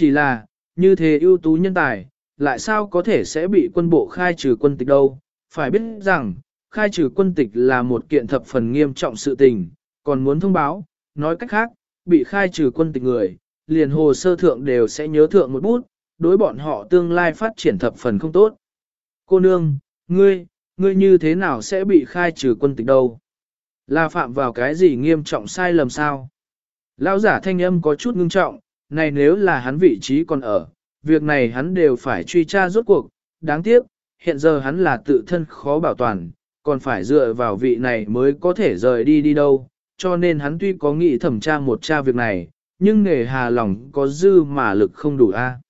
Chỉ là, như thế ưu tú nhân tài, lại sao có thể sẽ bị quân bộ khai trừ quân tịch đâu? Phải biết rằng, khai trừ quân tịch là một kiện thập phần nghiêm trọng sự tình, còn muốn thông báo, nói cách khác, bị khai trừ quân tịch người, liền hồ sơ thượng đều sẽ nhớ thượng một bút, đối bọn họ tương lai phát triển thập phần không tốt. Cô nương, ngươi, ngươi như thế nào sẽ bị khai trừ quân tịch đâu? Là phạm vào cái gì nghiêm trọng sai lầm sao? Lão giả thanh âm có chút ngưng trọng, này nếu là hắn vị trí còn ở, việc này hắn đều phải truy tra rốt cuộc, đáng tiếc, hiện giờ hắn là tự thân khó bảo toàn, còn phải dựa vào vị này mới có thể rời đi đi đâu, cho nên hắn tuy có nghĩ thẩm tra một tra việc này, nhưng nghề hà lòng có dư mà lực không đủ a.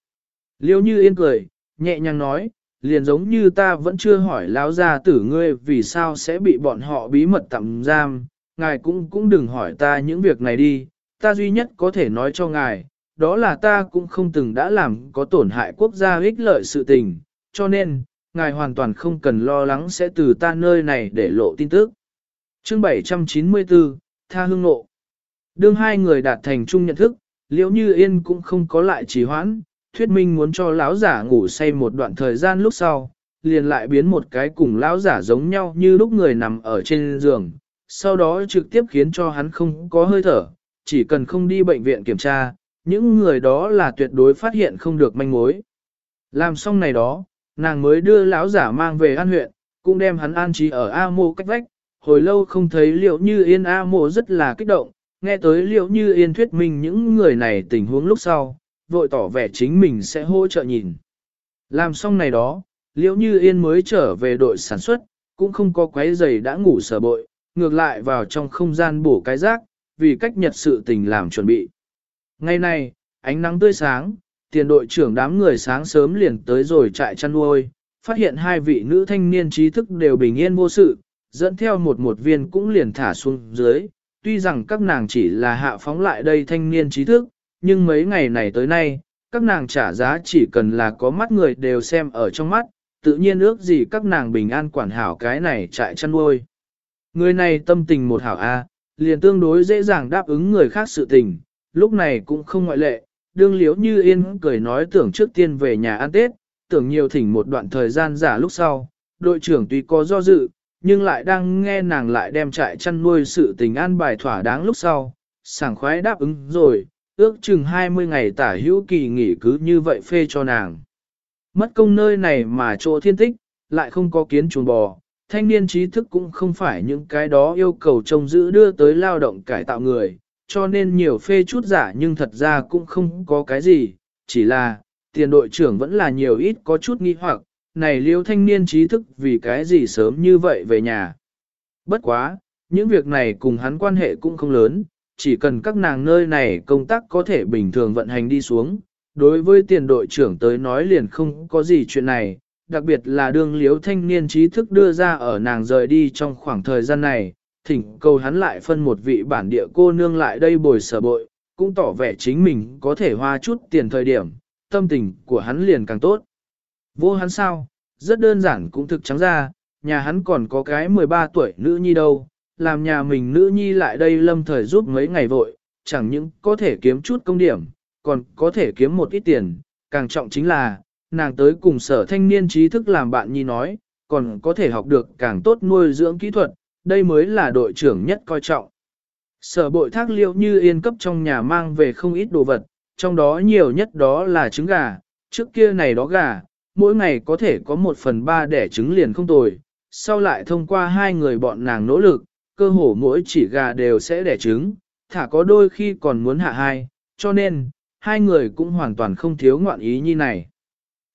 Liêu như yên cười, nhẹ nhàng nói, liền giống như ta vẫn chưa hỏi lão gia tử ngươi vì sao sẽ bị bọn họ bí mật tạm giam, ngài cũng cũng đừng hỏi ta những việc này đi, ta duy nhất có thể nói cho ngài, đó là ta cũng không từng đã làm có tổn hại quốc gia ích lợi sự tình, cho nên, ngài hoàn toàn không cần lo lắng sẽ từ ta nơi này để lộ tin tức. Chương 794, Tha Hương Nộ Đương hai người đạt thành chung nhận thức, liễu như yên cũng không có lại trì hoãn, thuyết minh muốn cho lão giả ngủ say một đoạn thời gian lúc sau, liền lại biến một cái cùng lão giả giống nhau như lúc người nằm ở trên giường, sau đó trực tiếp khiến cho hắn không có hơi thở, chỉ cần không đi bệnh viện kiểm tra, những người đó là tuyệt đối phát hiện không được manh mối. Làm xong này đó, nàng mới đưa lão giả mang về an huyện, cũng đem hắn an trí ở A mô cách vách, hồi lâu không thấy liệu như yên A mô rất là kích động, nghe tới liệu như yên thuyết minh những người này tình huống lúc sau, vội tỏ vẻ chính mình sẽ hỗ trợ nhìn. Làm xong này đó, liệu như yên mới trở về đội sản xuất, cũng không có quấy giày đã ngủ sở bội, ngược lại vào trong không gian bổ cái rác, vì cách nhật sự tình làm chuẩn bị. Ngày nay, ánh nắng tươi sáng, tiền đội trưởng đám người sáng sớm liền tới rồi trại chăn nuôi, phát hiện hai vị nữ thanh niên trí thức đều bình yên vô sự, dẫn theo một một viên cũng liền thả xuống dưới. Tuy rằng các nàng chỉ là hạ phóng lại đây thanh niên trí thức, nhưng mấy ngày này tới nay, các nàng trả giá chỉ cần là có mắt người đều xem ở trong mắt, tự nhiên ước gì các nàng bình an quản hảo cái này trại chăn nuôi. Người này tâm tình một hảo A, liền tương đối dễ dàng đáp ứng người khác sự tình, lúc này cũng không ngoại lệ, đương liếu như yên cười nói tưởng trước tiên về nhà ăn Tết, tưởng nhiều thỉnh một đoạn thời gian giả lúc sau, đội trưởng tuy có do dự, nhưng lại đang nghe nàng lại đem trại chăn nuôi sự tình an bài thỏa đáng lúc sau, sảng khoái đáp ứng rồi, ước chừng 20 ngày tả hữu kỳ nghỉ cứ như vậy phê cho nàng. Mất công nơi này mà chỗ thiên tích, lại không có kiến chuồng bò, thanh niên trí thức cũng không phải những cái đó yêu cầu trông giữ đưa tới lao động cải tạo người, cho nên nhiều phê chút giả nhưng thật ra cũng không có cái gì, chỉ là, tiền đội trưởng vẫn là nhiều ít có chút nghi hoặc, này liêu thanh niên trí thức vì cái gì sớm như vậy về nhà. Bất quá, những việc này cùng hắn quan hệ cũng không lớn, chỉ cần các nàng nơi này công tác có thể bình thường vận hành đi xuống. Đối với tiền đội trưởng tới nói liền không có gì chuyện này, đặc biệt là đương liếu thanh niên trí thức đưa ra ở nàng rời đi trong khoảng thời gian này, thỉnh cầu hắn lại phân một vị bản địa cô nương lại đây bồi sở bội, cũng tỏ vẻ chính mình có thể hoa chút tiền thời điểm, tâm tình của hắn liền càng tốt. Vô hắn sao, rất đơn giản cũng thực trắng ra, nhà hắn còn có cái 13 tuổi nữ nhi đâu, làm nhà mình nữ nhi lại đây lâm thời giúp mấy ngày vội, chẳng những có thể kiếm chút công điểm, còn có thể kiếm một ít tiền, càng trọng chính là, nàng tới cùng sở thanh niên trí thức làm bạn nhi nói, còn có thể học được càng tốt nuôi dưỡng kỹ thuật, đây mới là đội trưởng nhất coi trọng. Sở bội thác liệu như yên cấp trong nhà mang về không ít đồ vật, trong đó nhiều nhất đó là trứng gà, trước kia này đó gà, mỗi ngày có thể có một phần ba đẻ trứng liền không tồi, sau lại thông qua hai người bọn nàng nỗ lực, cơ hồ mỗi chỉ gà đều sẽ đẻ trứng, thả có đôi khi còn muốn hạ hai, cho nên, hai người cũng hoàn toàn không thiếu ngoạn ý như này.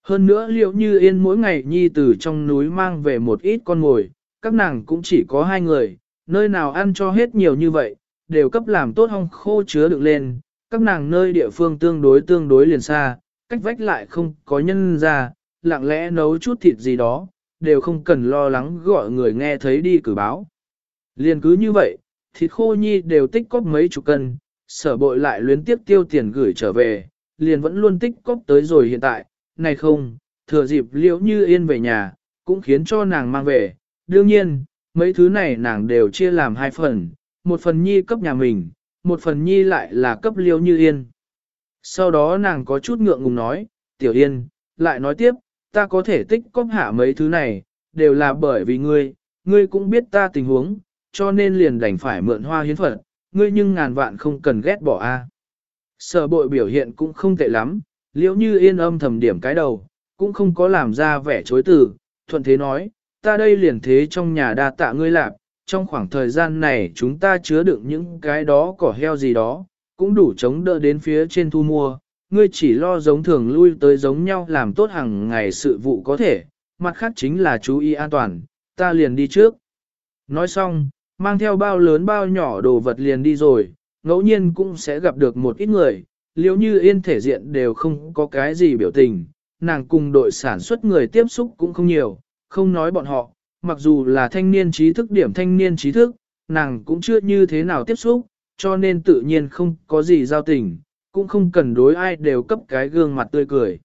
Hơn nữa liệu như yên mỗi ngày nhi từ trong núi mang về một ít con mồi, các nàng cũng chỉ có hai người, nơi nào ăn cho hết nhiều như vậy, đều cấp làm tốt hong khô chứa được lên, các nàng nơi địa phương tương đối tương đối liền xa, cách vách lại không có nhân ra, lặng lẽ nấu chút thịt gì đó, đều không cần lo lắng gọi người nghe thấy đi cử báo. Liền cứ như vậy, thịt khô nhi đều tích cóp mấy chục cân, sở bội lại luyến tiếp tiêu tiền gửi trở về, liền vẫn luôn tích cóp tới rồi hiện tại, này không, thừa dịp liễu như yên về nhà, cũng khiến cho nàng mang về, đương nhiên, mấy thứ này nàng đều chia làm hai phần, một phần nhi cấp nhà mình, một phần nhi lại là cấp liễu như yên. Sau đó nàng có chút ngượng ngùng nói, Tiểu Yên, lại nói tiếp, ta có thể tích cóp hạ mấy thứ này, đều là bởi vì ngươi, ngươi cũng biết ta tình huống, cho nên liền đành phải mượn hoa hiến phật, ngươi nhưng ngàn vạn không cần ghét bỏ a. Sở bội biểu hiện cũng không tệ lắm, liễu như yên âm thầm điểm cái đầu, cũng không có làm ra vẻ chối từ, thuận thế nói, ta đây liền thế trong nhà đa tạ ngươi lạp, trong khoảng thời gian này chúng ta chứa đựng những cái đó cỏ heo gì đó, cũng đủ chống đỡ đến phía trên thu mua, ngươi chỉ lo giống thường lui tới giống nhau làm tốt hàng ngày sự vụ có thể, mặt khác chính là chú ý an toàn, ta liền đi trước. Nói xong, mang theo bao lớn bao nhỏ đồ vật liền đi rồi, ngẫu nhiên cũng sẽ gặp được một ít người, liếu như yên thể diện đều không có cái gì biểu tình, nàng cùng đội sản xuất người tiếp xúc cũng không nhiều, không nói bọn họ, mặc dù là thanh niên trí thức điểm thanh niên trí thức, nàng cũng chưa như thế nào tiếp xúc, cho nên tự nhiên không có gì giao tình, cũng không cần đối ai đều cấp cái gương mặt tươi cười.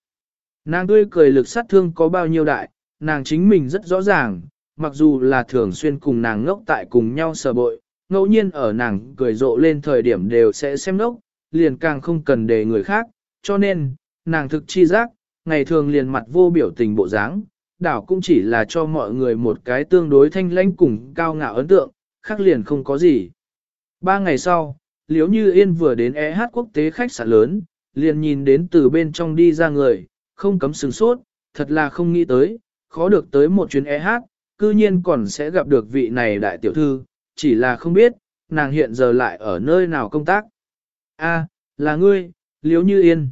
Nàng tươi cười lực sát thương có bao nhiêu đại, nàng chính mình rất rõ ràng, mặc dù là thường xuyên cùng nàng ngốc tại cùng nhau sờ bội, ngẫu nhiên ở nàng cười rộ lên thời điểm đều sẽ xem ngốc, liền càng không cần để người khác, cho nên, nàng thực chi giác, ngày thường liền mặt vô biểu tình bộ dáng, đảo cũng chỉ là cho mọi người một cái tương đối thanh lãnh cùng cao ngạo ấn tượng, khác liền không có gì. Ba ngày sau, Liễu như yên vừa đến EH quốc tế khách sạn lớn, liền nhìn đến từ bên trong đi ra người, không cấm sừng sốt, thật là không nghĩ tới, khó được tới một chuyến EH, cư nhiên còn sẽ gặp được vị này đại tiểu thư, chỉ là không biết, nàng hiện giờ lại ở nơi nào công tác. A, là ngươi, Liễu như yên.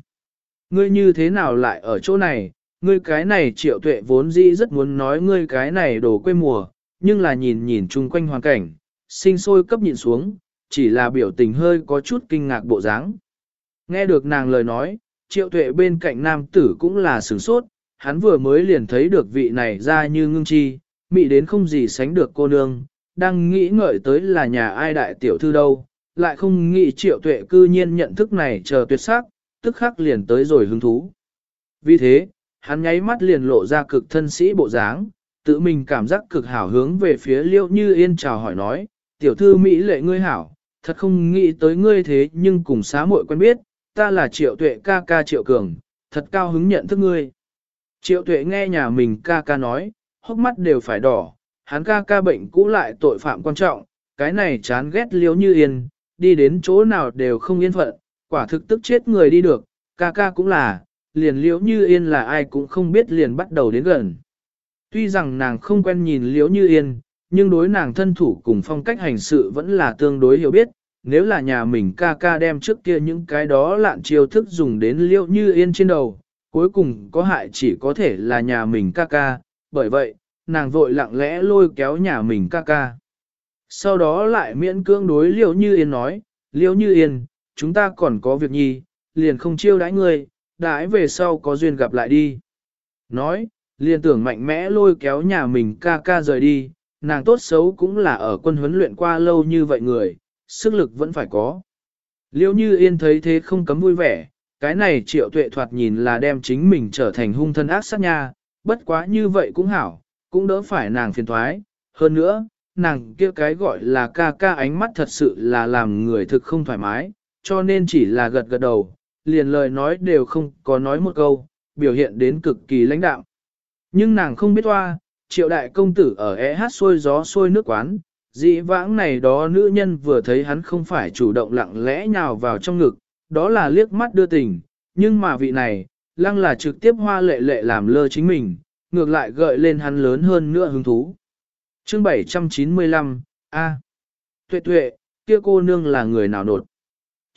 Ngươi như thế nào lại ở chỗ này, ngươi cái này triệu tuệ vốn dĩ rất muốn nói ngươi cái này đồ quê mùa, nhưng là nhìn nhìn chung quanh hoàn cảnh, sinh sôi cấp nhìn xuống, chỉ là biểu tình hơi có chút kinh ngạc bộ dáng. Nghe được nàng lời nói, triệu tuệ bên cạnh nam tử cũng là sửng sốt, hắn vừa mới liền thấy được vị này ra như ngưng chi, mị đến không gì sánh được cô nương, đang nghĩ ngợi tới là nhà ai đại tiểu thư đâu, lại không nghĩ triệu tuệ cư nhiên nhận thức này chờ tuyệt sắc, tức khắc liền tới rồi hứng thú. Vì thế, hắn nháy mắt liền lộ ra cực thân sĩ bộ dáng, tự mình cảm giác cực hảo hướng về phía liêu như yên chào hỏi nói, tiểu thư Mỹ lệ ngươi hảo, thật không nghĩ tới ngươi thế nhưng cùng xá muội quen biết, ta là triệu tuệ ca ca triệu cường, thật cao hứng nhận thức ngươi. Triệu tuệ nghe nhà mình ca ca nói, hốc mắt đều phải đỏ, hắn ca ca bệnh cũ lại tội phạm quan trọng, cái này chán ghét liếu như yên, đi đến chỗ nào đều không yên phận, quả thực tức chết người đi được, ca ca cũng là, liền liễu như yên là ai cũng không biết liền bắt đầu đến gần. Tuy rằng nàng không quen nhìn liễu như yên, nhưng đối nàng thân thủ cùng phong cách hành sự vẫn là tương đối hiểu biết, nếu là nhà mình ca ca đem trước kia những cái đó lạn chiêu thức dùng đến liễu như yên trên đầu, cuối cùng có hại chỉ có thể là nhà mình ca ca, bởi vậy, nàng vội lặng lẽ lôi kéo nhà mình ca ca. Sau đó lại miễn cưỡng đối liễu như yên nói, liễu như yên, chúng ta còn có việc nhi, liền không chiêu đãi ngươi, đãi về sau có duyên gặp lại đi. Nói, liền tưởng mạnh mẽ lôi kéo nhà mình ca ca rời đi, nàng tốt xấu cũng là ở quân huấn luyện qua lâu như vậy người, sức lực vẫn phải có. Liêu như yên thấy thế không cấm vui vẻ, cái này triệu tuệ thoạt nhìn là đem chính mình trở thành hung thân ác sát nha, bất quá như vậy cũng hảo, cũng đỡ phải nàng phiền thoái. Hơn nữa, nàng kia cái gọi là ca ca ánh mắt thật sự là làm người thực không thoải mái, cho nên chỉ là gật gật đầu, liền lời nói đều không có nói một câu, biểu hiện đến cực kỳ lãnh đạo. Nhưng nàng không biết hoa, triệu đại công tử ở e hát xôi gió xôi nước quán, dị vãng này đó nữ nhân vừa thấy hắn không phải chủ động lặng lẽ nhào vào trong ngực, đó là liếc mắt đưa tình, nhưng mà vị này, lăng là trực tiếp hoa lệ lệ làm lơ chính mình, ngược lại gợi lên hắn lớn hơn nữa hứng thú. Chương 795, A. Tuệ tuệ, kia cô nương là người nào nột.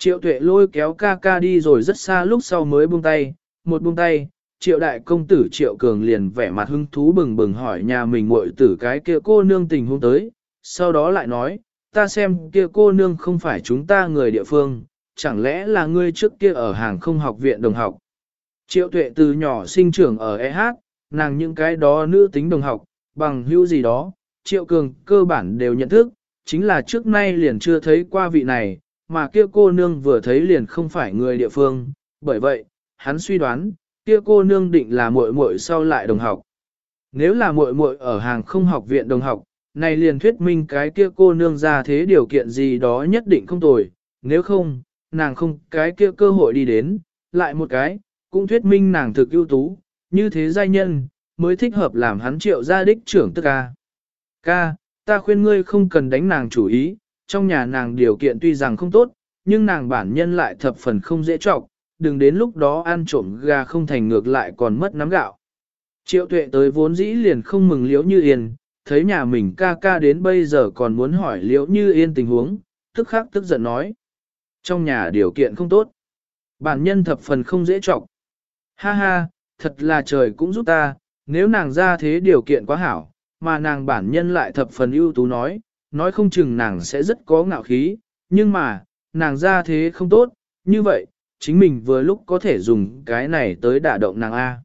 Triệu tuệ lôi kéo ca ca đi rồi rất xa lúc sau mới buông tay, một buông tay, triệu đại công tử triệu cường liền vẻ mặt hứng thú bừng bừng hỏi nhà mình muội tử cái kia cô nương tình huống tới, sau đó lại nói, ta xem kia cô nương không phải chúng ta người địa phương, chẳng lẽ là ngươi trước kia ở hàng không học viện đồng học. Triệu tuệ từ nhỏ sinh trưởng ở EH, nàng những cái đó nữ tính đồng học, bằng hữu gì đó, triệu cường cơ bản đều nhận thức, chính là trước nay liền chưa thấy qua vị này, mà kia cô nương vừa thấy liền không phải người địa phương, bởi vậy, hắn suy đoán, kia cô nương định là muội muội sau lại đồng học. Nếu là muội muội ở hàng không học viện đồng học, này liền thuyết minh cái kia cô nương ra thế điều kiện gì đó nhất định không tồi, nếu không, nàng không cái kia cơ hội đi đến, lại một cái, cũng thuyết minh nàng thực ưu tú, như thế giai nhân, mới thích hợp làm hắn triệu gia đích trưởng tức ca. Ca, ta khuyên ngươi không cần đánh nàng chủ ý, trong nhà nàng điều kiện tuy rằng không tốt, nhưng nàng bản nhân lại thập phần không dễ trọng, đừng đến lúc đó ăn trộm gà không thành ngược lại còn mất nắm gạo. Triệu tuệ tới vốn dĩ liền không mừng liễu như yên, thấy nhà mình ca ca đến bây giờ còn muốn hỏi liễu như yên tình huống, tức khắc tức giận nói. Trong nhà điều kiện không tốt. Bản nhân thập phần không dễ trọng. Ha ha, thật là trời cũng giúp ta, nếu nàng ra thế điều kiện quá hảo, mà nàng bản nhân lại thập phần ưu tú nói, nói không chừng nàng sẽ rất có ngạo khí, nhưng mà, nàng ra thế không tốt, như vậy, chính mình vừa lúc có thể dùng cái này tới đả động nàng A.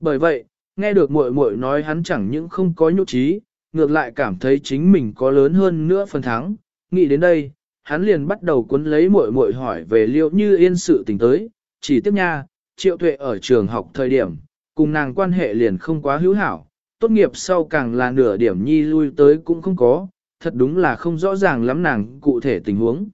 Bởi vậy, nghe được muội muội nói hắn chẳng những không có nhũ trí, ngược lại cảm thấy chính mình có lớn hơn nữa phần thắng, nghĩ đến đây, hắn liền bắt đầu cuốn lấy muội muội hỏi về liệu như yên sự tình tới, chỉ tiếp nha, triệu tuệ ở trường học thời điểm, cùng nàng quan hệ liền không quá hữu hảo, tốt nghiệp sau càng là nửa điểm nhi lui tới cũng không có, thật đúng là không rõ ràng lắm nàng cụ thể tình huống.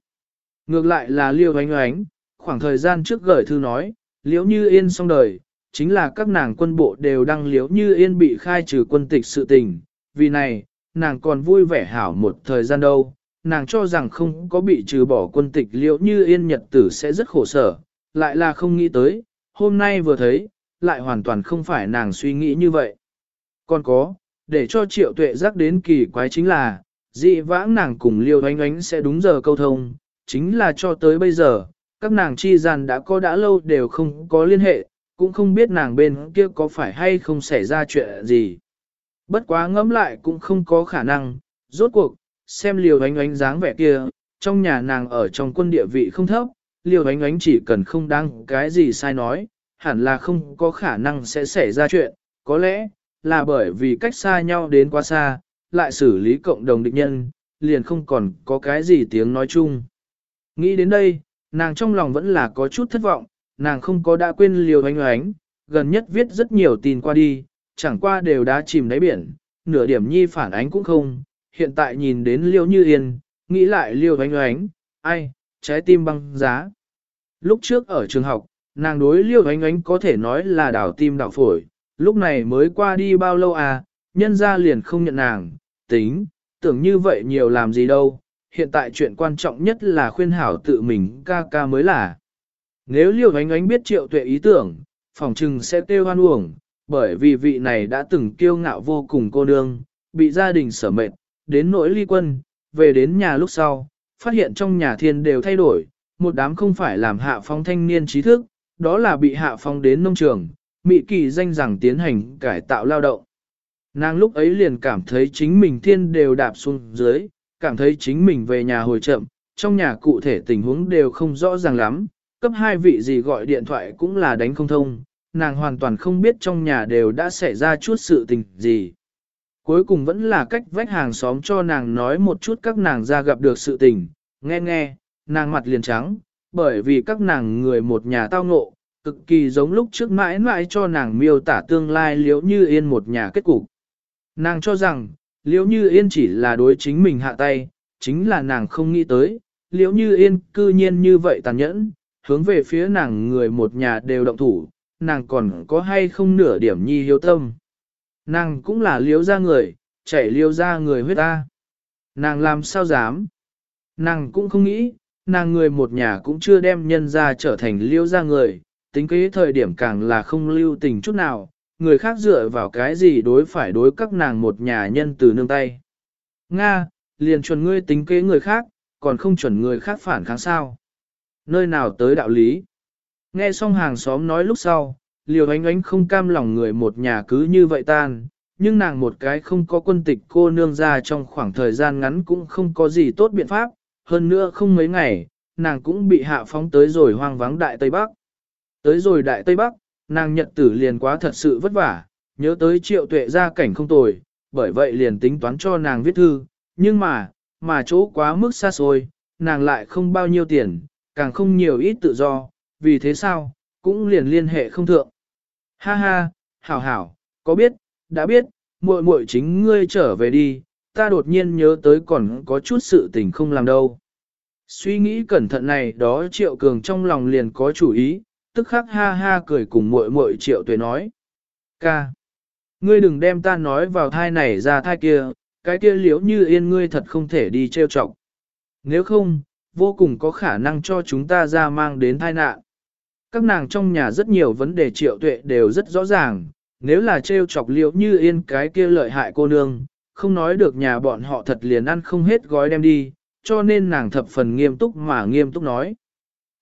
Ngược lại là liêu oánh oánh, khoảng thời gian trước gửi thư nói, liễu như yên xong đời, chính là các nàng quân bộ đều đăng liễu như yên bị khai trừ quân tịch sự tình, vì này, nàng còn vui vẻ hảo một thời gian đâu, nàng cho rằng không có bị trừ bỏ quân tịch liễu như yên nhật tử sẽ rất khổ sở, lại là không nghĩ tới, hôm nay vừa thấy, lại hoàn toàn không phải nàng suy nghĩ như vậy. Còn có, để cho triệu tuệ giác đến kỳ quái chính là, dị vãng nàng cùng liêu oánh oánh sẽ đúng giờ câu thông, chính là cho tới bây giờ, các nàng chi gian đã có đã lâu đều không có liên hệ, cũng không biết nàng bên kia có phải hay không xảy ra chuyện gì. Bất quá ngẫm lại cũng không có khả năng, rốt cuộc, xem liều ánh ánh dáng vẻ kia, trong nhà nàng ở trong quân địa vị không thấp, liều ánh ánh chỉ cần không đăng cái gì sai nói, hẳn là không có khả năng sẽ xảy ra chuyện, có lẽ là bởi vì cách xa nhau đến quá xa, lại xử lý cộng đồng địch nhân, liền không còn có cái gì tiếng nói chung. Nghĩ đến đây, nàng trong lòng vẫn là có chút thất vọng, nàng không có đã quên liều ánh ánh, gần nhất viết rất nhiều tin qua đi, chẳng qua đều đã chìm đáy biển, nửa điểm nhi phản ánh cũng không, hiện tại nhìn đến liêu như yên, nghĩ lại liêu ánh ánh, ai, trái tim băng giá. Lúc trước ở trường học, nàng đối liêu ánh ánh có thể nói là đảo tim đảo phổi, lúc này mới qua đi bao lâu à, nhân ra liền không nhận nàng, tính, tưởng như vậy nhiều làm gì đâu, hiện tại chuyện quan trọng nhất là khuyên hảo tự mình ca ca mới là. Nếu liêu ánh ánh biết triệu tuệ ý tưởng, phòng trừng sẽ tiêu hoan uổng, bởi vì vị này đã từng kiêu ngạo vô cùng cô nương, bị gia đình sở mệt, đến nỗi ly quân, về đến nhà lúc sau, phát hiện trong nhà thiên đều thay đổi, một đám không phải làm hạ phong thanh niên trí thức, đó là bị hạ phong đến nông trường, mị kỳ danh rằng tiến hành cải tạo lao động. Nàng lúc ấy liền cảm thấy chính mình thiên đều đạp xuống dưới, cảm thấy chính mình về nhà hồi chậm, trong nhà cụ thể tình huống đều không rõ ràng lắm, cấp hai vị gì gọi điện thoại cũng là đánh không thông, nàng hoàn toàn không biết trong nhà đều đã xảy ra chút sự tình gì. Cuối cùng vẫn là cách vách hàng xóm cho nàng nói một chút các nàng ra gặp được sự tình, nghe nghe, nàng mặt liền trắng, bởi vì các nàng người một nhà tao ngộ, cực kỳ giống lúc trước mãi mãi cho nàng miêu tả tương lai liễu như yên một nhà kết cục. Nàng cho rằng, liễu như yên chỉ là đối chính mình hạ tay, chính là nàng không nghĩ tới, liễu như yên cư nhiên như vậy tàn nhẫn, hướng về phía nàng người một nhà đều động thủ, nàng còn có hay không nửa điểm nhi hiếu tâm. Nàng cũng là liễu ra người, chảy liễu ra người huyết ta. Nàng làm sao dám? Nàng cũng không nghĩ, nàng người một nhà cũng chưa đem nhân ra trở thành liễu ra người, tính kế thời điểm càng là không lưu tình chút nào, người khác dựa vào cái gì đối phải đối các nàng một nhà nhân từ nương tay. Nga, liền chuẩn ngươi tính kế người khác, còn không chuẩn người khác phản kháng sao. Nơi nào tới đạo lý. Nghe xong hàng xóm nói lúc sau, liều ánh ánh không cam lòng người một nhà cứ như vậy tan, nhưng nàng một cái không có quân tịch cô nương ra trong khoảng thời gian ngắn cũng không có gì tốt biện pháp, hơn nữa không mấy ngày, nàng cũng bị hạ phóng tới rồi hoang vắng Đại Tây Bắc. Tới rồi Đại Tây Bắc, nàng nhật tử liền quá thật sự vất vả, nhớ tới triệu tuệ gia cảnh không tồi, bởi vậy liền tính toán cho nàng viết thư, nhưng mà, mà chỗ quá mức xa xôi, nàng lại không bao nhiêu tiền, càng không nhiều ít tự do, vì thế sao, cũng liền liên hệ không thượng. Ha ha, hảo hảo, có biết, đã biết, muội muội chính ngươi trở về đi, ta đột nhiên nhớ tới còn có chút sự tình không làm đâu. Suy nghĩ cẩn thận này đó triệu cường trong lòng liền có chủ ý, tức khắc ha ha cười cùng muội muội triệu tuệ nói. Ca, ngươi đừng đem ta nói vào thai này ra thai kia, cái kia liếu như yên ngươi thật không thể đi trêu chọc. Nếu không, vô cùng có khả năng cho chúng ta ra mang đến tai nạn. Các nàng trong nhà rất nhiều vấn đề triệu tuệ đều rất rõ ràng, nếu là trêu chọc liễu như yên cái kia lợi hại cô nương, không nói được nhà bọn họ thật liền ăn không hết gói đem đi, cho nên nàng thập phần nghiêm túc mà nghiêm túc nói.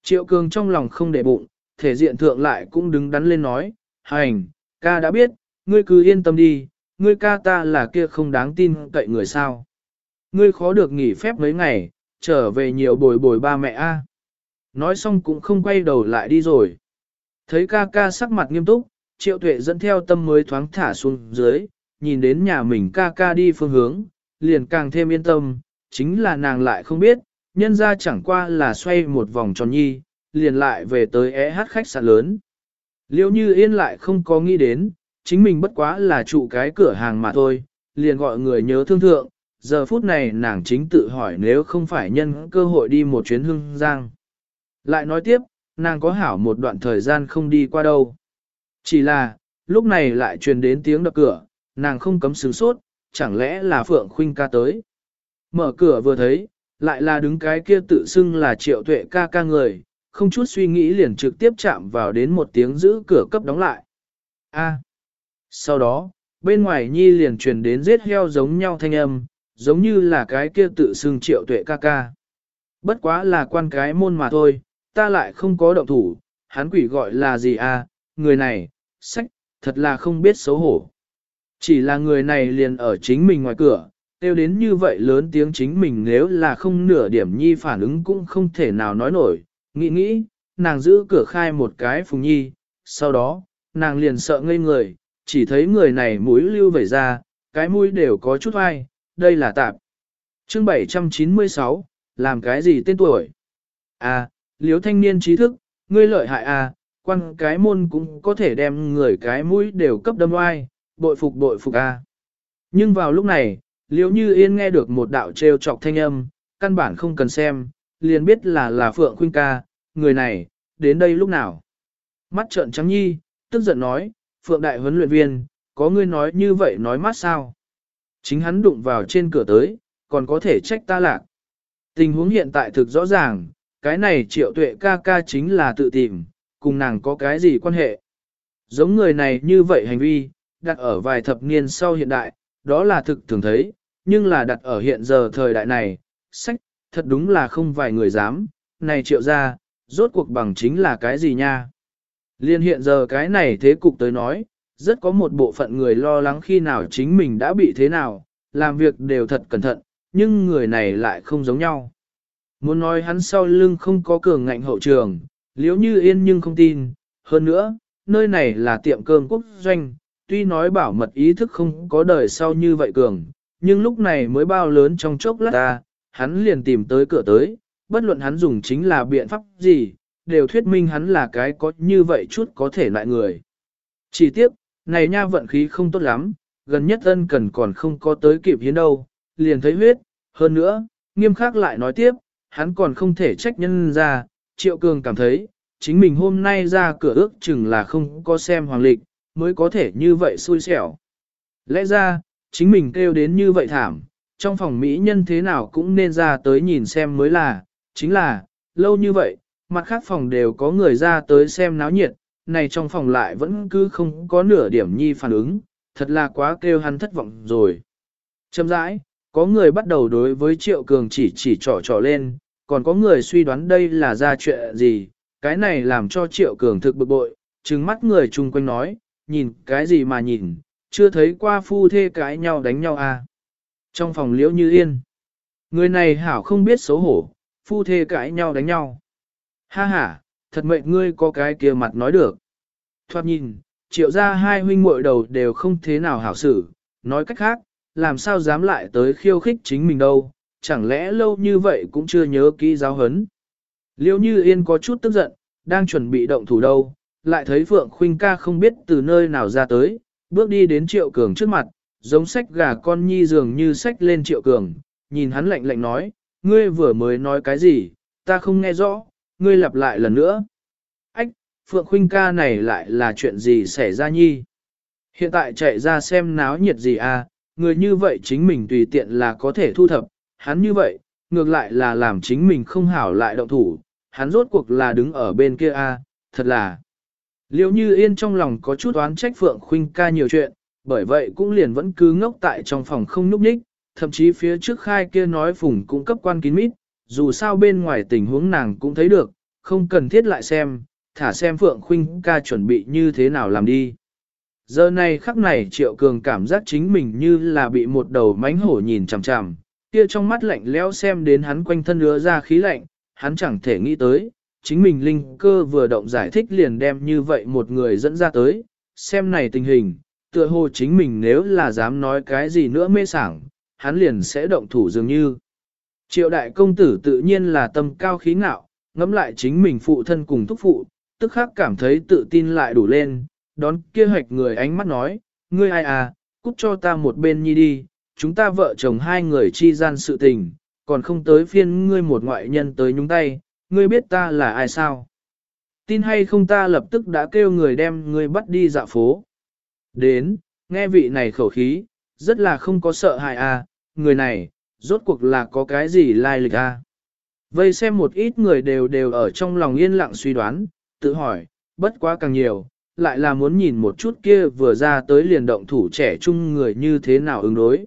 Triệu cường trong lòng không để bụng, thể diện thượng lại cũng đứng đắn lên nói, hành, ca đã biết, ngươi cứ yên tâm đi, ngươi ca ta là kia không đáng tin cậy người sao. Ngươi khó được nghỉ phép mấy ngày, trở về nhiều bồi bồi ba mẹ a. Nói xong cũng không quay đầu lại đi rồi. Thấy ca ca sắc mặt nghiêm túc, triệu tuệ dẫn theo tâm mới thoáng thả xuống dưới, nhìn đến nhà mình ca ca đi phương hướng, liền càng thêm yên tâm, chính là nàng lại không biết, nhân ra chẳng qua là xoay một vòng tròn nhi, liền lại về tới é hát khách sạn lớn. Liêu như yên lại không có nghĩ đến, chính mình bất quá là trụ cái cửa hàng mà thôi, liền gọi người nhớ thương thượng, giờ phút này nàng chính tự hỏi nếu không phải nhân cơ hội đi một chuyến hương giang. Lại nói tiếp, nàng có hảo một đoạn thời gian không đi qua đâu. Chỉ là, lúc này lại truyền đến tiếng đập cửa, nàng không cấm sướng sốt, chẳng lẽ là Phượng Khuynh ca tới. Mở cửa vừa thấy, lại là đứng cái kia tự xưng là triệu tuệ ca ca người, không chút suy nghĩ liền trực tiếp chạm vào đến một tiếng giữ cửa cấp đóng lại. A. Sau đó, bên ngoài nhi liền truyền đến giết heo giống nhau thanh âm, giống như là cái kia tự xưng triệu tuệ ca ca. Bất quá là quan cái môn mà thôi, ta lại không có động thủ, hắn quỷ gọi là gì à, người này, sách, thật là không biết xấu hổ. Chỉ là người này liền ở chính mình ngoài cửa, kêu đến như vậy lớn tiếng chính mình nếu là không nửa điểm nhi phản ứng cũng không thể nào nói nổi, nghĩ nghĩ, nàng giữ cửa khai một cái phùng nhi, sau đó, nàng liền sợ ngây người, chỉ thấy người này mũi lưu vẩy ra, cái mũi đều có chút ai, đây là tạp. Chương 796, làm cái gì tên tuổi? À, liếu thanh niên trí thức, ngươi lợi hại à, quan cái môn cũng có thể đem người cái mũi đều cấp đâm oai, bội phục bội phục à. Nhưng vào lúc này, liếu như yên nghe được một đạo trêu chọc thanh âm, căn bản không cần xem, liền biết là là Phượng Khuynh ca, người này, đến đây lúc nào. Mắt trợn trắng nhi, tức giận nói, Phượng đại huấn luyện viên, có ngươi nói như vậy nói mát sao? Chính hắn đụng vào trên cửa tới, còn có thể trách ta lạc. Tình huống hiện tại thực rõ ràng, cái này triệu tuệ ca ca chính là tự tìm, cùng nàng có cái gì quan hệ. Giống người này như vậy hành vi, đặt ở vài thập niên sau hiện đại, đó là thực thường thấy, nhưng là đặt ở hiện giờ thời đại này, sách, thật đúng là không vài người dám, này triệu ra, rốt cuộc bằng chính là cái gì nha. Liên hiện giờ cái này thế cục tới nói, rất có một bộ phận người lo lắng khi nào chính mình đã bị thế nào, làm việc đều thật cẩn thận, nhưng người này lại không giống nhau. Muốn nói hắn sau lưng không có cường ngạnh hậu trường, liếu như yên nhưng không tin, hơn nữa, nơi này là tiệm cơm quốc doanh, tuy nói bảo mật ý thức không có đời sau như vậy cường, nhưng lúc này mới bao lớn trong chốc lát ta, hắn liền tìm tới cửa tới, bất luận hắn dùng chính là biện pháp gì, đều thuyết minh hắn là cái có như vậy chút có thể lại người. Chỉ tiếc, này nha vận khí không tốt lắm, gần nhất ân cần còn không có tới kịp hiến đâu, liền thấy huyết, hơn nữa, nghiêm khắc lại nói tiếp, hắn còn không thể trách nhân ra, triệu cường cảm thấy, chính mình hôm nay ra cửa ước chừng là không có xem hoàng lịch, mới có thể như vậy xui xẻo. Lẽ ra, chính mình kêu đến như vậy thảm, trong phòng mỹ nhân thế nào cũng nên ra tới nhìn xem mới là, chính là, lâu như vậy, mặt khác phòng đều có người ra tới xem náo nhiệt, này trong phòng lại vẫn cứ không có nửa điểm nhi phản ứng, thật là quá kêu hắn thất vọng rồi. Châm rãi, có người bắt đầu đối với Triệu Cường chỉ chỉ trỏ trỏ lên, còn có người suy đoán đây là ra chuyện gì, cái này làm cho Triệu Cường thực bực bội, trừng mắt người chung quanh nói, nhìn cái gì mà nhìn, chưa thấy qua phu thê cãi nhau đánh nhau à. Trong phòng liễu như yên, người này hảo không biết xấu hổ, phu thê cãi nhau đánh nhau. Ha ha, thật mệnh ngươi có cái kia mặt nói được. Thoạt nhìn, triệu ra hai huynh muội đầu đều không thế nào hảo xử, nói cách khác, làm sao dám lại tới khiêu khích chính mình đâu, chẳng lẽ lâu như vậy cũng chưa nhớ kỹ giáo hấn. Liêu như yên có chút tức giận, đang chuẩn bị động thủ đâu, lại thấy Phượng Khuynh ca không biết từ nơi nào ra tới, bước đi đến Triệu Cường trước mặt, giống sách gà con nhi dường như sách lên Triệu Cường, nhìn hắn lạnh lạnh nói, ngươi vừa mới nói cái gì, ta không nghe rõ, ngươi lặp lại lần nữa. Ách, Phượng Khuynh ca này lại là chuyện gì xảy ra nhi? Hiện tại chạy ra xem náo nhiệt gì à, người như vậy chính mình tùy tiện là có thể thu thập, hắn như vậy, ngược lại là làm chính mình không hảo lại động thủ, hắn rốt cuộc là đứng ở bên kia a, à, thật là. Liệu như yên trong lòng có chút oán trách Phượng Khuynh ca nhiều chuyện, bởi vậy cũng liền vẫn cứ ngốc tại trong phòng không núp ních, thậm chí phía trước khai kia nói phùng cũng cấp quan kín mít, dù sao bên ngoài tình huống nàng cũng thấy được, không cần thiết lại xem, thả xem Phượng Khuynh ca chuẩn bị như thế nào làm đi. Giờ này khắc này Triệu Cường cảm giác chính mình như là bị một đầu mánh hổ nhìn chằm chằm, kia trong mắt lạnh lẽo xem đến hắn quanh thân ứa ra khí lạnh, hắn chẳng thể nghĩ tới, chính mình linh cơ vừa động giải thích liền đem như vậy một người dẫn ra tới, xem này tình hình, tựa hồ chính mình nếu là dám nói cái gì nữa mê sảng, hắn liền sẽ động thủ dường như. Triệu đại công tử tự nhiên là tâm cao khí ngạo, ngẫm lại chính mình phụ thân cùng thúc phụ, tức khắc cảm thấy tự tin lại đủ lên, đón kia hoạch người ánh mắt nói, ngươi ai à, cút cho ta một bên nhi đi, chúng ta vợ chồng hai người chi gian sự tình, còn không tới phiên ngươi một ngoại nhân tới nhúng tay, ngươi biết ta là ai sao? Tin hay không ta lập tức đã kêu người đem ngươi bắt đi dạo phố. Đến, nghe vị này khẩu khí, rất là không có sợ hại à, người này, rốt cuộc là có cái gì lai lịch à. Vây xem một ít người đều đều ở trong lòng yên lặng suy đoán, tự hỏi, bất quá càng nhiều, lại là muốn nhìn một chút kia vừa ra tới liền động thủ trẻ trung người như thế nào ứng đối.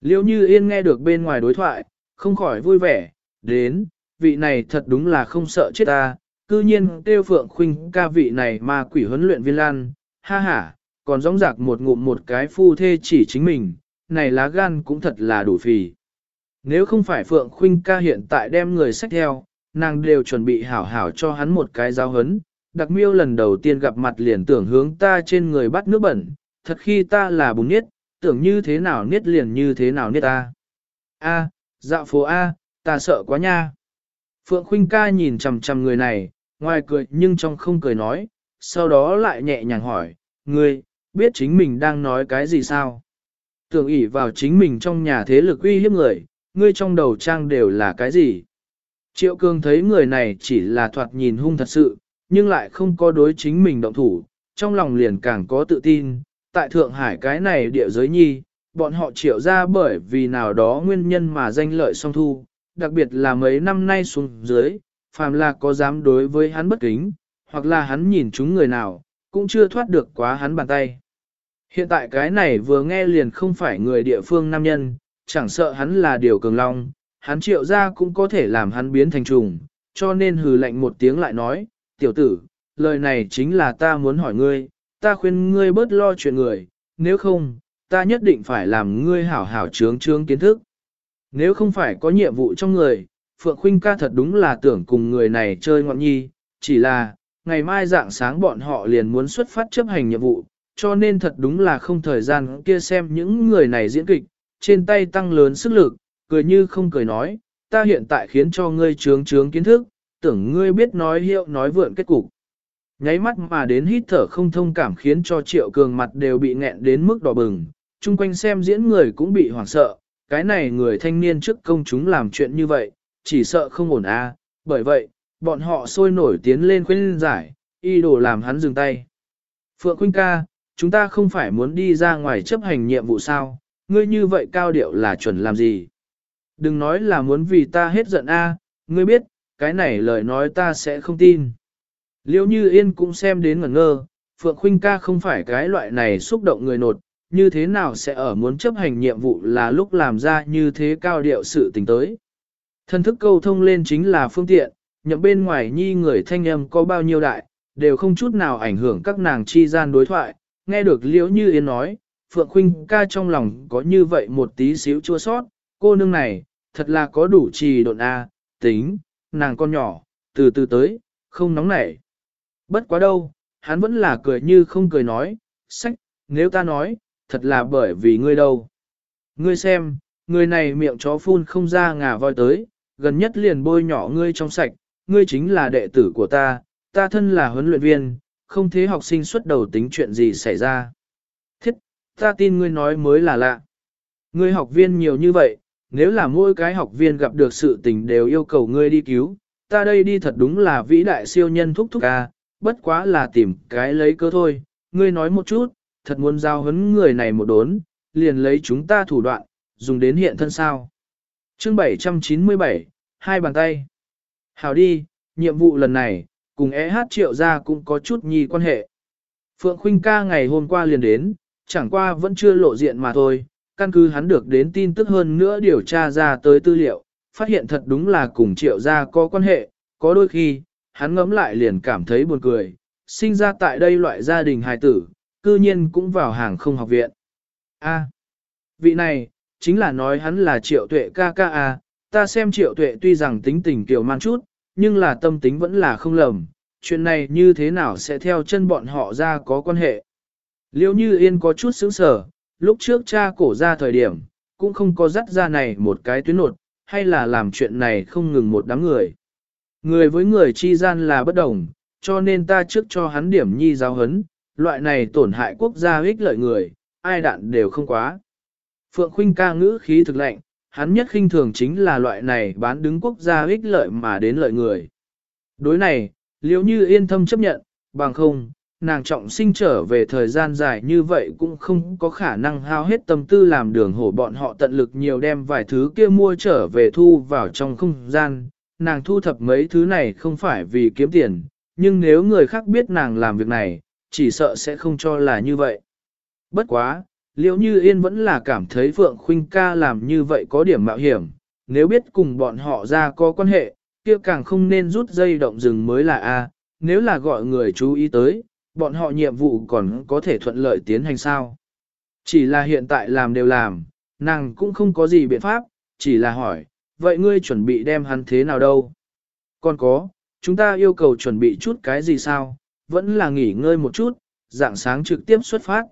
Liêu như yên nghe được bên ngoài đối thoại, không khỏi vui vẻ, đến, vị này thật đúng là không sợ chết ta, cư nhiên tiêu phượng khuynh ca vị này mà quỷ huấn luyện viên lan, ha ha, còn rõng rạc một ngụm một cái phu thê chỉ chính mình, này lá gan cũng thật là đủ phì. Nếu không phải phượng khuynh ca hiện tại đem người sách theo, nàng đều chuẩn bị hảo hảo cho hắn một cái giáo hấn, đặc miêu lần đầu tiên gặp mặt liền tưởng hướng ta trên người bắt nước bẩn, thật khi ta là bùn niết, tưởng như thế nào niết liền như thế nào niết ta. A, dạo phố A, ta sợ quá nha. Phượng Khuynh ca nhìn chằm chằm người này, ngoài cười nhưng trong không cười nói, sau đó lại nhẹ nhàng hỏi, ngươi, biết chính mình đang nói cái gì sao? Tưởng ỷ vào chính mình trong nhà thế lực uy hiếp người, ngươi trong đầu trang đều là cái gì? Triệu Cương thấy người này chỉ là thoạt nhìn hung thật sự, nhưng lại không có đối chính mình động thủ, trong lòng liền càng có tự tin. Tại Thượng Hải cái này địa giới nhi, bọn họ triệu ra bởi vì nào đó nguyên nhân mà danh lợi song thu, đặc biệt là mấy năm nay xuống dưới, phàm là có dám đối với hắn bất kính, hoặc là hắn nhìn chúng người nào, cũng chưa thoát được quá hắn bàn tay. Hiện tại cái này vừa nghe liền không phải người địa phương nam nhân, chẳng sợ hắn là điều cường long, hắn triệu ra cũng có thể làm hắn biến thành trùng, cho nên hừ lạnh một tiếng lại nói, tiểu tử, lời này chính là ta muốn hỏi ngươi, ta khuyên ngươi bớt lo chuyện người, nếu không, ta nhất định phải làm ngươi hảo hảo trướng trướng kiến thức. Nếu không phải có nhiệm vụ trong người, Phượng Khuynh ca thật đúng là tưởng cùng người này chơi ngọn nhi, chỉ là, ngày mai dạng sáng bọn họ liền muốn xuất phát chấp hành nhiệm vụ, cho nên thật đúng là không thời gian kia xem những người này diễn kịch, trên tay tăng lớn sức lực, cười như không cười nói, ta hiện tại khiến cho ngươi trướng trướng kiến thức, tưởng ngươi biết nói hiệu nói vượn kết cục. Nháy mắt mà đến hít thở không thông cảm khiến cho triệu cường mặt đều bị nghẹn đến mức đỏ bừng, chung quanh xem diễn người cũng bị hoảng sợ, cái này người thanh niên trước công chúng làm chuyện như vậy, chỉ sợ không ổn a. bởi vậy, bọn họ sôi nổi tiến lên khuyên giải, y đồ làm hắn dừng tay. Phượng Khuynh ca, chúng ta không phải muốn đi ra ngoài chấp hành nhiệm vụ sao, ngươi như vậy cao điệu là chuẩn làm gì? Đừng nói là muốn vì ta hết giận a, ngươi biết, cái này lời nói ta sẽ không tin. Liêu như yên cũng xem đến ngẩn ngơ, Phượng Khuynh ca không phải cái loại này xúc động người nột, như thế nào sẽ ở muốn chấp hành nhiệm vụ là lúc làm ra như thế cao điệu sự tình tới. Thân thức câu thông lên chính là phương tiện, nhậm bên ngoài nhi người thanh âm có bao nhiêu đại, đều không chút nào ảnh hưởng các nàng chi gian đối thoại, nghe được liễu như yên nói, Phượng Khuynh ca trong lòng có như vậy một tí xíu chua sót, cô nương này, thật là có đủ trì độn A, tính, nàng con nhỏ, từ từ tới, không nóng nảy. Bất quá đâu, hắn vẫn là cười như không cười nói, sách, nếu ta nói, thật là bởi vì ngươi đâu. Ngươi xem, người này miệng chó phun không ra ngà voi tới, gần nhất liền bôi nhỏ ngươi trong sạch, ngươi chính là đệ tử của ta, ta thân là huấn luyện viên, không thế học sinh xuất đầu tính chuyện gì xảy ra. Thiết, ta tin ngươi nói mới là lạ. Ngươi học viên nhiều như vậy, nếu là mỗi cái học viên gặp được sự tình đều yêu cầu ngươi đi cứu, ta đây đi thật đúng là vĩ đại siêu nhân thúc thúc ca, bất quá là tìm cái lấy cơ thôi, ngươi nói một chút, thật muốn giao hấn người này một đốn, liền lấy chúng ta thủ đoạn, dùng đến hiện thân sao. Chương 797, hai bàn tay. Hảo đi, nhiệm vụ lần này, cùng EH triệu ra cũng có chút nhi quan hệ. Phượng Khuynh ca ngày hôm qua liền đến, chẳng qua vẫn chưa lộ diện mà thôi, căn cứ hắn được đến tin tức hơn nữa điều tra ra tới tư liệu, phát hiện thật đúng là cùng triệu gia có quan hệ, có đôi khi, hắn ngẫm lại liền cảm thấy buồn cười, sinh ra tại đây loại gia đình hài tử, cư nhiên cũng vào hàng không học viện. A, vị này, chính là nói hắn là triệu tuệ ca ca a, ta xem triệu tuệ tuy rằng tính tình kiểu man chút, nhưng là tâm tính vẫn là không lầm, chuyện này như thế nào sẽ theo chân bọn họ ra có quan hệ. Liêu như yên có chút sững sở, lúc trước cha cổ ra thời điểm, cũng không có dắt ra này một cái tuyến nột, hay là làm chuyện này không ngừng một đám người. Người với người chi gian là bất đồng, cho nên ta trước cho hắn điểm nhi giáo hấn, loại này tổn hại quốc gia ích lợi người, ai đạn đều không quá. Phượng Khuynh ca ngữ khí thực lạnh hắn nhất khinh thường chính là loại này bán đứng quốc gia ích lợi mà đến lợi người. Đối này, liếu như yên tâm chấp nhận, bằng không, nàng trọng sinh trở về thời gian dài như vậy cũng không có khả năng hao hết tâm tư làm đường hổ bọn họ tận lực nhiều đem vài thứ kia mua trở về thu vào trong không gian. Nàng thu thập mấy thứ này không phải vì kiếm tiền, nhưng nếu người khác biết nàng làm việc này, chỉ sợ sẽ không cho là như vậy. Bất quá, liệu như yên vẫn là cảm thấy Phượng Khuynh ca làm như vậy có điểm mạo hiểm, nếu biết cùng bọn họ ra có quan hệ, kia càng không nên rút dây động rừng mới là A, nếu là gọi người chú ý tới, bọn họ nhiệm vụ còn có thể thuận lợi tiến hành sao. Chỉ là hiện tại làm đều làm, nàng cũng không có gì biện pháp, chỉ là hỏi, vậy ngươi chuẩn bị đem hắn thế nào đâu? Còn có, chúng ta yêu cầu chuẩn bị chút cái gì sao? Vẫn là nghỉ ngơi một chút, dạng sáng trực tiếp xuất phát.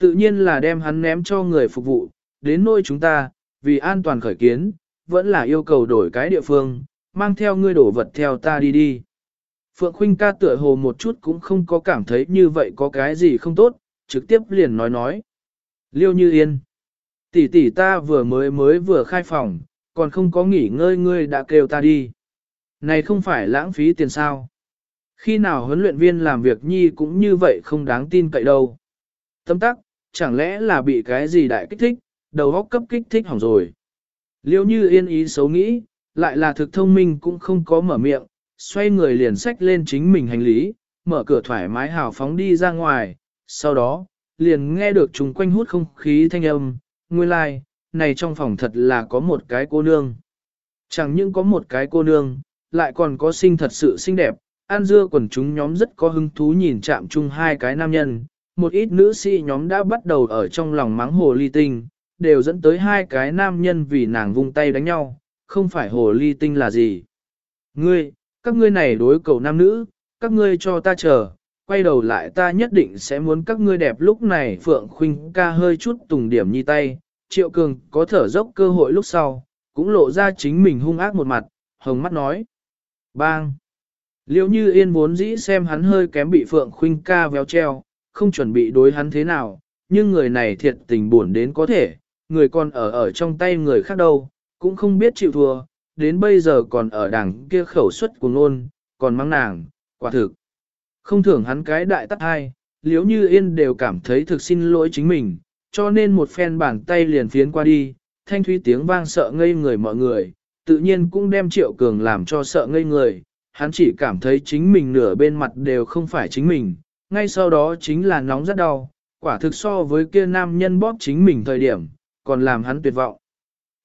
Tự nhiên là đem hắn ném cho người phục vụ, đến nơi chúng ta, vì an toàn khởi kiến, vẫn là yêu cầu đổi cái địa phương, mang theo ngươi đổ vật theo ta đi đi. Phượng Khuynh ca tựa hồ một chút cũng không có cảm thấy như vậy có cái gì không tốt, trực tiếp liền nói nói. Liêu như yên. Tỷ tỷ ta vừa mới mới vừa khai phòng, còn không có nghỉ ngơi ngươi đã kêu ta đi. Này không phải lãng phí tiền sao. Khi nào huấn luyện viên làm việc nhi cũng như vậy không đáng tin cậy đâu. Tâm tắc, chẳng lẽ là bị cái gì đại kích thích, đầu óc cấp kích thích hỏng rồi. Liêu như yên ý xấu nghĩ, lại là thực thông minh cũng không có mở miệng, xoay người liền xách lên chính mình hành lý, mở cửa thoải mái hào phóng đi ra ngoài, sau đó, liền nghe được chúng quanh hút không khí thanh âm, nguyên lai, like, này trong phòng thật là có một cái cô nương. Chẳng những có một cái cô nương, lại còn có sinh thật sự xinh đẹp, an dưa quần chúng nhóm rất có hứng thú nhìn chạm chung hai cái nam nhân, một ít nữ sĩ nhóm đã bắt đầu ở trong lòng mắng hồ ly tinh, đều dẫn tới hai cái nam nhân vì nàng vung tay đánh nhau, không phải hồ ly tinh là gì. Ngươi, các ngươi này đối cầu nam nữ, các ngươi cho ta chờ, quay đầu lại ta nhất định sẽ muốn các ngươi đẹp lúc này Phượng Khuynh ca hơi chút tùng điểm nhi tay, Triệu Cường có thở dốc cơ hội lúc sau, cũng lộ ra chính mình hung ác một mặt, hồng mắt nói. Bang! Liệu như yên vốn dĩ xem hắn hơi kém bị Phượng Khuynh ca véo treo, không chuẩn bị đối hắn thế nào, nhưng người này thiệt tình buồn đến có thể, người còn ở ở trong tay người khác đâu, cũng không biết chịu thua, đến bây giờ còn ở đằng kia khẩu suất của ngôn, còn mang nàng, quả thực. Không thưởng hắn cái đại tắt hai, liếu như yên đều cảm thấy thực xin lỗi chính mình, cho nên một phen bàn tay liền phiến qua đi, thanh thúy tiếng vang sợ ngây người mọi người, tự nhiên cũng đem triệu cường làm cho sợ ngây người, hắn chỉ cảm thấy chính mình nửa bên mặt đều không phải chính mình, ngay sau đó chính là nóng rất đau, quả thực so với kia nam nhân bóp chính mình thời điểm, còn làm hắn tuyệt vọng.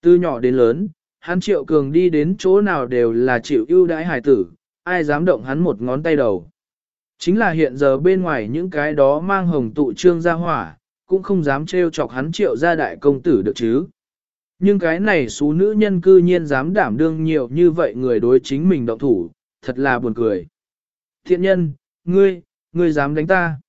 Từ nhỏ đến lớn, hắn triệu cường đi đến chỗ nào đều là chịu ưu đãi hải tử, ai dám động hắn một ngón tay đầu. Chính là hiện giờ bên ngoài những cái đó mang hồng tụ trương ra hỏa, cũng không dám trêu chọc hắn triệu ra đại công tử được chứ. Nhưng cái này số nữ nhân cư nhiên dám đảm đương nhiều như vậy người đối chính mình động thủ, thật là buồn cười. Thiện nhân, ngươi, ngươi dám đánh ta.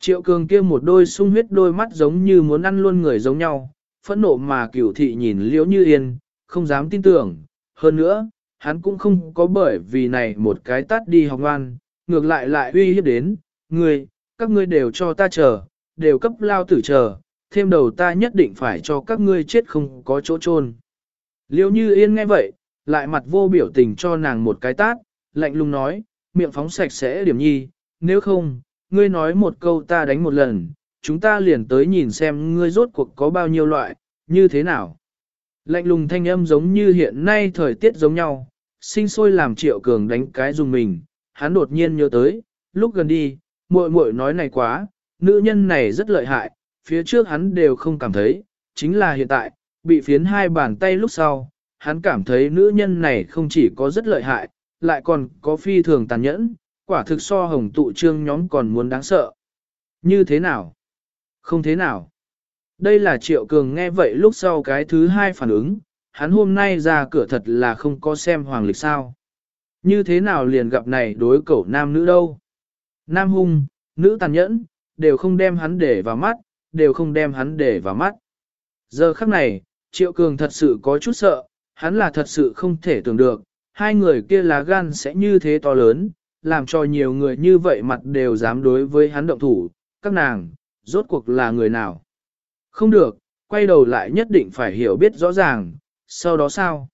Triệu cường kia một đôi sung huyết đôi mắt giống như muốn ăn luôn người giống nhau, phẫn nộ mà cửu thị nhìn liễu như yên, không dám tin tưởng. Hơn nữa, hắn cũng không có bởi vì này một cái tắt đi học ngoan, ngược lại lại uy hiếp đến, ngươi, các ngươi đều cho ta chờ, đều cấp lao tử chờ, thêm đầu ta nhất định phải cho các ngươi chết không có chỗ chôn. Liễu như yên nghe vậy, lại mặt vô biểu tình cho nàng một cái tát, lạnh lùng nói, miệng phóng sạch sẽ điểm nhi, nếu không, ngươi nói một câu ta đánh một lần, chúng ta liền tới nhìn xem ngươi rốt cuộc có bao nhiêu loại, như thế nào. Lạnh lùng thanh âm giống như hiện nay thời tiết giống nhau, sinh sôi làm triệu cường đánh cái dùng mình, hắn đột nhiên nhớ tới, lúc gần đi, muội muội nói này quá, nữ nhân này rất lợi hại, phía trước hắn đều không cảm thấy, chính là hiện tại, bị phiến hai bàn tay lúc sau, hắn cảm thấy nữ nhân này không chỉ có rất lợi hại, lại còn có phi thường tàn nhẫn, quả thực so hồng tụ trương nhóm còn muốn đáng sợ. Như thế nào? Không thế nào. Đây là Triệu Cường nghe vậy lúc sau cái thứ hai phản ứng, hắn hôm nay ra cửa thật là không có xem hoàng lịch sao. Như thế nào liền gặp này đối cậu nam nữ đâu. Nam hung, nữ tàn nhẫn, đều không đem hắn để vào mắt, đều không đem hắn để vào mắt. Giờ khắc này, Triệu Cường thật sự có chút sợ, hắn là thật sự không thể tưởng được, hai người kia lá gan sẽ như thế to lớn, làm cho nhiều người như vậy mặt đều dám đối với hắn động thủ, các nàng, rốt cuộc là người nào. Không được, quay đầu lại nhất định phải hiểu biết rõ ràng, sau đó sao?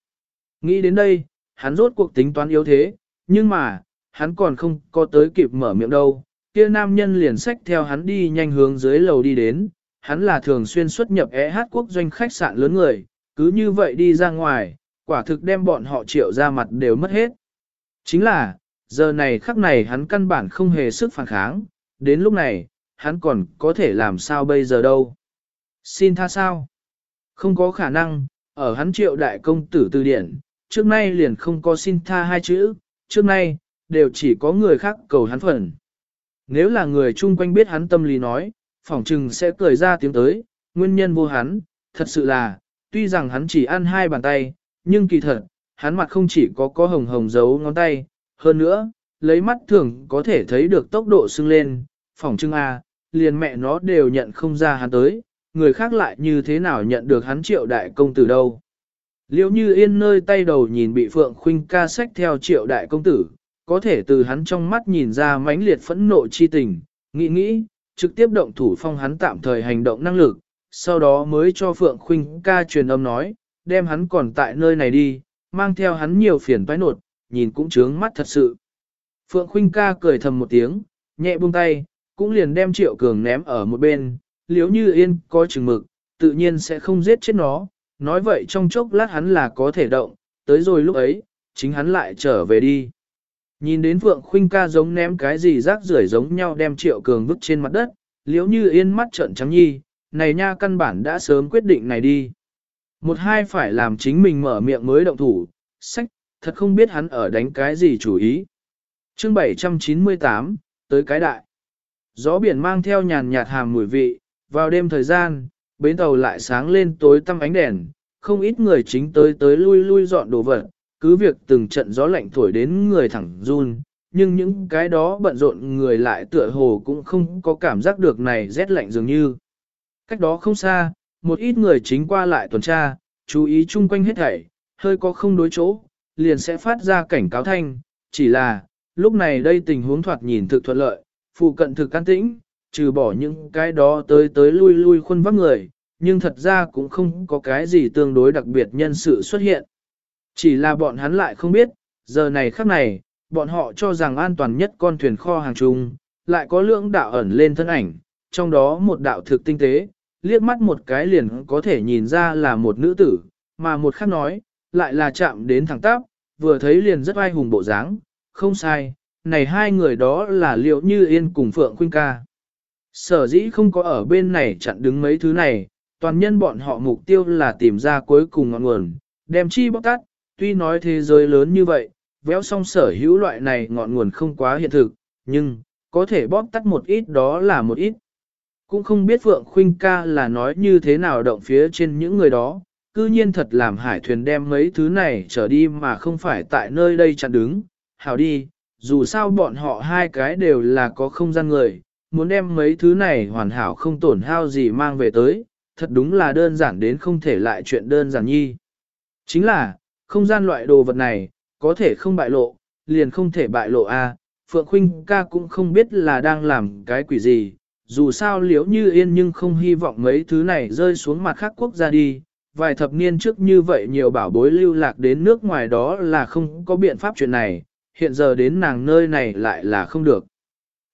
Nghĩ đến đây, hắn rốt cuộc tính toán yếu thế, nhưng mà, hắn còn không có tới kịp mở miệng đâu. Kia nam nhân liền sách theo hắn đi nhanh hướng dưới lầu đi đến, hắn là thường xuyên xuất nhập EH quốc doanh khách sạn lớn người, cứ như vậy đi ra ngoài, quả thực đem bọn họ triệu ra mặt đều mất hết. Chính là, giờ này khắc này hắn căn bản không hề sức phản kháng, đến lúc này, hắn còn có thể làm sao bây giờ đâu. Xin tha sao? Không có khả năng, ở hắn triệu đại công tử từ điển, trước nay liền không có xin tha hai chữ, trước nay, đều chỉ có người khác cầu hắn phần. Nếu là người chung quanh biết hắn tâm lý nói, phỏng trừng sẽ cười ra tiếng tới, nguyên nhân vô hắn, thật sự là, tuy rằng hắn chỉ ăn hai bàn tay, nhưng kỳ thật, hắn mặt không chỉ có có hồng hồng dấu ngón tay, hơn nữa, lấy mắt thường có thể thấy được tốc độ sưng lên, phỏng trưng A, à, liền mẹ nó đều nhận không ra hắn tới, người khác lại như thế nào nhận được hắn triệu đại công tử đâu. Liêu như yên nơi tay đầu nhìn bị Phượng Khuynh ca sách theo triệu đại công tử, có thể từ hắn trong mắt nhìn ra mãnh liệt phẫn nộ chi tình, nghĩ nghĩ, trực tiếp động thủ phong hắn tạm thời hành động năng lực, sau đó mới cho Phượng Khuynh ca truyền âm nói, đem hắn còn tại nơi này đi, mang theo hắn nhiều phiền toái nột, nhìn cũng trướng mắt thật sự. Phượng Khuynh ca cười thầm một tiếng, nhẹ buông tay, cũng liền đem Triệu Cường ném ở một bên, liếu như yên có chừng mực, tự nhiên sẽ không giết chết nó, nói vậy trong chốc lát hắn là có thể động, tới rồi lúc ấy, chính hắn lại trở về đi. Nhìn đến Phượng Khuynh ca giống ném cái gì rác rưởi giống nhau đem Triệu Cường vứt trên mặt đất, liếu như yên mắt trợn trắng nhi, này nha căn bản đã sớm quyết định này đi. Một hai phải làm chính mình mở miệng mới động thủ, sách, thật không biết hắn ở đánh cái gì chủ ý. chương 798, tới cái đại. Gió biển mang theo nhàn nhạt hàm mùi vị, vào đêm thời gian, bến tàu lại sáng lên tối tăm ánh đèn, không ít người chính tới tới lui lui dọn đồ vật, cứ việc từng trận gió lạnh thổi đến người thẳng run, nhưng những cái đó bận rộn người lại tựa hồ cũng không có cảm giác được này rét lạnh dường như. Cách đó không xa, một ít người chính qua lại tuần tra, chú ý chung quanh hết thảy, hơi có không đối chỗ, liền sẽ phát ra cảnh cáo thanh, chỉ là, lúc này đây tình huống thoạt nhìn thực thuận lợi, phụ cận thực can tĩnh, trừ bỏ những cái đó tới tới lui lui khuôn vác người, nhưng thật ra cũng không có cái gì tương đối đặc biệt nhân sự xuất hiện. Chỉ là bọn hắn lại không biết, giờ này khắc này, bọn họ cho rằng an toàn nhất con thuyền kho hàng chung, lại có lưỡng đạo ẩn lên thân ảnh, trong đó một đạo thực tinh tế, liếc mắt một cái liền có thể nhìn ra là một nữ tử, mà một khác nói, lại là chạm đến thẳng tắp, vừa thấy liền rất ai hùng bộ dáng, không sai, này hai người đó là liệu như yên cùng Phượng Khuynh ca. Sở dĩ không có ở bên này chặn đứng mấy thứ này, toàn nhân bọn họ mục tiêu là tìm ra cuối cùng ngọn nguồn, đem chi bóc tắt, tuy nói thế giới lớn như vậy, véo song sở hữu loại này ngọn nguồn không quá hiện thực, nhưng, có thể bóp tắt một ít đó là một ít. Cũng không biết Phượng Khuynh ca là nói như thế nào động phía trên những người đó, cư nhiên thật làm hải thuyền đem mấy thứ này trở đi mà không phải tại nơi đây chặn đứng. Hảo đi, dù sao bọn họ hai cái đều là có không gian người, muốn đem mấy thứ này hoàn hảo không tổn hao gì mang về tới, thật đúng là đơn giản đến không thể lại chuyện đơn giản nhi. Chính là, không gian loại đồ vật này, có thể không bại lộ, liền không thể bại lộ a. Phượng Khuynh ca cũng không biết là đang làm cái quỷ gì, dù sao liếu như yên nhưng không hy vọng mấy thứ này rơi xuống mặt khác quốc gia đi, vài thập niên trước như vậy nhiều bảo bối lưu lạc đến nước ngoài đó là không có biện pháp chuyện này, hiện giờ đến nàng nơi này lại là không được.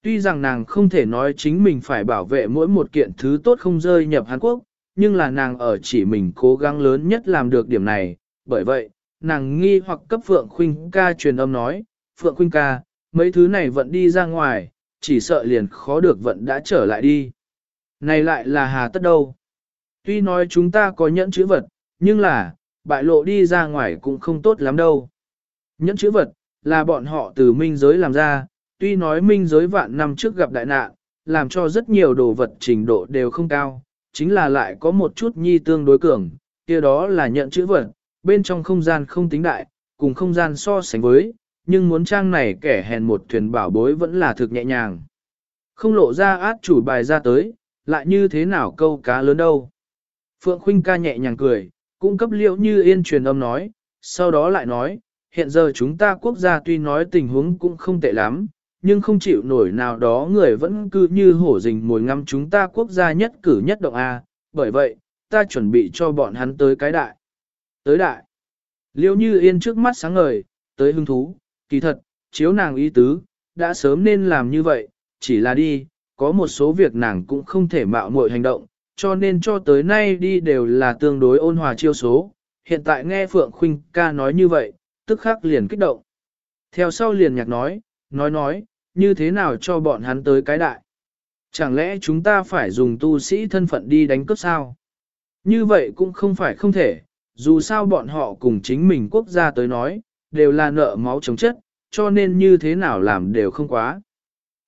Tuy rằng nàng không thể nói chính mình phải bảo vệ mỗi một kiện thứ tốt không rơi nhập Hàn Quốc, nhưng là nàng ở chỉ mình cố gắng lớn nhất làm được điểm này, bởi vậy, nàng nghi hoặc cấp Phượng Khuynh ca truyền âm nói, Phượng Khuynh ca, mấy thứ này vẫn đi ra ngoài, chỉ sợ liền khó được vận đã trở lại đi. Này lại là hà tất đâu. Tuy nói chúng ta có nhẫn chữ vật, nhưng là, bại lộ đi ra ngoài cũng không tốt lắm đâu. Nhẫn chữ vật, là bọn họ từ minh giới làm ra, tuy nói minh giới vạn năm trước gặp đại nạn, làm cho rất nhiều đồ vật trình độ đều không cao, chính là lại có một chút nhi tương đối cường, kia đó là nhận chữ vật, bên trong không gian không tính đại, cùng không gian so sánh với, nhưng muốn trang này kẻ hèn một thuyền bảo bối vẫn là thực nhẹ nhàng. Không lộ ra át chủ bài ra tới, lại như thế nào câu cá lớn đâu. Phượng Khuynh ca nhẹ nhàng cười, cung cấp liệu như yên truyền âm nói, sau đó lại nói, hiện giờ chúng ta quốc gia tuy nói tình huống cũng không tệ lắm, nhưng không chịu nổi nào đó người vẫn cứ như hổ rình mồi ngắm chúng ta quốc gia nhất cử nhất động A, bởi vậy, ta chuẩn bị cho bọn hắn tới cái đại. Tới đại. liễu như yên trước mắt sáng ngời, tới hứng thú, kỳ thật, chiếu nàng ý tứ, đã sớm nên làm như vậy, chỉ là đi, có một số việc nàng cũng không thể mạo muội hành động, cho nên cho tới nay đi đều là tương đối ôn hòa chiêu số. Hiện tại nghe Phượng Khuynh ca nói như vậy, tức khắc liền kích động. Theo sau liền nhạc nói, nói nói, như thế nào cho bọn hắn tới cái đại. Chẳng lẽ chúng ta phải dùng tu sĩ thân phận đi đánh cướp sao? Như vậy cũng không phải không thể, dù sao bọn họ cùng chính mình quốc gia tới nói, đều là nợ máu chống chất, cho nên như thế nào làm đều không quá.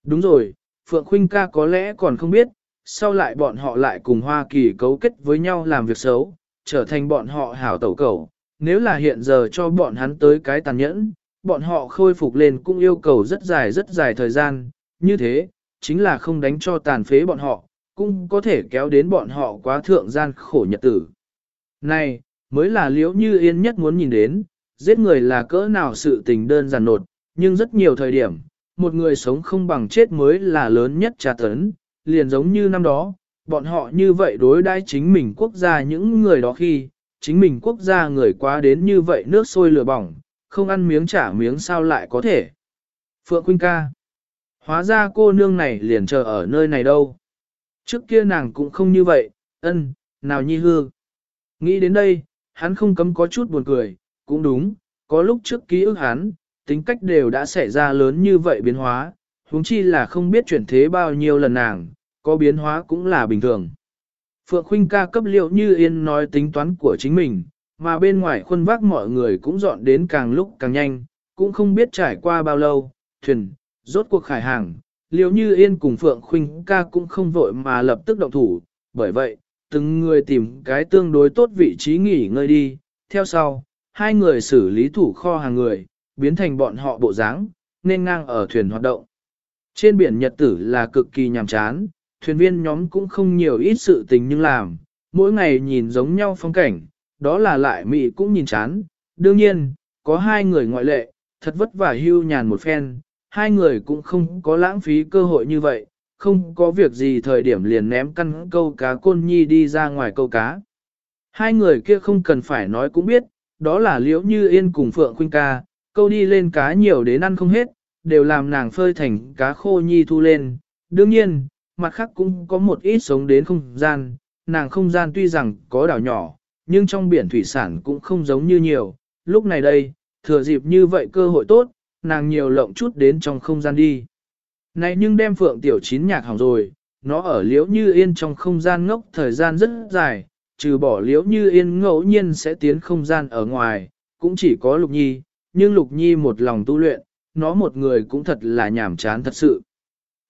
Đúng rồi, Phượng Khuynh ca có lẽ còn không biết, sau lại bọn họ lại cùng Hoa Kỳ cấu kết với nhau làm việc xấu, trở thành bọn họ hảo tẩu cầu. Nếu là hiện giờ cho bọn hắn tới cái tàn nhẫn, bọn họ khôi phục lên cũng yêu cầu rất dài rất dài thời gian, như thế, chính là không đánh cho tàn phế bọn họ, cũng có thể kéo đến bọn họ quá thượng gian khổ nhật tử. Này, mới là liễu như yên nhất muốn nhìn đến, giết người là cỡ nào sự tình đơn giản nột, nhưng rất nhiều thời điểm, một người sống không bằng chết mới là lớn nhất tra tấn, liền giống như năm đó, bọn họ như vậy đối đãi chính mình quốc gia những người đó khi, chính mình quốc gia người quá đến như vậy nước sôi lửa bỏng, không ăn miếng trả miếng sao lại có thể. Phượng Quynh ca. Hóa ra cô nương này liền chờ ở nơi này đâu. Trước kia nàng cũng không như vậy, ân, nào nhi hư. Nghĩ đến đây, hắn không cấm có chút buồn cười, cũng đúng, có lúc trước ký ức hắn, tính cách đều đã xảy ra lớn như vậy biến hóa, huống chi là không biết chuyển thế bao nhiêu lần nàng, có biến hóa cũng là bình thường. Phượng Khuynh ca cấp liệu như yên nói tính toán của chính mình, mà bên ngoài khuôn vác mọi người cũng dọn đến càng lúc càng nhanh, cũng không biết trải qua bao lâu, thuyền, rốt cuộc khải hàng, Liệu như yên cùng Phượng Khuynh ca cũng không vội mà lập tức động thủ, bởi vậy, từng người tìm cái tương đối tốt vị trí nghỉ ngơi đi, theo sau, hai người xử lý thủ kho hàng người, biến thành bọn họ bộ dáng, nên ngang ở thuyền hoạt động. Trên biển Nhật tử là cực kỳ nhàm chán, thuyền viên nhóm cũng không nhiều ít sự tình nhưng làm, mỗi ngày nhìn giống nhau phong cảnh, đó là lại mị cũng nhìn chán. Đương nhiên, có hai người ngoại lệ, thật vất vả hưu nhàn một phen, hai người cũng không có lãng phí cơ hội như vậy, không có việc gì thời điểm liền ném căn câu cá côn nhi đi ra ngoài câu cá. Hai người kia không cần phải nói cũng biết, đó là liễu như yên cùng Phượng Khuynh ca, câu đi lên cá nhiều đến ăn không hết, đều làm nàng phơi thành cá khô nhi thu lên. Đương nhiên, mặt khác cũng có một ít sống đến không gian, nàng không gian tuy rằng có đảo nhỏ, nhưng trong biển thủy sản cũng không giống như nhiều. Lúc này đây, thừa dịp như vậy cơ hội tốt, nàng nhiều lộng chút đến trong không gian đi. Này nhưng đem phượng tiểu chín nhạc hỏng rồi, nó ở liễu như yên trong không gian ngốc thời gian rất dài, trừ bỏ liễu như yên ngẫu nhiên sẽ tiến không gian ở ngoài, cũng chỉ có lục nhi, nhưng lục nhi một lòng tu luyện, nó một người cũng thật là nhảm chán thật sự.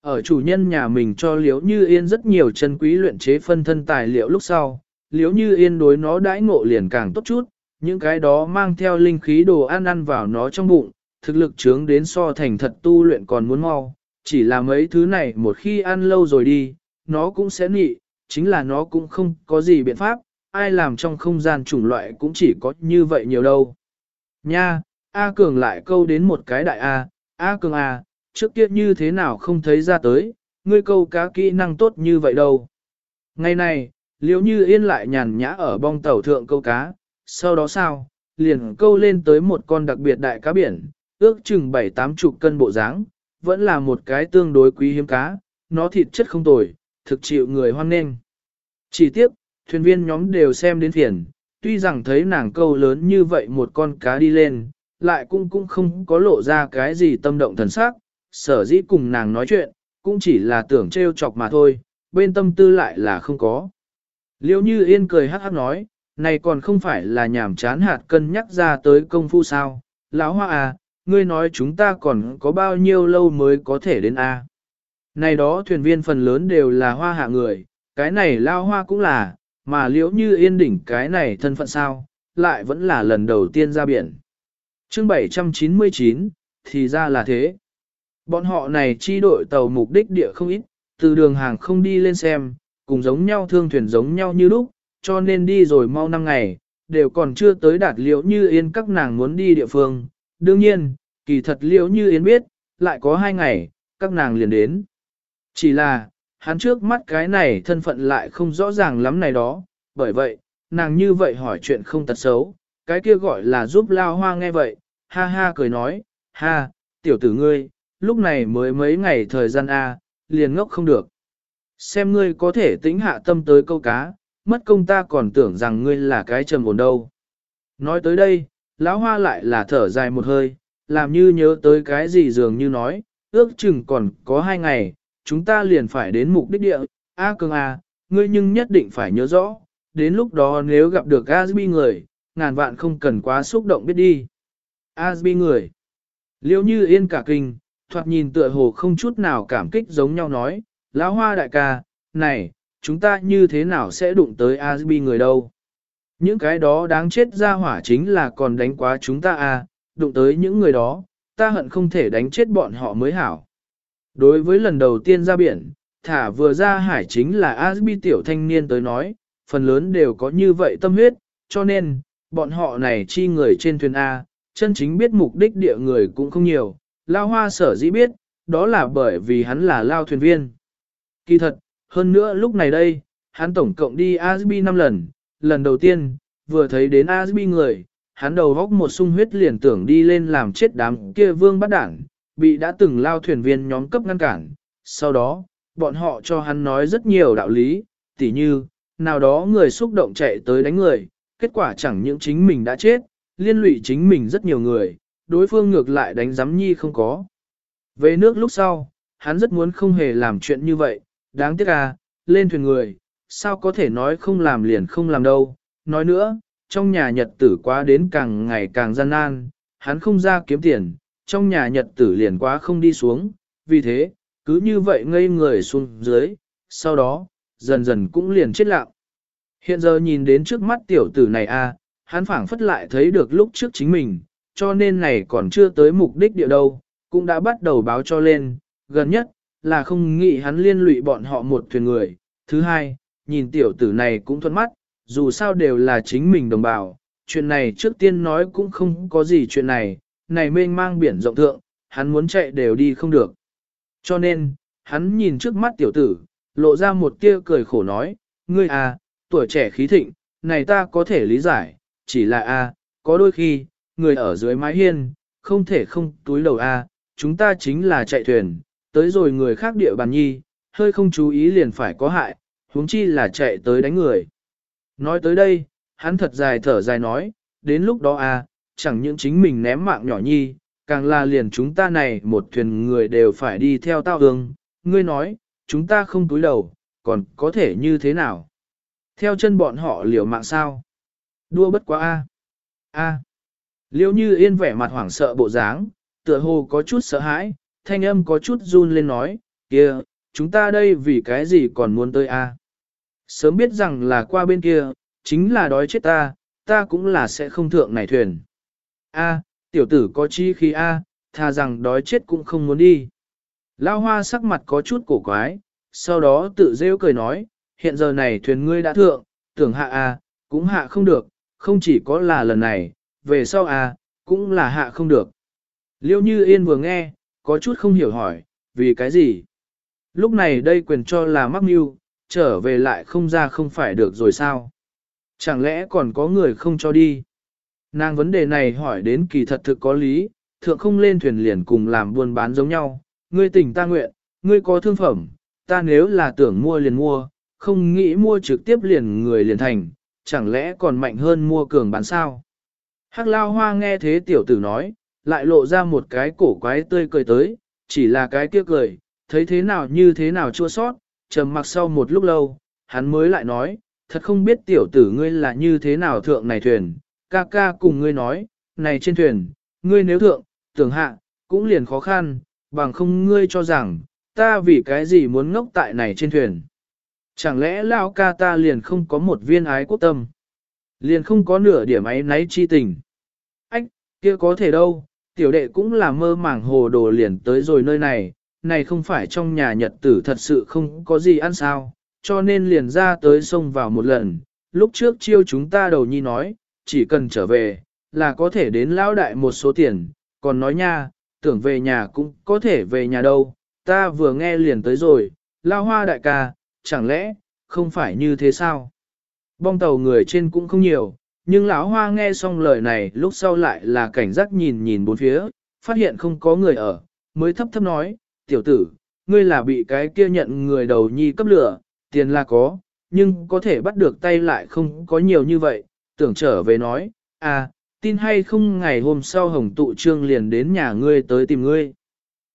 Ở chủ nhân nhà mình cho liễu như yên rất nhiều chân quý luyện chế phân thân tài liệu lúc sau, liễu như yên đối nó đãi ngộ liền càng tốt chút, những cái đó mang theo linh khí đồ ăn ăn vào nó trong bụng, thực lực trướng đến so thành thật tu luyện còn muốn mau, chỉ là mấy thứ này một khi ăn lâu rồi đi, nó cũng sẽ nị, chính là nó cũng không có gì biện pháp, ai làm trong không gian chủng loại cũng chỉ có như vậy nhiều đâu. Nha, A Cường lại câu đến một cái đại A, A Cường A, trước kia như thế nào không thấy ra tới, ngươi câu cá kỹ năng tốt như vậy đâu. Ngày này, liếu như yên lại nhàn nhã ở bong tàu thượng câu cá, sau đó sao, liền câu lên tới một con đặc biệt đại cá biển, ước chừng bảy tám chục cân bộ dáng, vẫn là một cái tương đối quý hiếm cá, nó thịt chất không tồi, thực chịu người hoan nghênh. Chỉ tiếc, thuyền viên nhóm đều xem đến phiền, tuy rằng thấy nàng câu lớn như vậy một con cá đi lên, lại cũng cũng không có lộ ra cái gì tâm động thần sắc, sở dĩ cùng nàng nói chuyện, cũng chỉ là tưởng trêu chọc mà thôi, bên tâm tư lại là không có. Liêu như yên cười hắc hắc nói, này còn không phải là nhảm chán hạt cân nhắc ra tới công phu sao, lão hoa à, ngươi nói chúng ta còn có bao nhiêu lâu mới có thể đến A. Này đó thuyền viên phần lớn đều là hoa hạ người, cái này lao hoa cũng là, mà liễu như yên đỉnh cái này thân phận sao, lại vẫn là lần đầu tiên ra biển chương 799, thì ra là thế. Bọn họ này chi đội tàu mục đích địa không ít, từ đường hàng không đi lên xem, cùng giống nhau thương thuyền giống nhau như lúc, cho nên đi rồi mau năm ngày, đều còn chưa tới đạt liễu như yên các nàng muốn đi địa phương. Đương nhiên, kỳ thật liễu như yên biết, lại có hai ngày, các nàng liền đến. Chỉ là, hắn trước mắt cái này thân phận lại không rõ ràng lắm này đó, bởi vậy, nàng như vậy hỏi chuyện không tật xấu, cái kia gọi là giúp lao hoa nghe vậy, ha ha cười nói, ha, tiểu tử ngươi, lúc này mới mấy ngày thời gian A, liền ngốc không được. Xem ngươi có thể tĩnh hạ tâm tới câu cá, mất công ta còn tưởng rằng ngươi là cái trầm ổn đâu. Nói tới đây, lão hoa lại là thở dài một hơi, làm như nhớ tới cái gì dường như nói, ước chừng còn có hai ngày, chúng ta liền phải đến mục đích địa, A à, cường A, ngươi nhưng nhất định phải nhớ rõ, đến lúc đó nếu gặp được Gatsby người, ngàn vạn không cần quá xúc động biết đi. Asbi người. Liêu như yên cả kinh, thoạt nhìn tựa hồ không chút nào cảm kích giống nhau nói, lão hoa đại ca, này, chúng ta như thế nào sẽ đụng tới Asbi người đâu? Những cái đó đáng chết ra hỏa chính là còn đánh quá chúng ta à, đụng tới những người đó, ta hận không thể đánh chết bọn họ mới hảo. Đối với lần đầu tiên ra biển, thả vừa ra hải chính là Asbi tiểu thanh niên tới nói, phần lớn đều có như vậy tâm huyết, cho nên, bọn họ này chi người trên thuyền A, chân chính biết mục đích địa người cũng không nhiều, lao hoa sở dĩ biết, đó là bởi vì hắn là lao thuyền viên. Kỳ thật, hơn nữa lúc này đây, hắn tổng cộng đi Asbi 5 lần, lần đầu tiên, vừa thấy đến Asbi người, hắn đầu góc một sung huyết liền tưởng đi lên làm chết đám kia vương bắt đảng, bị đã từng lao thuyền viên nhóm cấp ngăn cản. Sau đó, bọn họ cho hắn nói rất nhiều đạo lý, tỉ như, nào đó người xúc động chạy tới đánh người, kết quả chẳng những chính mình đã chết, liên lụy chính mình rất nhiều người, đối phương ngược lại đánh giám nhi không có. Về nước lúc sau, hắn rất muốn không hề làm chuyện như vậy, đáng tiếc à, lên thuyền người, sao có thể nói không làm liền không làm đâu, nói nữa, trong nhà nhật tử quá đến càng ngày càng gian nan, hắn không ra kiếm tiền, trong nhà nhật tử liền quá không đi xuống, vì thế, cứ như vậy ngây người xuống dưới, sau đó, dần dần cũng liền chết lặng. Hiện giờ nhìn đến trước mắt tiểu tử này a, à, hắn phảng phất lại thấy được lúc trước chính mình, cho nên này còn chưa tới mục đích địa đâu, cũng đã bắt đầu báo cho lên, gần nhất, là không nghĩ hắn liên lụy bọn họ một thuyền người. Thứ hai, nhìn tiểu tử này cũng thuận mắt, dù sao đều là chính mình đồng bào, chuyện này trước tiên nói cũng không có gì chuyện này, này mênh mang biển rộng thượng, hắn muốn chạy đều đi không được. Cho nên, hắn nhìn trước mắt tiểu tử, lộ ra một tia cười khổ nói, ngươi à, tuổi trẻ khí thịnh, này ta có thể lý giải, chỉ là a, à, có đôi khi, người ở dưới mái hiên, không thể không túi đầu a, à, chúng ta chính là chạy thuyền, tới rồi người khác địa bàn nhi, hơi không chú ý liền phải có hại, huống chi là chạy tới đánh người. Nói tới đây, hắn thật dài thở dài nói, đến lúc đó a, à, chẳng những chính mình ném mạng nhỏ nhi, càng là liền chúng ta này một thuyền người đều phải đi theo tao hương, ngươi nói, chúng ta không túi đầu, còn có thể như thế nào? Theo chân bọn họ liều mạng sao? Đua bất quá a. A. Liêu như yên vẻ mặt hoảng sợ bộ dáng, tựa hồ có chút sợ hãi, thanh âm có chút run lên nói, kia, chúng ta đây vì cái gì còn muốn tới a? Sớm biết rằng là qua bên kia, chính là đói chết ta, ta cũng là sẽ không thượng này thuyền. A, tiểu tử có chi khi A, tha rằng đói chết cũng không muốn đi. Lao hoa sắc mặt có chút cổ quái, sau đó tự rêu cười nói, hiện giờ này thuyền ngươi đã thượng, tưởng hạ A, cũng hạ không được, không chỉ có là lần này, về sau à cũng là hạ không được. Liêu như yên vừa nghe, có chút không hiểu hỏi, vì cái gì? Lúc này đây quyền cho là mắc mưu, trở về lại không ra không phải được rồi sao? Chẳng lẽ còn có người không cho đi? Nàng vấn đề này hỏi đến kỳ thật thực có lý, thượng không lên thuyền liền cùng làm buôn bán giống nhau, ngươi tỉnh ta nguyện, ngươi có thương phẩm, ta nếu là tưởng mua liền mua, không nghĩ mua trực tiếp liền người liền thành, chẳng lẽ còn mạnh hơn mua cường bán sao. Hắc lao hoa nghe thế tiểu tử nói, lại lộ ra một cái cổ quái tươi cười tới, chỉ là cái kia cười, thấy thế nào như thế nào chua sót, trầm mặc sau một lúc lâu, hắn mới lại nói, thật không biết tiểu tử ngươi là như thế nào thượng này thuyền, ca ca cùng ngươi nói, này trên thuyền, ngươi nếu thượng, tưởng hạ, cũng liền khó khăn, bằng không ngươi cho rằng, ta vì cái gì muốn ngốc tại này trên thuyền. Chẳng lẽ lão ca ta liền không có một viên ái quốc tâm, liền không có nửa điểm ấy náy chi tình. Ách, kia có thể đâu, tiểu đệ cũng là mơ màng hồ đồ liền tới rồi nơi này, này không phải trong nhà nhật tử thật sự không có gì ăn sao, cho nên liền ra tới sông vào một lần. Lúc trước chiêu chúng ta đầu nhi nói, chỉ cần trở về, là có thể đến lão đại một số tiền, còn nói nha, tưởng về nhà cũng có thể về nhà đâu, ta vừa nghe liền tới rồi, lao hoa đại ca, chẳng lẽ, không phải như thế sao? Bong tàu người trên cũng không nhiều, nhưng lão hoa nghe xong lời này lúc sau lại là cảnh giác nhìn nhìn bốn phía, phát hiện không có người ở, mới thấp thấp nói, tiểu tử, ngươi là bị cái kia nhận người đầu nhi cấp lửa, tiền là có, nhưng có thể bắt được tay lại không có nhiều như vậy, tưởng trở về nói, à, tin hay không ngày hôm sau hồng tụ trương liền đến nhà ngươi tới tìm ngươi.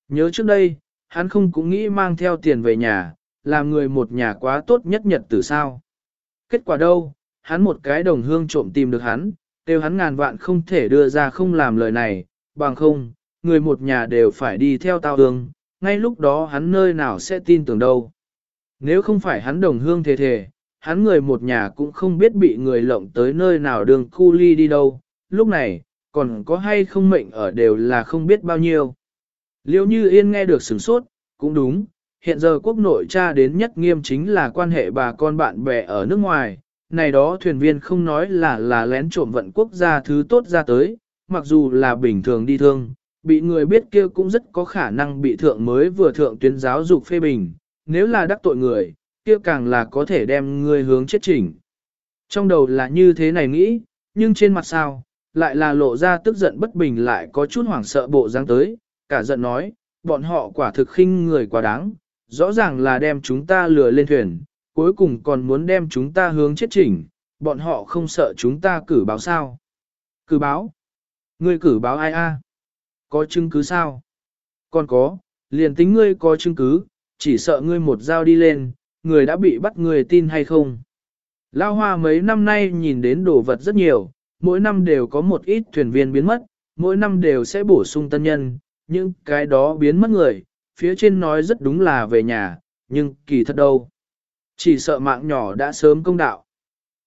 Nhớ trước đây, hắn không cũng nghĩ mang theo tiền về nhà, làm người một nhà quá tốt nhất nhật từ sao. Kết quả đâu, hắn một cái đồng hương trộm tìm được hắn, đều hắn ngàn vạn không thể đưa ra không làm lời này, bằng không, người một nhà đều phải đi theo tao hương, ngay lúc đó hắn nơi nào sẽ tin tưởng đâu. Nếu không phải hắn đồng hương thề thề, hắn người một nhà cũng không biết bị người lộng tới nơi nào đường khu ly đi đâu, lúc này, còn có hay không mệnh ở đều là không biết bao nhiêu. Liêu như yên nghe được sửng sốt, cũng đúng, hiện giờ quốc nội tra đến nhất nghiêm chính là quan hệ bà con bạn bè ở nước ngoài, này đó thuyền viên không nói là là lén trộm vận quốc gia thứ tốt ra tới, mặc dù là bình thường đi thương, bị người biết kia cũng rất có khả năng bị thượng mới vừa thượng tuyến giáo dục phê bình, nếu là đắc tội người, kia càng là có thể đem người hướng chết chỉnh. Trong đầu là như thế này nghĩ, nhưng trên mặt sao, lại là lộ ra tức giận bất bình lại có chút hoảng sợ bộ dáng tới, cả giận nói, bọn họ quả thực khinh người quá đáng, rõ ràng là đem chúng ta lừa lên thuyền, cuối cùng còn muốn đem chúng ta hướng chết chỉnh, bọn họ không sợ chúng ta cử báo sao. Cử báo? Ngươi cử báo ai a? Có chứng cứ sao? Còn có, liền tính ngươi có chứng cứ, chỉ sợ ngươi một dao đi lên, người đã bị bắt người tin hay không? Lao hoa mấy năm nay nhìn đến đồ vật rất nhiều, mỗi năm đều có một ít thuyền viên biến mất, mỗi năm đều sẽ bổ sung tân nhân, nhưng cái đó biến mất người, phía trên nói rất đúng là về nhà, nhưng kỳ thật đâu. Chỉ sợ mạng nhỏ đã sớm công đạo.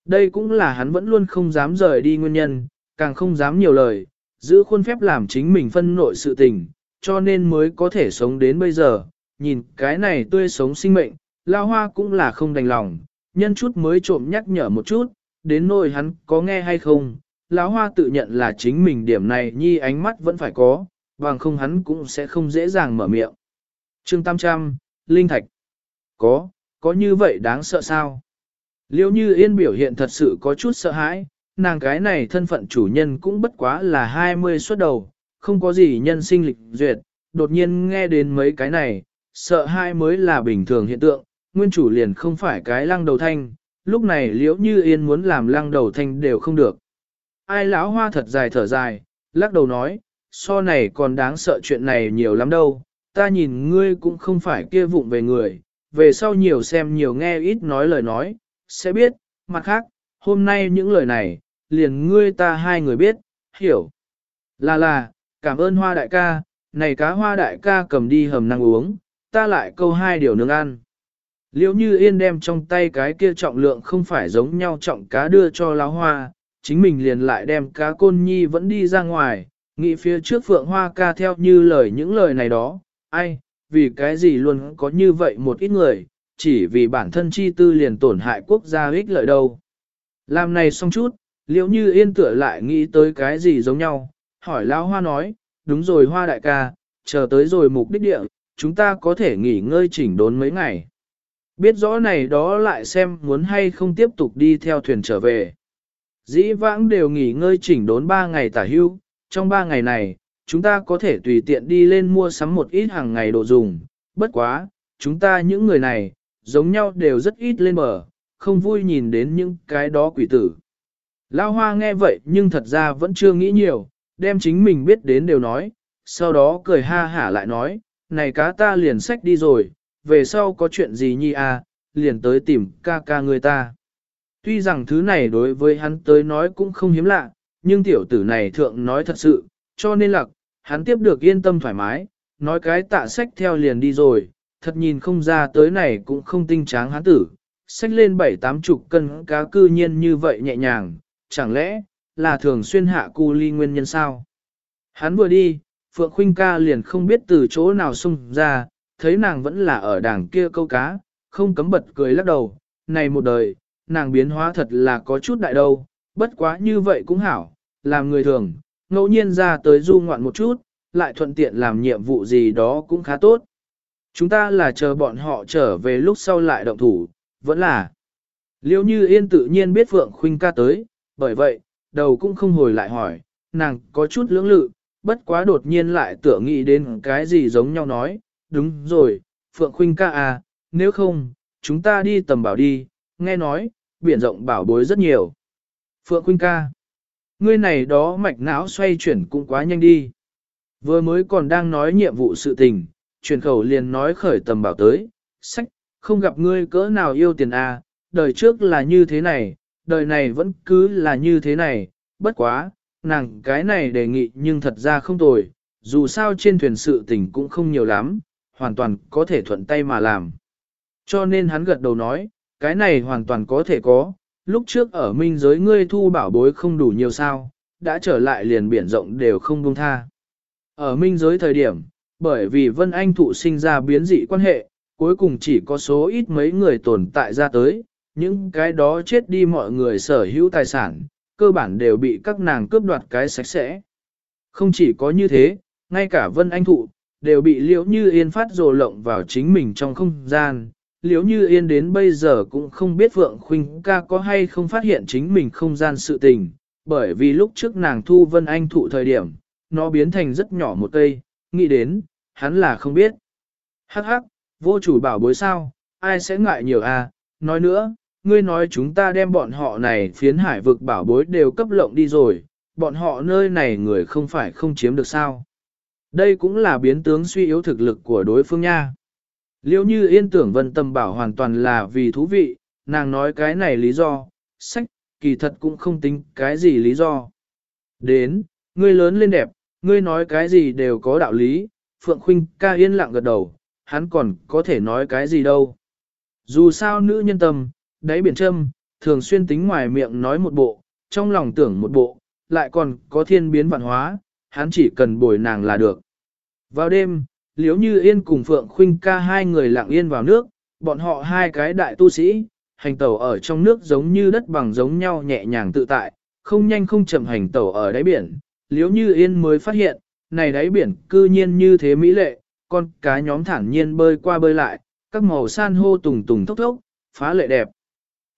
Đây cũng là hắn vẫn luôn không dám rời đi nguyên nhân, càng không dám nhiều lời, giữ khuôn phép làm chính mình phân nội sự tình, cho nên mới có thể sống đến bây giờ. Nhìn cái này tươi sống sinh mệnh, lao hoa cũng là không đành lòng, nhân chút mới trộm nhắc nhở một chút, đến nỗi hắn có nghe hay không, lão hoa tự nhận là chính mình điểm này nhi ánh mắt vẫn phải có, bằng không hắn cũng sẽ không dễ dàng mở miệng. Chương 800, Linh Thạch. Có, có như vậy đáng sợ sao? Liễu như yên biểu hiện thật sự có chút sợ hãi, nàng cái này thân phận chủ nhân cũng bất quá là 20 xuất đầu, không có gì nhân sinh lịch duyệt, đột nhiên nghe đến mấy cái này, sợ hai mới là bình thường hiện tượng, nguyên chủ liền không phải cái lăng đầu thanh, lúc này liễu như yên muốn làm lăng đầu thanh đều không được. Ai lão hoa thật dài thở dài, lắc đầu nói, so này còn đáng sợ chuyện này nhiều lắm đâu, ta nhìn ngươi cũng không phải kia vụng về người, về sau nhiều xem nhiều nghe ít nói lời nói, sẽ biết, mặt khác, hôm nay những lời này, liền ngươi ta hai người biết, hiểu. Là là, cảm ơn hoa đại ca, này cá hoa đại ca cầm đi hầm năng uống, ta lại câu hai điều nướng ăn. liễu như yên đem trong tay cái kia trọng lượng không phải giống nhau trọng cá đưa cho lá hoa, chính mình liền lại đem cá côn nhi vẫn đi ra ngoài, nghĩ phía trước phượng hoa ca theo như lời những lời này đó, ai, vì cái gì luôn có như vậy một ít người, chỉ vì bản thân chi tư liền tổn hại quốc gia ích lợi đâu. Làm này xong chút, liệu như yên tựa lại nghĩ tới cái gì giống nhau, hỏi lão hoa nói, đúng rồi hoa đại ca, chờ tới rồi mục đích địa, chúng ta có thể nghỉ ngơi chỉnh đốn mấy ngày. Biết rõ này đó lại xem muốn hay không tiếp tục đi theo thuyền trở về. Dĩ vãng đều nghỉ ngơi chỉnh đốn 3 ngày tả hưu, trong 3 ngày này, chúng ta có thể tùy tiện đi lên mua sắm một ít hàng ngày đồ dùng, bất quá, chúng ta những người này, giống nhau đều rất ít lên bờ, không vui nhìn đến những cái đó quỷ tử. Lao hoa nghe vậy nhưng thật ra vẫn chưa nghĩ nhiều, đem chính mình biết đến đều nói, sau đó cười ha hả lại nói, này cá ta liền sách đi rồi, về sau có chuyện gì nhi à, liền tới tìm ca ca người ta. Tuy rằng thứ này đối với hắn tới nói cũng không hiếm lạ, nhưng tiểu tử này thượng nói thật sự, cho nên là, hắn tiếp được yên tâm thoải mái, nói cái tạ sách theo liền đi rồi, thật nhìn không ra tới này cũng không tinh tráng hắn tử, sách lên bảy tám chục cân cá cư nhiên như vậy nhẹ nhàng, chẳng lẽ là thường xuyên hạ cu ly nguyên nhân sao? Hắn vừa đi, Phượng Khuynh ca liền không biết từ chỗ nào xung ra, thấy nàng vẫn là ở đảng kia câu cá, không cấm bật cười lắc đầu, này một đời, nàng biến hóa thật là có chút đại đâu, bất quá như vậy cũng hảo, làm người thường, ngẫu nhiên ra tới du ngoạn một chút, lại thuận tiện làm nhiệm vụ gì đó cũng khá tốt. Chúng ta là chờ bọn họ trở về lúc sau lại động thủ, vẫn là. Liêu như yên tự nhiên biết Phượng Khuynh ca tới, bởi vậy, đầu cũng không hồi lại hỏi, nàng có chút lưỡng lự, bất quá đột nhiên lại tưởng nghĩ đến cái gì giống nhau nói, đúng rồi, Phượng Khuynh ca à, nếu không, chúng ta đi tầm bảo đi, nghe nói, biển rộng bảo bối rất nhiều. Phượng Khuynh ca, ngươi này đó mạch não xoay chuyển cũng quá nhanh đi. Vừa mới còn đang nói nhiệm vụ sự tình, truyền khẩu liền nói khởi tầm bảo tới, sách, không gặp ngươi cỡ nào yêu tiền à, đời trước là như thế này, đời này vẫn cứ là như thế này, bất quá, nàng cái này đề nghị nhưng thật ra không tồi, dù sao trên thuyền sự tình cũng không nhiều lắm, hoàn toàn có thể thuận tay mà làm. Cho nên hắn gật đầu nói, cái này hoàn toàn có thể có, lúc trước ở minh giới ngươi thu bảo bối không đủ nhiều sao, đã trở lại liền biển rộng đều không buông tha. Ở minh giới thời điểm, bởi vì Vân Anh thụ sinh ra biến dị quan hệ, cuối cùng chỉ có số ít mấy người tồn tại ra tới, những cái đó chết đi mọi người sở hữu tài sản, cơ bản đều bị các nàng cướp đoạt cái sạch sẽ. Không chỉ có như thế, ngay cả Vân Anh thụ, đều bị liễu như yên phát rồ lộng vào chính mình trong không gian liếu như yên đến bây giờ cũng không biết Phượng Khuynh ca có hay không phát hiện chính mình không gian sự tình, bởi vì lúc trước nàng thu Vân Anh thụ thời điểm, nó biến thành rất nhỏ một cây, nghĩ đến, hắn là không biết. Hắc hắc, vô chủ bảo bối sao, ai sẽ ngại nhiều à, nói nữa, ngươi nói chúng ta đem bọn họ này phiến hải vực bảo bối đều cấp lộng đi rồi, bọn họ nơi này người không phải không chiếm được sao. Đây cũng là biến tướng suy yếu thực lực của đối phương nha. Liêu như yên tưởng vân tâm bảo hoàn toàn là vì thú vị, nàng nói cái này lý do, sách, kỳ thật cũng không tính cái gì lý do. Đến, ngươi lớn lên đẹp, ngươi nói cái gì đều có đạo lý, Phượng Khuynh ca yên lặng gật đầu, hắn còn có thể nói cái gì đâu. Dù sao nữ nhân tâm, đáy biển châm, thường xuyên tính ngoài miệng nói một bộ, trong lòng tưởng một bộ, lại còn có thiên biến vạn hóa, hắn chỉ cần bồi nàng là được. Vào đêm, liếu như yên cùng Phượng Khuynh ca hai người lặng yên vào nước, bọn họ hai cái đại tu sĩ, hành tẩu ở trong nước giống như đất bằng giống nhau nhẹ nhàng tự tại, không nhanh không chậm hành tẩu ở đáy biển. Liếu như yên mới phát hiện, này đáy biển cư nhiên như thế mỹ lệ, con cá nhóm thản nhiên bơi qua bơi lại, các màu san hô tùng tùng thốc thốc, phá lệ đẹp.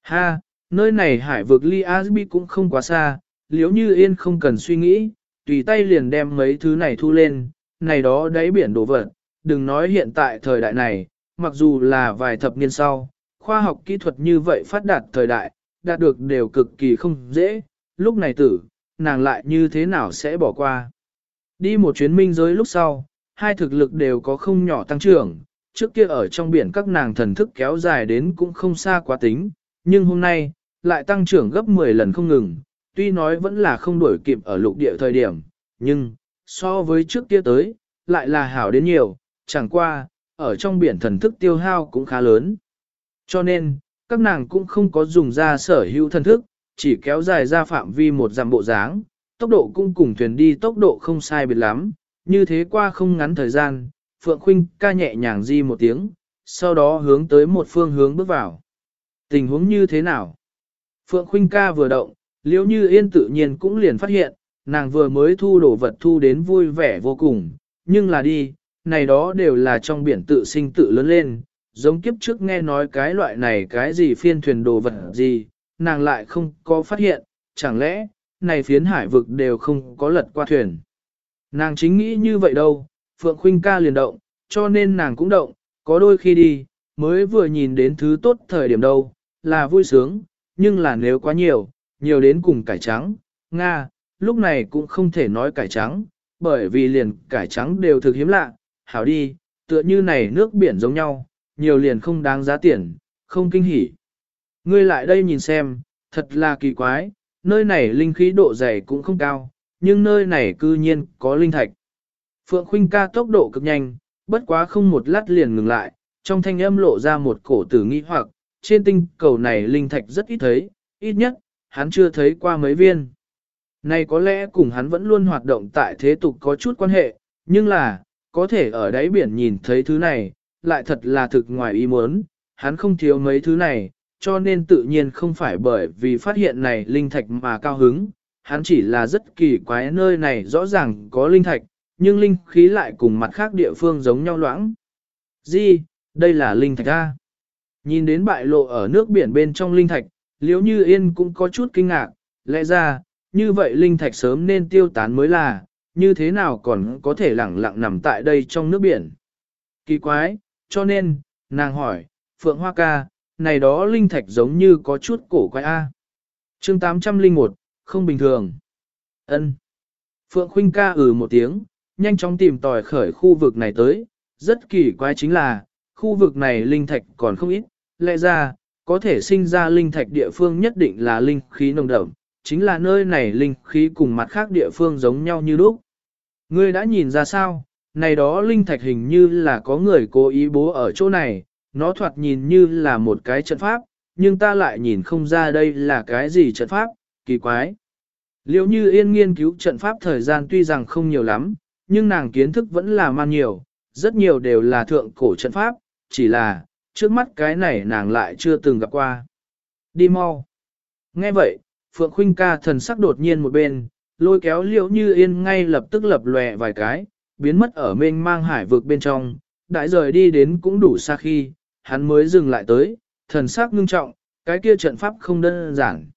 Ha, nơi này hải vực ly Asbi cũng không quá xa, liếu như yên không cần suy nghĩ, tùy tay liền đem mấy thứ này thu lên, này đó đáy biển đổ vật, đừng nói hiện tại thời đại này, mặc dù là vài thập niên sau, khoa học kỹ thuật như vậy phát đạt thời đại, đạt được đều cực kỳ không dễ, lúc này tử, nàng lại như thế nào sẽ bỏ qua. Đi một chuyến minh giới lúc sau, hai thực lực đều có không nhỏ tăng trưởng, trước kia ở trong biển các nàng thần thức kéo dài đến cũng không xa quá tính, nhưng hôm nay, lại tăng trưởng gấp 10 lần không ngừng, tuy nói vẫn là không đuổi kịp ở lục địa thời điểm, nhưng, so với trước kia tới, lại là hảo đến nhiều, chẳng qua, ở trong biển thần thức tiêu hao cũng khá lớn. Cho nên, các nàng cũng không có dùng ra sở hữu thần thức, chỉ kéo dài ra phạm vi một dặm bộ dáng, tốc độ cũng cùng thuyền đi tốc độ không sai biệt lắm, như thế qua không ngắn thời gian, Phượng Khuynh ca nhẹ nhàng di một tiếng, sau đó hướng tới một phương hướng bước vào. Tình huống như thế nào? Phượng Khuynh ca vừa động, liễu như yên tự nhiên cũng liền phát hiện, nàng vừa mới thu đồ vật thu đến vui vẻ vô cùng, nhưng là đi, này đó đều là trong biển tự sinh tự lớn lên, giống kiếp trước nghe nói cái loại này cái gì phiên thuyền đồ vật gì, nàng lại không có phát hiện, chẳng lẽ, này phiến hải vực đều không có lật qua thuyền. Nàng chính nghĩ như vậy đâu, Phượng Khuynh ca liền động, cho nên nàng cũng động, có đôi khi đi, mới vừa nhìn đến thứ tốt thời điểm đâu, là vui sướng, nhưng là nếu quá nhiều, nhiều đến cùng cải trắng, Nga, lúc này cũng không thể nói cải trắng, bởi vì liền cải trắng đều thực hiếm lạ, hảo đi, tựa như này nước biển giống nhau, nhiều liền không đáng giá tiền, không kinh hỉ. Ngươi lại đây nhìn xem, thật là kỳ quái, nơi này linh khí độ dày cũng không cao, nhưng nơi này cư nhiên có linh thạch. Phượng Khuynh ca tốc độ cực nhanh, bất quá không một lát liền ngừng lại, trong thanh âm lộ ra một cổ tử nghi hoặc, trên tinh cầu này linh thạch rất ít thấy, ít nhất, hắn chưa thấy qua mấy viên. Này có lẽ cùng hắn vẫn luôn hoạt động tại thế tục có chút quan hệ, nhưng là, có thể ở đáy biển nhìn thấy thứ này, lại thật là thực ngoài ý muốn, hắn không thiếu mấy thứ này, cho nên tự nhiên không phải bởi vì phát hiện này linh thạch mà cao hứng, hắn chỉ là rất kỳ quái nơi này rõ ràng có linh thạch, nhưng linh khí lại cùng mặt khác địa phương giống nhau loãng. Gì, đây là linh thạch A. Nhìn đến bại lộ ở nước biển bên trong linh thạch, liếu như yên cũng có chút kinh ngạc, lẽ ra, như vậy linh thạch sớm nên tiêu tán mới là, như thế nào còn có thể lẳng lặng nằm tại đây trong nước biển. Kỳ quái, cho nên, nàng hỏi, Phượng Hoa ca, này đó linh thạch giống như có chút cổ quái A. chương 801, không bình thường. ân Phượng Khuynh ca ừ một tiếng, nhanh chóng tìm tòi khởi khu vực này tới, rất kỳ quái chính là, khu vực này linh thạch còn không ít, lẽ ra, có thể sinh ra linh thạch địa phương nhất định là linh khí nồng đậm, chính là nơi này linh khí cùng mặt khác địa phương giống nhau như lúc. Ngươi đã nhìn ra sao, này đó linh thạch hình như là có người cố ý bố ở chỗ này, nó thoạt nhìn như là một cái trận pháp, nhưng ta lại nhìn không ra đây là cái gì trận pháp, kỳ quái. Liệu như yên nghiên cứu trận pháp thời gian tuy rằng không nhiều lắm, nhưng nàng kiến thức vẫn là man nhiều, rất nhiều đều là thượng cổ trận pháp, chỉ là, trước mắt cái này nàng lại chưa từng gặp qua. Đi mau. Nghe vậy, Phượng Khuynh ca thần sắc đột nhiên một bên, lôi kéo liễu như yên ngay lập tức lập lòe vài cái, biến mất ở mênh mang hải vực bên trong, đại rời đi đến cũng đủ xa khi, hắn mới dừng lại tới, thần sắc ngưng trọng, cái kia trận pháp không đơn giản.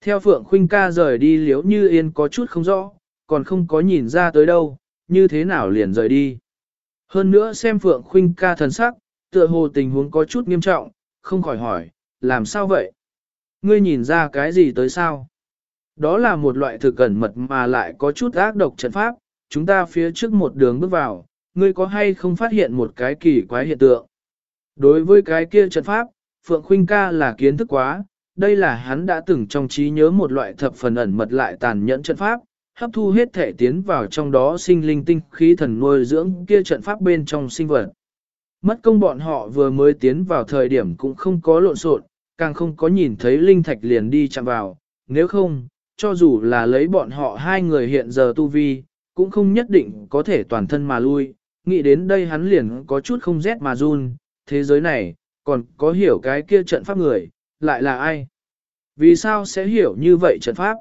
Theo Phượng Khuynh ca rời đi liễu như yên có chút không rõ, còn không có nhìn ra tới đâu, như thế nào liền rời đi. Hơn nữa xem Phượng Khuynh ca thần sắc, tựa hồ tình huống có chút nghiêm trọng, không khỏi hỏi, làm sao vậy? Ngươi nhìn ra cái gì tới sao? Đó là một loại thực cẩn mật mà lại có chút ác độc trận pháp, chúng ta phía trước một đường bước vào, ngươi có hay không phát hiện một cái kỳ quái hiện tượng? Đối với cái kia trận pháp, Phượng Khuynh ca là kiến thức quá, đây là hắn đã từng trong trí nhớ một loại thập phần ẩn mật lại tàn nhẫn trận pháp, hấp thu hết thể tiến vào trong đó sinh linh tinh khí thần nuôi dưỡng kia trận pháp bên trong sinh vật. Mất công bọn họ vừa mới tiến vào thời điểm cũng không có lộn xộn, càng không có nhìn thấy linh thạch liền đi chạm vào, nếu không, cho dù là lấy bọn họ hai người hiện giờ tu vi, cũng không nhất định có thể toàn thân mà lui, nghĩ đến đây hắn liền có chút không rét mà run, thế giới này, còn có hiểu cái kia trận pháp người, lại là ai? Vì sao sẽ hiểu như vậy trận pháp?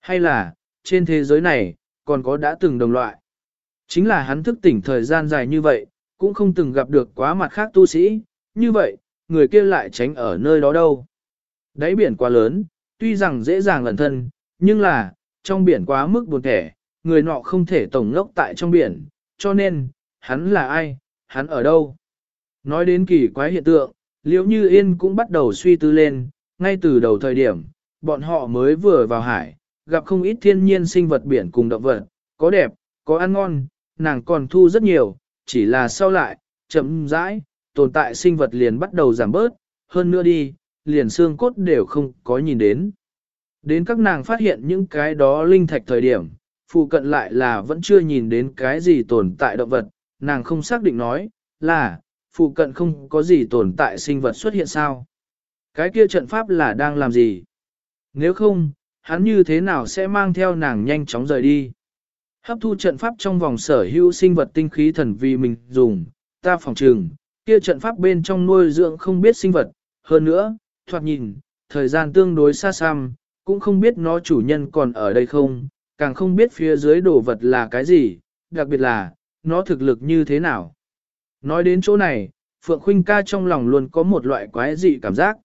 Hay là, trên thế giới này, còn có đã từng đồng loại? Chính là hắn thức tỉnh thời gian dài như vậy, cũng không từng gặp được quá mặt khác tu sĩ, như vậy, người kia lại tránh ở nơi đó đâu. Đáy biển quá lớn, tuy rằng dễ dàng lẩn thân, nhưng là, trong biển quá mức buồn thẻ, người nọ không thể tổng ngốc tại trong biển, cho nên, hắn là ai, hắn ở đâu. Nói đến kỳ quái hiện tượng, liễu như yên cũng bắt đầu suy tư lên, ngay từ đầu thời điểm, bọn họ mới vừa vào hải, gặp không ít thiên nhiên sinh vật biển cùng động vật, có đẹp, có ăn ngon, nàng còn thu rất nhiều, chỉ là sau lại, chậm rãi, tồn tại sinh vật liền bắt đầu giảm bớt, hơn nữa đi, liền xương cốt đều không có nhìn đến. Đến các nàng phát hiện những cái đó linh thạch thời điểm, phụ cận lại là vẫn chưa nhìn đến cái gì tồn tại động vật, nàng không xác định nói, là, phụ cận không có gì tồn tại sinh vật xuất hiện sao. Cái kia trận pháp là đang làm gì? Nếu không, hắn như thế nào sẽ mang theo nàng nhanh chóng rời đi? Hấp thu trận pháp trong vòng sở hữu sinh vật tinh khí thần vì mình dùng, ta phòng trừng, kia trận pháp bên trong nuôi dưỡng không biết sinh vật, hơn nữa, thoạt nhìn, thời gian tương đối xa xăm, cũng không biết nó chủ nhân còn ở đây không, càng không biết phía dưới đồ vật là cái gì, đặc biệt là, nó thực lực như thế nào. Nói đến chỗ này, Phượng Khuynh ca trong lòng luôn có một loại quái dị cảm giác.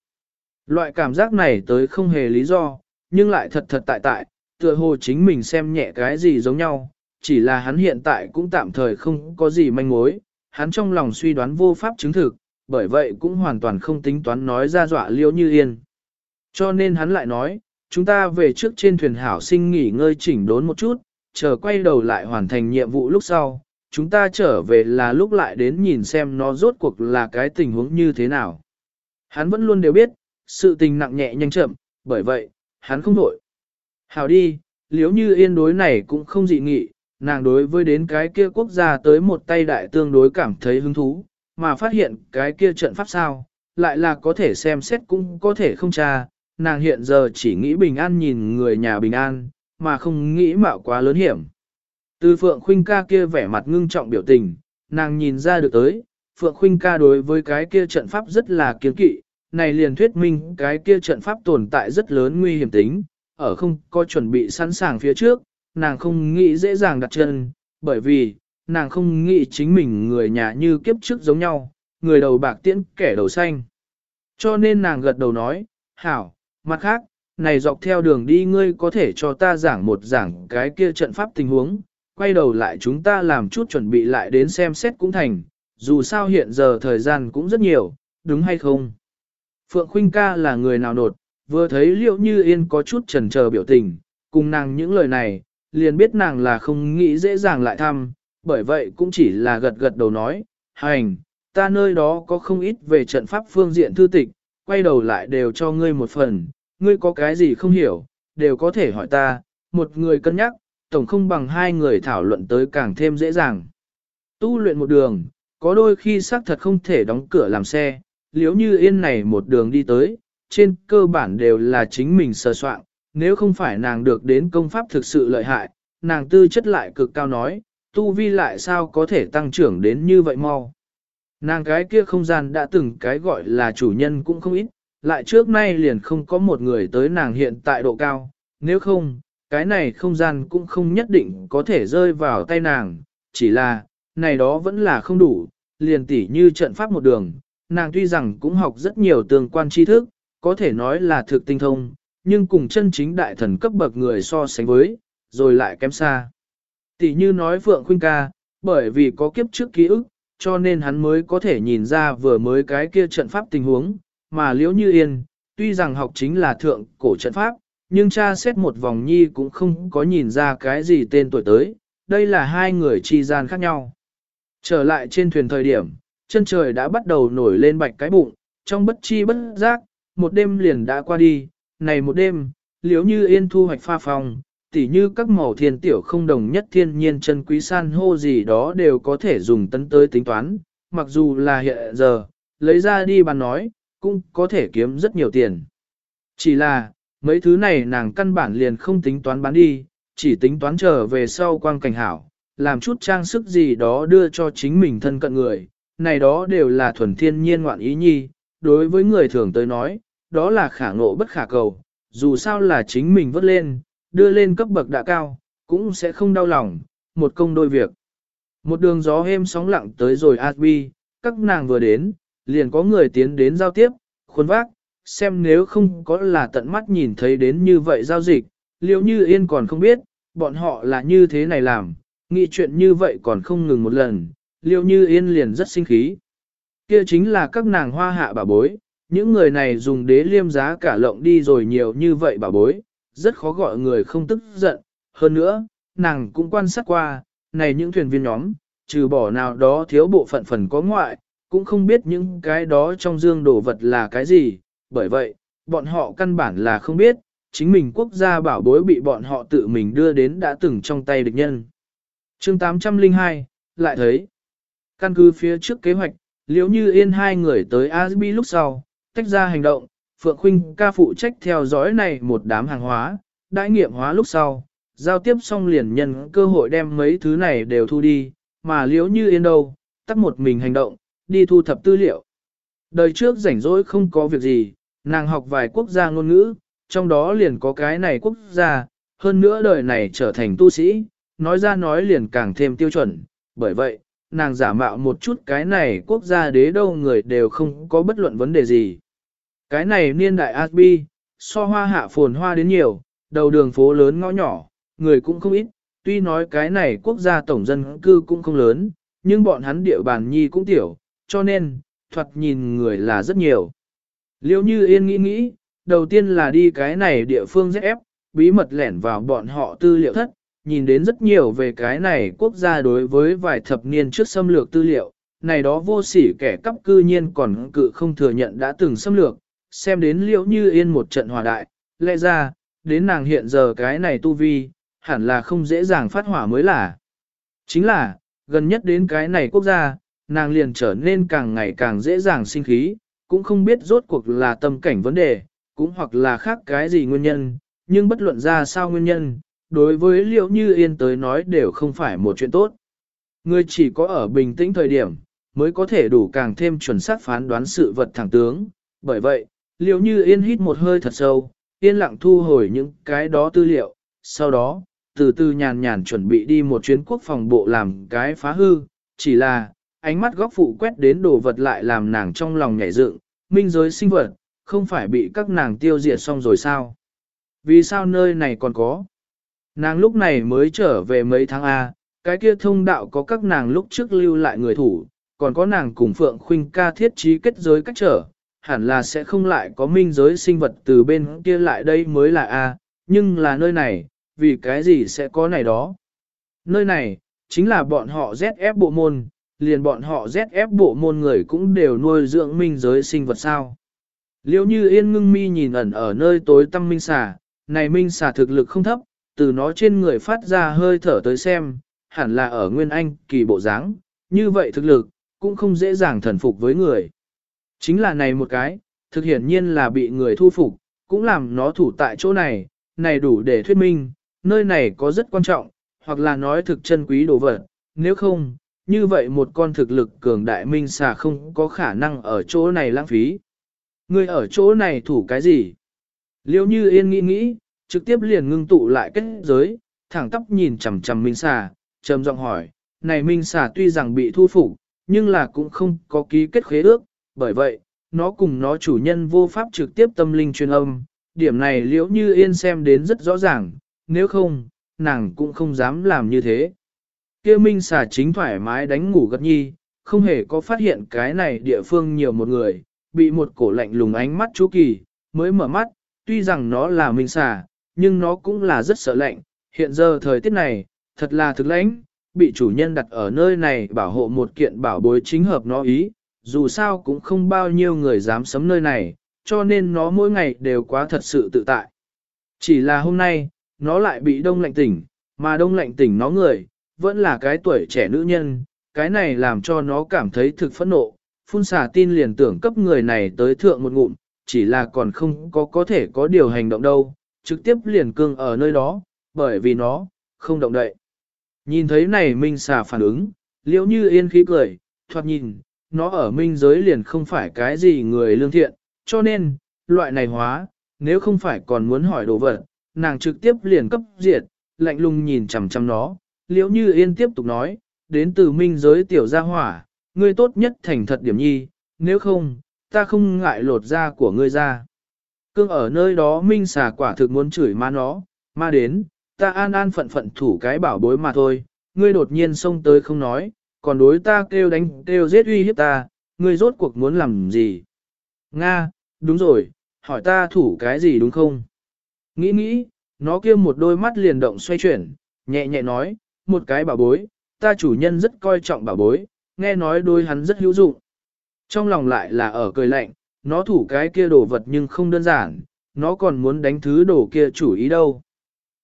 Loại cảm giác này tới không hề lý do, nhưng lại thật thật tại tại, tựa hồ chính mình xem nhẹ cái gì giống nhau, chỉ là hắn hiện tại cũng tạm thời không có gì manh mối, hắn trong lòng suy đoán vô pháp chứng thực, bởi vậy cũng hoàn toàn không tính toán nói ra dọa liễu như yên. Cho nên hắn lại nói, chúng ta về trước trên thuyền hảo sinh nghỉ ngơi chỉnh đốn một chút, chờ quay đầu lại hoàn thành nhiệm vụ lúc sau, chúng ta trở về là lúc lại đến nhìn xem nó rốt cuộc là cái tình huống như thế nào. Hắn vẫn luôn đều biết, sự tình nặng nhẹ nhanh chậm, bởi vậy, hắn không đổi. Hảo đi, liếu như yên đối này cũng không dị nghị, nàng đối với đến cái kia quốc gia tới một tay đại tương đối cảm thấy hứng thú, mà phát hiện cái kia trận pháp sao, lại là có thể xem xét cũng có thể không tra, nàng hiện giờ chỉ nghĩ bình an nhìn người nhà bình an, mà không nghĩ mạo quá lớn hiểm. Từ Phượng Khuynh ca kia vẻ mặt ngưng trọng biểu tình, nàng nhìn ra được tới, Phượng Khuynh ca đối với cái kia trận pháp rất là kiên kỵ, này liền thuyết minh cái kia trận pháp tồn tại rất lớn nguy hiểm tính, ở không có chuẩn bị sẵn sàng phía trước, nàng không nghĩ dễ dàng đặt chân, bởi vì, nàng không nghĩ chính mình người nhà như kiếp trước giống nhau, người đầu bạc tiễn kẻ đầu xanh. Cho nên nàng gật đầu nói, hảo, mặt khác, này dọc theo đường đi ngươi có thể cho ta giảng một giảng cái kia trận pháp tình huống, quay đầu lại chúng ta làm chút chuẩn bị lại đến xem xét cũng thành, dù sao hiện giờ thời gian cũng rất nhiều, đúng hay không? Phượng Khuynh ca là người nào nột, vừa thấy liệu như yên có chút trần chờ biểu tình, cùng nàng những lời này, liền biết nàng là không nghĩ dễ dàng lại thăm, bởi vậy cũng chỉ là gật gật đầu nói, hành, ta nơi đó có không ít về trận pháp phương diện thư tịch, quay đầu lại đều cho ngươi một phần, ngươi có cái gì không hiểu, đều có thể hỏi ta, một người cân nhắc, tổng không bằng hai người thảo luận tới càng thêm dễ dàng. Tu luyện một đường, có đôi khi xác thật không thể đóng cửa làm xe, liếu như yên này một đường đi tới, trên cơ bản đều là chính mình sơ soạn, nếu không phải nàng được đến công pháp thực sự lợi hại, nàng tư chất lại cực cao nói, tu vi lại sao có thể tăng trưởng đến như vậy mau. Nàng cái kia không gian đã từng cái gọi là chủ nhân cũng không ít, lại trước nay liền không có một người tới nàng hiện tại độ cao, nếu không, cái này không gian cũng không nhất định có thể rơi vào tay nàng, chỉ là, này đó vẫn là không đủ, liền tỉ như trận pháp một đường, nàng tuy rằng cũng học rất nhiều tương quan tri thức, có thể nói là thực tinh thông, nhưng cùng chân chính đại thần cấp bậc người so sánh với, rồi lại kém xa. Tỷ như nói Phượng Khuynh ca, bởi vì có kiếp trước ký ức, cho nên hắn mới có thể nhìn ra vừa mới cái kia trận pháp tình huống, mà liễu như yên, tuy rằng học chính là thượng cổ trận pháp, nhưng cha xét một vòng nhi cũng không có nhìn ra cái gì tên tuổi tới, đây là hai người chi gian khác nhau. Trở lại trên thuyền thời điểm, chân trời đã bắt đầu nổi lên bạch cái bụng, trong bất chi bất giác, một đêm liền đã qua đi, này một đêm, liếu như yên thu hoạch pha phòng, tỉ như các màu thiên tiểu không đồng nhất thiên nhiên chân quý san hô gì đó đều có thể dùng tấn tới tính toán, mặc dù là hiện giờ, lấy ra đi bàn nói, cũng có thể kiếm rất nhiều tiền. Chỉ là, mấy thứ này nàng căn bản liền không tính toán bán đi, chỉ tính toán trở về sau quang cảnh hảo, làm chút trang sức gì đó đưa cho chính mình thân cận người, này đó đều là thuần thiên nhiên ngoạn ý nhi, đối với người thường tới nói, đó là khả ngộ bất khả cầu, dù sao là chính mình vớt lên, đưa lên cấp bậc đã cao, cũng sẽ không đau lòng, một công đôi việc. Một đường gió êm sóng lặng tới rồi Asbi, các nàng vừa đến, liền có người tiến đến giao tiếp, khuôn vác, xem nếu không có là tận mắt nhìn thấy đến như vậy giao dịch, liệu như yên còn không biết, bọn họ là như thế này làm, nghĩ chuyện như vậy còn không ngừng một lần, liệu như yên liền rất sinh khí. Kia chính là các nàng hoa hạ bà bối, những người này dùng đế liêm giá cả lộng đi rồi nhiều như vậy bà bối, rất khó gọi người không tức giận. Hơn nữa, nàng cũng quan sát qua, này những thuyền viên nhóm, trừ bỏ nào đó thiếu bộ phận phần có ngoại, cũng không biết những cái đó trong dương đồ vật là cái gì, bởi vậy, bọn họ căn bản là không biết, chính mình quốc gia bảo bối bị bọn họ tự mình đưa đến đã từng trong tay địch nhân. chương 802, lại thấy, căn cứ phía trước kế hoạch, liếu như yên hai người tới Asbi lúc sau, tách ra hành động, Phượng Khuynh ca phụ trách theo dõi này một đám hàng hóa, đại nghiệm hóa lúc sau, giao tiếp xong liền nhân cơ hội đem mấy thứ này đều thu đi, mà liếu như yên đâu, tắt một mình hành động, đi thu thập tư liệu. Đời trước rảnh rỗi không có việc gì, nàng học vài quốc gia ngôn ngữ, trong đó liền có cái này quốc gia, hơn nữa đời này trở thành tu sĩ, nói ra nói liền càng thêm tiêu chuẩn, bởi vậy, nàng giả mạo một chút cái này quốc gia đế đâu người đều không có bất luận vấn đề gì. Cái này niên đại Asbi, so hoa hạ phồn hoa đến nhiều, đầu đường phố lớn ngõ nhỏ, người cũng không ít, tuy nói cái này quốc gia tổng dân cư cũng không lớn, nhưng bọn hắn địa bàn nhi cũng tiểu, cho nên, thoạt nhìn người là rất nhiều. Liêu như yên nghĩ nghĩ, đầu tiên là đi cái này địa phương ZF, bí mật lẻn vào bọn họ tư liệu thất, nhìn đến rất nhiều về cái này quốc gia đối với vài thập niên trước xâm lược tư liệu, này đó vô sỉ kẻ cắp cư nhiên còn cự không thừa nhận đã từng xâm lược, xem đến liễu như yên một trận hòa đại, lẽ ra, đến nàng hiện giờ cái này tu vi, hẳn là không dễ dàng phát hỏa mới là. Chính là, gần nhất đến cái này quốc gia, nàng liền trở nên càng ngày càng dễ dàng sinh khí, cũng không biết rốt cuộc là tâm cảnh vấn đề, cũng hoặc là khác cái gì nguyên nhân, nhưng bất luận ra sao nguyên nhân, đối với liệu như yên tới nói đều không phải một chuyện tốt. Người chỉ có ở bình tĩnh thời điểm, mới có thể đủ càng thêm chuẩn xác phán đoán sự vật thẳng tướng. Bởi vậy, liệu như yên hít một hơi thật sâu, yên lặng thu hồi những cái đó tư liệu, sau đó, từ từ nhàn nhàn chuẩn bị đi một chuyến quốc phòng bộ làm cái phá hư, chỉ là, ánh mắt góc phụ quét đến đồ vật lại làm nàng trong lòng nhảy dựng, minh giới sinh vật, không phải bị các nàng tiêu diệt xong rồi sao? Vì sao nơi này còn có? Nàng lúc này mới trở về mấy tháng A, cái kia thông đạo có các nàng lúc trước lưu lại người thủ, còn có nàng cùng Phượng Khuynh ca thiết trí kết giới cách trở, hẳn là sẽ không lại có minh giới sinh vật từ bên kia lại đây mới là A, nhưng là nơi này, vì cái gì sẽ có này đó? Nơi này, chính là bọn họ ZF bộ môn, liền bọn họ ZF bộ môn người cũng đều nuôi dưỡng minh giới sinh vật sao. Liêu như yên ngưng mi nhìn ẩn ở nơi tối tăm minh xà, này minh xà thực lực không thấp, từ nó trên người phát ra hơi thở tới xem, hẳn là ở nguyên anh kỳ bộ dáng, như vậy thực lực, cũng không dễ dàng thần phục với người. Chính là này một cái, thực hiển nhiên là bị người thu phục, cũng làm nó thủ tại chỗ này, này đủ để thuyết minh, nơi này có rất quan trọng, hoặc là nói thực chân quý đồ vật, nếu không, như vậy một con thực lực cường đại minh xà không có khả năng ở chỗ này lãng phí. Người ở chỗ này thủ cái gì? Liêu như yên nghĩ nghĩ, trực tiếp liền ngưng tụ lại kết giới, thẳng tóc nhìn chằm chằm minh xà, trầm giọng hỏi, này minh xà tuy rằng bị thu phục, nhưng là cũng không có ký kết khế ước, bởi vậy, nó cùng nó chủ nhân vô pháp trực tiếp tâm linh truyền âm, điểm này liễu như yên xem đến rất rõ ràng, nếu không, nàng cũng không dám làm như thế. kia minh xà chính thoải mái đánh ngủ gật nhi, không hề có phát hiện cái này địa phương nhiều một người, bị một cổ lạnh lùng ánh mắt chú kỳ, mới mở mắt, tuy rằng nó là minh xà, nhưng nó cũng là rất sợ lạnh, hiện giờ thời tiết này, thật là thực lãnh, bị chủ nhân đặt ở nơi này bảo hộ một kiện bảo bối chính hợp nó ý, dù sao cũng không bao nhiêu người dám sấm nơi này, cho nên nó mỗi ngày đều quá thật sự tự tại. Chỉ là hôm nay, nó lại bị đông lạnh tỉnh, mà đông lạnh tỉnh nó người, vẫn là cái tuổi trẻ nữ nhân, cái này làm cho nó cảm thấy thực phẫn nộ, phun xả tin liền tưởng cấp người này tới thượng một ngụm, chỉ là còn không có có thể có điều hành động đâu, trực tiếp liền cương ở nơi đó, bởi vì nó, không động đậy. Nhìn thấy này Minh xà phản ứng, liễu như yên khí cười, thoạt nhìn, nó ở minh giới liền không phải cái gì người lương thiện, cho nên, loại này hóa, nếu không phải còn muốn hỏi đồ vật, nàng trực tiếp liền cấp diệt, lạnh lùng nhìn chằm chằm nó, liễu như yên tiếp tục nói, đến từ minh giới tiểu gia hỏa, ngươi tốt nhất thành thật điểm nhi, nếu không, ta không ngại lột da của ngươi ra. Cương ở nơi đó minh xà quả thực muốn chửi ma nó, ma đến, ta an an phận phận thủ cái bảo bối mà thôi, ngươi đột nhiên xông tới không nói, còn đối ta kêu đánh kêu giết uy hiếp ta, ngươi rốt cuộc muốn làm gì? Nga, đúng rồi, hỏi ta thủ cái gì đúng không? Nghĩ nghĩ, nó kia một đôi mắt liền động xoay chuyển, nhẹ nhẹ nói, một cái bảo bối, ta chủ nhân rất coi trọng bảo bối, nghe nói đôi hắn rất hữu dụng. Trong lòng lại là ở cười lạnh, nó thủ cái kia đồ vật nhưng không đơn giản, nó còn muốn đánh thứ đồ kia chủ ý đâu.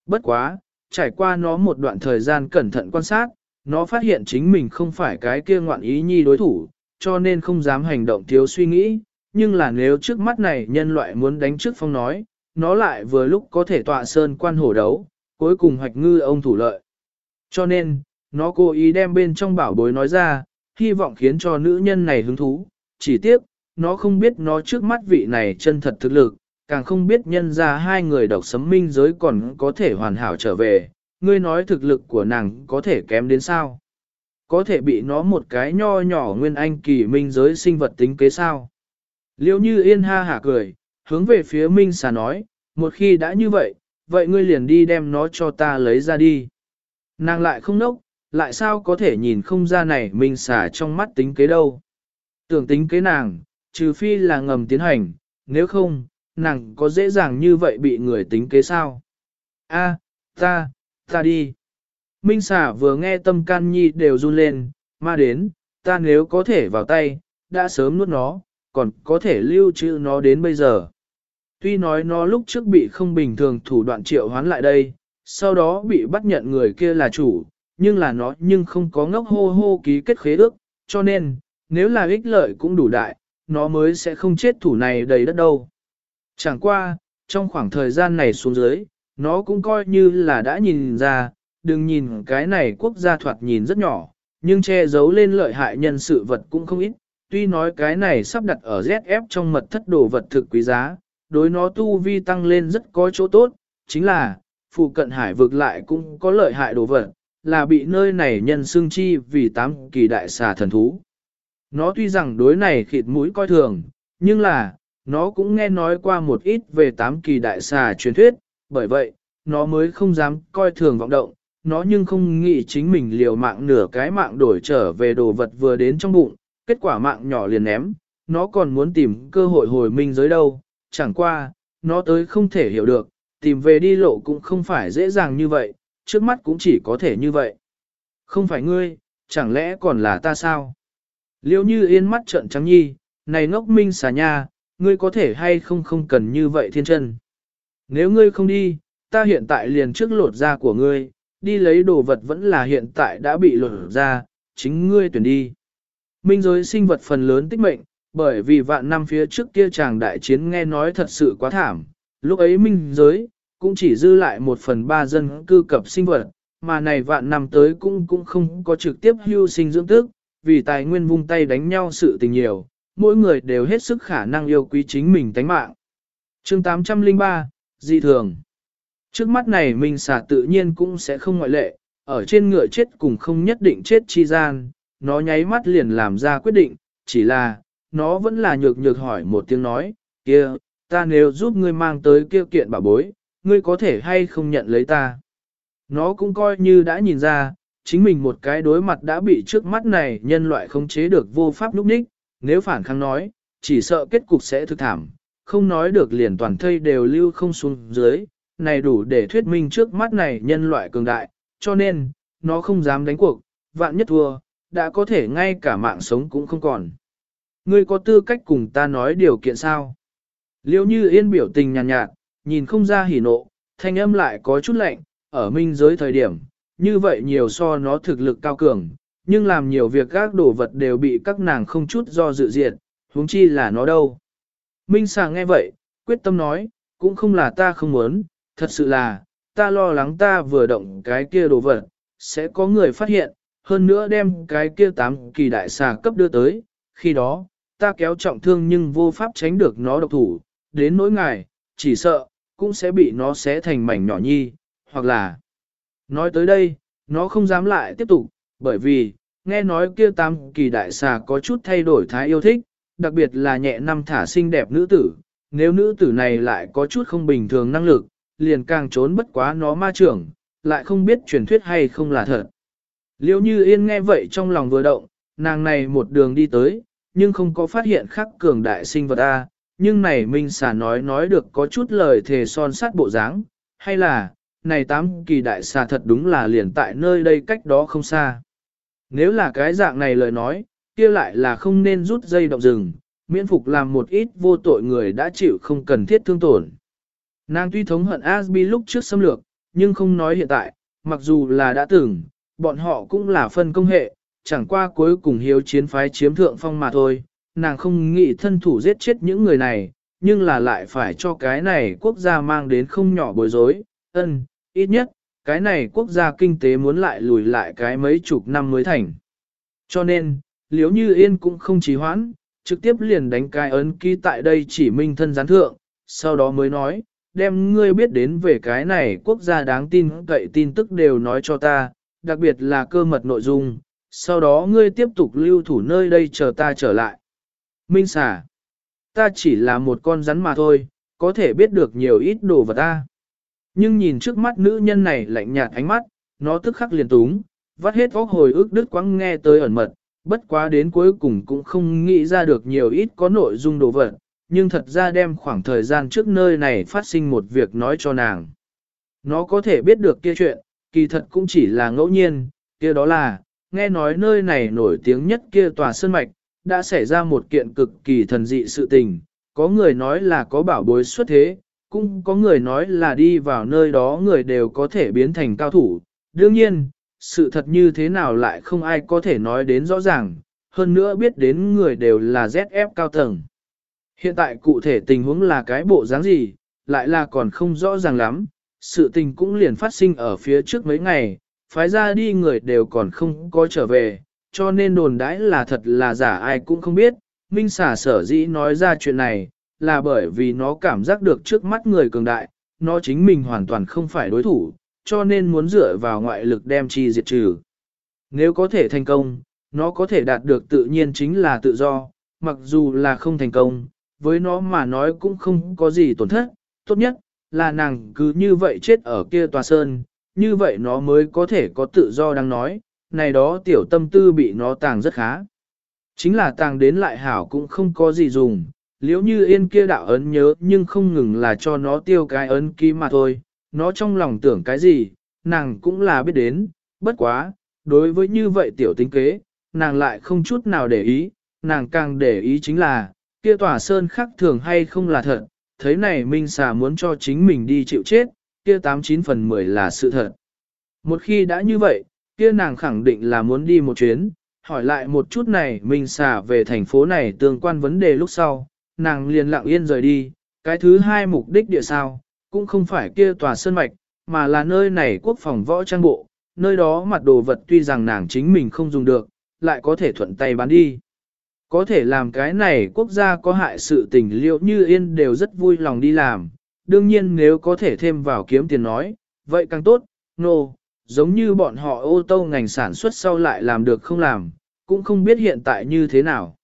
Bất quá, trải qua nó một đoạn thời gian cẩn thận quan sát, nó phát hiện chính mình không phải cái kia ngoạn ý nhi đối thủ, cho nên không dám hành động thiếu suy nghĩ, nhưng là nếu trước mắt này nhân loại muốn đánh trước phong nói, nó lại vừa lúc có thể tọa sơn quan hổ đấu, cuối cùng hoạch ngư ông thủ lợi. Cho nên, nó cố ý đem bên trong bảo bối nói ra, hy vọng khiến cho nữ nhân này hứng thú, chỉ tiếc, nó không biết nó trước mắt vị này chân thật thực lực, càng không biết nhân ra hai người độc sấm minh giới còn có thể hoàn hảo trở về, ngươi nói thực lực của nàng có thể kém đến sao? Có thể bị nó một cái nho nhỏ nguyên anh kỳ minh giới sinh vật tính kế sao? Liêu như yên ha hả cười, hướng về phía minh xà nói, một khi đã như vậy, vậy ngươi liền đi đem nó cho ta lấy ra đi. Nàng lại không nốc, lại sao có thể nhìn không ra này minh xả trong mắt tính kế đâu. Tưởng tính kế nàng, trừ phi là ngầm tiến hành, nếu không, nàng có dễ dàng như vậy bị người tính kế sao? A, ta, ta đi. Minh xả vừa nghe tâm can nhi đều run lên, Ma đến, ta nếu có thể vào tay, đã sớm nuốt nó, còn có thể lưu trữ nó đến bây giờ. Tuy nói nó lúc trước bị không bình thường thủ đoạn triệu hoán lại đây, sau đó bị bắt nhận người kia là chủ, nhưng là nó nhưng không có ngốc hô hô ký kết khế ước, cho nên, nếu là ích lợi cũng đủ đại, nó mới sẽ không chết thủ này đầy đất đâu. Chẳng qua, trong khoảng thời gian này xuống dưới, nó cũng coi như là đã nhìn ra, đừng nhìn cái này quốc gia thoạt nhìn rất nhỏ, nhưng che giấu lên lợi hại nhân sự vật cũng không ít. Tuy nói cái này sắp đặt ở ZF trong mật thất đồ vật thực quý giá, đối nó tu vi tăng lên rất có chỗ tốt, chính là, phụ cận hải vực lại cũng có lợi hại đồ vật, là bị nơi này nhân xương chi vì tám kỳ đại xà thần thú. Nó tuy rằng đối này khịt mũi coi thường, nhưng là, nó cũng nghe nói qua một ít về tám kỳ đại xà truyền thuyết, bởi vậy, nó mới không dám coi thường vọng động, nó nhưng không nghĩ chính mình liều mạng nửa cái mạng đổi trở về đồ vật vừa đến trong bụng, kết quả mạng nhỏ liền ném, nó còn muốn tìm cơ hội hồi minh giới đâu, chẳng qua, nó tới không thể hiểu được, tìm về đi lộ cũng không phải dễ dàng như vậy, trước mắt cũng chỉ có thể như vậy. Không phải ngươi, chẳng lẽ còn là ta sao? Liêu như yên mắt trợn trắng nhi, này ngốc minh xà nha, ngươi có thể hay không không cần như vậy thiên chân. Nếu ngươi không đi, ta hiện tại liền trước lột da của ngươi, đi lấy đồ vật vẫn là hiện tại đã bị lột ra, chính ngươi tuyển đi. Minh giới sinh vật phần lớn tích mệnh, bởi vì vạn năm phía trước kia chàng đại chiến nghe nói thật sự quá thảm, lúc ấy minh giới, cũng chỉ dư lại một phần ba dân cư cập sinh vật, mà này vạn năm tới cũng cũng không có trực tiếp hưu sinh dưỡng tức, vì tài nguyên vung tay đánh nhau sự tình nhiều, mỗi người đều hết sức khả năng yêu quý chính mình tánh mạng. chương 803, Dị Thường Trước mắt này mình xả tự nhiên cũng sẽ không ngoại lệ, ở trên ngựa chết cùng không nhất định chết chi gian, nó nháy mắt liền làm ra quyết định, chỉ là, nó vẫn là nhược nhược hỏi một tiếng nói, kia, ta nếu giúp ngươi mang tới kia kiện bảo bối, ngươi có thể hay không nhận lấy ta. Nó cũng coi như đã nhìn ra, chính mình một cái đối mặt đã bị trước mắt này nhân loại không chế được vô pháp núp ních, nếu phản kháng nói, chỉ sợ kết cục sẽ thực thảm, không nói được liền toàn thây đều lưu không xuống dưới, này đủ để thuyết minh trước mắt này nhân loại cường đại, cho nên, nó không dám đánh cuộc, vạn nhất thua, đã có thể ngay cả mạng sống cũng không còn. Ngươi có tư cách cùng ta nói điều kiện sao? Liêu như yên biểu tình nhàn nhạt, nhạt, nhìn không ra hỉ nộ, thanh âm lại có chút lạnh, ở minh giới thời điểm, như vậy nhiều so nó thực lực cao cường, nhưng làm nhiều việc các đồ vật đều bị các nàng không chút do dự diệt, huống chi là nó đâu. Minh sàng nghe vậy, quyết tâm nói, cũng không là ta không muốn, thật sự là, ta lo lắng ta vừa động cái kia đồ vật, sẽ có người phát hiện, hơn nữa đem cái kia tám kỳ đại xà cấp đưa tới, khi đó, ta kéo trọng thương nhưng vô pháp tránh được nó độc thủ, đến nỗi ngài, chỉ sợ, cũng sẽ bị nó xé thành mảnh nhỏ nhi, hoặc là... Nói tới đây, nó không dám lại tiếp tục, bởi vì, nghe nói kia tam kỳ đại xà có chút thay đổi thái yêu thích, đặc biệt là nhẹ năm thả xinh đẹp nữ tử, nếu nữ tử này lại có chút không bình thường năng lực, liền càng trốn bất quá nó ma trưởng, lại không biết truyền thuyết hay không là thật. liễu như yên nghe vậy trong lòng vừa động, nàng này một đường đi tới, nhưng không có phát hiện khắc cường đại sinh vật A, nhưng này Minh xà nói nói được có chút lời thề son sát bộ dáng, hay là, này tám kỳ đại xà thật đúng là liền tại nơi đây cách đó không xa. Nếu là cái dạng này lời nói, kia lại là không nên rút dây động rừng, miễn phục làm một ít vô tội người đã chịu không cần thiết thương tổn. Nàng tuy thống hận Asbi lúc trước xâm lược, nhưng không nói hiện tại, mặc dù là đã từng, bọn họ cũng là phân công hệ, chẳng qua cuối cùng hiếu chiến phái chiếm thượng phong mà thôi, nàng không nghĩ thân thủ giết chết những người này, nhưng là lại phải cho cái này quốc gia mang đến không nhỏ bối rối, ân, ít nhất, cái này quốc gia kinh tế muốn lại lùi lại cái mấy chục năm mới thành. Cho nên, liếu như yên cũng không trì hoãn, trực tiếp liền đánh cái ấn ký tại đây chỉ minh thân gián thượng, sau đó mới nói, đem ngươi biết đến về cái này quốc gia đáng tin cậy tin tức đều nói cho ta, đặc biệt là cơ mật nội dung, sau đó ngươi tiếp tục lưu thủ nơi đây chờ ta trở lại. Minh xà, ta chỉ là một con rắn mà thôi, có thể biết được nhiều ít đồ vật ta. Nhưng nhìn trước mắt nữ nhân này lạnh nhạt ánh mắt, nó tức khắc liền túng, vắt hết óc hồi ức đứt quãng nghe tới ẩn mật, bất quá đến cuối cùng cũng không nghĩ ra được nhiều ít có nội dung đồ vật, nhưng thật ra đem khoảng thời gian trước nơi này phát sinh một việc nói cho nàng. Nó có thể biết được kia chuyện, kỳ thật cũng chỉ là ngẫu nhiên, kia đó là, nghe nói nơi này nổi tiếng nhất kia tòa sơn mạch, đã xảy ra một kiện cực kỳ thần dị sự tình, có người nói là có bảo bối xuất thế, cũng có người nói là đi vào nơi đó người đều có thể biến thành cao thủ. Đương nhiên, sự thật như thế nào lại không ai có thể nói đến rõ ràng, hơn nữa biết đến người đều là ZF cao tầng. Hiện tại cụ thể tình huống là cái bộ dáng gì, lại là còn không rõ ràng lắm, sự tình cũng liền phát sinh ở phía trước mấy ngày, phái ra đi người đều còn không có trở về, cho nên đồn đãi là thật là giả ai cũng không biết, Minh xả sở dĩ nói ra chuyện này, là bởi vì nó cảm giác được trước mắt người cường đại, nó chính mình hoàn toàn không phải đối thủ, cho nên muốn dựa vào ngoại lực đem chi diệt trừ. Nếu có thể thành công, nó có thể đạt được tự nhiên chính là tự do, mặc dù là không thành công, với nó mà nói cũng không có gì tổn thất, tốt nhất là nàng cứ như vậy chết ở kia tòa sơn, như vậy nó mới có thể có tự do đang nói, này đó tiểu tâm tư bị nó tàng rất khá. Chính là tàng đến lại hảo cũng không có gì dùng, liếu như yên kia đạo ấn nhớ nhưng không ngừng là cho nó tiêu cái ấn ký mà thôi, nó trong lòng tưởng cái gì, nàng cũng là biết đến, bất quá, đối với như vậy tiểu tính kế, nàng lại không chút nào để ý, nàng càng để ý chính là, kia tòa sơn khắc thường hay không là thật, thấy này Minh xà muốn cho chính mình đi chịu chết, kia 89 phần 10 là sự thật. Một khi đã như vậy, kia nàng khẳng định là muốn đi một chuyến, hỏi lại một chút này Minh xà về thành phố này tương quan vấn đề lúc sau, nàng liền lặng yên rời đi, cái thứ hai mục đích địa sao, cũng không phải kia tòa sơn mạch, mà là nơi này quốc phòng võ trang bộ, nơi đó mặt đồ vật tuy rằng nàng chính mình không dùng được, lại có thể thuận tay bán đi. Có thể làm cái này quốc gia có hại sự tình liệu như yên đều rất vui lòng đi làm, đương nhiên nếu có thể thêm vào kiếm tiền nói, vậy càng tốt, nô, no, giống như bọn họ ô tô ngành sản xuất sau lại làm được không làm, cũng không biết hiện tại như thế nào.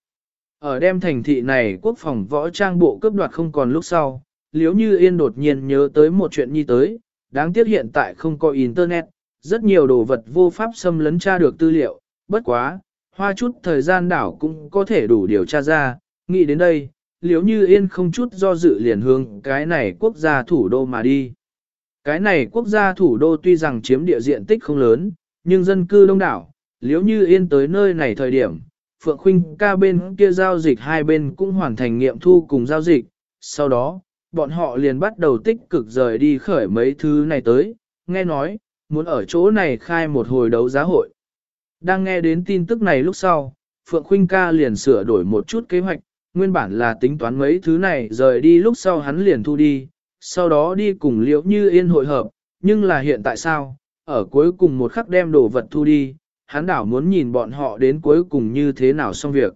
Ở đem thành thị này quốc phòng võ trang bộ cướp đoạt không còn lúc sau, liếu như yên đột nhiên nhớ tới một chuyện như tới, đáng tiếc hiện tại không có internet, rất nhiều đồ vật vô pháp xâm lấn tra được tư liệu, bất quá, hoa chút thời gian đảo cũng có thể đủ điều tra ra, nghĩ đến đây, liếu như yên không chút do dự liền hướng cái này quốc gia thủ đô mà đi. Cái này quốc gia thủ đô tuy rằng chiếm địa diện tích không lớn, nhưng dân cư đông đảo, liếu như yên tới nơi này thời điểm, Phượng Khuynh ca bên kia giao dịch hai bên cũng hoàn thành nghiệm thu cùng giao dịch, sau đó, bọn họ liền bắt đầu tích cực rời đi khởi mấy thứ này tới, nghe nói, muốn ở chỗ này khai một hồi đấu giá hội. Đang nghe đến tin tức này lúc sau, Phượng Khuynh ca liền sửa đổi một chút kế hoạch, nguyên bản là tính toán mấy thứ này rời đi lúc sau hắn liền thu đi, sau đó đi cùng liễu như yên hội hợp, nhưng là hiện tại sao, ở cuối cùng một khắc đem đồ vật thu đi, hắn đảo muốn nhìn bọn họ đến cuối cùng như thế nào xong việc.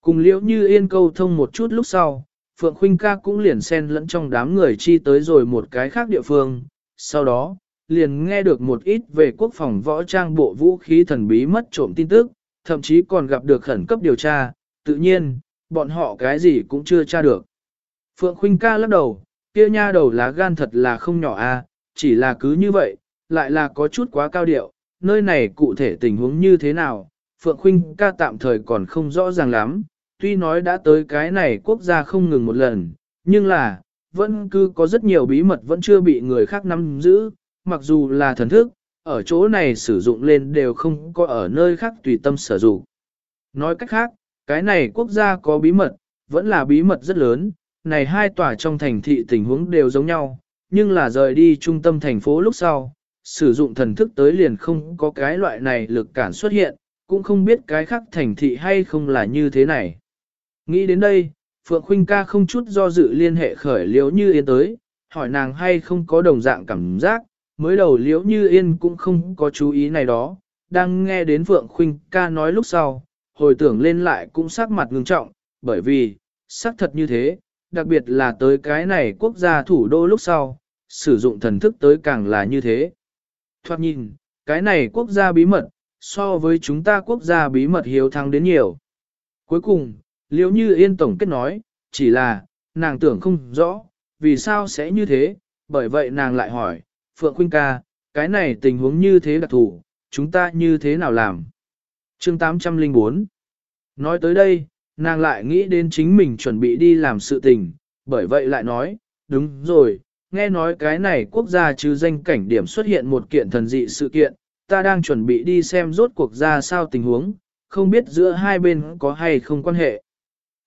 Cùng liễu như yên câu thông một chút lúc sau, Phượng Khuynh ca cũng liền xen lẫn trong đám người chi tới rồi một cái khác địa phương, sau đó, liền nghe được một ít về quốc phòng võ trang bộ vũ khí thần bí mất trộm tin tức, thậm chí còn gặp được khẩn cấp điều tra, tự nhiên, bọn họ cái gì cũng chưa tra được. Phượng Khuynh ca lắc đầu, kia nha đầu lá gan thật là không nhỏ a, chỉ là cứ như vậy, lại là có chút quá cao điệu, nơi này cụ thể tình huống như thế nào, Phượng Khuynh ca tạm thời còn không rõ ràng lắm, tuy nói đã tới cái này quốc gia không ngừng một lần, nhưng là, vẫn cứ có rất nhiều bí mật vẫn chưa bị người khác nắm giữ, mặc dù là thần thức, ở chỗ này sử dụng lên đều không có ở nơi khác tùy tâm sử dụng. Nói cách khác, cái này quốc gia có bí mật, vẫn là bí mật rất lớn, này hai tòa trong thành thị tình huống đều giống nhau, nhưng là rời đi trung tâm thành phố lúc sau, sử dụng thần thức tới liền không có cái loại này lực cản xuất hiện, cũng không biết cái khác thành thị hay không là như thế này. Nghĩ đến đây, Phượng Khuynh ca không chút do dự liên hệ khởi liễu như yên tới, hỏi nàng hay không có đồng dạng cảm giác, mới đầu liễu như yên cũng không có chú ý này đó, đang nghe đến Phượng Khuynh ca nói lúc sau, hồi tưởng lên lại cũng sắc mặt ngưng trọng, bởi vì, xác thật như thế, đặc biệt là tới cái này quốc gia thủ đô lúc sau, sử dụng thần thức tới càng là như thế. Thoát nhìn, cái này quốc gia bí mật, so với chúng ta quốc gia bí mật hiếu thắng đến nhiều. Cuối cùng, liễu như yên tổng kết nói, chỉ là, nàng tưởng không rõ, vì sao sẽ như thế, bởi vậy nàng lại hỏi, Phượng Khuynh ca, cái này tình huống như thế đặc thủ, chúng ta như thế nào làm? chương 804 Nói tới đây, nàng lại nghĩ đến chính mình chuẩn bị đi làm sự tình, bởi vậy lại nói, đúng rồi, nghe nói cái này quốc gia chứ danh cảnh điểm xuất hiện một kiện thần dị sự kiện, ta đang chuẩn bị đi xem rốt cuộc ra sao tình huống, không biết giữa hai bên có hay không quan hệ.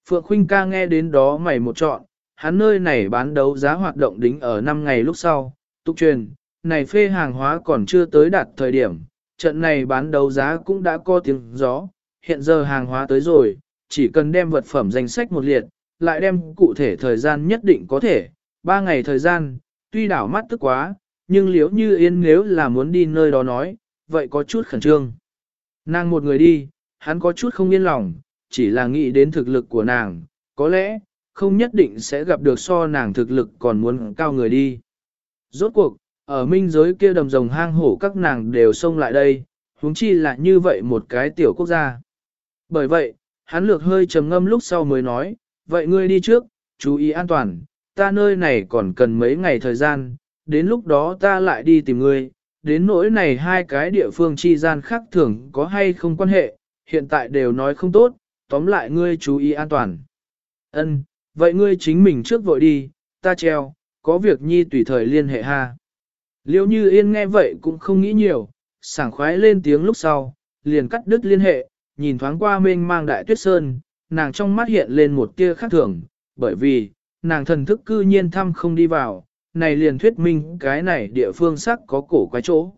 Phượng Khuynh ca nghe đến đó mày một chọn, hắn nơi này bán đấu giá hoạt động đính ở 5 ngày lúc sau, tục truyền, này phê hàng hóa còn chưa tới đạt thời điểm, trận này bán đấu giá cũng đã có tiếng gió, hiện giờ hàng hóa tới rồi, chỉ cần đem vật phẩm danh sách một liệt, lại đem cụ thể thời gian nhất định có thể, 3 ngày thời gian, tuy đảo mắt tức quá, nhưng liếu như yên nếu là muốn đi nơi đó nói, vậy có chút khẩn trương. Nàng một người đi, hắn có chút không yên lòng, chỉ là nghĩ đến thực lực của nàng, có lẽ, không nhất định sẽ gặp được so nàng thực lực còn muốn cao người đi. Rốt cuộc, ở minh giới kia đầm rồng hang hổ các nàng đều xông lại đây, huống chi là như vậy một cái tiểu quốc gia. Bởi vậy, hắn lược hơi trầm ngâm lúc sau mới nói, vậy ngươi đi trước, chú ý an toàn, ta nơi này còn cần mấy ngày thời gian, đến lúc đó ta lại đi tìm ngươi, đến nỗi này hai cái địa phương chi gian khác thường có hay không quan hệ, hiện tại đều nói không tốt, tóm lại ngươi chú ý an toàn. Ân, vậy ngươi chính mình trước vội đi, ta treo, có việc nhi tùy thời liên hệ ha. Liêu như yên nghe vậy cũng không nghĩ nhiều, sảng khoái lên tiếng lúc sau, liền cắt đứt liên hệ, nhìn thoáng qua mênh mang đại tuyết sơn, nàng trong mắt hiện lên một tia khác thường, bởi vì, nàng thần thức cư nhiên thăm không đi vào, này liền thuyết minh cái này địa phương sắc có cổ quái chỗ.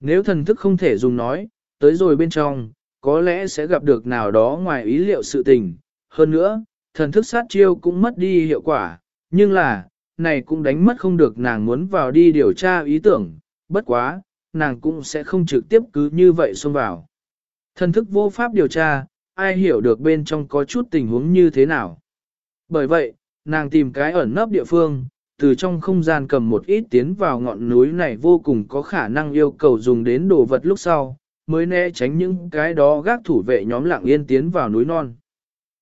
Nếu thần thức không thể dùng nói, tới rồi bên trong, có lẽ sẽ gặp được nào đó ngoài ý liệu sự tình. Hơn nữa, thần thức sát chiêu cũng mất đi hiệu quả, nhưng là, này cũng đánh mất không được nàng muốn vào đi điều tra ý tưởng, bất quá, nàng cũng sẽ không trực tiếp cứ như vậy xông vào. Thần thức vô pháp điều tra, ai hiểu được bên trong có chút tình huống như thế nào. Bởi vậy, nàng tìm cái ẩn nấp địa phương, từ trong không gian cầm một ít tiến vào ngọn núi này vô cùng có khả năng yêu cầu dùng đến đồ vật lúc sau, mới né tránh những cái đó gác thủ vệ nhóm lặng yên tiến vào núi non.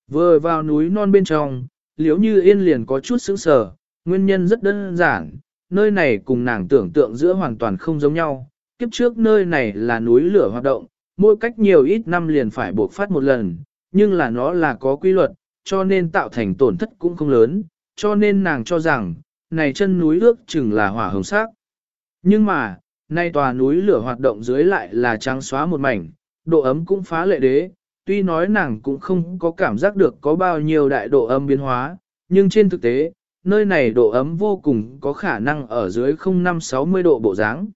Vừa vào núi non bên trong, liếu như yên liền có chút sững sờ, nguyên nhân rất đơn giản, nơi này cùng nàng tưởng tượng giữa hoàn toàn không giống nhau. Kiếp trước nơi này là núi lửa hoạt động, mỗi cách nhiều ít năm liền phải buộc phát một lần, nhưng là nó là có quy luật, cho nên tạo thành tổn thất cũng không lớn, cho nên nàng cho rằng, này chân núi ước chừng là hỏa hồng sắc. Nhưng mà, nay tòa núi lửa hoạt động dưới lại là trắng xóa một mảnh, độ ấm cũng phá lệ đế, tuy nói nàng cũng không có cảm giác được có bao nhiêu đại độ âm biến hóa, nhưng trên thực tế, nơi này độ ấm vô cùng có khả năng ở dưới 05-60 độ bộ dáng.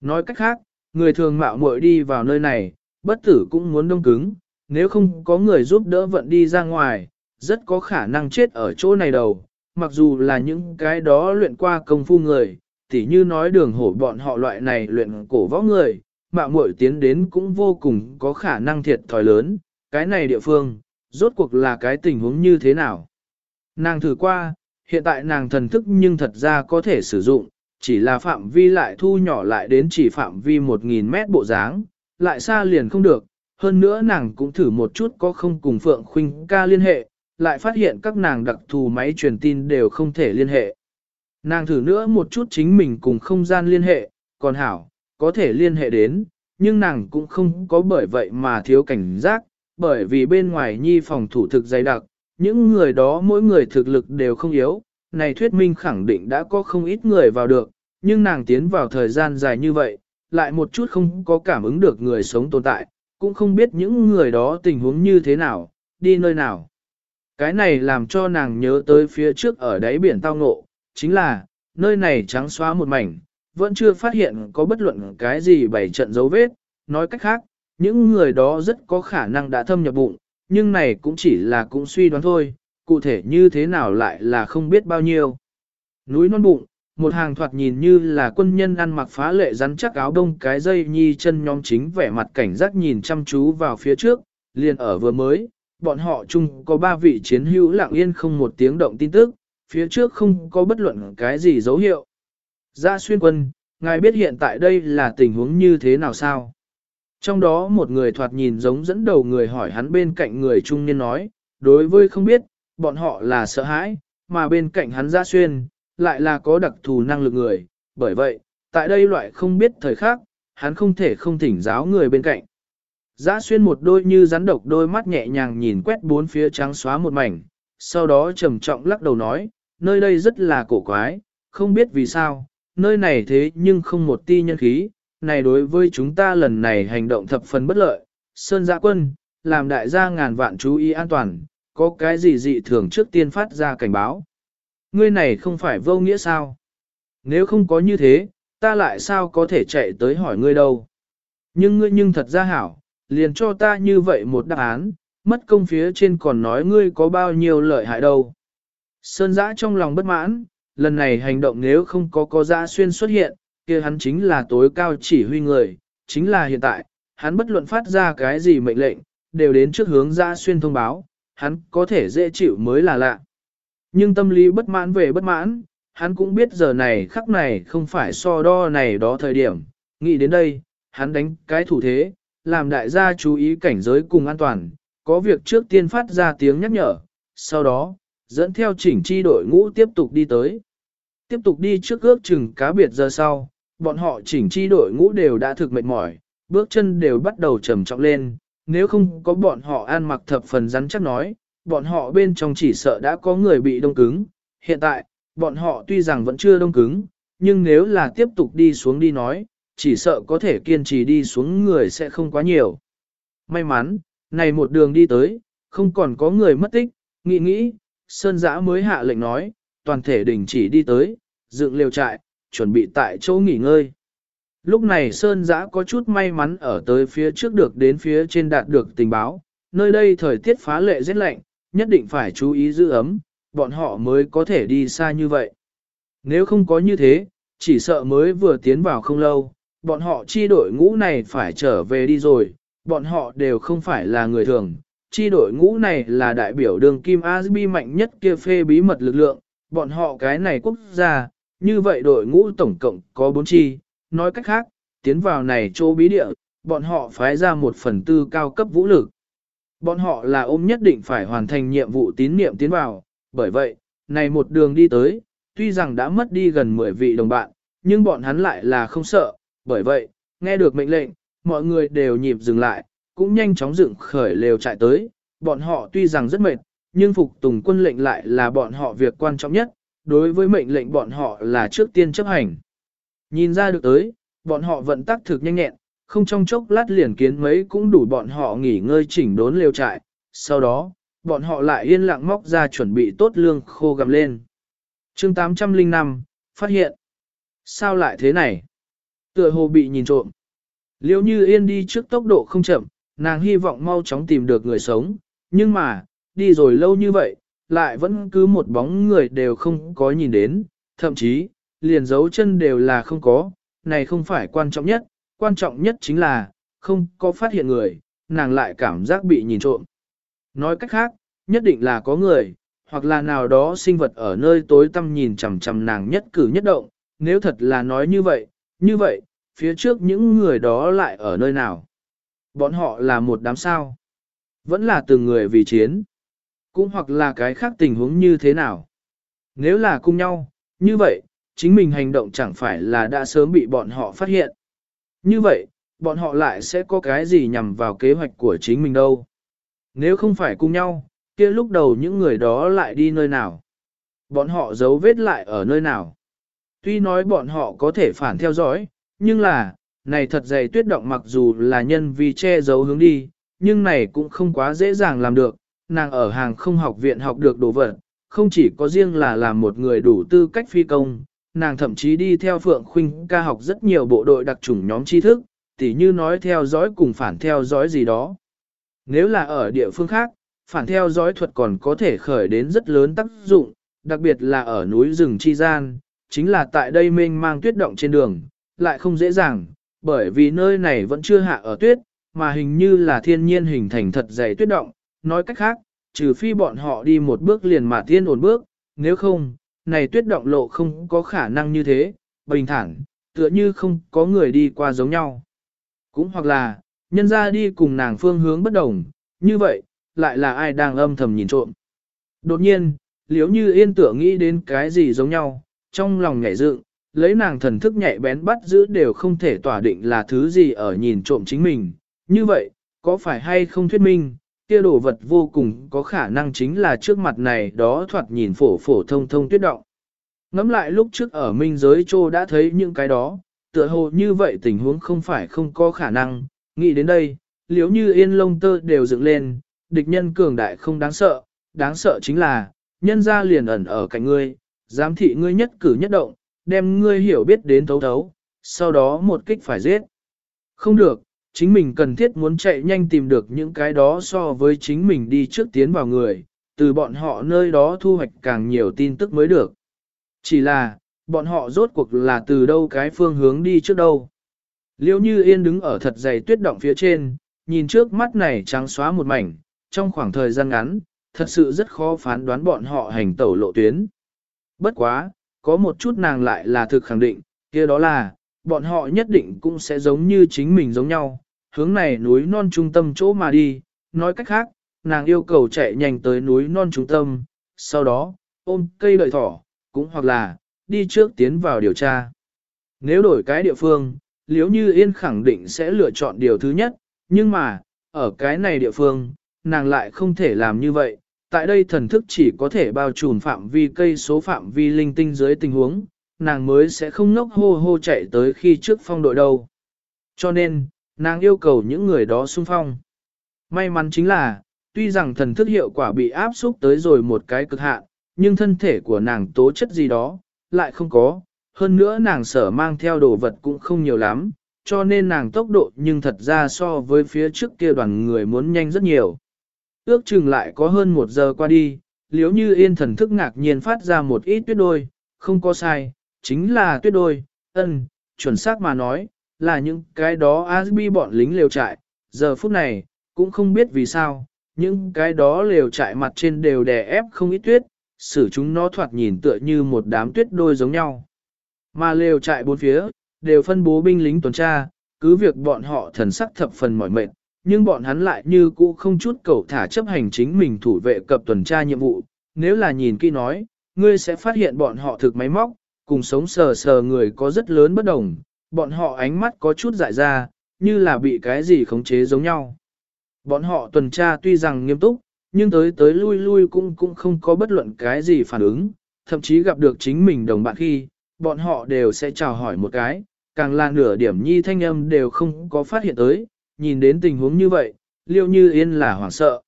Nói cách khác, người thường mạo muội đi vào nơi này, bất tử cũng muốn đông cứng, nếu không có người giúp đỡ vận đi ra ngoài, rất có khả năng chết ở chỗ này đầu, mặc dù là những cái đó luyện qua công phu người, tỉ như nói đường hổ bọn họ loại này luyện cổ võ người, mạo muội tiến đến cũng vô cùng có khả năng thiệt thòi lớn, cái này địa phương, rốt cuộc là cái tình huống như thế nào. Nàng thử qua, hiện tại nàng thần thức nhưng thật ra có thể sử dụng, chỉ là phạm vi lại thu nhỏ lại đến chỉ phạm vi 1.000 mét bộ dáng, lại xa liền không được, hơn nữa nàng cũng thử một chút có không cùng Phượng Khuynh ca liên hệ, lại phát hiện các nàng đặc thù máy truyền tin đều không thể liên hệ. Nàng thử nữa một chút chính mình cùng không gian liên hệ, còn hảo, có thể liên hệ đến, nhưng nàng cũng không có bởi vậy mà thiếu cảnh giác, bởi vì bên ngoài nhi phòng thủ thực dày đặc, những người đó mỗi người thực lực đều không yếu, này thuyết minh khẳng định đã có không ít người vào được, nhưng nàng tiến vào thời gian dài như vậy, lại một chút không có cảm ứng được người sống tồn tại, cũng không biết những người đó tình huống như thế nào, đi nơi nào. Cái này làm cho nàng nhớ tới phía trước ở đáy biển tao ngộ, chính là, nơi này trắng xóa một mảnh, vẫn chưa phát hiện có bất luận cái gì bày trận dấu vết, nói cách khác, những người đó rất có khả năng đã thâm nhập bụng, nhưng này cũng chỉ là cũng suy đoán thôi, cụ thể như thế nào lại là không biết bao nhiêu. Núi non bụng, một hàng thoạt nhìn như là quân nhân ăn mặc phá lệ rắn chắc áo đông cái dây nhi chân nhóm chính vẻ mặt cảnh giác nhìn chăm chú vào phía trước, liền ở vừa mới, bọn họ chung có ba vị chiến hữu lặng yên không một tiếng động tin tức, phía trước không có bất luận cái gì dấu hiệu. Gia xuyên quân, ngài biết hiện tại đây là tình huống như thế nào sao? Trong đó một người thoạt nhìn giống dẫn đầu người hỏi hắn bên cạnh người trung niên nói, đối với không biết, bọn họ là sợ hãi, mà bên cạnh hắn Gia xuyên, lại là có đặc thù năng lực người, bởi vậy, tại đây loại không biết thời khắc, hắn không thể không thỉnh giáo người bên cạnh. Giã xuyên một đôi như rắn độc đôi mắt nhẹ nhàng nhìn quét bốn phía trắng xóa một mảnh, sau đó trầm trọng lắc đầu nói, nơi đây rất là cổ quái, không biết vì sao, nơi này thế nhưng không một ti nhân khí, này đối với chúng ta lần này hành động thập phần bất lợi, Sơn Giã Quân, làm đại gia ngàn vạn chú ý an toàn, có cái gì dị thường trước tiên phát ra cảnh báo. Ngươi này không phải vô nghĩa sao? Nếu không có như thế, ta lại sao có thể chạy tới hỏi ngươi đâu? Nhưng ngươi nhưng thật ra hảo, liền cho ta như vậy một đáp án, mất công phía trên còn nói ngươi có bao nhiêu lợi hại đâu. Sơn giã trong lòng bất mãn, lần này hành động nếu không có có giã xuyên xuất hiện, kia hắn chính là tối cao chỉ huy người, chính là hiện tại, hắn bất luận phát ra cái gì mệnh lệnh, đều đến trước hướng giã xuyên thông báo, hắn có thể dễ chịu mới là lạ. Nhưng tâm lý bất mãn về bất mãn, hắn cũng biết giờ này khắc này không phải so đo này đó thời điểm, nghĩ đến đây, hắn đánh cái thủ thế, làm đại gia chú ý cảnh giới cùng an toàn, có việc trước tiên phát ra tiếng nhắc nhở, sau đó, dẫn theo chỉnh chi đội ngũ tiếp tục đi tới. Tiếp tục đi trước ước chừng cá biệt giờ sau, bọn họ chỉnh chi đội ngũ đều đã thực mệt mỏi, bước chân đều bắt đầu trầm trọng lên, nếu không có bọn họ an mặc thập phần rắn chắc nói, bọn họ bên trong chỉ sợ đã có người bị đông cứng. Hiện tại, bọn họ tuy rằng vẫn chưa đông cứng, nhưng nếu là tiếp tục đi xuống đi nói, chỉ sợ có thể kiên trì đi xuống người sẽ không quá nhiều. May mắn, này một đường đi tới, không còn có người mất tích, nghĩ nghĩ, Sơn Giã mới hạ lệnh nói, toàn thể đình chỉ đi tới, dựng liều trại, chuẩn bị tại chỗ nghỉ ngơi. Lúc này Sơn Giã có chút may mắn ở tới phía trước được đến phía trên đạt được tình báo, nơi đây thời tiết phá lệ rất lạnh, nhất định phải chú ý giữ ấm, bọn họ mới có thể đi xa như vậy. Nếu không có như thế, chỉ sợ mới vừa tiến vào không lâu, bọn họ chi đội ngũ này phải trở về đi rồi, bọn họ đều không phải là người thường. Chi đội ngũ này là đại biểu đường Kim Asbi mạnh nhất kia phê bí mật lực lượng, bọn họ cái này quốc gia, như vậy đội ngũ tổng cộng có 4 chi, nói cách khác, tiến vào này chỗ bí địa, bọn họ phái ra một phần tư cao cấp vũ lực. Bọn họ là ôm nhất định phải hoàn thành nhiệm vụ tín niệm tiến vào, bởi vậy, này một đường đi tới, tuy rằng đã mất đi gần 10 vị đồng bạn, nhưng bọn hắn lại là không sợ, bởi vậy, nghe được mệnh lệnh, mọi người đều nhịp dừng lại, cũng nhanh chóng dựng khởi lều chạy tới, bọn họ tuy rằng rất mệt, nhưng phục tùng quân lệnh lại là bọn họ việc quan trọng nhất, đối với mệnh lệnh bọn họ là trước tiên chấp hành. Nhìn ra được tới, bọn họ vận tác thực nhanh nhẹn, không trong chốc lát liền kiến mấy cũng đủ bọn họ nghỉ ngơi chỉnh đốn lều trại, sau đó, bọn họ lại yên lặng móc ra chuẩn bị tốt lương khô gầm lên. chương 805, phát hiện. Sao lại thế này? Tựa hồ bị nhìn trộm. Liêu như yên đi trước tốc độ không chậm, nàng hy vọng mau chóng tìm được người sống, nhưng mà, đi rồi lâu như vậy, lại vẫn cứ một bóng người đều không có nhìn đến, thậm chí, liền dấu chân đều là không có, này không phải quan trọng nhất, quan trọng nhất chính là, không có phát hiện người, nàng lại cảm giác bị nhìn trộm. Nói cách khác, nhất định là có người, hoặc là nào đó sinh vật ở nơi tối tăm nhìn chằm chằm nàng nhất cử nhất động, nếu thật là nói như vậy, như vậy, phía trước những người đó lại ở nơi nào? Bọn họ là một đám sao? Vẫn là từng người vì chiến? Cũng hoặc là cái khác tình huống như thế nào? Nếu là cùng nhau, như vậy, chính mình hành động chẳng phải là đã sớm bị bọn họ phát hiện. Như vậy, bọn họ lại sẽ có cái gì nhằm vào kế hoạch của chính mình đâu. Nếu không phải cùng nhau, kia lúc đầu những người đó lại đi nơi nào? Bọn họ giấu vết lại ở nơi nào? Tuy nói bọn họ có thể phản theo dõi, nhưng là, này thật dày tuyết động mặc dù là nhân vì che giấu hướng đi, nhưng này cũng không quá dễ dàng làm được. Nàng ở hàng không học viện học được đồ vật, không chỉ có riêng là làm một người đủ tư cách phi công, nàng thậm chí đi theo Phượng Khuynh ca học rất nhiều bộ đội đặc chủng nhóm tri thức, tỉ như nói theo dõi cùng phản theo dõi gì đó. Nếu là ở địa phương khác, phản theo dõi thuật còn có thể khởi đến rất lớn tác dụng, đặc biệt là ở núi rừng chi gian, chính là tại đây mênh mang tuyết động trên đường, lại không dễ dàng, bởi vì nơi này vẫn chưa hạ ở tuyết, mà hình như là thiên nhiên hình thành thật dày tuyết động, nói cách khác, trừ phi bọn họ đi một bước liền mà thiên ổn bước, nếu không, này tuyết động lộ không có khả năng như thế, bình thản, tựa như không có người đi qua giống nhau. Cũng hoặc là, nhân ra đi cùng nàng phương hướng bất đồng, như vậy, lại là ai đang âm thầm nhìn trộm. Đột nhiên, liếu như yên tưởng nghĩ đến cái gì giống nhau, trong lòng nhảy dựng, lấy nàng thần thức nhạy bén bắt giữ đều không thể tỏa định là thứ gì ở nhìn trộm chính mình. Như vậy, có phải hay không thuyết minh, kia đồ vật vô cùng có khả năng chính là trước mặt này đó thoạt nhìn phổ phổ thông thông tuyết động. Ngắm lại lúc trước ở minh giới trô đã thấy những cái đó, tựa hồ như vậy tình huống không phải không có khả năng, nghĩ đến đây, liếu như yên lông tơ đều dựng lên, địch nhân cường đại không đáng sợ, đáng sợ chính là, nhân ra liền ẩn ở cạnh ngươi, giám thị ngươi nhất cử nhất động, đem ngươi hiểu biết đến thấu thấu, sau đó một kích phải giết. Không được, chính mình cần thiết muốn chạy nhanh tìm được những cái đó so với chính mình đi trước tiến vào người, từ bọn họ nơi đó thu hoạch càng nhiều tin tức mới được. Chỉ là, bọn họ rốt cuộc là từ đâu cái phương hướng đi trước đâu. Liêu như yên đứng ở thật dày tuyết động phía trên, nhìn trước mắt này trắng xóa một mảnh, trong khoảng thời gian ngắn, thật sự rất khó phán đoán bọn họ hành tẩu lộ tuyến. Bất quá, có một chút nàng lại là thực khẳng định, kia đó là, bọn họ nhất định cũng sẽ giống như chính mình giống nhau, hướng này núi non trung tâm chỗ mà đi, nói cách khác, nàng yêu cầu chạy nhanh tới núi non trung tâm, sau đó, ôm cây đợi thỏ, cũng hoặc là, đi trước tiến vào điều tra. Nếu đổi cái địa phương, liếu như yên khẳng định sẽ lựa chọn điều thứ nhất, nhưng mà, ở cái này địa phương, nàng lại không thể làm như vậy. Tại đây thần thức chỉ có thể bao trùm phạm vi cây số phạm vi linh tinh dưới tình huống, nàng mới sẽ không ngốc hô hô chạy tới khi trước phong đội đâu. Cho nên, nàng yêu cầu những người đó xung phong. May mắn chính là, tuy rằng thần thức hiệu quả bị áp xúc tới rồi một cái cực hạn, nhưng thân thể của nàng tố chất gì đó, lại không có. Hơn nữa nàng sở mang theo đồ vật cũng không nhiều lắm, cho nên nàng tốc độ nhưng thật ra so với phía trước kia đoàn người muốn nhanh rất nhiều. Ước chừng lại có hơn một giờ qua đi, liếu như yên thần thức ngạc nhiên phát ra một ít tuyết đôi, không có sai, chính là tuyết đôi, ân, chuẩn xác mà nói, là những cái đó Asbi bọn lính lều trại, giờ phút này, cũng không biết vì sao, những cái đó lều trại mặt trên đều đè ép không ít tuyết, xử chúng nó thoạt nhìn tựa như một đám tuyết đôi giống nhau. Mà lều trại bốn phía, đều phân bố binh lính tuần tra, cứ việc bọn họ thần sắc thập phần mỏi mệt, nhưng bọn hắn lại như cũ không chút cầu thả chấp hành chính mình thủ vệ cập tuần tra nhiệm vụ. Nếu là nhìn kỹ nói, ngươi sẽ phát hiện bọn họ thực máy móc, cùng sống sờ sờ người có rất lớn bất đồng, bọn họ ánh mắt có chút dại ra, như là bị cái gì khống chế giống nhau. Bọn họ tuần tra tuy rằng nghiêm túc, nhưng tới tới lui lui cũng cũng không có bất luận cái gì phản ứng, thậm chí gặp được chính mình đồng bạn khi, bọn họ đều sẽ chào hỏi một cái, càng là nửa điểm nhi thanh âm đều không có phát hiện tới, nhìn đến tình huống như vậy, liêu như yên là hoảng sợ.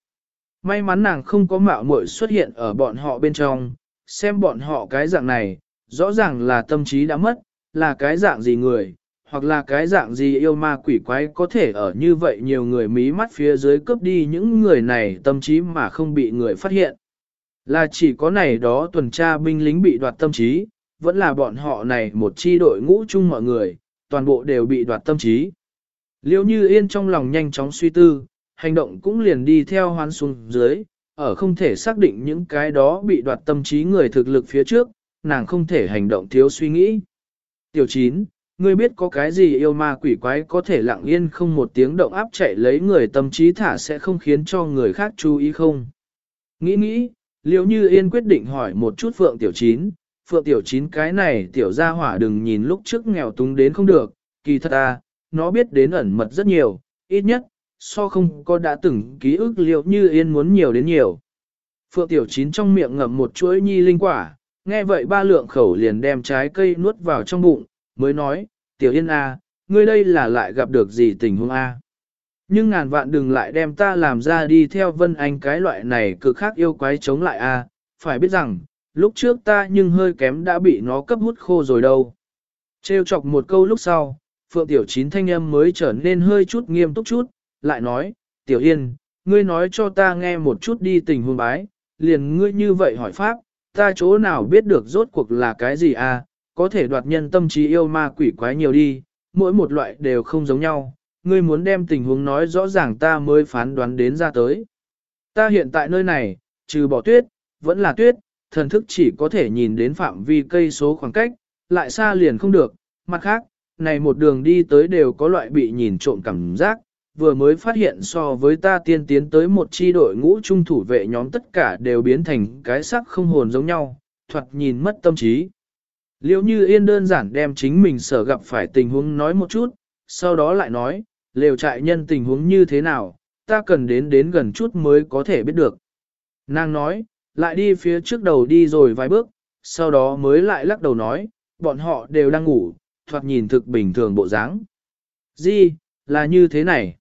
May mắn nàng không có mạo muội xuất hiện ở bọn họ bên trong, xem bọn họ cái dạng này, rõ ràng là tâm trí đã mất, là cái dạng gì người, hoặc là cái dạng gì yêu ma quỷ quái có thể ở như vậy nhiều người mí mắt phía dưới cướp đi những người này tâm trí mà không bị người phát hiện. Là chỉ có này đó tuần tra binh lính bị đoạt tâm trí, vẫn là bọn họ này một chi đội ngũ chung mọi người, toàn bộ đều bị đoạt tâm trí. Liêu như yên trong lòng nhanh chóng suy tư, hành động cũng liền đi theo hoán xuống dưới, ở không thể xác định những cái đó bị đoạt tâm trí người thực lực phía trước, nàng không thể hành động thiếu suy nghĩ. Tiểu 9, ngươi biết có cái gì yêu ma quỷ quái có thể lặng yên không một tiếng động áp chạy lấy người tâm trí thả sẽ không khiến cho người khác chú ý không? Nghĩ nghĩ, liêu như yên quyết định hỏi một chút Phượng Tiểu 9, Phượng Tiểu 9 cái này Tiểu gia hỏa đừng nhìn lúc trước nghèo túng đến không được, kỳ thật à, nó biết đến ẩn mật rất nhiều, ít nhất, so không có đã từng ký ức liệu như yên muốn nhiều đến nhiều. Phượng Tiểu Chín trong miệng ngậm một chuỗi nhi linh quả, nghe vậy ba lượng khẩu liền đem trái cây nuốt vào trong bụng, mới nói, Tiểu Yên A, à, ngươi đây là lại gặp được gì tình huống A. Nhưng ngàn vạn đừng lại đem ta làm ra đi theo Vân Anh cái loại này cực khác yêu quái chống lại A, phải biết rằng, lúc trước ta nhưng hơi kém đã bị nó cấp hút khô rồi đâu. Trêu chọc một câu lúc sau, Phượng Tiểu Chín thanh âm mới trở nên hơi chút nghiêm túc chút, lại nói, Tiểu Yên, ngươi nói cho ta nghe một chút đi tình huống bái, liền ngươi như vậy hỏi pháp, ta chỗ nào biết được rốt cuộc là cái gì à, có thể đoạt nhân tâm trí yêu ma quỷ quái nhiều đi, mỗi một loại đều không giống nhau, ngươi muốn đem tình huống nói rõ ràng ta mới phán đoán đến ra tới. Ta hiện tại nơi này, trừ bỏ tuyết, vẫn là tuyết, thần thức chỉ có thể nhìn đến phạm vi cây số khoảng cách, lại xa liền không được, mặt khác, này một đường đi tới đều có loại bị nhìn trộm cảm giác, vừa mới phát hiện so với ta tiên tiến tới một chi đội ngũ trung thủ vệ nhóm tất cả đều biến thành cái sắc không hồn giống nhau, thoạt nhìn mất tâm trí. Liễu như yên đơn giản đem chính mình sở gặp phải tình huống nói một chút, sau đó lại nói, lều trại nhân tình huống như thế nào, ta cần đến đến gần chút mới có thể biết được. Nàng nói, lại đi phía trước đầu đi rồi vài bước, sau đó mới lại lắc đầu nói, bọn họ đều đang ngủ, thoạt nhìn thực bình thường bộ dáng. di là như thế này.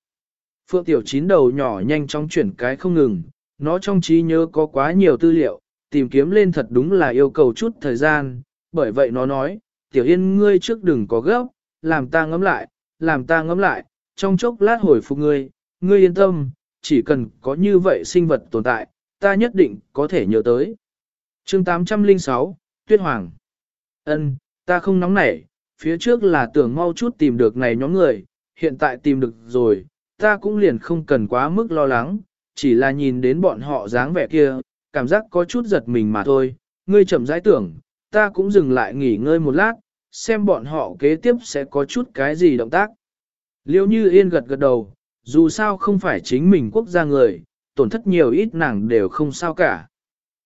Phượng Tiểu Chín đầu nhỏ nhanh chóng chuyển cái không ngừng, nó trong trí nhớ có quá nhiều tư liệu, tìm kiếm lên thật đúng là yêu cầu chút thời gian, bởi vậy nó nói, Tiểu Yên ngươi trước đừng có gấp, làm ta ngẫm lại, làm ta ngẫm lại, trong chốc lát hồi phục ngươi, ngươi yên tâm, chỉ cần có như vậy sinh vật tồn tại, ta nhất định có thể nhớ tới. chương 806, Tuyết Hoàng ân ta không nóng nảy, phía trước là tưởng mau chút tìm được này nhóm người, hiện tại tìm được rồi, ta cũng liền không cần quá mức lo lắng, chỉ là nhìn đến bọn họ dáng vẻ kia, cảm giác có chút giật mình mà thôi, ngươi chậm rãi tưởng, ta cũng dừng lại nghỉ ngơi một lát, xem bọn họ kế tiếp sẽ có chút cái gì động tác. Liêu như yên gật gật đầu, dù sao không phải chính mình quốc gia người, tổn thất nhiều ít nàng đều không sao cả.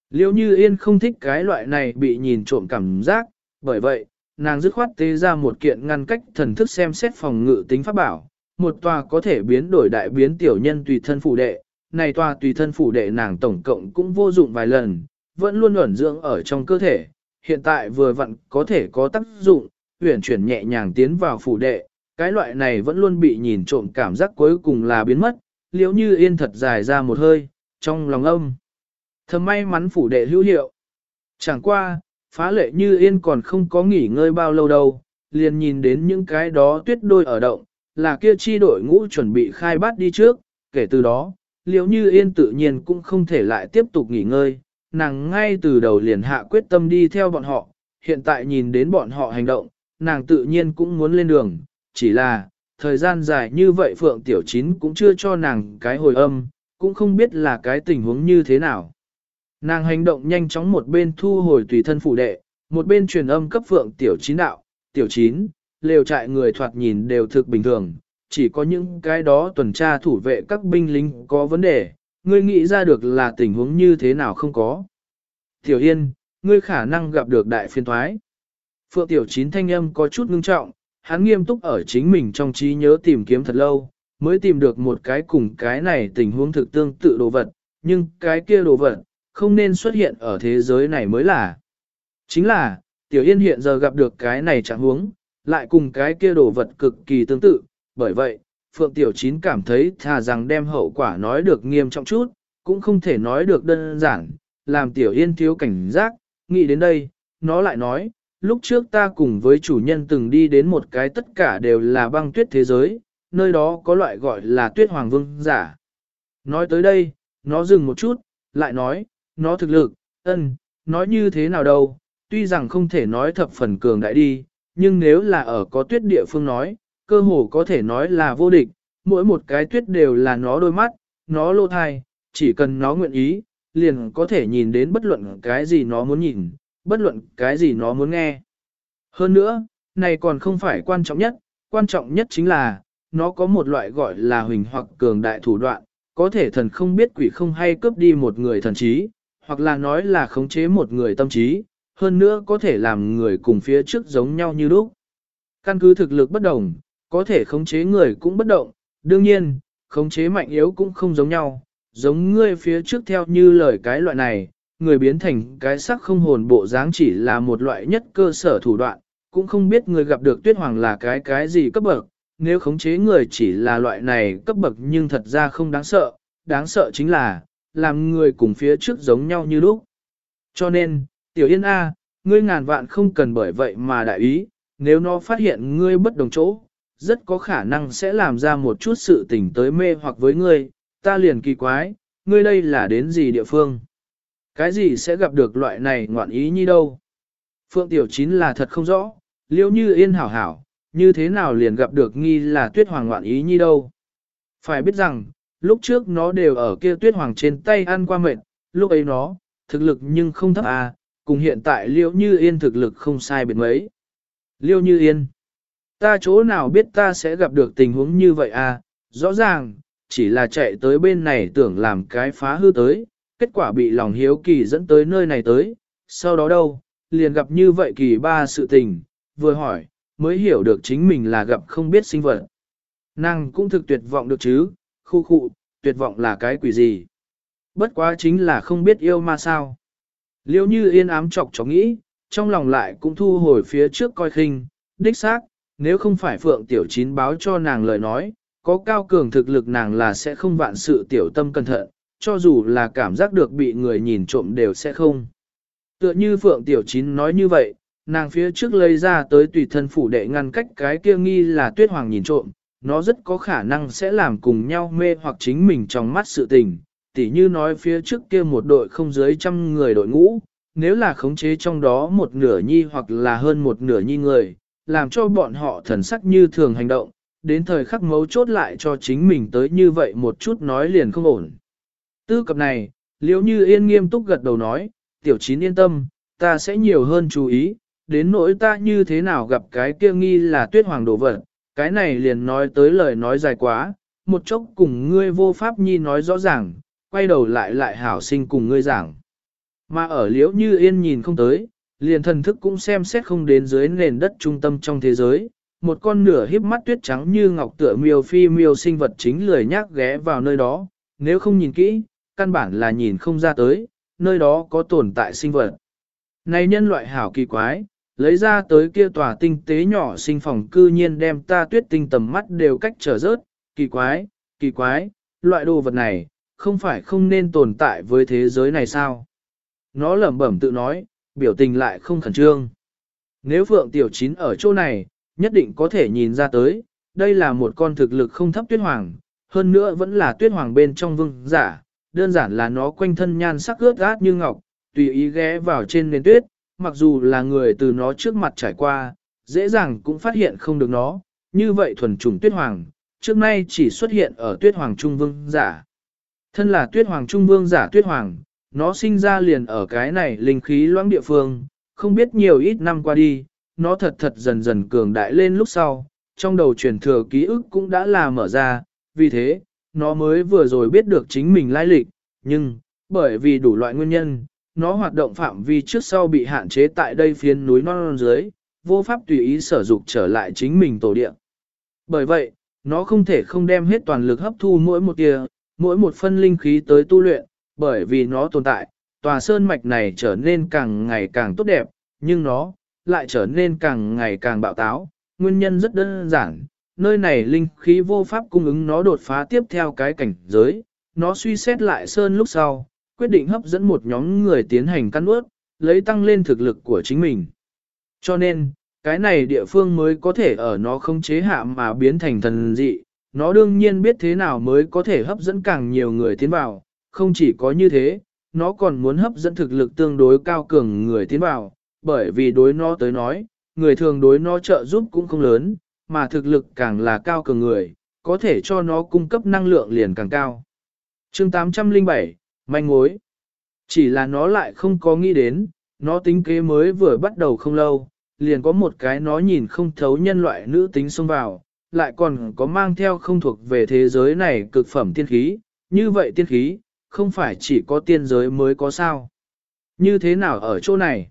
Liêu như yên không thích cái loại này bị nhìn trộm cảm giác, bởi vậy, nàng dứt khoát tế ra một kiện ngăn cách thần thức xem xét phòng ngự tính pháp bảo, một tòa có thể biến đổi đại biến tiểu nhân tùy thân phủ đệ, này tòa tùy thân phủ đệ nàng tổng cộng cũng vô dụng vài lần, vẫn luôn ẩn dưỡng ở trong cơ thể, hiện tại vừa vặn có thể có tác dụng, huyển chuyển nhẹ nhàng tiến vào phủ đệ, cái loại này vẫn luôn bị nhìn trộm cảm giác cuối cùng là biến mất, liếu như yên thật dài ra một hơi, trong lòng âm. Thầm may mắn phủ đệ hữu hiệu. Chẳng qua, phá lệ như yên còn không có nghỉ ngơi bao lâu đâu, liền nhìn đến những cái đó tuyết đôi ở động, là kia chi đội ngũ chuẩn bị khai bát đi trước, kể từ đó, liễu như yên tự nhiên cũng không thể lại tiếp tục nghỉ ngơi, nàng ngay từ đầu liền hạ quyết tâm đi theo bọn họ, hiện tại nhìn đến bọn họ hành động, nàng tự nhiên cũng muốn lên đường, chỉ là, thời gian dài như vậy Phượng Tiểu Chín cũng chưa cho nàng cái hồi âm, cũng không biết là cái tình huống như thế nào. Nàng hành động nhanh chóng một bên thu hồi tùy thân phủ đệ, một bên truyền âm cấp Phượng Tiểu Chín đạo, Tiểu Chín, lều trại người thoạt nhìn đều thực bình thường, chỉ có những cái đó tuần tra thủ vệ các binh lính có vấn đề, ngươi nghĩ ra được là tình huống như thế nào không có. Tiểu Yên, ngươi khả năng gặp được đại phiên thoái. Phượng Tiểu Chín thanh âm có chút ngưng trọng, hắn nghiêm túc ở chính mình trong trí nhớ tìm kiếm thật lâu, mới tìm được một cái cùng cái này tình huống thực tương tự đồ vật, nhưng cái kia đồ vật, không nên xuất hiện ở thế giới này mới là. Chính là, Tiểu Yên hiện giờ gặp được cái này trạng huống, lại cùng cái kia đồ vật cực kỳ tương tự, bởi vậy, Phượng Tiểu Chín cảm thấy thà rằng đem hậu quả nói được nghiêm trọng chút, cũng không thể nói được đơn giản, làm Tiểu Yên thiếu cảnh giác, nghĩ đến đây, nó lại nói, lúc trước ta cùng với chủ nhân từng đi đến một cái tất cả đều là băng tuyết thế giới, nơi đó có loại gọi là tuyết hoàng vương giả. Nói tới đây, nó dừng một chút, lại nói, nó thực lực, ân, nói như thế nào đâu, tuy rằng không thể nói thập phần cường đại đi, nhưng nếu là ở có tuyết địa phương nói, cơ hồ có thể nói là vô địch, mỗi một cái tuyết đều là nó đôi mắt, nó lô thai, chỉ cần nó nguyện ý, liền có thể nhìn đến bất luận cái gì nó muốn nhìn, bất luận cái gì nó muốn nghe. Hơn nữa, này còn không phải quan trọng nhất, quan trọng nhất chính là, nó có một loại gọi là huỳnh hoặc cường đại thủ đoạn, có thể thần không biết quỷ không hay cướp đi một người thần trí, hoặc là nói là khống chế một người tâm trí, hơn nữa có thể làm người cùng phía trước giống nhau như lúc. Căn cứ thực lực bất đồng, có thể khống chế người cũng bất động, đương nhiên, khống chế mạnh yếu cũng không giống nhau, giống ngươi phía trước theo như lời cái loại này, người biến thành cái sắc không hồn bộ dáng chỉ là một loại nhất cơ sở thủ đoạn, cũng không biết người gặp được tuyết hoàng là cái cái gì cấp bậc, nếu khống chế người chỉ là loại này cấp bậc nhưng thật ra không đáng sợ, đáng sợ chính là, làm người cùng phía trước giống nhau như lúc. Cho nên, tiểu yên A, ngươi ngàn vạn không cần bởi vậy mà đại ý, nếu nó phát hiện ngươi bất đồng chỗ, rất có khả năng sẽ làm ra một chút sự tình tới mê hoặc với ngươi, ta liền kỳ quái, ngươi đây là đến gì địa phương? Cái gì sẽ gặp được loại này ngoạn ý như đâu? Phượng Tiểu Chín là thật không rõ, liêu như yên hảo hảo, như thế nào liền gặp được nghi là tuyết hoàng ngoạn ý như đâu? Phải biết rằng, lúc trước nó đều ở kia tuyết hoàng trên tay ăn qua mệt, lúc ấy nó, thực lực nhưng không thấp à, cùng hiện tại liêu như yên thực lực không sai biệt mấy. Liêu như yên, ta chỗ nào biết ta sẽ gặp được tình huống như vậy à, rõ ràng, chỉ là chạy tới bên này tưởng làm cái phá hư tới, kết quả bị lòng hiếu kỳ dẫn tới nơi này tới, sau đó đâu, liền gặp như vậy kỳ ba sự tình, vừa hỏi, mới hiểu được chính mình là gặp không biết sinh vật. Nàng cũng thực tuyệt vọng được chứ, khu khu, tuyệt vọng là cái quỷ gì. Bất quá chính là không biết yêu ma sao. Liêu như yên ám chọc chó nghĩ, trong lòng lại cũng thu hồi phía trước coi khinh, đích xác, nếu không phải Phượng Tiểu Chín báo cho nàng lời nói, có cao cường thực lực nàng là sẽ không vạn sự tiểu tâm cẩn thận, cho dù là cảm giác được bị người nhìn trộm đều sẽ không. Tựa như Phượng Tiểu Chín nói như vậy, nàng phía trước lấy ra tới tùy thân phủ đệ ngăn cách cái kia nghi là tuyết hoàng nhìn trộm, nó rất có khả năng sẽ làm cùng nhau mê hoặc chính mình trong mắt sự tình, tỉ như nói phía trước kia một đội không dưới trăm người đội ngũ, nếu là khống chế trong đó một nửa nhi hoặc là hơn một nửa nhi người, làm cho bọn họ thần sắc như thường hành động, đến thời khắc mấu chốt lại cho chính mình tới như vậy một chút nói liền không ổn. Tư cập này, liếu như yên nghiêm túc gật đầu nói, tiểu chín yên tâm, ta sẽ nhiều hơn chú ý, đến nỗi ta như thế nào gặp cái kia nghi là tuyết hoàng đồ vật, cái này liền nói tới lời nói dài quá, một chốc cùng ngươi vô pháp nhi nói rõ ràng, quay đầu lại lại hảo sinh cùng ngươi giảng. Mà ở liễu như yên nhìn không tới, liền thần thức cũng xem xét không đến dưới nền đất trung tâm trong thế giới, một con nửa híp mắt tuyết trắng như ngọc tựa miêu phi miêu sinh vật chính lười nhác ghé vào nơi đó, nếu không nhìn kỹ, căn bản là nhìn không ra tới, nơi đó có tồn tại sinh vật. Này nhân loại hảo kỳ quái, lấy ra tới kia tòa tinh tế nhỏ sinh phòng cư nhiên đem ta tuyết tinh tầm mắt đều cách trở rớt, kỳ quái, kỳ quái, loại đồ vật này, không phải không nên tồn tại với thế giới này sao? Nó lẩm bẩm tự nói, biểu tình lại không khẩn trương. Nếu Phượng Tiểu Chín ở chỗ này, nhất định có thể nhìn ra tới, đây là một con thực lực không thấp tuyết hoàng, hơn nữa vẫn là tuyết hoàng bên trong vương giả, đơn giản là nó quanh thân nhan sắc ướt át như ngọc, tùy ý ghé vào trên nền tuyết, mặc dù là người từ nó trước mặt trải qua, dễ dàng cũng phát hiện không được nó, như vậy thuần trùng tuyết hoàng, trước nay chỉ xuất hiện ở tuyết hoàng trung vương giả. Thân là tuyết hoàng trung vương giả tuyết hoàng, nó sinh ra liền ở cái này linh khí loãng địa phương, không biết nhiều ít năm qua đi, nó thật thật dần dần cường đại lên lúc sau, trong đầu truyền thừa ký ức cũng đã là mở ra, vì thế, nó mới vừa rồi biết được chính mình lai lịch, nhưng, bởi vì đủ loại nguyên nhân, nó hoạt động phạm vi trước sau bị hạn chế tại đây phiến núi non, non dưới, vô pháp tùy ý sở dục trở lại chính mình tổ địa. Bởi vậy, nó không thể không đem hết toàn lực hấp thu mỗi một tia, mỗi một phân linh khí tới tu luyện, bởi vì nó tồn tại, tòa sơn mạch này trở nên càng ngày càng tốt đẹp, nhưng nó lại trở nên càng ngày càng bạo táo. Nguyên nhân rất đơn giản, nơi này linh khí vô pháp cung ứng nó đột phá tiếp theo cái cảnh giới, nó suy xét lại sơn lúc sau, quyết định hấp dẫn một nhóm người tiến hành căn ướt, lấy tăng lên thực lực của chính mình. Cho nên, cái này địa phương mới có thể ở nó không chế hạ mà biến thành thần dị, nó đương nhiên biết thế nào mới có thể hấp dẫn càng nhiều người tiến vào, không chỉ có như thế, nó còn muốn hấp dẫn thực lực tương đối cao cường người tiến vào, bởi vì đối nó tới nói, người thường đối nó trợ giúp cũng không lớn, mà thực lực càng là cao cường người, có thể cho nó cung cấp năng lượng liền càng cao. chương 807, manh mối. Chỉ là nó lại không có nghĩ đến, nó tính kế mới vừa bắt đầu không lâu, liền có một cái nó nhìn không thấu nhân loại nữ tính xông vào, lại còn có mang theo không thuộc về thế giới này cực phẩm tiên khí, như vậy tiên khí, không phải chỉ có tiên giới mới có sao. Như thế nào ở chỗ này?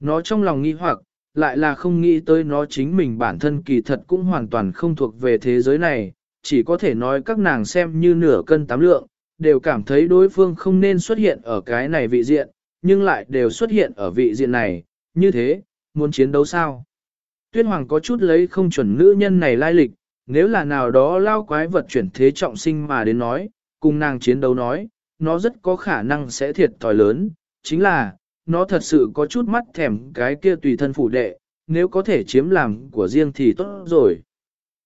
Nó trong lòng nghi hoặc, lại là không nghĩ tới nó chính mình bản thân kỳ thật cũng hoàn toàn không thuộc về thế giới này, chỉ có thể nói các nàng xem như nửa cân tám lượng, đều cảm thấy đối phương không nên xuất hiện ở cái này vị diện, nhưng lại đều xuất hiện ở vị diện này, như thế, muốn chiến đấu sao? Tuyết Hoàng có chút lấy không chuẩn nữ nhân này lai lịch, nếu là nào đó lao quái vật chuyển thế trọng sinh mà đến nói, cùng nàng chiến đấu nói, nó rất có khả năng sẽ thiệt thòi lớn, chính là, nó thật sự có chút mắt thèm cái kia tùy thân phủ đệ, nếu có thể chiếm làm của riêng thì tốt rồi.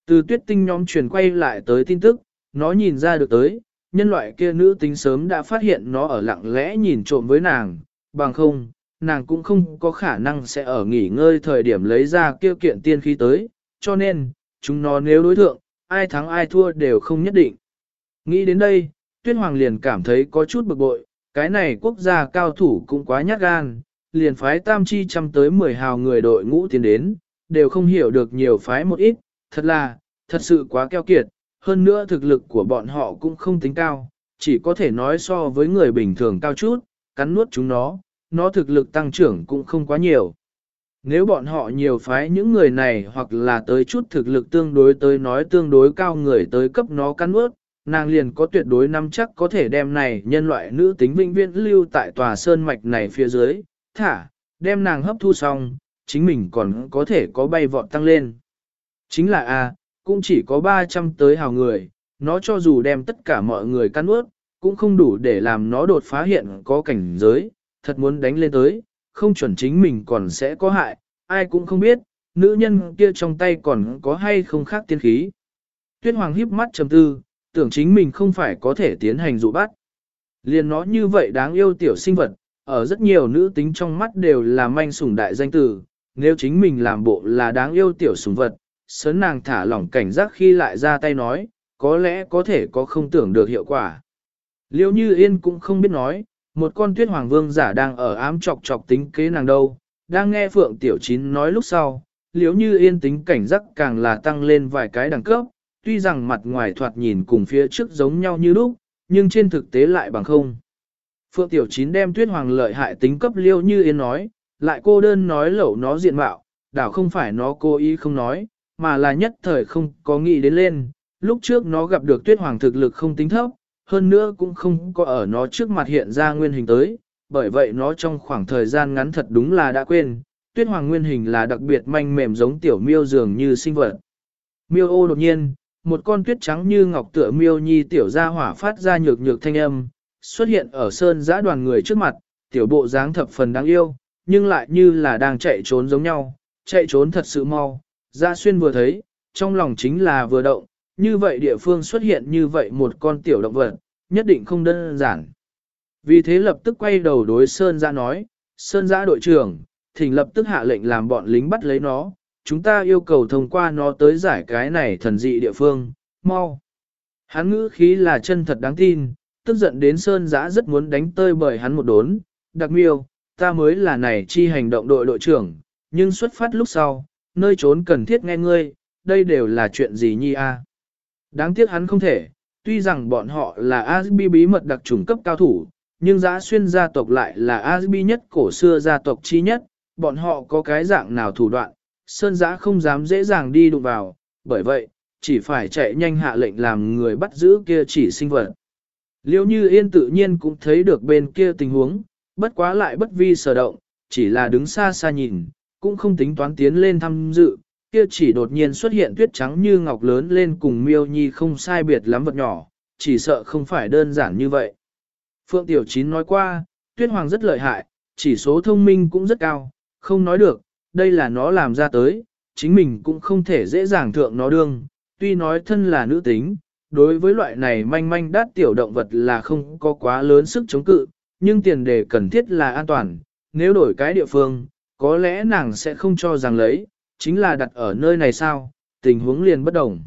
Từ tuyết tinh nhóm truyền quay lại tới tin tức, nó nhìn ra được tới, nhân loại kia nữ tính sớm đã phát hiện nó ở lặng lẽ nhìn trộm với nàng, bằng không, nàng cũng không có khả năng sẽ ở nghỉ ngơi thời điểm lấy ra kêu kiện tiên khí tới, cho nên, chúng nó nếu đối thượng, ai thắng ai thua đều không nhất định. Nghĩ đến đây, Tuyết Hoàng liền cảm thấy có chút bực bội, cái này quốc gia cao thủ cũng quá nhát gan, liền phái tam chi chăm tới 10 hào người đội ngũ tiến đến, đều không hiểu được nhiều phái một ít, thật là, thật sự quá keo kiệt, hơn nữa thực lực của bọn họ cũng không tính cao, chỉ có thể nói so với người bình thường cao chút, cắn nuốt chúng nó, nó thực lực tăng trưởng cũng không quá nhiều. Nếu bọn họ nhiều phái những người này hoặc là tới chút thực lực tương đối tới nói tương đối cao người tới cấp nó cắn nuốt, nàng liền có tuyệt đối nắm chắc có thể đem này nhân loại nữ tính vĩnh viễn lưu tại tòa sơn mạch này phía dưới, thả, đem nàng hấp thu xong, chính mình còn có thể có bay vọt tăng lên. Chính là A, cũng chỉ có 300 tới hào người, nó cho dù đem tất cả mọi người cắn ướt, cũng không đủ để làm nó đột phá hiện có cảnh giới, thật muốn đánh lên tới, không chuẩn chính mình còn sẽ có hại, ai cũng không biết, nữ nhân kia trong tay còn có hay không khác tiên khí. Tuyết Hoàng híp mắt trầm tư, tưởng chính mình không phải có thể tiến hành dụ bắt. Liền nó như vậy đáng yêu tiểu sinh vật, ở rất nhiều nữ tính trong mắt đều là manh sủng đại danh tử, nếu chính mình làm bộ là đáng yêu tiểu sủng vật, sớn nàng thả lỏng cảnh giác khi lại ra tay nói, có lẽ có thể có không tưởng được hiệu quả. Liêu như yên cũng không biết nói, một con tuyết hoàng vương giả đang ở ám chọc chọc tính kế nàng đâu, đang nghe Phượng Tiểu Chín nói lúc sau, liếu như yên tính cảnh giác càng là tăng lên vài cái đẳng cấp, tuy rằng mặt ngoài thoạt nhìn cùng phía trước giống nhau như lúc, nhưng trên thực tế lại bằng không. Phượng Tiểu Chín đem tuyết hoàng lợi hại tính cấp liêu như yên nói, lại cô đơn nói lẩu nó diện mạo, đảo không phải nó cố ý không nói, mà là nhất thời không có nghĩ đến lên, lúc trước nó gặp được tuyết hoàng thực lực không tính thấp, hơn nữa cũng không có ở nó trước mặt hiện ra nguyên hình tới, bởi vậy nó trong khoảng thời gian ngắn thật đúng là đã quên, tuyết hoàng nguyên hình là đặc biệt manh mềm giống tiểu miêu dường như sinh vật. Miêu ô đột nhiên, một con tuyết trắng như ngọc tựa miêu nhi tiểu ra hỏa phát ra nhược nhược thanh âm, xuất hiện ở sơn giã đoàn người trước mặt, tiểu bộ dáng thập phần đáng yêu, nhưng lại như là đang chạy trốn giống nhau, chạy trốn thật sự mau. Gia xuyên vừa thấy, trong lòng chính là vừa động, như vậy địa phương xuất hiện như vậy một con tiểu động vật, nhất định không đơn giản. Vì thế lập tức quay đầu đối Sơn Giã nói, Sơn Giã đội trưởng, thỉnh lập tức hạ lệnh làm bọn lính bắt lấy nó, chúng ta yêu cầu thông qua nó tới giải cái này thần dị địa phương, mau. Hắn ngữ khí là chân thật đáng tin, tức giận đến Sơn Giã rất muốn đánh tơi bởi hắn một đốn, đặc miêu, ta mới là này chi hành động đội đội trưởng, nhưng xuất phát lúc sau, nơi trốn cần thiết nghe ngươi, đây đều là chuyện gì nhi a? Đáng tiếc hắn không thể, tuy rằng bọn họ là Asbi bí mật đặc trùng cấp cao thủ, nhưng giã xuyên gia tộc lại là Asbi nhất cổ xưa gia tộc chi nhất, bọn họ có cái dạng nào thủ đoạn, sơn giã không dám dễ dàng đi đụng vào, bởi vậy, chỉ phải chạy nhanh hạ lệnh làm người bắt giữ kia chỉ sinh vật. Liêu như yên tự nhiên cũng thấy được bên kia tình huống, bất quá lại bất vi sở động, chỉ là đứng xa xa nhìn, cũng không tính toán tiến lên thăm dự, kia chỉ đột nhiên xuất hiện tuyết trắng như ngọc lớn lên cùng miêu nhi không sai biệt lắm vật nhỏ, chỉ sợ không phải đơn giản như vậy. Phượng Tiểu Chín nói qua, tuyết hoàng rất lợi hại, chỉ số thông minh cũng rất cao, không nói được, đây là nó làm ra tới, chính mình cũng không thể dễ dàng thượng nó đương, tuy nói thân là nữ tính, đối với loại này manh manh đát tiểu động vật là không có quá lớn sức chống cự, nhưng tiền đề cần thiết là an toàn, nếu đổi cái địa phương, có lẽ nàng sẽ không cho rằng lấy, chính là đặt ở nơi này sao, tình huống liền bất đồng.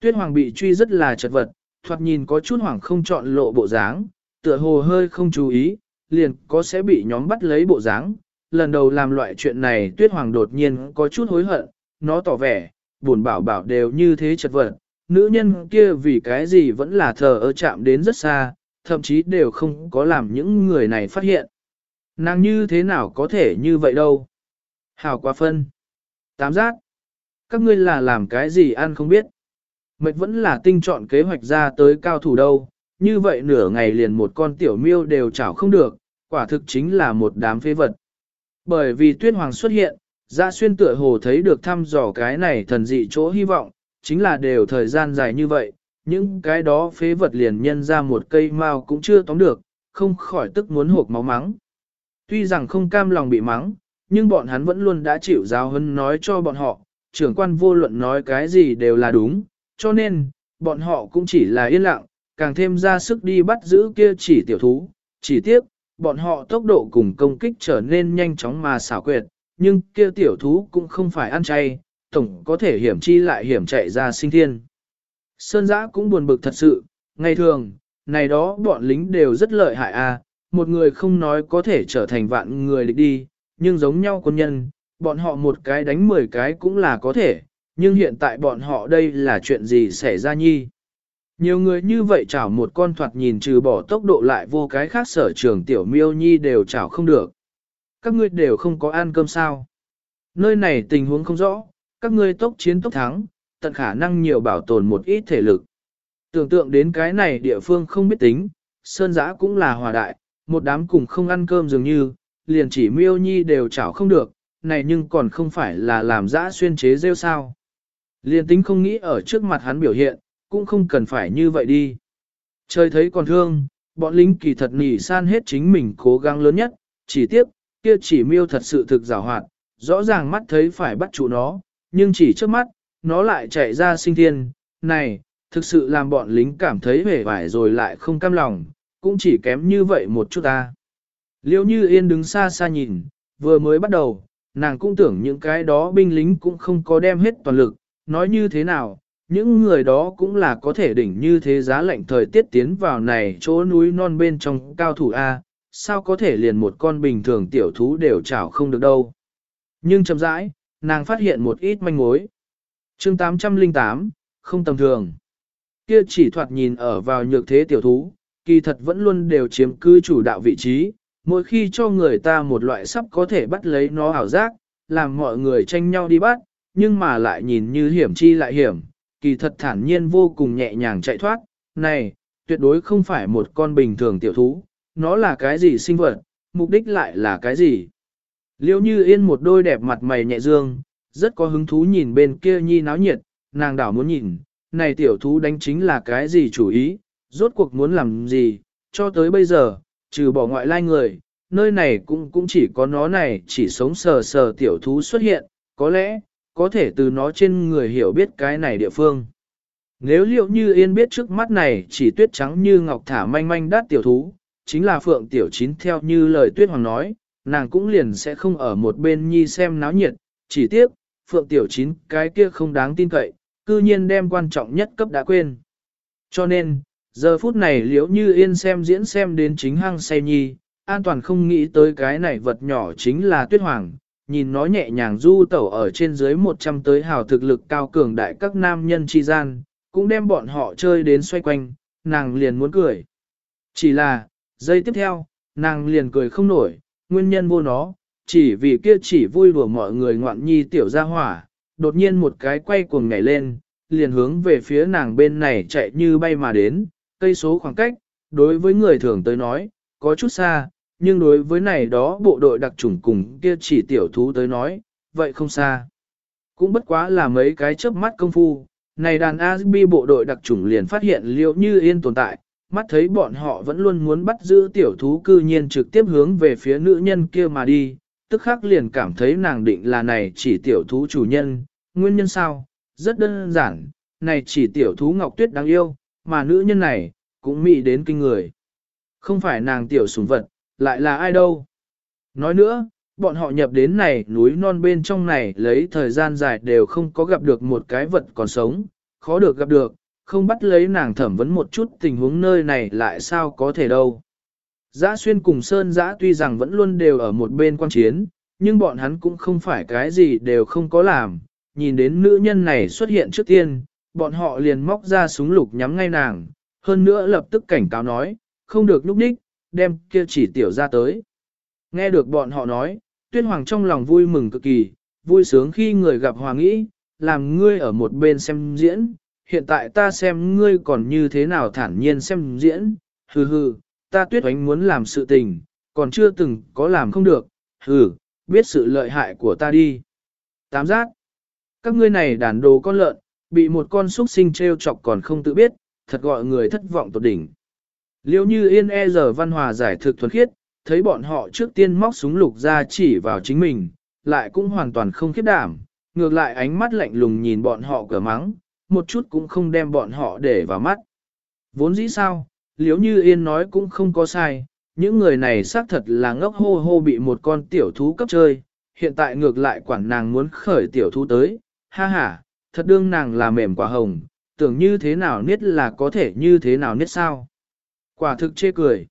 Tuyết Hoàng bị truy rất là chật vật, thoạt nhìn có chút hoàng không chọn lộ bộ dáng, tựa hồ hơi không chú ý, liền có sẽ bị nhóm bắt lấy bộ dáng. Lần đầu làm loại chuyện này Tuyết Hoàng đột nhiên có chút hối hận, nó tỏ vẻ, buồn bảo bảo đều như thế chật vật, nữ nhân kia vì cái gì vẫn là thờ ơ chạm đến rất xa, thậm chí đều không có làm những người này phát hiện. Nàng như thế nào có thể như vậy đâu? Hảo quá phân. Tám giác. Các ngươi là làm cái gì ăn không biết. Mệt vẫn là tinh chọn kế hoạch ra tới cao thủ đâu. Như vậy nửa ngày liền một con tiểu miêu đều chảo không được, quả thực chính là một đám phế vật. Bởi vì tuyết hoàng xuất hiện, Dạ xuyên tựa hồ thấy được thăm dò cái này thần dị chỗ hy vọng, chính là đều thời gian dài như vậy, những cái đó phế vật liền nhân ra một cây mao cũng chưa tóm được, không khỏi tức muốn hộp máu mắng. Tuy rằng không cam lòng bị mắng, nhưng bọn hắn vẫn luôn đã chịu giáo hân nói cho bọn họ, trưởng quan vô luận nói cái gì đều là đúng, cho nên, bọn họ cũng chỉ là yên lặng, càng thêm ra sức đi bắt giữ kia chỉ tiểu thú, chỉ tiếc, bọn họ tốc độ cùng công kích trở nên nhanh chóng mà xảo quyệt, nhưng kia tiểu thú cũng không phải ăn chay, tổng có thể hiểm chi lại hiểm chạy ra sinh thiên. Sơn giã cũng buồn bực thật sự, ngày thường, này đó bọn lính đều rất lợi hại à, một người không nói có thể trở thành vạn người địch đi, nhưng giống nhau quân nhân, bọn họ một cái đánh mười cái cũng là có thể, nhưng hiện tại bọn họ đây là chuyện gì xảy ra nhi. Nhiều người như vậy chảo một con thoạt nhìn trừ bỏ tốc độ lại vô cái khác sở trường tiểu miêu nhi đều chảo không được. các ngươi đều không có ăn cơm sao. Nơi này tình huống không rõ, các ngươi tốc chiến tốc thắng, tận khả năng nhiều bảo tồn một ít thể lực. Tưởng tượng đến cái này địa phương không biết tính, sơn giã cũng là hòa đại, một đám cùng không ăn cơm dường như, liền chỉ miêu nhi đều chảo không được, này nhưng còn không phải là làm dã xuyên chế rêu sao. Liền tính không nghĩ ở trước mặt hắn biểu hiện, cũng không cần phải như vậy đi. Trời thấy còn thương, bọn lính kỳ thật nỉ san hết chính mình cố gắng lớn nhất, chỉ tiếc, kia chỉ miêu thật sự thực rào hoạt, rõ ràng mắt thấy phải bắt chủ nó, nhưng chỉ trước mắt, nó lại chạy ra sinh thiên, này, thực sự làm bọn lính cảm thấy vẻ vải rồi lại không cam lòng, cũng chỉ kém như vậy một chút ta. Liêu như yên đứng xa xa nhìn, vừa mới bắt đầu, nàng cũng tưởng những cái đó binh lính cũng không có đem hết toàn lực, nói như thế nào, những người đó cũng là có thể đỉnh như thế giá lạnh thời tiết tiến vào này chỗ núi non bên trong cao thủ A, sao có thể liền một con bình thường tiểu thú đều chảo không được đâu. Nhưng chậm rãi, nàng phát hiện một ít manh mối. chương 808, không tầm thường. Kia chỉ thoạt nhìn ở vào nhược thế tiểu thú, kỳ thật vẫn luôn đều chiếm cứ chủ đạo vị trí, mỗi khi cho người ta một loại sắp có thể bắt lấy nó ảo giác, làm mọi người tranh nhau đi bắt, nhưng mà lại nhìn như hiểm chi lại hiểm, kỳ thật thản nhiên vô cùng nhẹ nhàng chạy thoát, này, tuyệt đối không phải một con bình thường tiểu thú, nó là cái gì sinh vật, mục đích lại là cái gì. Liêu như yên một đôi đẹp mặt mày nhẹ dương, rất có hứng thú nhìn bên kia nhi náo nhiệt, nàng đảo muốn nhìn, này tiểu thú đánh chính là cái gì chủ ý, rốt cuộc muốn làm gì, cho tới bây giờ, trừ bỏ ngoại lai người, nơi này cũng cũng chỉ có nó này chỉ sống sờ sờ tiểu thú xuất hiện, có lẽ, có thể từ nó trên người hiểu biết cái này địa phương. Nếu liệu như yên biết trước mắt này chỉ tuyết trắng như ngọc thả manh manh đát tiểu thú, chính là phượng tiểu chín theo như lời tuyết hoàng nói, nàng cũng liền sẽ không ở một bên nhi xem náo nhiệt, chỉ tiếc, phượng tiểu chín cái kia không đáng tin cậy, cư nhiên đem quan trọng nhất cấp đã quên. Cho nên, giờ phút này liễu như yên xem diễn xem đến chính hăng say nhi, an toàn không nghĩ tới cái này vật nhỏ chính là tuyết hoàng, nhìn nó nhẹ nhàng du tẩu ở trên dưới 100 tới hào thực lực cao cường đại các nam nhân chi gian, cũng đem bọn họ chơi đến xoay quanh, nàng liền muốn cười. Chỉ là, giây tiếp theo, nàng liền cười không nổi, nguyên nhân vô nó, chỉ vì kia chỉ vui đùa mọi người ngoạn nhi tiểu ra hỏa, đột nhiên một cái quay cuồng nhảy lên, liền hướng về phía nàng bên này chạy như bay mà đến, cây số khoảng cách, đối với người thường tới nói, có chút xa, nhưng đối với này đó bộ đội đặc chủng cùng kia chỉ tiểu thú tới nói, vậy không xa. Cũng bất quá là mấy cái chớp mắt công phu, này đàn ASB bộ đội đặc chủng liền phát hiện liệu như yên tồn tại, mắt thấy bọn họ vẫn luôn muốn bắt giữ tiểu thú cư nhiên trực tiếp hướng về phía nữ nhân kia mà đi, tức khắc liền cảm thấy nàng định là này chỉ tiểu thú chủ nhân, nguyên nhân sao, rất đơn giản, này chỉ tiểu thú ngọc tuyết đáng yêu, mà nữ nhân này, cũng mị đến kinh người. Không phải nàng tiểu sủng vật, lại là ai đâu. Nói nữa, bọn họ nhập đến này núi non bên trong này lấy thời gian dài đều không có gặp được một cái vật còn sống, khó được gặp được, không bắt lấy nàng thẩm vấn một chút tình huống nơi này lại sao có thể đâu. Giã xuyên cùng Sơn Giã tuy rằng vẫn luôn đều ở một bên quan chiến, nhưng bọn hắn cũng không phải cái gì đều không có làm. Nhìn đến nữ nhân này xuất hiện trước tiên, bọn họ liền móc ra súng lục nhắm ngay nàng, hơn nữa lập tức cảnh cáo nói, không được núp đích, đem kia chỉ tiểu ra tới. Nghe được bọn họ nói, tuyết hoàng trong lòng vui mừng cực kỳ, vui sướng khi người gặp hoàng nghĩ, làm ngươi ở một bên xem diễn, hiện tại ta xem ngươi còn như thế nào thản nhiên xem diễn, hừ hừ, ta tuyết oánh muốn làm sự tình, còn chưa từng có làm không được, hừ, biết sự lợi hại của ta đi. Tám giác, các ngươi này đàn đồ con lợn, bị một con súc sinh treo chọc còn không tự biết, thật gọi người thất vọng tột đỉnh. Liêu như yên e giờ văn hòa giải thực thuần khiết, thấy bọn họ trước tiên móc súng lục ra chỉ vào chính mình, lại cũng hoàn toàn không khiếp đảm, ngược lại ánh mắt lạnh lùng nhìn bọn họ cửa mắng, một chút cũng không đem bọn họ để vào mắt. Vốn dĩ sao, liếu như yên nói cũng không có sai, những người này xác thật là ngốc hô hô bị một con tiểu thú cấp chơi, hiện tại ngược lại quản nàng muốn khởi tiểu thú tới, ha ha, thật đương nàng là mềm quả hồng, tưởng như thế nào niết là có thể như thế nào niết sao. Quả thực chê cười.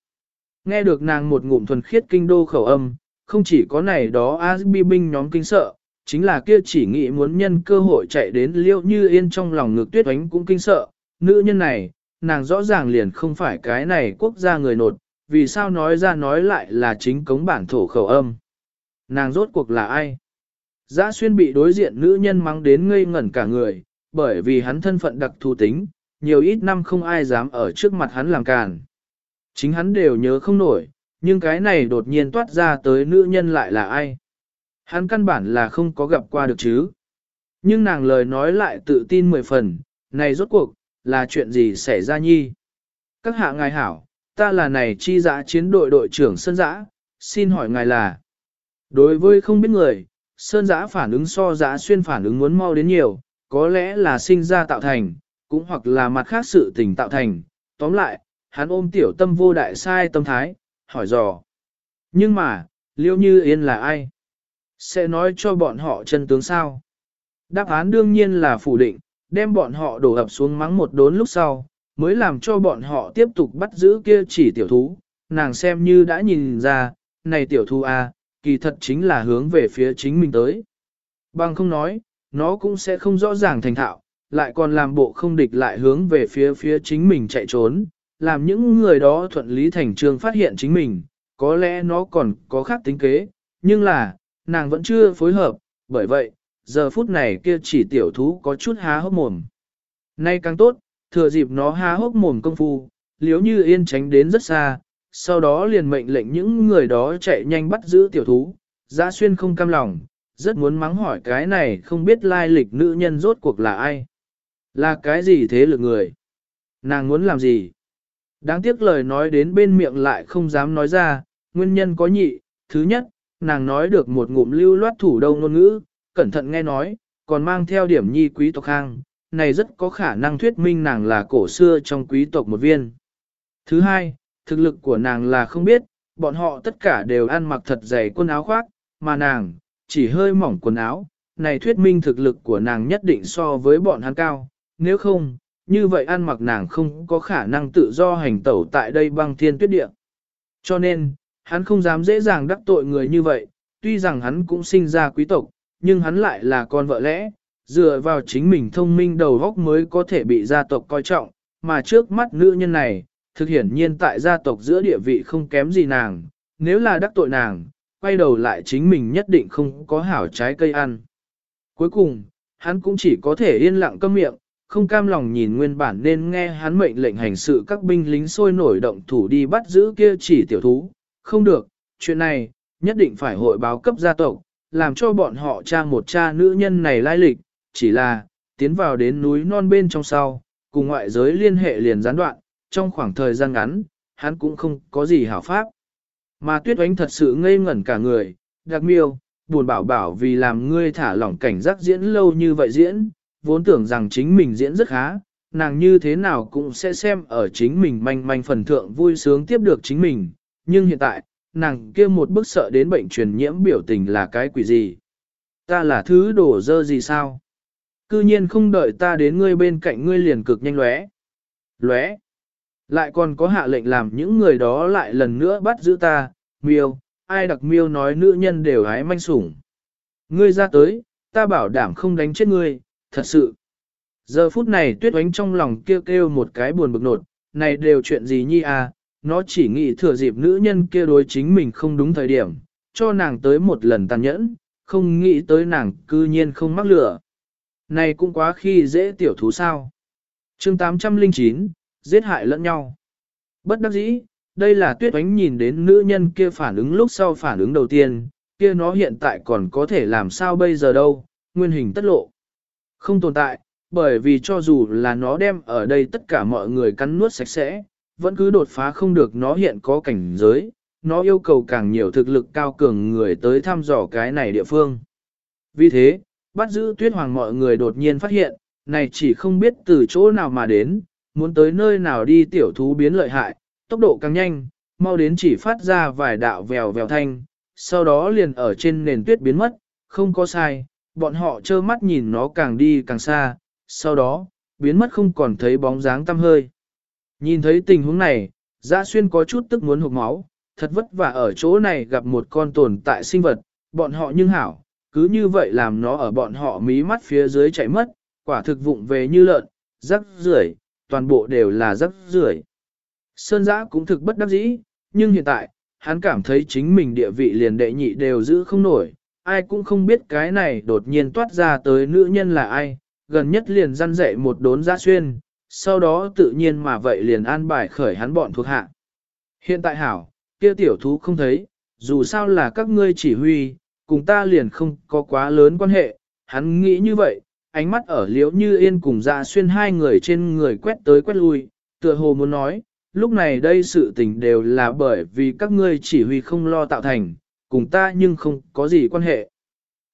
Nghe được nàng một ngụm thuần khiết kinh đô khẩu âm, không chỉ có này đó Asbi binh nhóm kinh sợ, chính là kia chỉ nghĩ muốn nhân cơ hội chạy đến liêu như yên trong lòng ngược tuyết oánh cũng kinh sợ. Nữ nhân này, nàng rõ ràng liền không phải cái này quốc gia người nột, vì sao nói ra nói lại là chính cống bản thổ khẩu âm. nàng rốt cuộc là ai? Giã xuyên bị đối diện nữ nhân mắng đến ngây ngẩn cả người, bởi vì hắn thân phận đặc thù tính, nhiều ít năm không ai dám ở trước mặt hắn làm càn. Chính hắn đều nhớ không nổi, nhưng cái này đột nhiên toát ra tới nữ nhân lại là ai? Hắn căn bản là không có gặp qua được chứ. Nhưng nàng lời nói lại tự tin mười phần, này rốt cuộc, là chuyện gì xảy ra nhi? Các hạ ngài hảo, ta là này chi giã chiến đội đội trưởng sân giã, xin hỏi ngài là. Đối với không biết người, Sơn Dã phản ứng so Dã xuyên phản ứng muốn mau đến nhiều, có lẽ là sinh ra tạo thành, cũng hoặc là mặt khác sự tình tạo thành. Tóm lại, hắn ôm tiểu tâm vô đại sai tâm thái, hỏi dò. Nhưng mà, liêu như yên là ai? Sẽ nói cho bọn họ chân tướng sao? Đáp án đương nhiên là phủ định, đem bọn họ đổ ập xuống mắng một đốn lúc sau, mới làm cho bọn họ tiếp tục bắt giữ kia chỉ tiểu thú, nàng xem như đã nhìn ra, này tiểu thú A, à, kỳ thật chính là hướng về phía chính mình tới. Bằng không nói, nó cũng sẽ không rõ ràng thành thạo, lại còn làm bộ không địch lại hướng về phía phía chính mình chạy trốn, làm những người đó thuận lý thành trương phát hiện chính mình, có lẽ nó còn có khác tính kế, nhưng là, nàng vẫn chưa phối hợp, bởi vậy, giờ phút này kia chỉ tiểu thú có chút há hốc mồm. Nay càng tốt, thừa dịp nó há hốc mồm công phu, liếu như yên tránh đến rất xa, sau đó liền mệnh lệnh những người đó chạy nhanh bắt giữ tiểu thú, giã xuyên không cam lòng, rất muốn mắng hỏi cái này không biết lai lịch nữ nhân rốt cuộc là ai. Là cái gì thế lực người? Nàng muốn làm gì? Đáng tiếc lời nói đến bên miệng lại không dám nói ra, nguyên nhân có nhị, thứ nhất, nàng nói được một ngụm lưu loát thủ đông ngôn ngữ, cẩn thận nghe nói, còn mang theo điểm nhi quý tộc khang, này rất có khả năng thuyết minh nàng là cổ xưa trong quý tộc một viên. Thứ hai, thực lực của nàng là không biết, bọn họ tất cả đều ăn mặc thật dày quần áo khoác, mà nàng, chỉ hơi mỏng quần áo, này thuyết minh thực lực của nàng nhất định so với bọn hắn cao, nếu không, như vậy ăn mặc nàng không có khả năng tự do hành tẩu tại đây băng thiên tuyết địa. Cho nên, hắn không dám dễ dàng đắc tội người như vậy, tuy rằng hắn cũng sinh ra quý tộc, nhưng hắn lại là con vợ lẽ, dựa vào chính mình thông minh đầu góc mới có thể bị gia tộc coi trọng, mà trước mắt nữ nhân này, thực hiển nhiên tại gia tộc giữa địa vị không kém gì nàng, nếu là đắc tội nàng, quay đầu lại chính mình nhất định không có hảo trái cây ăn. Cuối cùng, hắn cũng chỉ có thể yên lặng câm miệng, không cam lòng nhìn nguyên bản nên nghe hắn mệnh lệnh hành sự các binh lính sôi nổi động thủ đi bắt giữ kia chỉ tiểu thú. Không được, chuyện này, nhất định phải hội báo cấp gia tộc, làm cho bọn họ tra một cha nữ nhân này lai lịch, chỉ là, tiến vào đến núi non bên trong sau, cùng ngoại giới liên hệ liền gián đoạn, trong khoảng thời gian ngắn, hắn cũng không có gì hảo pháp. Mà tuyết oánh thật sự ngây ngẩn cả người, đặc miêu, buồn bảo bảo vì làm ngươi thả lỏng cảnh giác diễn lâu như vậy diễn, vốn tưởng rằng chính mình diễn rất khá, nàng như thế nào cũng sẽ xem ở chính mình manh manh phần thượng vui sướng tiếp được chính mình, nhưng hiện tại, nàng kia một bức sợ đến bệnh truyền nhiễm biểu tình là cái quỷ gì? Ta là thứ đổ dơ gì sao? Cư nhiên không đợi ta đến ngươi bên cạnh ngươi liền cực nhanh lóe. Lóe. Lại còn có hạ lệnh làm những người đó lại lần nữa bắt giữ ta, miêu, ai đặc miêu nói nữ nhân đều hái manh sủng. Ngươi ra tới, ta bảo đảm không đánh chết ngươi, thật sự. Giờ phút này tuyết oánh trong lòng kêu kêu một cái buồn bực nột, này đều chuyện gì nhi à, nó chỉ nghĩ thừa dịp nữ nhân kia đối chính mình không đúng thời điểm, cho nàng tới một lần tàn nhẫn, không nghĩ tới nàng cư nhiên không mắc lửa. Này cũng quá khi dễ tiểu thú sao. chương 809, giết hại lẫn nhau. Bất đắc dĩ, đây là tuyết oánh nhìn đến nữ nhân kia phản ứng lúc sau phản ứng đầu tiên, kia nó hiện tại còn có thể làm sao bây giờ đâu, nguyên hình tất lộ. Không tồn tại, bởi vì cho dù là nó đem ở đây tất cả mọi người cắn nuốt sạch sẽ, vẫn cứ đột phá không được nó hiện có cảnh giới, nó yêu cầu càng nhiều thực lực cao cường người tới thăm dò cái này địa phương. Vì thế, bắt giữ tuyết hoàng mọi người đột nhiên phát hiện, này chỉ không biết từ chỗ nào mà đến, muốn tới nơi nào đi tiểu thú biến lợi hại, tốc độ càng nhanh, mau đến chỉ phát ra vài đạo vèo vèo thanh, sau đó liền ở trên nền tuyết biến mất, không có sai, bọn họ trơ mắt nhìn nó càng đi càng xa, sau đó, biến mất không còn thấy bóng dáng tăm hơi. Nhìn thấy tình huống này, Giã Xuyên có chút tức muốn hụt máu, thật vất vả ở chỗ này gặp một con tồn tại sinh vật, bọn họ nhưng hảo, cứ như vậy làm nó ở bọn họ mí mắt phía dưới chạy mất, quả thực vụng về như lợn, rắc rưởi, toàn bộ đều là rắc rưởi. Sơn giã cũng thực bất đắc dĩ, nhưng hiện tại, hắn cảm thấy chính mình địa vị liền đệ nhị đều giữ không nổi, ai cũng không biết cái này đột nhiên toát ra tới nữ nhân là ai, gần nhất liền răn dậy một đốn giã xuyên, sau đó tự nhiên mà vậy liền an bài khởi hắn bọn thuộc hạ. Hiện tại hảo, kia tiểu thú không thấy, dù sao là các ngươi chỉ huy, cùng ta liền không có quá lớn quan hệ, hắn nghĩ như vậy, ánh mắt ở liễu như yên cùng dạ xuyên hai người trên người quét tới quét lui, tựa hồ muốn nói, lúc này đây sự tình đều là bởi vì các ngươi chỉ huy không lo tạo thành, cùng ta nhưng không có gì quan hệ.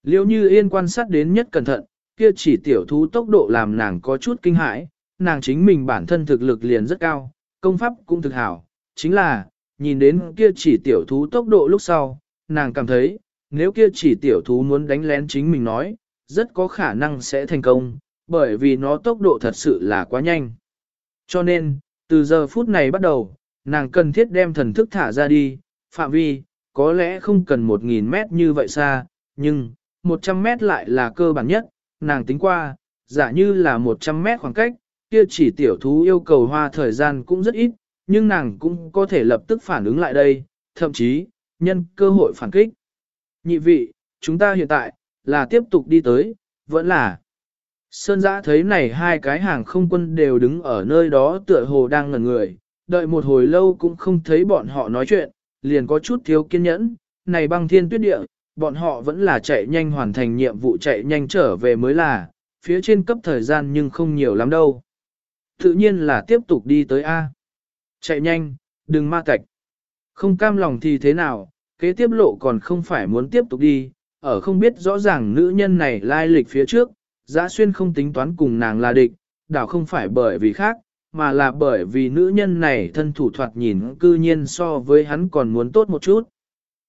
Liễu như yên quan sát đến nhất cẩn thận, kia chỉ tiểu thú tốc độ làm nàng có chút kinh hãi, nàng chính mình bản thân thực lực liền rất cao, công pháp cũng thực hảo, chính là, nhìn đến kia chỉ tiểu thú tốc độ lúc sau, nàng cảm thấy, nếu kia chỉ tiểu thú muốn đánh lén chính mình nói, rất có khả năng sẽ thành công, bởi vì nó tốc độ thật sự là quá nhanh. Cho nên, từ giờ phút này bắt đầu, nàng cần thiết đem thần thức thả ra đi, phạm vi, có lẽ không cần 1.000 mét như vậy xa, nhưng, 100 mét lại là cơ bản nhất, nàng tính qua, giả như là 100 mét khoảng cách, kia chỉ tiểu thú yêu cầu hoa thời gian cũng rất ít, nhưng nàng cũng có thể lập tức phản ứng lại đây, thậm chí, nhân cơ hội phản kích. Nhị vị, chúng ta hiện tại, là tiếp tục đi tới, vẫn là. Sơn giã thấy này hai cái hàng không quân đều đứng ở nơi đó tựa hồ đang ngẩn người, đợi một hồi lâu cũng không thấy bọn họ nói chuyện, liền có chút thiếu kiên nhẫn, này băng thiên tuyết địa, bọn họ vẫn là chạy nhanh hoàn thành nhiệm vụ chạy nhanh trở về mới là, phía trên cấp thời gian nhưng không nhiều lắm đâu. Tự nhiên là tiếp tục đi tới A. Chạy nhanh, đừng ma cạch. Không cam lòng thì thế nào, kế tiếp lộ còn không phải muốn tiếp tục đi, ở không biết rõ ràng nữ nhân này lai lịch phía trước, giã xuyên không tính toán cùng nàng là địch, đảo không phải bởi vì khác, mà là bởi vì nữ nhân này thân thủ thoạt nhìn cư nhiên so với hắn còn muốn tốt một chút.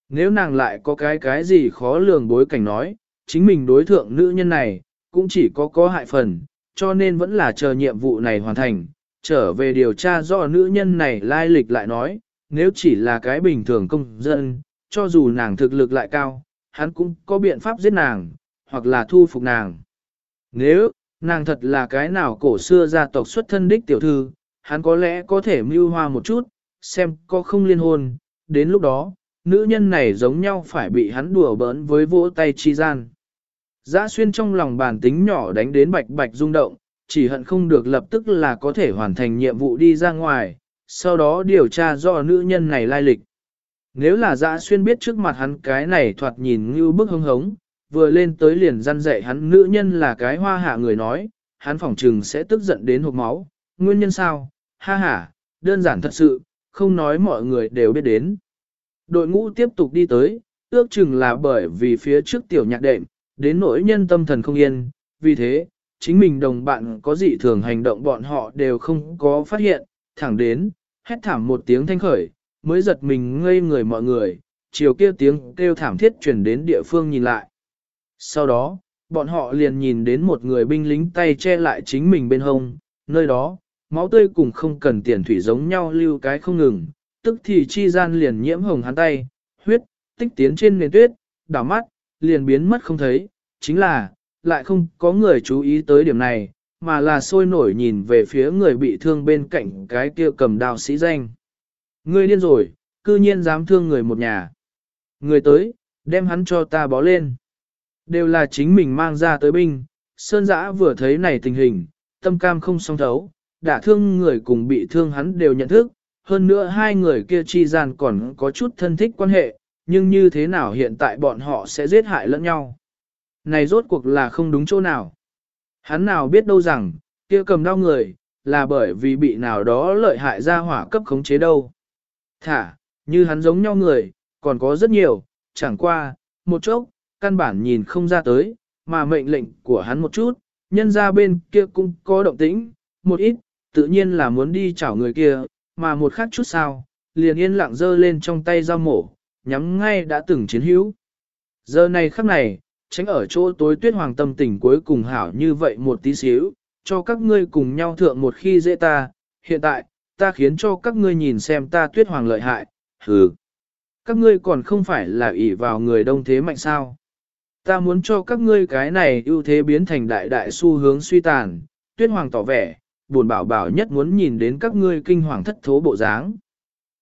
Nếu nàng lại có cái cái gì khó lường bối cảnh nói, chính mình đối thượng nữ nhân này, cũng chỉ có có hại phần, cho nên vẫn là chờ nhiệm vụ này hoàn thành, trở về điều tra do nữ nhân này lai lịch lại nói, nếu chỉ là cái bình thường công dân, cho dù nàng thực lực lại cao, hắn cũng có biện pháp giết nàng, hoặc là thu phục nàng. Nếu, nàng thật là cái nào cổ xưa gia tộc xuất thân đích tiểu thư, hắn có lẽ có thể mưu hoa một chút, xem có không liên hôn, đến lúc đó, nữ nhân này giống nhau phải bị hắn đùa bỡn với vỗ tay chi gian. Giã xuyên trong lòng bản tính nhỏ đánh đến bạch bạch rung động, chỉ hận không được lập tức là có thể hoàn thành nhiệm vụ đi ra ngoài, sau đó điều tra do nữ nhân này lai lịch. Nếu là dã xuyên biết trước mặt hắn cái này thoạt nhìn như bức hưng hống, vừa lên tới liền răn dạy hắn nữ nhân là cái hoa hạ người nói, hắn phỏng trừng sẽ tức giận đến hộp máu. Nguyên nhân sao? Ha ha, đơn giản thật sự, không nói mọi người đều biết đến. Đội ngũ tiếp tục đi tới, ước chừng là bởi vì phía trước tiểu nhạc đệm, đến nỗi nhân tâm thần không yên, vì thế, chính mình đồng bạn có dị thường hành động bọn họ đều không có phát hiện, thẳng đến, hét thảm một tiếng thanh khởi, mới giật mình ngây người mọi người, chiều kia tiếng kêu thảm thiết chuyển đến địa phương nhìn lại. Sau đó, bọn họ liền nhìn đến một người binh lính tay che lại chính mình bên hông, nơi đó, máu tươi cùng không cần tiền thủy giống nhau lưu cái không ngừng, tức thì chi gian liền nhiễm hồng hắn tay, huyết, tích tiến trên nền tuyết, đảo mắt, liền biến mất không thấy, chính là, lại không có người chú ý tới điểm này, mà là sôi nổi nhìn về phía người bị thương bên cạnh cái kia cầm đao sĩ danh. Ngươi điên rồi, cư nhiên dám thương người một nhà. Người tới, đem hắn cho ta bó lên. Đều là chính mình mang ra tới binh, sơn giã vừa thấy này tình hình, tâm cam không song thấu, đã thương người cùng bị thương hắn đều nhận thức, hơn nữa hai người kia chi gian còn có chút thân thích quan hệ, nhưng như thế nào hiện tại bọn họ sẽ giết hại lẫn nhau. Này rốt cuộc là không đúng chỗ nào. Hắn nào biết đâu rằng, kia cầm đau người, là bởi vì bị nào đó lợi hại ra hỏa cấp khống chế đâu. Thả, như hắn giống nhau người, còn có rất nhiều, chẳng qua, một chốc, căn bản nhìn không ra tới, mà mệnh lệnh của hắn một chút, nhân ra bên kia cũng có động tĩnh, một ít, tự nhiên là muốn đi chảo người kia, mà một khác chút sao, liền yên lặng giơ lên trong tay dao mổ, nhắm ngay đã từng chiến hữu. Giờ này khắc này, tránh ở chỗ tối tuyết hoàng tâm tình cuối cùng hảo như vậy một tí xíu, cho các ngươi cùng nhau thượng một khi dễ ta, hiện tại, ta khiến cho các ngươi nhìn xem ta tuyết hoàng lợi hại, hừ. Các ngươi còn không phải là ỷ vào người đông thế mạnh sao. Ta muốn cho các ngươi cái này ưu thế biến thành đại đại xu hướng suy tàn, tuyết hoàng tỏ vẻ, buồn bảo bảo nhất muốn nhìn đến các ngươi kinh hoàng thất thố bộ dáng.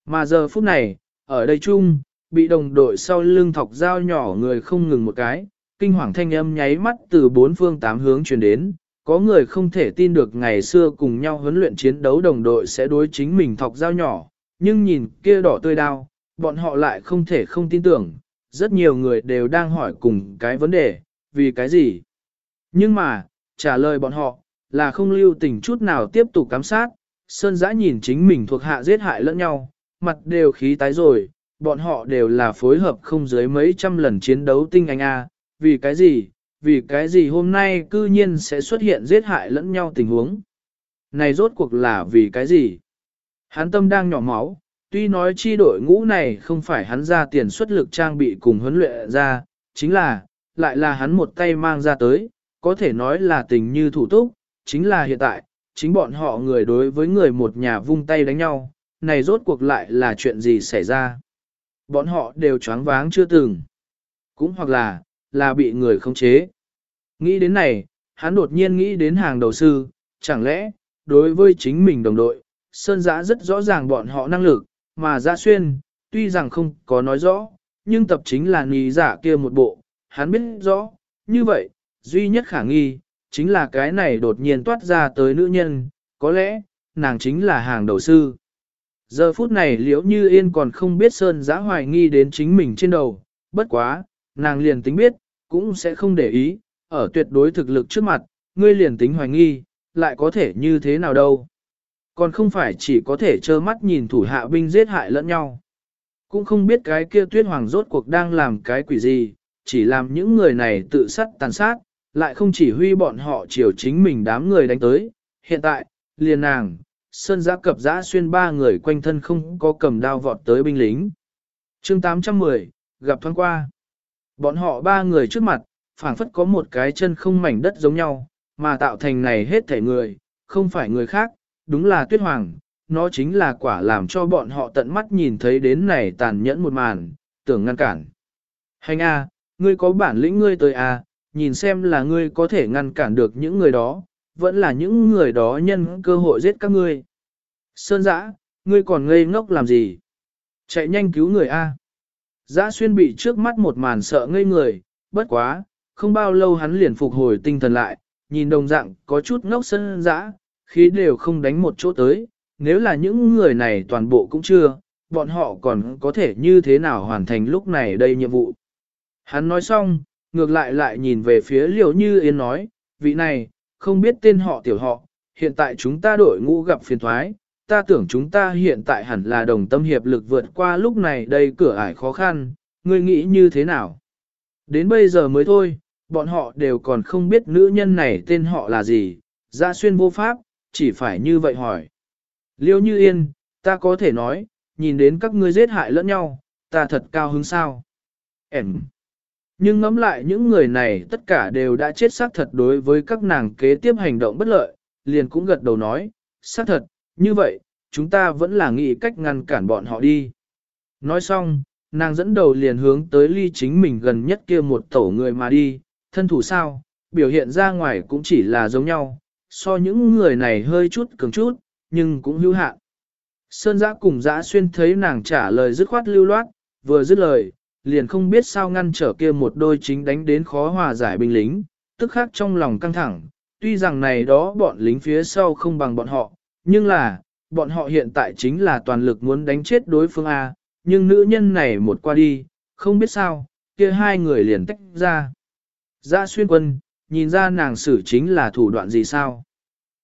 Mà giờ phút này, ở đây chung, bị đồng đội sau lưng thọc dao nhỏ người không ngừng một cái, kinh hoàng thanh âm nháy mắt từ bốn phương tám hướng truyền đến, có người không thể tin được ngày xưa cùng nhau huấn luyện chiến đấu đồng đội sẽ đối chính mình thọc dao nhỏ, nhưng nhìn kia đỏ tươi đao, bọn họ lại không thể không tin tưởng, rất nhiều người đều đang hỏi cùng cái vấn đề, vì cái gì? Nhưng mà, trả lời bọn họ, là không lưu tình chút nào tiếp tục cám sát, Sơn Giã nhìn chính mình thuộc hạ giết hại lẫn nhau, mặt đều khí tái rồi, bọn họ đều là phối hợp không dưới mấy trăm lần chiến đấu tinh anh A, vì cái gì, vì cái gì hôm nay cư nhiên sẽ xuất hiện giết hại lẫn nhau tình huống. Này rốt cuộc là vì cái gì? Hắn tâm đang nhỏ máu, tuy nói chi đội ngũ này không phải hắn ra tiền xuất lực trang bị cùng huấn luyện ra, chính là, lại là hắn một tay mang ra tới, có thể nói là tình như thủ túc, chính là hiện tại, chính bọn họ người đối với người một nhà vung tay đánh nhau, này rốt cuộc lại là chuyện gì xảy ra. Bọn họ đều choáng váng chưa từng. Cũng hoặc là, là bị người khống chế. Nghĩ đến này, hắn đột nhiên nghĩ đến hàng đầu sư, chẳng lẽ, đối với chính mình đồng đội, Sơn Giã rất rõ ràng bọn họ năng lực, mà Giã Xuyên, tuy rằng không có nói rõ, nhưng tập chính là nì giả kia một bộ, hắn biết rõ, như vậy, duy nhất khả nghi, chính là cái này đột nhiên toát ra tới nữ nhân, có lẽ, nàng chính là hàng đầu sư. Giờ phút này liễu như yên còn không biết Sơn Giã hoài nghi đến chính mình trên đầu, bất quá, nàng liền tính biết, cũng sẽ không để ý, ở tuyệt đối thực lực trước mặt, ngươi liền tính hoài nghi, lại có thể như thế nào đâu. Còn không phải chỉ có thể trơ mắt nhìn thủ hạ binh giết hại lẫn nhau. Cũng không biết cái kia tuyết hoàng rốt cuộc đang làm cái quỷ gì, chỉ làm những người này tự sát tàn sát, lại không chỉ huy bọn họ chiều chính mình đám người đánh tới. Hiện tại, liền nàng, sơn giã cập giã xuyên ba người quanh thân không có cầm đao vọt tới binh lính. chương 810, gặp thoáng qua. Bọn họ ba người trước mặt, phảng phất có một cái chân không mảnh đất giống nhau, mà tạo thành này hết thể người, không phải người khác, đúng là tuyết hoàng, nó chính là quả làm cho bọn họ tận mắt nhìn thấy đến này tàn nhẫn một màn, tưởng ngăn cản. Hành A, ngươi có bản lĩnh ngươi tới A, nhìn xem là ngươi có thể ngăn cản được những người đó, vẫn là những người đó nhân cơ hội giết các ngươi. Sơn dã, ngươi còn ngây ngốc làm gì? Chạy nhanh cứu người A. Giã xuyên bị trước mắt một màn sợ ngây người, bất quá, không bao lâu hắn liền phục hồi tinh thần lại, nhìn đồng dạng có chút ngốc sân dã, khí đều không đánh một chỗ tới, nếu là những người này toàn bộ cũng chưa, bọn họ còn có thể như thế nào hoàn thành lúc này đây nhiệm vụ. Hắn nói xong, ngược lại lại nhìn về phía liều như yên nói, vị này, không biết tên họ tiểu họ, hiện tại chúng ta đội ngũ gặp phiền thoái, ta tưởng chúng ta hiện tại hẳn là đồng tâm hiệp lực vượt qua lúc này đây cửa ải khó khăn, ngươi nghĩ như thế nào? Đến bây giờ mới thôi, bọn họ đều còn không biết nữ nhân này tên họ là gì, ra xuyên vô pháp, chỉ phải như vậy hỏi. Liêu như yên, ta có thể nói, nhìn đến các ngươi giết hại lẫn nhau, ta thật cao hứng sao. Em. Nhưng ngẫm lại những người này tất cả đều đã chết xác thật đối với các nàng kế tiếp hành động bất lợi, liền cũng gật đầu nói, xác thật, như vậy, chúng ta vẫn là nghĩ cách ngăn cản bọn họ đi. Nói xong, nàng dẫn đầu liền hướng tới ly chính mình gần nhất kia một tổ người mà đi, thân thủ sao, biểu hiện ra ngoài cũng chỉ là giống nhau, so những người này hơi chút cường chút, nhưng cũng hữu hạn. Sơn giã cùng giã xuyên thấy nàng trả lời dứt khoát lưu loát, vừa dứt lời, liền không biết sao ngăn trở kia một đôi chính đánh đến khó hòa giải binh lính, tức khác trong lòng căng thẳng, tuy rằng này đó bọn lính phía sau không bằng bọn họ, nhưng là, bọn họ hiện tại chính là toàn lực muốn đánh chết đối phương A, nhưng nữ nhân này một qua đi, không biết sao, kia hai người liền tách ra. Giã xuyên quân, nhìn ra nàng xử chính là thủ đoạn gì sao?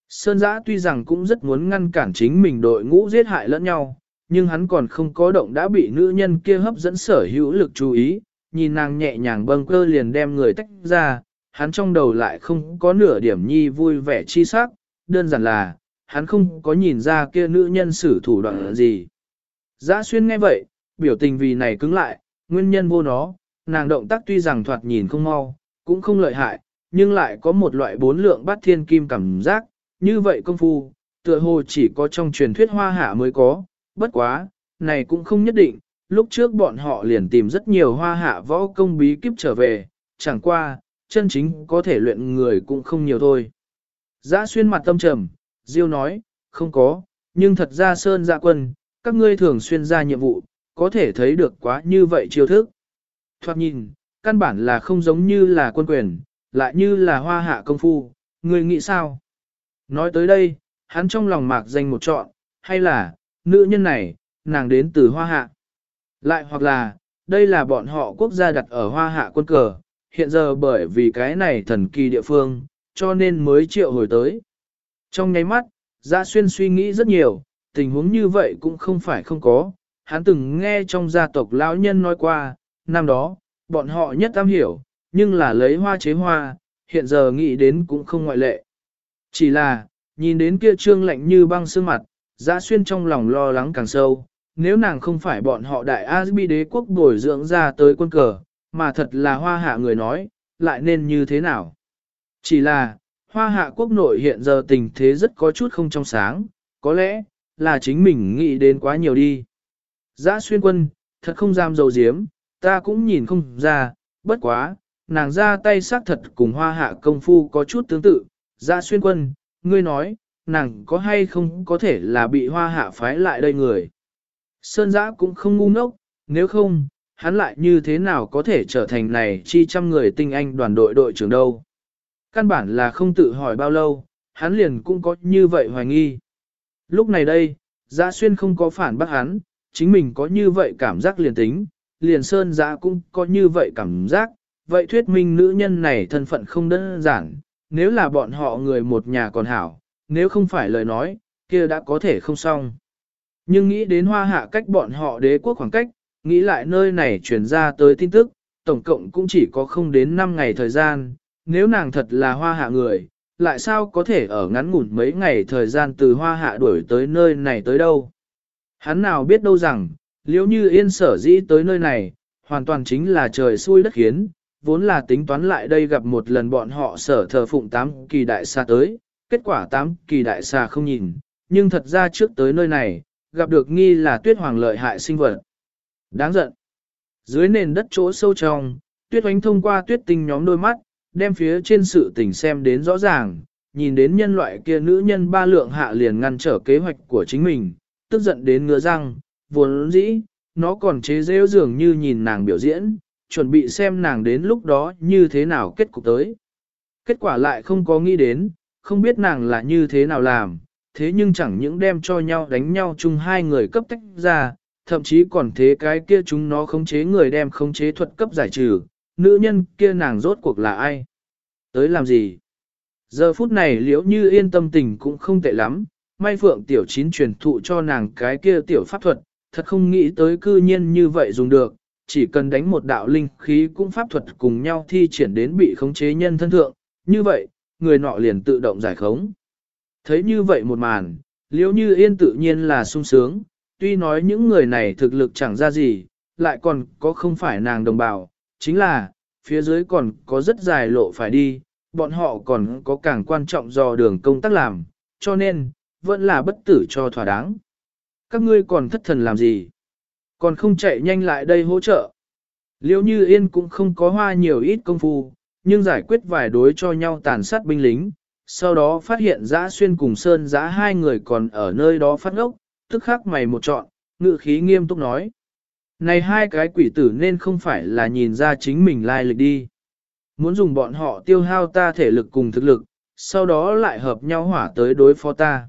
Sơn giã tuy rằng cũng rất muốn ngăn cản chính mình đội ngũ giết hại lẫn nhau, nhưng hắn còn không có động đã bị nữ nhân kia hấp dẫn sở hữu lực chú ý, nhìn nàng nhẹ nhàng bâng cơ liền đem người tách ra, hắn trong đầu lại không có nửa điểm nhi vui vẻ chi sắc, đơn giản là, hắn không có nhìn ra kia nữ nhân xử thủ đoạn gì. Giã xuyên nghe vậy, biểu tình vì này cứng lại, nguyên nhân vô nó, nàng động tác tuy rằng thoạt nhìn không mau, cũng không lợi hại, nhưng lại có một loại bốn lượng bát thiên kim cảm giác, như vậy công phu, tựa hồ chỉ có trong truyền thuyết hoa hạ mới có, bất quá, này cũng không nhất định, lúc trước bọn họ liền tìm rất nhiều hoa hạ võ công bí kíp trở về, chẳng qua, chân chính có thể luyện người cũng không nhiều thôi. Giã xuyên mặt tâm trầm, Diêu nói, không có, nhưng thật ra Sơn dạ quân, các ngươi thường xuyên ra nhiệm vụ, có thể thấy được quá như vậy chiêu thức. Thoạt nhìn, căn bản là không giống như là quân quyền, lại như là hoa hạ công phu, người nghĩ sao? Nói tới đây, hắn trong lòng mạc danh một chọn, hay là, nữ nhân này, nàng đến từ hoa hạ. Lại hoặc là, đây là bọn họ quốc gia đặt ở hoa hạ quân cờ, hiện giờ bởi vì cái này thần kỳ địa phương, cho nên mới triệu hồi tới. Trong nháy mắt, Gia Xuyên suy nghĩ rất nhiều, tình huống như vậy cũng không phải không có, hắn từng nghe trong gia tộc lão nhân nói qua, năm đó, bọn họ nhất am hiểu, nhưng là lấy hoa chế hoa, hiện giờ nghĩ đến cũng không ngoại lệ. Chỉ là, nhìn đến kia trương lạnh như băng sương mặt, giã Xuyên trong lòng lo lắng càng sâu, nếu nàng không phải bọn họ đại Asbi đế quốc bồi dưỡng ra tới quân cờ, mà thật là hoa hạ người nói, lại nên như thế nào? Chỉ là, hoa hạ quốc nội hiện giờ tình thế rất có chút không trong sáng, có lẽ, là chính mình nghĩ đến quá nhiều đi. Giã xuyên quân, thật không dám dầu diếm, ta cũng nhìn không ra, bất quá, nàng ra tay xác thật cùng hoa hạ công phu có chút tương tự. ra xuyên quân, ngươi nói, nàng có hay không có thể là bị hoa hạ phái lại đây người. Sơn giã cũng không ngu ngốc, nếu không, hắn lại như thế nào có thể trở thành này chi trăm người tinh anh đoàn đội đội trưởng đâu. Căn bản là không tự hỏi bao lâu, hắn liền cũng có như vậy hoài nghi. Lúc này đây, Giã Xuyên không có phản bác hắn, chính mình có như vậy cảm giác liền tính, liền Sơn Giã cũng có như vậy cảm giác, vậy thuyết minh nữ nhân này thân phận không đơn giản, nếu là bọn họ người một nhà còn hảo, nếu không phải lời nói, kia đã có thể không xong. Nhưng nghĩ đến hoa hạ cách bọn họ đế quốc khoảng cách, nghĩ lại nơi này chuyển ra tới tin tức, tổng cộng cũng chỉ có không đến 5 ngày thời gian, nếu nàng thật là hoa hạ người, lại sao có thể ở ngắn ngủn mấy ngày thời gian từ hoa hạ đuổi tới nơi này tới đâu. Hắn nào biết đâu rằng, liếu như yên sở dĩ tới nơi này, hoàn toàn chính là trời xui đất khiến, vốn là tính toán lại đây gặp một lần bọn họ sở thờ phụng tám kỳ đại xa tới, kết quả tám kỳ đại xa không nhìn, nhưng thật ra trước tới nơi này, gặp được nghi là tuyết hoàng lợi hại sinh vật. Đáng giận. Dưới nền đất chỗ sâu trong, tuyết oánh thông qua tuyết tinh nhóm đôi mắt, đem phía trên sự tình xem đến rõ ràng, nhìn đến nhân loại kia nữ nhân ba lượng hạ liền ngăn trở kế hoạch của chính mình, tức giận đến ngứa răng, vốn dĩ, nó còn chế rêu dường như nhìn nàng biểu diễn, chuẩn bị xem nàng đến lúc đó như thế nào kết cục tới. Kết quả lại không có nghĩ đến, không biết nàng là như thế nào làm, thế nhưng chẳng những đem cho nhau đánh nhau chung hai người cấp tách ra, thậm chí còn thế cái kia chúng nó khống chế người đem khống chế thuật cấp giải trừ, nữ nhân kia nàng rốt cuộc là ai? Tới làm gì? Giờ phút này liễu như yên tâm tình cũng không tệ lắm, may phượng tiểu chín truyền thụ cho nàng cái kia tiểu pháp thuật, thật không nghĩ tới cư nhiên như vậy dùng được, chỉ cần đánh một đạo linh khí cũng pháp thuật cùng nhau thi triển đến bị khống chế nhân thân thượng, như vậy, người nọ liền tự động giải khống. Thấy như vậy một màn, liếu như yên tự nhiên là sung sướng, tuy nói những người này thực lực chẳng ra gì, lại còn có không phải nàng đồng bào, chính là, phía dưới còn có rất dài lộ phải đi, bọn họ còn có càng quan trọng do đường công tác làm, cho nên, vẫn là bất tử cho thỏa đáng. Các ngươi còn thất thần làm gì? Còn không chạy nhanh lại đây hỗ trợ. Liêu như yên cũng không có hoa nhiều ít công phu, nhưng giải quyết vài đối cho nhau tàn sát binh lính, sau đó phát hiện giã xuyên cùng sơn giã hai người còn ở nơi đó phát ngốc, tức khắc mày một trọn, ngự khí nghiêm túc nói. Này hai cái quỷ tử nên không phải là nhìn ra chính mình lai lịch đi. Muốn dùng bọn họ tiêu hao ta thể lực cùng thực lực, sau đó lại hợp nhau hỏa tới đối phó ta.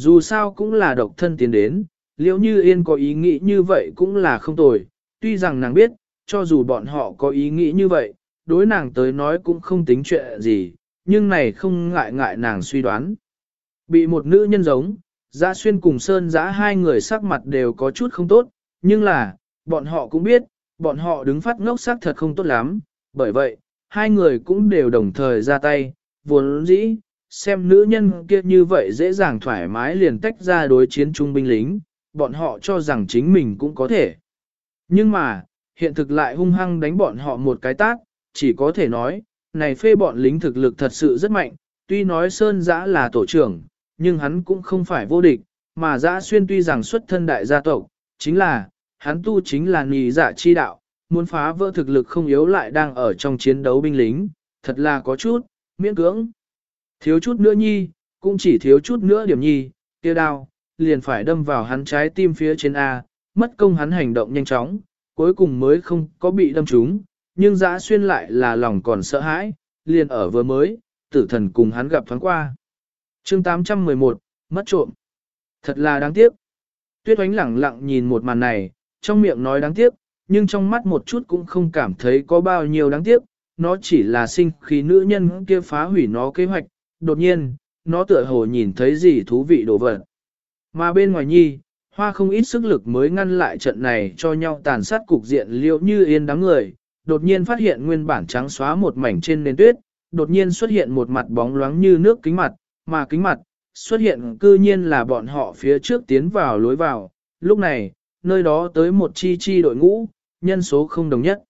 Dù sao cũng là độc thân tiến đến, liễu như yên có ý nghĩ như vậy cũng là không tồi, tuy rằng nàng biết, cho dù bọn họ có ý nghĩ như vậy, đối nàng tới nói cũng không tính chuyện gì, nhưng này không ngại ngại nàng suy đoán. Bị một nữ nhân giống, Giã Xuyên cùng Sơn Giã hai người sắc mặt đều có chút không tốt, nhưng là, bọn họ cũng biết, bọn họ đứng phát ngốc sắc thật không tốt lắm, bởi vậy, hai người cũng đều đồng thời ra tay, vốn dĩ, xem nữ nhân kia như vậy dễ dàng thoải mái liền tách ra đối chiến trung binh lính, bọn họ cho rằng chính mình cũng có thể. Nhưng mà, hiện thực lại hung hăng đánh bọn họ một cái tát, chỉ có thể nói, này phê bọn lính thực lực thật sự rất mạnh, tuy nói Sơn Giã là tổ trưởng, nhưng hắn cũng không phải vô địch, mà Giã Xuyên tuy rằng xuất thân đại gia tộc, chính là, hắn tu chính là nì giả dạ chi đạo, muốn phá vỡ thực lực không yếu lại đang ở trong chiến đấu binh lính, thật là có chút, miễn cưỡng. Thiếu chút nữa nhi, cũng chỉ thiếu chút nữa điểm nhi, kia đao, liền phải đâm vào hắn trái tim phía trên A, mất công hắn hành động nhanh chóng, cuối cùng mới không có bị đâm trúng, nhưng dã xuyên lại là lòng còn sợ hãi, liền ở vừa mới, tử thần cùng hắn gặp thoáng qua. chương 811, mất trộm. Thật là đáng tiếc. Tuyết oánh lẳng lặng nhìn một màn này, trong miệng nói đáng tiếc, nhưng trong mắt một chút cũng không cảm thấy có bao nhiêu đáng tiếc, nó chỉ là sinh khí nữ nhân kia phá hủy nó kế hoạch, đột nhiên, nó tựa hồ nhìn thấy gì thú vị đồ vật. Mà bên ngoài nhi, hoa không ít sức lực mới ngăn lại trận này cho nhau tàn sát cục diện liễu như yên đám người, đột nhiên phát hiện nguyên bản trắng xóa một mảnh trên nền tuyết, đột nhiên xuất hiện một mặt bóng loáng như nước kính mặt, mà kính mặt, xuất hiện cư nhiên là bọn họ phía trước tiến vào lối vào, lúc này, nơi đó tới một chi chi đội ngũ, nhân số không đồng nhất.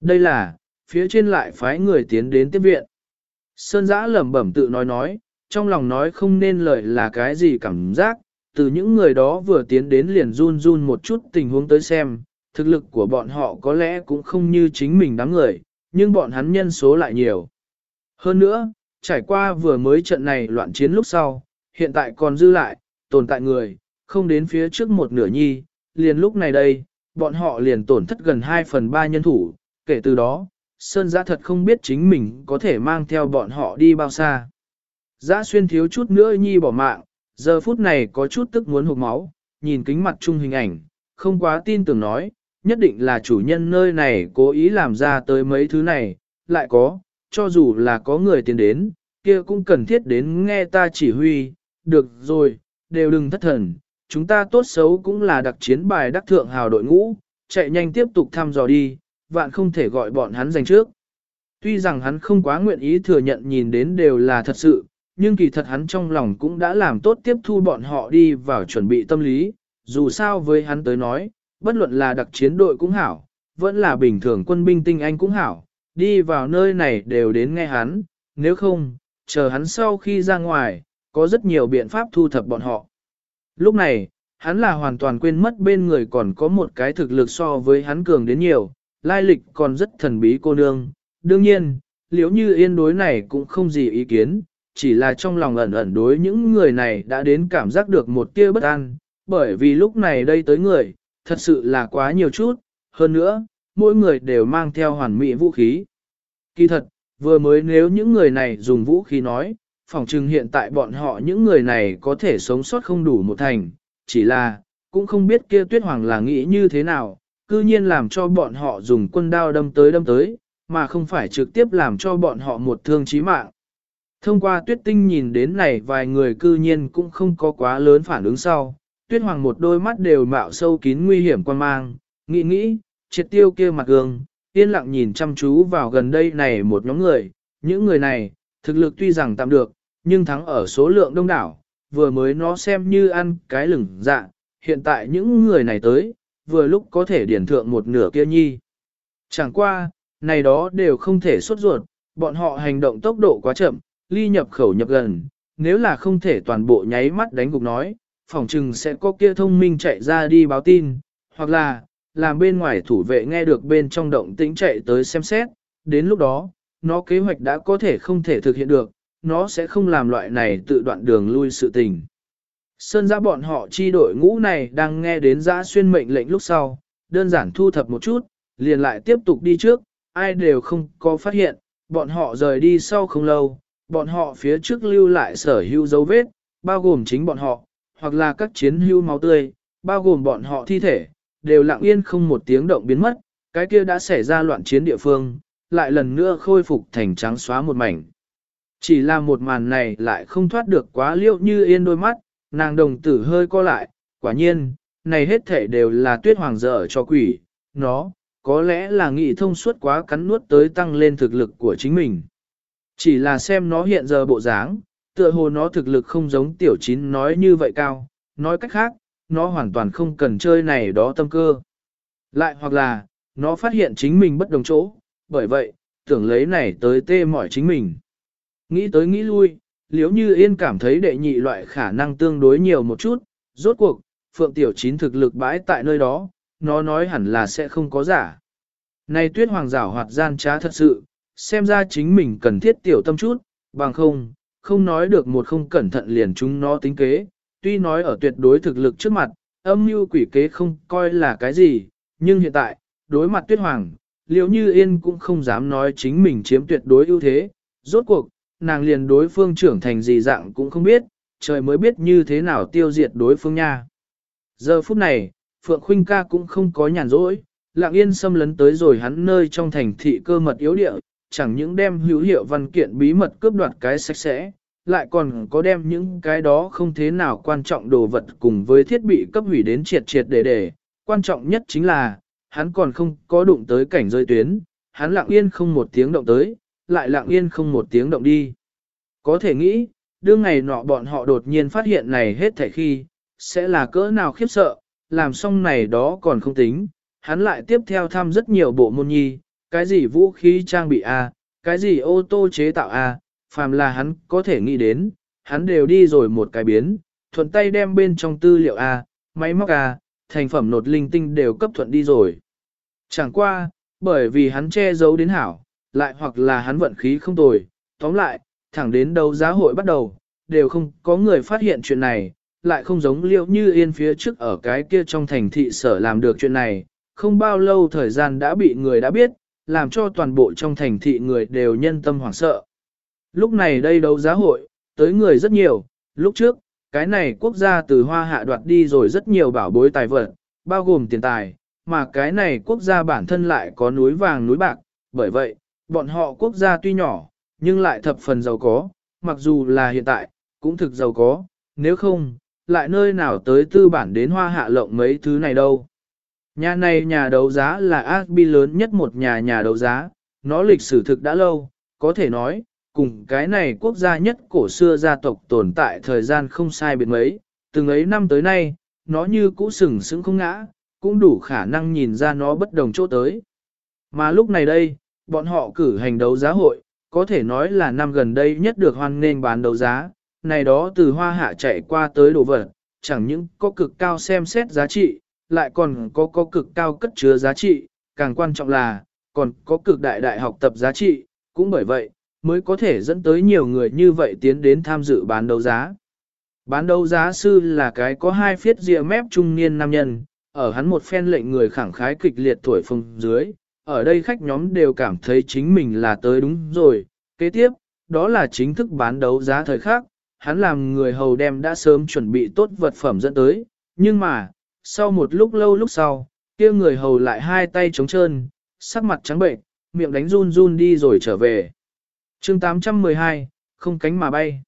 Đây là, phía trên lại phái người tiến đến tiếp viện. Sơn giã lẩm bẩm tự nói nói, trong lòng nói không nên lời là cái gì cảm giác, từ những người đó vừa tiến đến liền run run một chút tình huống tới xem, thực lực của bọn họ có lẽ cũng không như chính mình đám người, nhưng bọn hắn nhân số lại nhiều. Hơn nữa, trải qua vừa mới trận này loạn chiến lúc sau, hiện tại còn dư lại, tồn tại người, không đến phía trước một nửa nhi, liền lúc này đây, bọn họ liền tổn thất gần 2 phần 3 nhân thủ, kể từ đó, Sơn Giã thật không biết chính mình có thể mang theo bọn họ đi bao xa. Giã xuyên thiếu chút nữa nhi bỏ mạng, giờ phút này có chút tức muốn hụt máu, nhìn kính mặt chung hình ảnh, không quá tin tưởng nói, nhất định là chủ nhân nơi này cố ý làm ra tới mấy thứ này, lại có, cho dù là có người tiến đến, kia cũng cần thiết đến nghe ta chỉ huy, được rồi, đều đừng thất thần, chúng ta tốt xấu cũng là đặc chiến bài đắc thượng hào đội ngũ, chạy nhanh tiếp tục thăm dò đi, vạn không thể gọi bọn hắn giành trước. Tuy rằng hắn không quá nguyện ý thừa nhận nhìn đến đều là thật sự, nhưng kỳ thật hắn trong lòng cũng đã làm tốt tiếp thu bọn họ đi vào chuẩn bị tâm lý, dù sao với hắn tới nói, bất luận là đặc chiến đội cũng hảo, vẫn là bình thường quân binh tinh anh cũng hảo, đi vào nơi này đều đến nghe hắn, nếu không, chờ hắn sau khi ra ngoài, có rất nhiều biện pháp thu thập bọn họ. Lúc này, hắn là hoàn toàn quên mất bên người còn có một cái thực lực so với hắn cường đến nhiều, lai lịch còn rất thần bí cô nương. Đương nhiên, liếu như yên đối này cũng không gì ý kiến, chỉ là trong lòng ẩn ẩn đối những người này đã đến cảm giác được một tia bất an, bởi vì lúc này đây tới người, thật sự là quá nhiều chút, hơn nữa, mỗi người đều mang theo hoàn mỹ vũ khí. Kỳ thật, vừa mới nếu những người này dùng vũ khí nói, phỏng chừng hiện tại bọn họ những người này có thể sống sót không đủ một thành, chỉ là, cũng không biết kia tuyết hoàng là nghĩ như thế nào, cư nhiên làm cho bọn họ dùng quân đao đâm tới đâm tới, mà không phải trực tiếp làm cho bọn họ một thương chí mạng. Thông qua tuyết tinh nhìn đến này vài người cư nhiên cũng không có quá lớn phản ứng sau, tuyết hoàng một đôi mắt đều mạo sâu kín nguy hiểm quan mang, nghĩ nghĩ, triệt tiêu kia mặt gương, yên lặng nhìn chăm chú vào gần đây này một nhóm người, những người này, thực lực tuy rằng tạm được, nhưng thắng ở số lượng đông đảo, vừa mới nó xem như ăn cái lửng dạ, hiện tại những người này tới, vừa lúc có thể điển thượng một nửa kia nhi. Chẳng qua, này đó đều không thể xuất ruột, bọn họ hành động tốc độ quá chậm, ly nhập khẩu nhập gần, nếu là không thể toàn bộ nháy mắt đánh gục nói, phòng trừng sẽ có kia thông minh chạy ra đi báo tin, hoặc là, làm bên ngoài thủ vệ nghe được bên trong động tĩnh chạy tới xem xét, đến lúc đó, nó kế hoạch đã có thể không thể thực hiện được, nó sẽ không làm loại này tự đoạn đường lui sự tình. Sơn giã bọn họ chi đội ngũ này đang nghe đến giã xuyên mệnh lệnh lúc sau, đơn giản thu thập một chút, liền lại tiếp tục đi trước, ai đều không có phát hiện, bọn họ rời đi sau không lâu, bọn họ phía trước lưu lại sở hữu dấu vết, bao gồm chính bọn họ, hoặc là các chiến hữu máu tươi, bao gồm bọn họ thi thể, đều lặng yên không một tiếng động biến mất, cái kia đã xảy ra loạn chiến địa phương, lại lần nữa khôi phục thành trắng xóa một mảnh. Chỉ là một màn này lại không thoát được quá liệu như yên đôi mắt, nàng đồng tử hơi co lại, quả nhiên, này hết thể đều là tuyết hoàng dở cho quỷ, nó, có lẽ là nghĩ thông suốt quá cắn nuốt tới tăng lên thực lực của chính mình. Chỉ là xem nó hiện giờ bộ dáng, tựa hồ nó thực lực không giống tiểu chín nói như vậy cao, nói cách khác, nó hoàn toàn không cần chơi này đó tâm cơ. Lại hoặc là, nó phát hiện chính mình bất đồng chỗ, bởi vậy, tưởng lấy này tới tê mỏi chính mình. Nghĩ tới nghĩ lui, liếu như yên cảm thấy đệ nhị loại khả năng tương đối nhiều một chút, rốt cuộc, phượng tiểu chín thực lực bãi tại nơi đó, nó nói hẳn là sẽ không có giả. Này tuyết hoàng giảo hoạt gian trá thật sự, xem ra chính mình cần thiết tiểu tâm chút, bằng không, không nói được một không cẩn thận liền chúng nó tính kế, tuy nói ở tuyệt đối thực lực trước mặt, âm mưu quỷ kế không coi là cái gì, nhưng hiện tại, đối mặt tuyết hoàng, liễu như yên cũng không dám nói chính mình chiếm tuyệt đối ưu thế, rốt cuộc, nàng liền đối phương trưởng thành gì dạng cũng không biết, trời mới biết như thế nào tiêu diệt đối phương nha. Giờ phút này, Phượng Khuynh ca cũng không có nhàn rỗi, lặng yên xâm lấn tới rồi hắn nơi trong thành thị cơ mật yếu địa, chẳng những đem hữu hiệu văn kiện bí mật cướp đoạt cái sạch sẽ, lại còn có đem những cái đó không thế nào quan trọng đồ vật cùng với thiết bị cấp hủy đến triệt triệt để để. Quan trọng nhất chính là, hắn còn không có đụng tới cảnh rơi tuyến, hắn lặng yên không một tiếng động tới, lại lặng yên không một tiếng động đi. Có thể nghĩ, đương ngày nọ bọn họ đột nhiên phát hiện này hết thảy khi, sẽ là cỡ nào khiếp sợ, làm xong này đó còn không tính, hắn lại tiếp theo thăm rất nhiều bộ môn nhi, cái gì vũ khí trang bị A, cái gì ô tô chế tạo A, phàm là hắn có thể nghĩ đến, hắn đều đi rồi một cái biến, thuận tay đem bên trong tư liệu A, máy móc A, thành phẩm nột linh tinh đều cấp thuận đi rồi. Chẳng qua, bởi vì hắn che giấu đến hảo, lại hoặc là hắn vận khí không tồi, tóm lại, thẳng đến đấu giá hội bắt đầu, đều không có người phát hiện chuyện này, lại không giống liệu như yên phía trước ở cái kia trong thành thị sở làm được chuyện này, không bao lâu thời gian đã bị người đã biết, làm cho toàn bộ trong thành thị người đều nhân tâm hoảng sợ. Lúc này đây đấu giá hội, tới người rất nhiều, lúc trước, cái này quốc gia từ hoa hạ đoạt đi rồi rất nhiều bảo bối tài vật, bao gồm tiền tài, mà cái này quốc gia bản thân lại có núi vàng núi bạc, bởi vậy, bọn họ quốc gia tuy nhỏ, nhưng lại thập phần giàu có, mặc dù là hiện tại, cũng thực giàu có, nếu không, lại nơi nào tới tư bản đến hoa hạ lộng mấy thứ này đâu. Nhà này nhà đấu giá là Asbi lớn nhất một nhà nhà đấu giá, nó lịch sử thực đã lâu, có thể nói, cùng cái này quốc gia nhất cổ xưa gia tộc tồn tại thời gian không sai biệt mấy, từng ấy năm tới nay, nó như cũ sừng sững không ngã, cũng đủ khả năng nhìn ra nó bất đồng chỗ tới. Mà lúc này đây, bọn họ cử hành đấu giá hội, có thể nói là năm gần đây nhất được hoan nghênh bán đấu giá, này đó từ hoa hạ chạy qua tới đồ vật, chẳng những có cực cao xem xét giá trị, lại còn có có cực cao cất chứa giá trị, càng quan trọng là, còn có cực đại đại học tập giá trị, cũng bởi vậy, mới có thể dẫn tới nhiều người như vậy tiến đến tham dự bán đấu giá. Bán đấu giá sư là cái có hai phiết rìa mép trung niên nam nhân, ở hắn một phen lệnh người khẳng khái kịch liệt tuổi phong dưới, ở đây khách nhóm đều cảm thấy chính mình là tới đúng rồi. Kế tiếp, đó là chính thức bán đấu giá thời khác, hắn làm người hầu đem đã sớm chuẩn bị tốt vật phẩm dẫn tới, nhưng mà, sau một lúc lâu lúc sau, kia người hầu lại hai tay trống trơn, sắc mặt trắng bệnh, miệng đánh run run đi rồi trở về. chương 812, không cánh mà bay.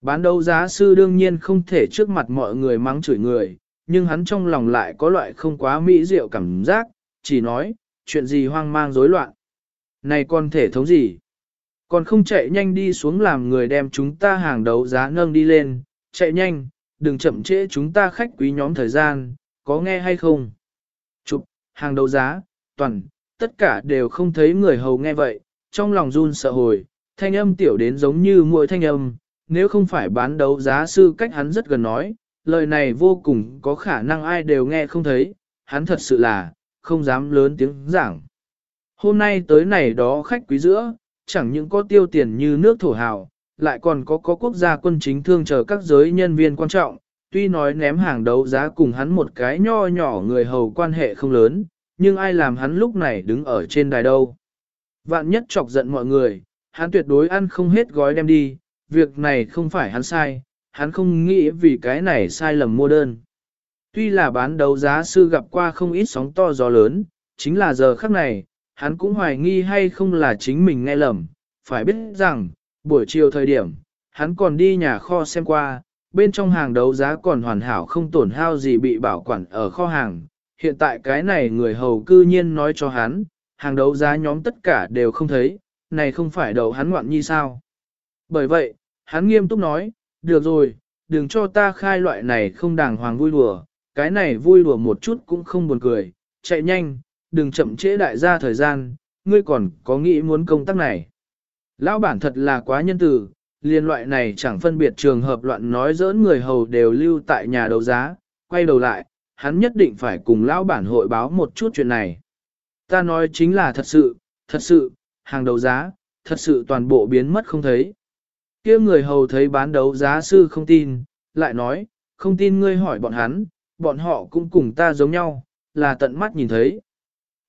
Bán đấu giá sư đương nhiên không thể trước mặt mọi người mắng chửi người, nhưng hắn trong lòng lại có loại không quá mỹ diệu cảm giác, chỉ nói, chuyện gì hoang mang rối loạn. Này con thể thống gì? Còn không chạy nhanh đi xuống làm người đem chúng ta hàng đấu giá nâng đi lên, chạy nhanh, đừng chậm trễ chúng ta khách quý nhóm thời gian, có nghe hay không? Chụp, hàng đấu giá, toàn, tất cả đều không thấy người hầu nghe vậy, trong lòng run sợ hồi, thanh âm tiểu đến giống như mỗi thanh âm, nếu không phải bán đấu giá sư cách hắn rất gần nói, lời này vô cùng có khả năng ai đều nghe không thấy, hắn thật sự là, không dám lớn tiếng giảng. Hôm nay tới này đó khách quý giữa, chẳng những có tiêu tiền như nước thổ hào, lại còn có có quốc gia quân chính thương chờ các giới nhân viên quan trọng, tuy nói ném hàng đấu giá cùng hắn một cái nho nhỏ người hầu quan hệ không lớn, nhưng ai làm hắn lúc này đứng ở trên đài đâu. Vạn nhất chọc giận mọi người, hắn tuyệt đối ăn không hết gói đem đi, việc này không phải hắn sai, hắn không nghĩ vì cái này sai lầm mua đơn. Tuy là bán đấu giá sư gặp qua không ít sóng to gió lớn, chính là giờ khắc này, hắn cũng hoài nghi hay không là chính mình nghe lầm, phải biết rằng, buổi chiều thời điểm, hắn còn đi nhà kho xem qua, bên trong hàng đấu giá còn hoàn hảo không tổn hao gì bị bảo quản ở kho hàng. Hiện tại cái này người hầu cư nhiên nói cho hắn, hàng đấu giá nhóm tất cả đều không thấy, này không phải đầu hắn ngoạn nhi sao. Bởi vậy, hắn nghiêm túc nói, được rồi, đừng cho ta khai loại này không đàng hoàng vui đùa, cái này vui đùa một chút cũng không buồn cười, chạy nhanh, đừng chậm trễ đại gia thời gian, ngươi còn có nghĩ muốn công tác này. Lão bản thật là quá nhân từ, liên loại này chẳng phân biệt trường hợp loạn nói giỡn người hầu đều lưu tại nhà đấu giá, quay đầu lại, hắn nhất định phải cùng lão bản hội báo một chút chuyện này. Ta nói chính là thật sự, thật sự, hàng đấu giá, thật sự toàn bộ biến mất không thấy. kia người hầu thấy bán đấu giá sư không tin, lại nói, không tin ngươi hỏi bọn hắn, bọn họ cũng cùng ta giống nhau, là tận mắt nhìn thấy.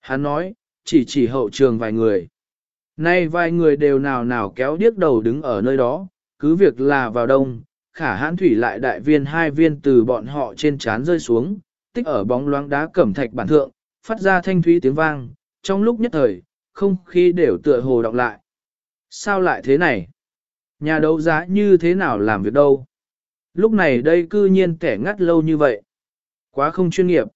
Hắn nói, chỉ chỉ hậu trường vài người. Nay vài người đều nào nào kéo điếc đầu đứng ở nơi đó, cứ việc là vào đông, khả hãn thủy lại đại viên hai viên từ bọn họ trên trán rơi xuống, tích ở bóng loáng đá cẩm thạch bản thượng, phát ra thanh thúy tiếng vang, trong lúc nhất thời, không khí đều tựa hồ đọc lại. Sao lại thế này? Nhà đấu giá như thế nào làm việc đâu? Lúc này đây cư nhiên kẻ ngắt lâu như vậy. Quá không chuyên nghiệp.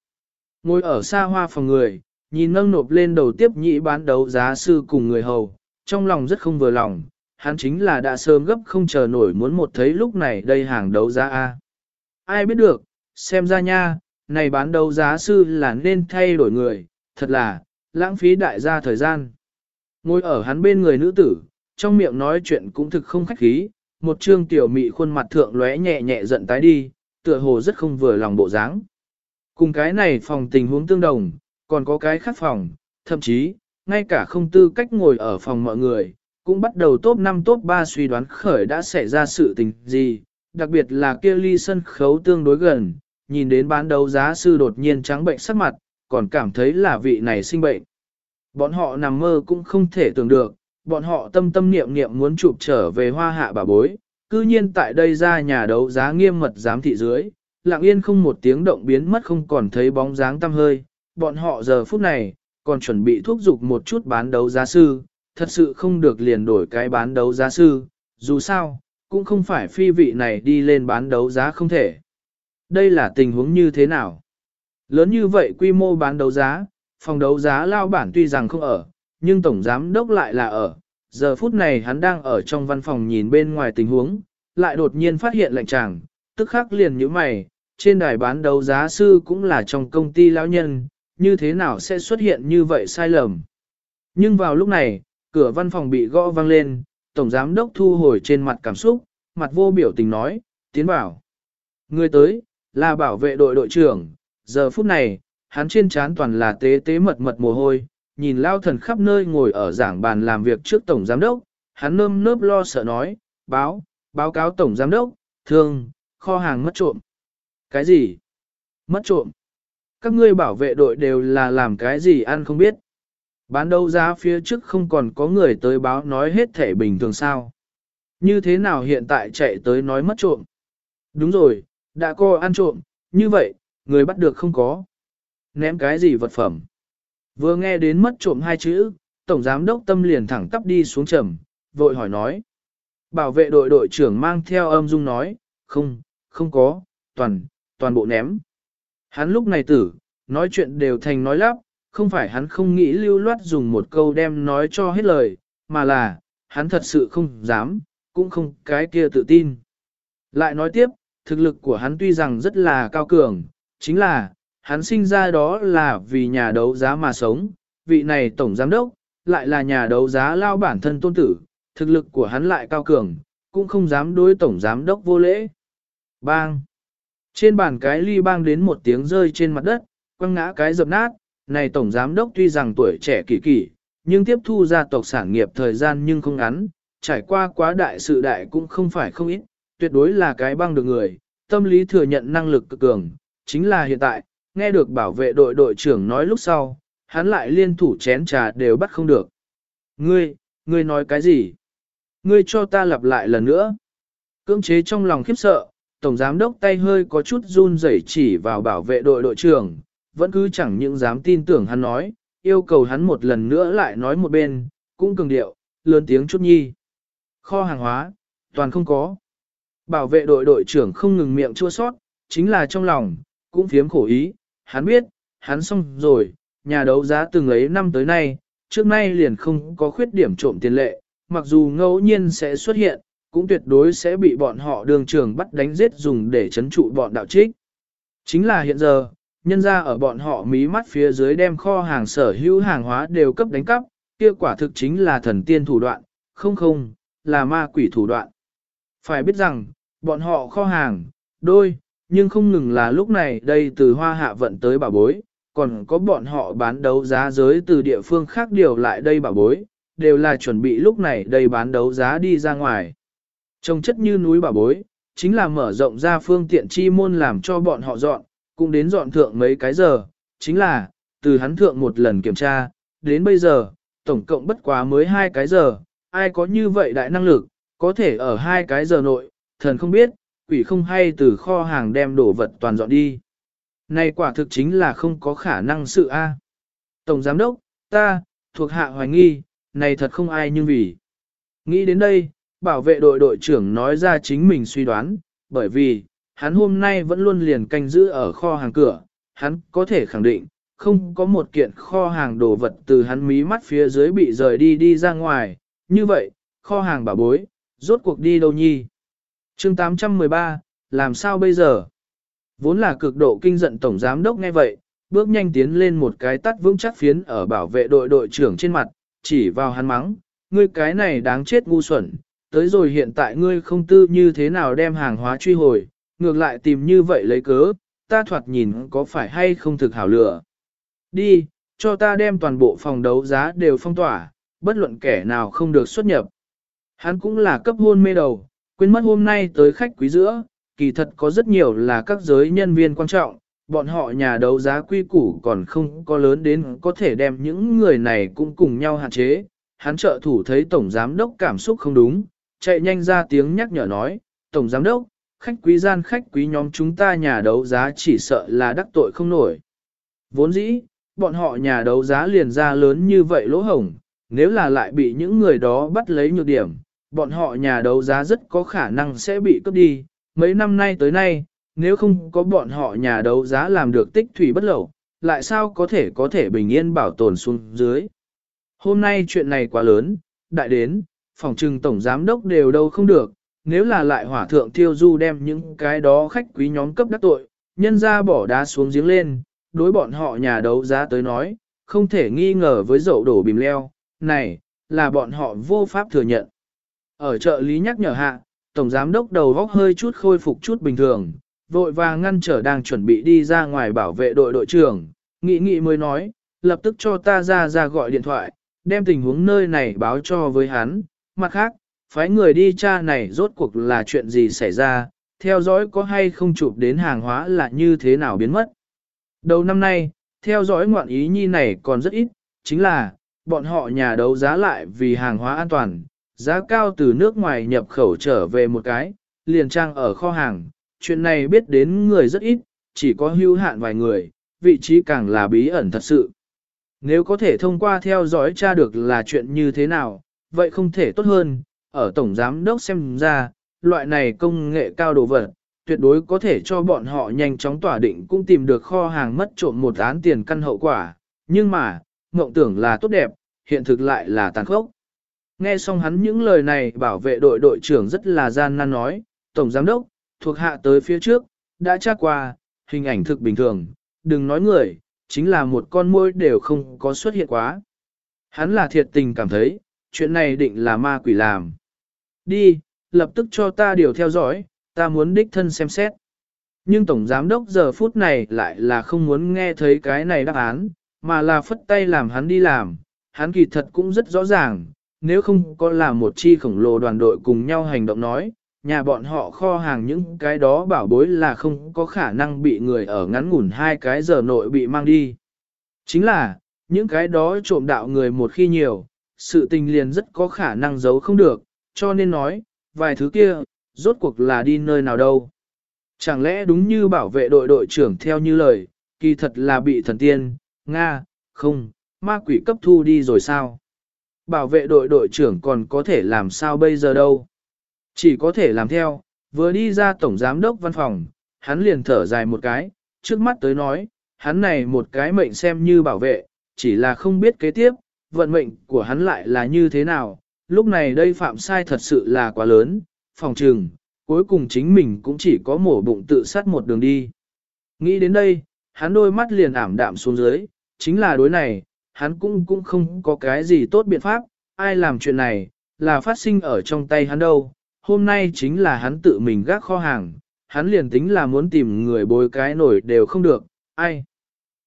Ngồi ở xa hoa phòng người, nhìn nâng nộp lên đầu tiếp nhị bán đấu giá sư cùng người hầu, trong lòng rất không vừa lòng, hắn chính là đã sớm gấp không chờ nổi muốn một thấy lúc này đây hàng đấu giá A. Ai biết được, xem ra nha, này bán đấu giá sư là nên thay đổi người, thật là, lãng phí đại gia thời gian. Ngồi ở hắn bên người nữ tử, trong miệng nói chuyện cũng thực không khách khí, một trương tiểu mị khuôn mặt thượng lóe nhẹ nhẹ giận tái đi, tựa hồ rất không vừa lòng bộ dáng. Cùng cái này phòng tình huống tương đồng, còn có cái khác phòng, thậm chí, ngay cả không tư cách ngồi ở phòng mọi người, cũng bắt đầu top 5 top 3 suy đoán khởi đã xảy ra sự tình gì, đặc biệt là kia ly sân khấu tương đối gần, nhìn đến bán đấu giá sư đột nhiên trắng bệnh sắc mặt, còn cảm thấy là vị này sinh bệnh. Bọn họ nằm mơ cũng không thể tưởng được, bọn họ tâm tâm niệm niệm muốn chụp trở về hoa hạ bà bối, cư nhiên tại đây ra nhà đấu giá nghiêm mật giám thị dưới, lặng yên không một tiếng động biến mất không còn thấy bóng dáng tăm hơi, bọn họ giờ phút này, còn chuẩn bị thúc giục một chút bán đấu giá sư, thật sự không được liền đổi cái bán đấu giá sư, dù sao, cũng không phải phi vị này đi lên bán đấu giá không thể. Đây là tình huống như thế nào? Lớn như vậy quy mô bán đấu giá, phòng đấu giá lao bản tuy rằng không ở, nhưng tổng giám đốc lại là ở. Giờ phút này hắn đang ở trong văn phòng nhìn bên ngoài tình huống, lại đột nhiên phát hiện lệnh chàng, tức khắc liền như mày, trên đài bán đấu giá sư cũng là trong công ty lão nhân, như thế nào sẽ xuất hiện như vậy sai lầm. Nhưng vào lúc này, cửa văn phòng bị gõ vang lên, tổng giám đốc thu hồi trên mặt cảm xúc, mặt vô biểu tình nói, tiến bảo. Người tới, là bảo vệ đội đội trưởng, giờ phút này, hắn trên trán toàn là tế tế mật mật mồ hôi, nhìn lao thần khắp nơi ngồi ở giảng bàn làm việc trước tổng giám đốc, hắn nơm nớp lo sợ nói, báo, báo cáo tổng giám đốc, thương, kho hàng mất trộm. Cái gì? Mất trộm. Các ngươi bảo vệ đội đều là làm cái gì ăn không biết. Bán đấu giá phía trước không còn có người tới báo nói hết thể bình thường sao. Như thế nào hiện tại chạy tới nói mất trộm? Đúng rồi, đã có ăn trộm, như vậy, người bắt được không có. Ném cái gì vật phẩm? Vừa nghe đến mất trộm hai chữ, Tổng Giám đốc tâm liền thẳng tắp đi xuống trầm, vội hỏi nói. Bảo vệ đội đội trưởng mang theo âm dung nói, không, không có, toàn, toàn bộ ném. Hắn lúc này tử, nói chuyện đều thành nói lắp, không phải hắn không nghĩ lưu loát dùng một câu đem nói cho hết lời, mà là, hắn thật sự không dám, cũng không cái kia tự tin. Lại nói tiếp, thực lực của hắn tuy rằng rất là cao cường, chính là, hắn sinh ra đó là vì nhà đấu giá mà sống, vị này tổng giám đốc, lại là nhà đấu giá lao bản thân tôn tử, thực lực của hắn lại cao cường, cũng không dám đối tổng giám đốc vô lễ. Bang! Trên bàn cái ly bang đến một tiếng rơi trên mặt đất, quăng ngã cái dập nát, này tổng giám đốc tuy rằng tuổi trẻ kỳ kỳ, nhưng tiếp thu gia tộc sản nghiệp thời gian nhưng không ngắn, trải qua quá đại sự đại cũng không phải không ít, tuyệt đối là cái băng được người, tâm lý thừa nhận năng lực cực cường, chính là hiện tại, nghe được bảo vệ đội đội trưởng nói lúc sau, hắn lại liên thủ chén trà đều bắt không được. Ngươi, ngươi nói cái gì? Ngươi cho ta lặp lại lần nữa. Cưỡng chế trong lòng khiếp sợ, Tổng Giám đốc tay hơi có chút run rẩy chỉ vào bảo vệ đội đội trưởng, vẫn cứ chẳng những dám tin tưởng hắn nói, yêu cầu hắn một lần nữa lại nói một bên, cũng cường điệu, lớn tiếng chút nhi. Kho hàng hóa, toàn không có. Bảo vệ đội đội trưởng không ngừng miệng chua sót, chính là trong lòng, cũng phiếm khổ ý, hắn biết, hắn xong rồi, nhà đấu giá từng ấy năm tới nay, trước nay liền không có khuyết điểm trộm tiền lệ, mặc dù ngẫu nhiên sẽ xuất hiện, cũng tuyệt đối sẽ bị bọn họ đường trường bắt đánh giết dùng để chấn trụ bọn đạo trích. Chính là hiện giờ, nhân ra ở bọn họ mí mắt phía dưới đem kho hàng sở hữu hàng hóa đều cấp đánh cắp, kia quả thực chính là thần tiên thủ đoạn, không không, là ma quỷ thủ đoạn. Phải biết rằng, bọn họ kho hàng, đôi, nhưng không ngừng là lúc này đây từ hoa hạ vận tới bảo bối, còn có bọn họ bán đấu giá giới từ địa phương khác điều lại đây bảo bối, đều là chuẩn bị lúc này đây bán đấu giá đi ra ngoài. Trông chất như núi bà bối, chính là mở rộng ra phương tiện chi môn làm cho bọn họ dọn, cũng đến dọn thượng mấy cái giờ, chính là, từ hắn thượng một lần kiểm tra, đến bây giờ, tổng cộng bất quá mới hai cái giờ, ai có như vậy đại năng lực, có thể ở hai cái giờ nội, thần không biết, quỷ không hay từ kho hàng đem đồ vật toàn dọn đi. Này quả thực chính là không có khả năng sự A. Tổng Giám Đốc, ta, thuộc hạ hoài nghi, này thật không ai nhưng vì. Nghĩ đến đây, bảo vệ đội đội trưởng nói ra chính mình suy đoán, bởi vì, hắn hôm nay vẫn luôn liền canh giữ ở kho hàng cửa, hắn có thể khẳng định, không có một kiện kho hàng đồ vật từ hắn mí mắt phía dưới bị rời đi đi ra ngoài, như vậy, kho hàng bảo bối, rốt cuộc đi đâu nhi? chương 813, làm sao bây giờ? Vốn là cực độ kinh giận tổng giám đốc nghe vậy, bước nhanh tiến lên một cái tắt vững chắc phiến ở bảo vệ đội đội trưởng trên mặt, chỉ vào hắn mắng, ngươi cái này đáng chết ngu xuẩn, tới rồi hiện tại ngươi không tư như thế nào đem hàng hóa truy hồi, ngược lại tìm như vậy lấy cớ, ta thoạt nhìn có phải hay không thực hảo lựa. Đi, cho ta đem toàn bộ phòng đấu giá đều phong tỏa, bất luận kẻ nào không được xuất nhập. Hắn cũng là cấp hôn mê đầu, quên mất hôm nay tới khách quý giữa, kỳ thật có rất nhiều là các giới nhân viên quan trọng, bọn họ nhà đấu giá quy củ còn không có lớn đến có thể đem những người này cũng cùng nhau hạn chế. Hắn trợ thủ thấy Tổng Giám Đốc cảm xúc không đúng, chạy nhanh ra tiếng nhắc nhở nói, Tổng Giám Đốc, khách quý gian khách quý nhóm chúng ta nhà đấu giá chỉ sợ là đắc tội không nổi. Vốn dĩ, bọn họ nhà đấu giá liền ra lớn như vậy lỗ hổng, nếu là lại bị những người đó bắt lấy nhược điểm, bọn họ nhà đấu giá rất có khả năng sẽ bị cướp đi. Mấy năm nay tới nay, nếu không có bọn họ nhà đấu giá làm được tích thủy bất lẩu, lại sao có thể có thể bình yên bảo tồn xuống dưới. Hôm nay chuyện này quá lớn, đại đến, phòng trừng tổng giám đốc đều đâu không được, nếu là lại hỏa thượng thiêu du đem những cái đó khách quý nhóm cấp đắc tội, nhân ra bỏ đá xuống giếng lên, đối bọn họ nhà đấu giá tới nói, không thể nghi ngờ với dậu đổ bìm leo, này, là bọn họ vô pháp thừa nhận. Ở chợ lý nhắc nhở hạ, Tổng Giám đốc đầu góc hơi chút khôi phục chút bình thường, vội vàng ngăn trở đang chuẩn bị đi ra ngoài bảo vệ đội đội trưởng, nghị nghị mới nói, lập tức cho ta ra ra gọi điện thoại, đem tình huống nơi này báo cho với hắn, mặt khác, phái người đi cha này rốt cuộc là chuyện gì xảy ra, theo dõi có hay không chụp đến hàng hóa là như thế nào biến mất. Đầu năm nay, theo dõi ngoạn ý nhi này còn rất ít, chính là, bọn họ nhà đấu giá lại vì hàng hóa an toàn, giá cao từ nước ngoài nhập khẩu trở về một cái, liền trang ở kho hàng, chuyện này biết đến người rất ít, chỉ có hưu hạn vài người, vị trí càng là bí ẩn thật sự. Nếu có thể thông qua theo dõi tra được là chuyện như thế nào, vậy không thể tốt hơn, ở Tổng Giám Đốc xem ra, loại này công nghệ cao đồ vật, tuyệt đối có thể cho bọn họ nhanh chóng tỏa định cũng tìm được kho hàng mất trộm một án tiền căn hậu quả, nhưng mà, mộng tưởng là tốt đẹp, hiện thực lại là tàn khốc. Nghe xong hắn những lời này bảo vệ đội đội trưởng rất là gian nan nói, Tổng Giám Đốc, thuộc hạ tới phía trước, đã tra qua, hình ảnh thực bình thường, đừng nói người, chính là một con môi đều không có xuất hiện quá. Hắn là thiệt tình cảm thấy, chuyện này định là ma quỷ làm. Đi, lập tức cho ta điều theo dõi, ta muốn đích thân xem xét. Nhưng Tổng Giám Đốc giờ phút này lại là không muốn nghe thấy cái này đáp án, mà là phất tay làm hắn đi làm. Hắn kỳ thật cũng rất rõ ràng, nếu không có là một chi khổng lồ đoàn đội cùng nhau hành động nói, nhà bọn họ kho hàng những cái đó bảo bối là không có khả năng bị người ở ngắn ngủn hai cái giờ nội bị mang đi. Chính là, những cái đó trộm đạo người một khi nhiều, sự tình liền rất có khả năng giấu không được, cho nên nói, vài thứ kia, rốt cuộc là đi nơi nào đâu. Chẳng lẽ đúng như bảo vệ đội đội trưởng theo như lời, kỳ thật là bị thần tiên, Nga, không, ma quỷ cấp thu đi rồi sao? Bảo vệ đội đội trưởng còn có thể làm sao bây giờ đâu? Chỉ có thể làm theo, vừa đi ra tổng giám đốc văn phòng, hắn liền thở dài một cái, trước mắt tới nói, hắn này một cái mệnh xem như bảo vệ, chỉ là không biết kế tiếp, vận mệnh của hắn lại là như thế nào, lúc này đây phạm sai thật sự là quá lớn, phòng trừng, cuối cùng chính mình cũng chỉ có mổ bụng tự sát một đường đi. Nghĩ đến đây, hắn đôi mắt liền ảm đạm xuống dưới, chính là đối này, hắn cũng cũng không có cái gì tốt biện pháp, ai làm chuyện này, là phát sinh ở trong tay hắn đâu, hôm nay chính là hắn tự mình gác kho hàng, hắn liền tính là muốn tìm người bồi cái nổi đều không được, ai.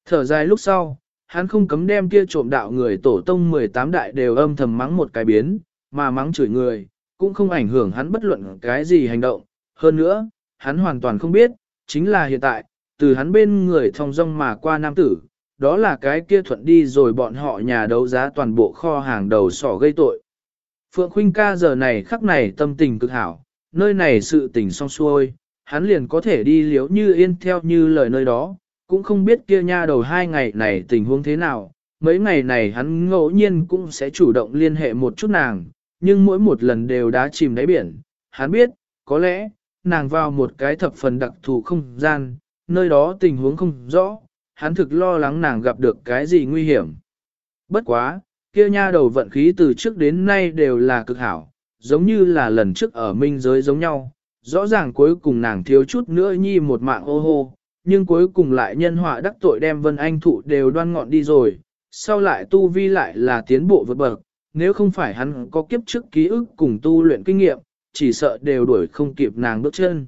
Thở dài lúc sau, hắn không cấm đem kia trộm đạo người tổ tông 18 đại đều âm thầm mắng một cái biến, mà mắng chửi người, cũng không ảnh hưởng hắn bất luận cái gì hành động. Hơn nữa, hắn hoàn toàn không biết, chính là hiện tại, từ hắn bên người thong dong mà qua nam tử, đó là cái kia thuận đi rồi bọn họ nhà đấu giá toàn bộ kho hàng đầu sỏ gây tội. Phượng Khuynh ca giờ này khắc này tâm tình cực hảo, nơi này sự tình xong xuôi, hắn liền có thể đi liếu như yên theo như lời nơi đó, cũng không biết kia nha đầu hai ngày này tình huống thế nào, mấy ngày này hắn ngẫu nhiên cũng sẽ chủ động liên hệ một chút nàng, nhưng mỗi một lần đều đã chìm đáy biển, hắn biết, có lẽ, nàng vào một cái thập phần đặc thù không gian, nơi đó tình huống không rõ, hắn thực lo lắng nàng gặp được cái gì nguy hiểm. Bất quá, kia nha đầu vận khí từ trước đến nay đều là cực hảo, giống như là lần trước ở minh giới giống nhau, rõ ràng cuối cùng nàng thiếu chút nữa nhi một mạng ô hô, nhưng cuối cùng lại nhân họa đắc tội đem Vân Anh thụ đều đoan ngọn đi rồi, sau lại tu vi lại là tiến bộ vượt bậc, nếu không phải hắn có kiếp trước ký ức cùng tu luyện kinh nghiệm, chỉ sợ đều đuổi không kịp nàng bước chân.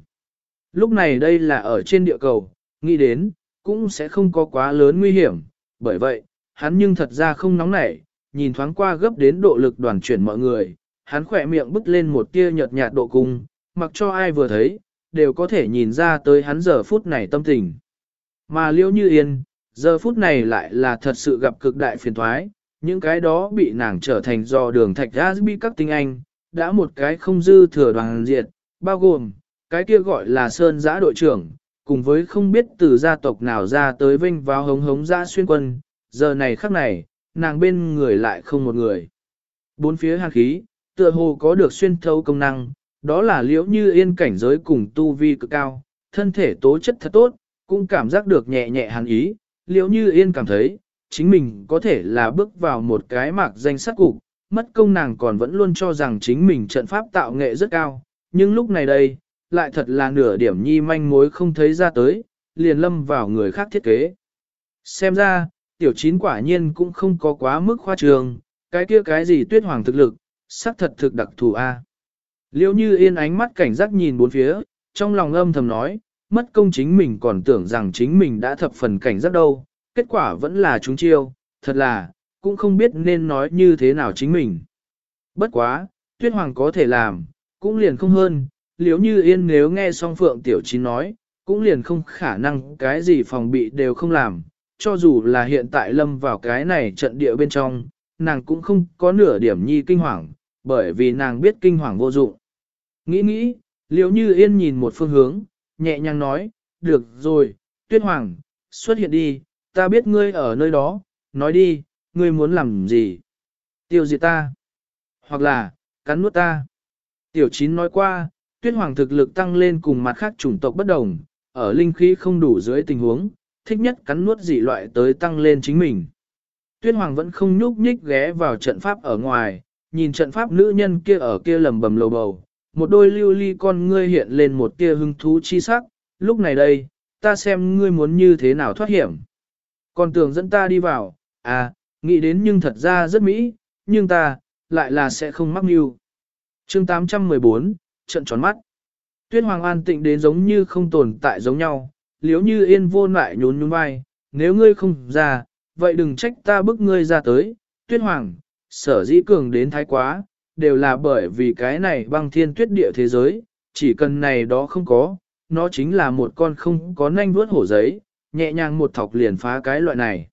Lúc này đây là ở trên địa cầu, nghĩ đến, cũng sẽ không có quá lớn nguy hiểm, bởi vậy, hắn nhưng thật ra không nóng nảy, nhìn thoáng qua gấp đến độ lực đoàn chuyển mọi người, hắn khỏe miệng bứt lên một tia nhợt nhạt độ cung, mặc cho ai vừa thấy, đều có thể nhìn ra tới hắn giờ phút này tâm tình. Mà liễu như yên, giờ phút này lại là thật sự gặp cực đại phiền thoái, những cái đó bị nàng trở thành do đường thạch ra bị các tinh anh, đã một cái không dư thừa đoàn diệt, bao gồm, cái kia gọi là Sơn Giã đội trưởng, cùng với không biết từ gia tộc nào ra tới vinh vào hống hống giã xuyên quân, giờ này khắc này, nàng bên người lại không một người. Bốn phía hàn khí, tựa hồ có được xuyên thấu công năng, đó là liễu như yên cảnh giới cùng tu vi cực cao, thân thể tố chất thật tốt, cũng cảm giác được nhẹ nhẹ hàn ý, liễu như yên cảm thấy, chính mình có thể là bước vào một cái mạc danh sát cục, mất công nàng còn vẫn luôn cho rằng chính mình trận pháp tạo nghệ rất cao, nhưng lúc này đây, lại thật là nửa điểm nhi manh mối không thấy ra tới, liền lâm vào người khác thiết kế. Xem ra, tiểu chín quả nhiên cũng không có quá mức khoa trường, cái kia cái gì tuyết hoàng thực lực, sắc thật thực đặc thù a. Liêu như yên ánh mắt cảnh giác nhìn bốn phía, trong lòng âm thầm nói, mất công chính mình còn tưởng rằng chính mình đã thập phần cảnh giác đâu, kết quả vẫn là chúng chiêu, thật là, cũng không biết nên nói như thế nào chính mình. Bất quá, tuyết hoàng có thể làm, cũng liền không hơn, liếu như yên nếu nghe song phượng tiểu chín nói, cũng liền không khả năng cái gì phòng bị đều không làm, cho dù là hiện tại lâm vào cái này trận địa bên trong, nàng cũng không có nửa điểm nhi kinh hoàng, bởi vì nàng biết kinh hoàng vô dụng. Nghĩ nghĩ, liếu như yên nhìn một phương hướng, nhẹ nhàng nói, được rồi, tuyết hoàng, xuất hiện đi, ta biết ngươi ở nơi đó, nói đi, ngươi muốn làm gì? Tiêu diệt ta. Hoặc là, cắn nuốt ta. Tiểu chín nói qua, tuyết hoàng thực lực tăng lên cùng mặt khác chủng tộc bất đồng, ở linh khí không đủ dưới tình huống, thích nhất cắn nuốt dị loại tới tăng lên chính mình. Tuyết hoàng vẫn không nhúc nhích ghé vào trận pháp ở ngoài, nhìn trận pháp nữ nhân kia ở kia lầm bầm lầu bầu, một đôi lưu ly con ngươi hiện lên một tia hứng thú chi sắc, lúc này đây, ta xem ngươi muốn như thế nào thoát hiểm. Còn tưởng dẫn ta đi vào, à, nghĩ đến nhưng thật ra rất mỹ, nhưng ta, lại là sẽ không mắc mưu. chương 814, trận tròn mắt. Tuyết Hoàng an tịnh đến giống như không tồn tại giống nhau, liếu như yên vô lại nhún nhún vai, nếu ngươi không ra, vậy đừng trách ta bức ngươi ra tới. Tuyết Hoàng, sở dĩ cường đến thái quá, đều là bởi vì cái này băng thiên tuyết địa thế giới, chỉ cần này đó không có, nó chính là một con không có nanh vuốt hổ giấy, nhẹ nhàng một thọc liền phá cái loại này.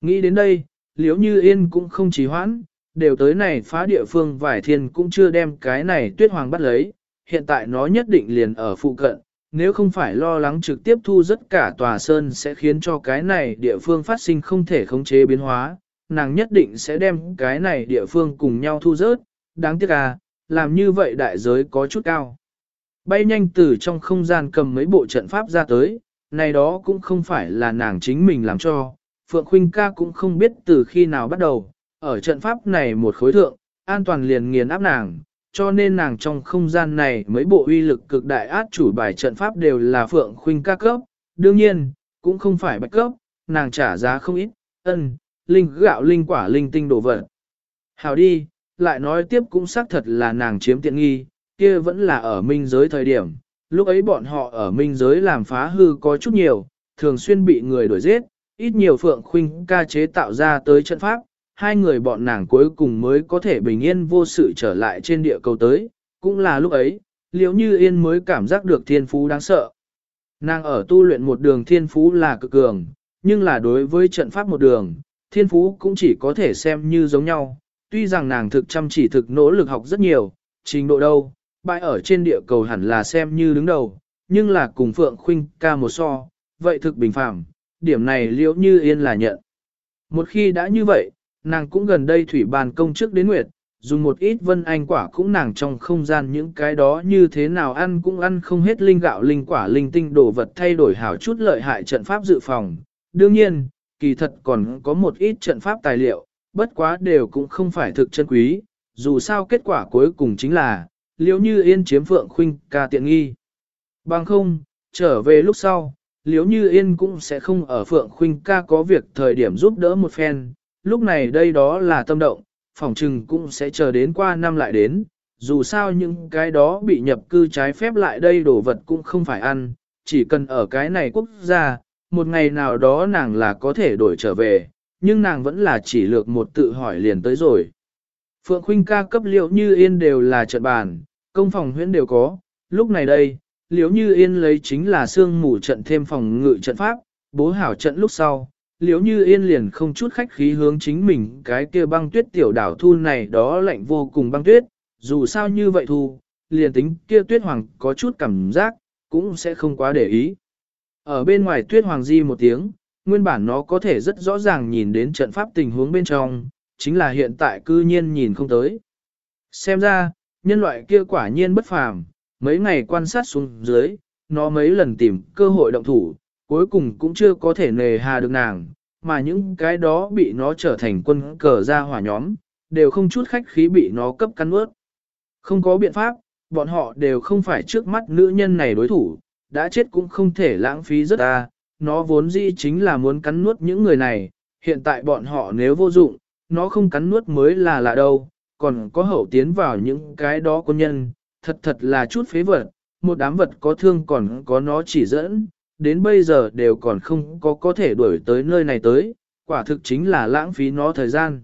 Nghĩ đến đây, liếu như yên cũng không trì hoãn, đều tới này phá địa phương vải thiên cũng chưa đem cái này tuyết hoàng bắt lấy, hiện tại nó nhất định liền ở phụ cận, nếu không phải lo lắng trực tiếp thu rất cả tòa sơn sẽ khiến cho cái này địa phương phát sinh không thể khống chế biến hóa, nàng nhất định sẽ đem cái này địa phương cùng nhau thu rớt, đáng tiếc à, làm như vậy đại giới có chút cao. Bay nhanh từ trong không gian cầm mấy bộ trận pháp ra tới, này đó cũng không phải là nàng chính mình làm cho, Phượng Khuynh ca cũng không biết từ khi nào bắt đầu, ở trận pháp này một khối thượng, an toàn liền nghiền áp nàng, cho nên nàng trong không gian này mấy bộ uy lực cực đại át chủ bài trận pháp đều là Phượng Khuynh ca cấp, đương nhiên, cũng không phải bạch cấp, nàng trả giá không ít, ân, linh gạo linh quả linh tinh đồ vật. Hào đi, lại nói tiếp cũng xác thật là nàng chiếm tiện nghi, kia vẫn là ở minh giới thời điểm, lúc ấy bọn họ ở minh giới làm phá hư có chút nhiều, thường xuyên bị người đuổi giết, ít nhiều Phượng Khuynh ca chế tạo ra tới trận pháp, hai người bọn nàng cuối cùng mới có thể bình yên vô sự trở lại trên địa cầu tới, cũng là lúc ấy, Liễu như yên mới cảm giác được thiên phú đáng sợ. Nàng ở tu luyện một đường thiên phú là cực cường, nhưng là đối với trận pháp một đường, thiên phú cũng chỉ có thể xem như giống nhau. Tuy rằng nàng thực chăm chỉ thực nỗ lực học rất nhiều, trình độ đâu, bãi ở trên địa cầu hẳn là xem như đứng đầu, nhưng là cùng Phượng Khuynh ca một so, vậy thực bình phạm, điểm này liễu như yên là nhận. Một khi đã như vậy, nàng cũng gần đây thủy bàn công trước đến nguyệt, dùng một ít vân anh quả cũng nàng trong không gian những cái đó như thế nào ăn cũng ăn không hết linh gạo linh quả linh tinh đồ vật thay đổi hảo chút lợi hại trận pháp dự phòng. Đương nhiên, kỳ thật còn có một ít trận pháp tài liệu, bất quá đều cũng không phải thực chân quý, dù sao kết quả cuối cùng chính là, liếu như yên chiếm phượng khuynh ca tiện nghi. Bằng không, trở về lúc sau, liếu như yên cũng sẽ không ở phượng khuynh ca có việc thời điểm giúp đỡ một phen, lúc này đây đó là tâm động, phòng trừng cũng sẽ chờ đến qua năm lại đến, dù sao những cái đó bị nhập cư trái phép lại đây đồ vật cũng không phải ăn, chỉ cần ở cái này quốc gia, một ngày nào đó nàng là có thể đổi trở về, nhưng nàng vẫn là chỉ lược một tự hỏi liền tới rồi. Phượng Khuynh ca cấp liệu như yên đều là trận bàn, công phòng huyễn đều có, lúc này đây, liếu như yên lấy chính là xương mù trận thêm phòng ngự trận pháp, bố hảo trận lúc sau, liếu như yên liền không chút khách khí hướng chính mình cái kia băng tuyết tiểu đảo thu này đó lạnh vô cùng băng tuyết, dù sao như vậy thu, liền tính kia tuyết hoàng có chút cảm giác, cũng sẽ không quá để ý. Ở bên ngoài tuyết hoàng di một tiếng, nguyên bản nó có thể rất rõ ràng nhìn đến trận pháp tình huống bên trong, chính là hiện tại cư nhiên nhìn không tới. Xem ra, nhân loại kia quả nhiên bất phàm, mấy ngày quan sát xuống dưới, nó mấy lần tìm cơ hội động thủ, cuối cùng cũng chưa có thể nề hà được nàng, mà những cái đó bị nó trở thành quân cờ ra hỏa nhóm, đều không chút khách khí bị nó cấp cắn ướt. Không có biện pháp, bọn họ đều không phải trước mắt nữ nhân này đối thủ, đã chết cũng không thể lãng phí rất ta, nó vốn dĩ chính là muốn cắn nuốt những người này, hiện tại bọn họ nếu vô dụng, nó không cắn nuốt mới là lạ đâu, còn có hậu tiến vào những cái đó quân nhân, thật thật là chút phế vật, một đám vật có thương còn có nó chỉ dẫn, đến bây giờ đều còn không có có thể đuổi tới nơi này tới, quả thực chính là lãng phí nó thời gian.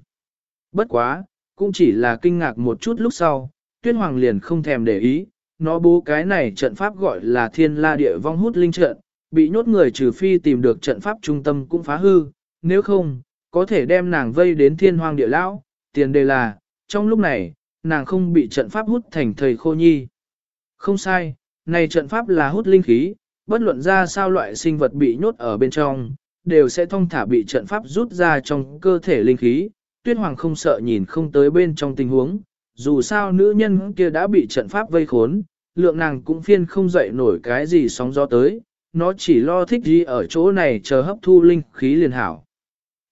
Bất quá, cũng chỉ là kinh ngạc một chút lúc sau, tuyết hoàng liền không thèm để ý, nó bố cái này trận pháp gọi là thiên la địa vong hút linh trận, bị nhốt người trừ phi tìm được trận pháp trung tâm cũng phá hư, nếu không, có thể đem nàng vây đến thiên hoàng địa lão, tiền đề là, trong lúc này, nàng không bị trận pháp hút thành thầy khô nhi. Không sai, này trận pháp là hút linh khí, bất luận ra sao loại sinh vật bị nhốt ở bên trong, đều sẽ thông thả bị trận pháp rút ra trong cơ thể linh khí. Tuyết Hoàng không sợ nhìn không tới bên trong tình huống, dù sao nữ nhân kia đã bị trận pháp vây khốn, lượng nàng cũng phiên không dậy nổi cái gì sóng gió tới, nó chỉ lo thích gì ở chỗ này chờ hấp thu linh khí liền hảo.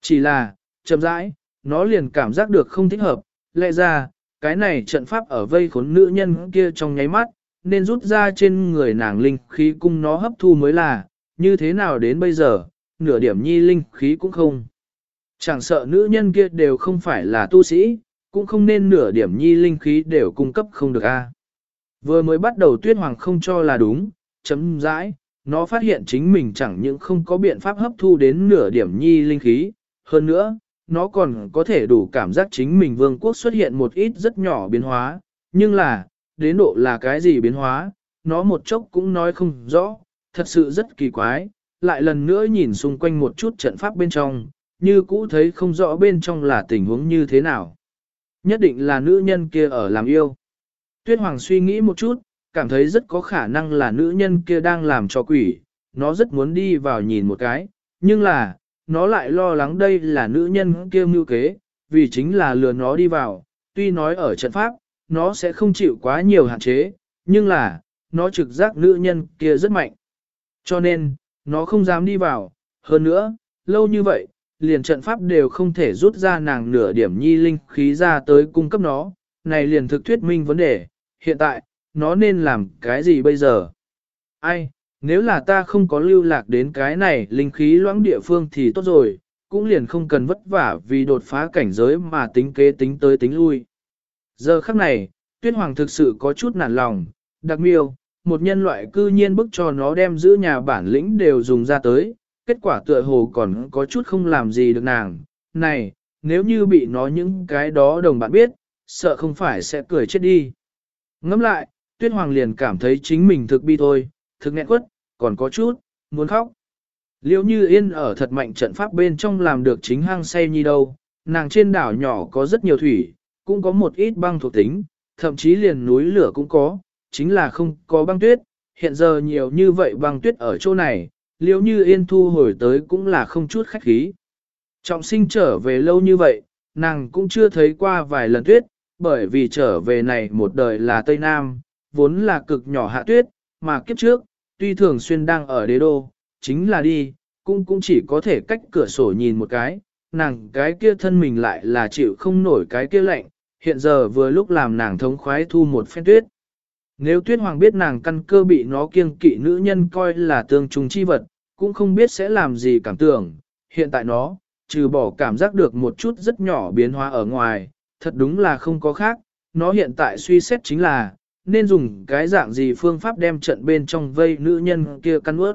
Chỉ là, chậm rãi, nó liền cảm giác được không thích hợp, lẽ ra, cái này trận pháp ở vây khốn nữ nhân kia trong nháy mắt, nên rút ra trên người nàng linh khí cung nó hấp thu mới là, như thế nào đến bây giờ, nửa điểm nhi linh khí cũng không. Chẳng sợ nữ nhân kia đều không phải là tu sĩ, cũng không nên nửa điểm nhi linh khí đều cung cấp không được a. Vừa mới bắt đầu tuyết hoàng không cho là đúng, chấm dãi, nó phát hiện chính mình chẳng những không có biện pháp hấp thu đến nửa điểm nhi linh khí, hơn nữa, nó còn có thể đủ cảm giác chính mình vương quốc xuất hiện một ít rất nhỏ biến hóa, nhưng là, đến độ là cái gì biến hóa, nó một chốc cũng nói không rõ, thật sự rất kỳ quái, lại lần nữa nhìn xung quanh một chút trận pháp bên trong, như cũ thấy không rõ bên trong là tình huống như thế nào. Nhất định là nữ nhân kia ở làm yêu. Tuyết Hoàng suy nghĩ một chút, cảm thấy rất có khả năng là nữ nhân kia đang làm cho quỷ, nó rất muốn đi vào nhìn một cái, nhưng là, nó lại lo lắng đây là nữ nhân kia mưu kế, vì chính là lừa nó đi vào, tuy nói ở trận pháp, nó sẽ không chịu quá nhiều hạn chế, nhưng là, nó trực giác nữ nhân kia rất mạnh. Cho nên, nó không dám đi vào, hơn nữa, lâu như vậy, liền trận pháp đều không thể rút ra nàng nửa điểm nhi linh khí ra tới cung cấp nó, này liền thực thuyết minh vấn đề, hiện tại, nó nên làm cái gì bây giờ? Ai, nếu là ta không có lưu lạc đến cái này linh khí loãng địa phương thì tốt rồi, cũng liền không cần vất vả vì đột phá cảnh giới mà tính kế tính tới tính lui. Giờ khắc này, tuyết hoàng thực sự có chút nản lòng, đặc miêu, một nhân loại cư nhiên bức cho nó đem giữ nhà bản lĩnh đều dùng ra tới, kết quả tựa hồ còn có chút không làm gì được nàng. Này, nếu như bị nó những cái đó đồng bạn biết, sợ không phải sẽ cười chết đi. Ngẫm lại, tuyết hoàng liền cảm thấy chính mình thực bi thôi, thực nghẹn quất, còn có chút, muốn khóc. Liễu như yên ở thật mạnh trận pháp bên trong làm được chính hang say nhi đâu, nàng trên đảo nhỏ có rất nhiều thủy, cũng có một ít băng thuộc tính, thậm chí liền núi lửa cũng có, chính là không có băng tuyết, hiện giờ nhiều như vậy băng tuyết ở chỗ này, liễu như yên thu hồi tới cũng là không chút khách khí. Trọng sinh trở về lâu như vậy, nàng cũng chưa thấy qua vài lần tuyết, bởi vì trở về này một đời là Tây Nam, vốn là cực nhỏ hạ tuyết, mà kiếp trước, tuy thường xuyên đang ở đế đô, chính là đi, cũng cũng chỉ có thể cách cửa sổ nhìn một cái, nàng cái kia thân mình lại là chịu không nổi cái kia lạnh, hiện giờ vừa lúc làm nàng thống khoái thu một phen tuyết. Nếu tuyết hoàng biết nàng căn cơ bị nó kiêng kỵ nữ nhân coi là tương trùng chi vật, cũng không biết sẽ làm gì cảm tưởng, hiện tại nó, trừ bỏ cảm giác được một chút rất nhỏ biến hóa ở ngoài, thật đúng là không có khác, nó hiện tại suy xét chính là, nên dùng cái dạng gì phương pháp đem trận bên trong vây nữ nhân kia căn ướt.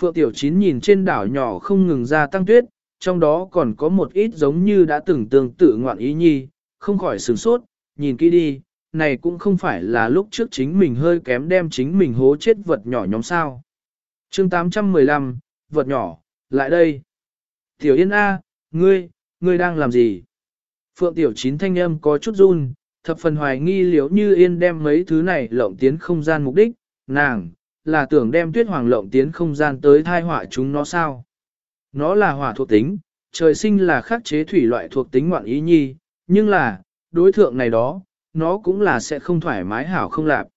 Phượng Tiểu Chín nhìn trên đảo nhỏ không ngừng ra tăng tuyết, trong đó còn có một ít giống như đã từng tương tự ngoạn ý nhi, không khỏi sửng sốt, nhìn kỹ đi, này cũng không phải là lúc trước chính mình hơi kém đem chính mình hố chết vật nhỏ nhóm sao. chương 815, vật nhỏ, lại đây. Tiểu Yên A, ngươi, ngươi đang làm gì? Phượng Tiểu Chín thanh âm có chút run, thập phần hoài nghi liếu như Yên đem mấy thứ này lộng tiến không gian mục đích, nàng, là tưởng đem tuyết hoàng lộng tiến không gian tới thai hỏa chúng nó sao? Nó là hỏa thuộc tính, trời sinh là khắc chế thủy loại thuộc tính ngoạn ý nhi, nhưng là, đối thượng này đó, nó cũng là sẽ không thoải mái hảo không lạp.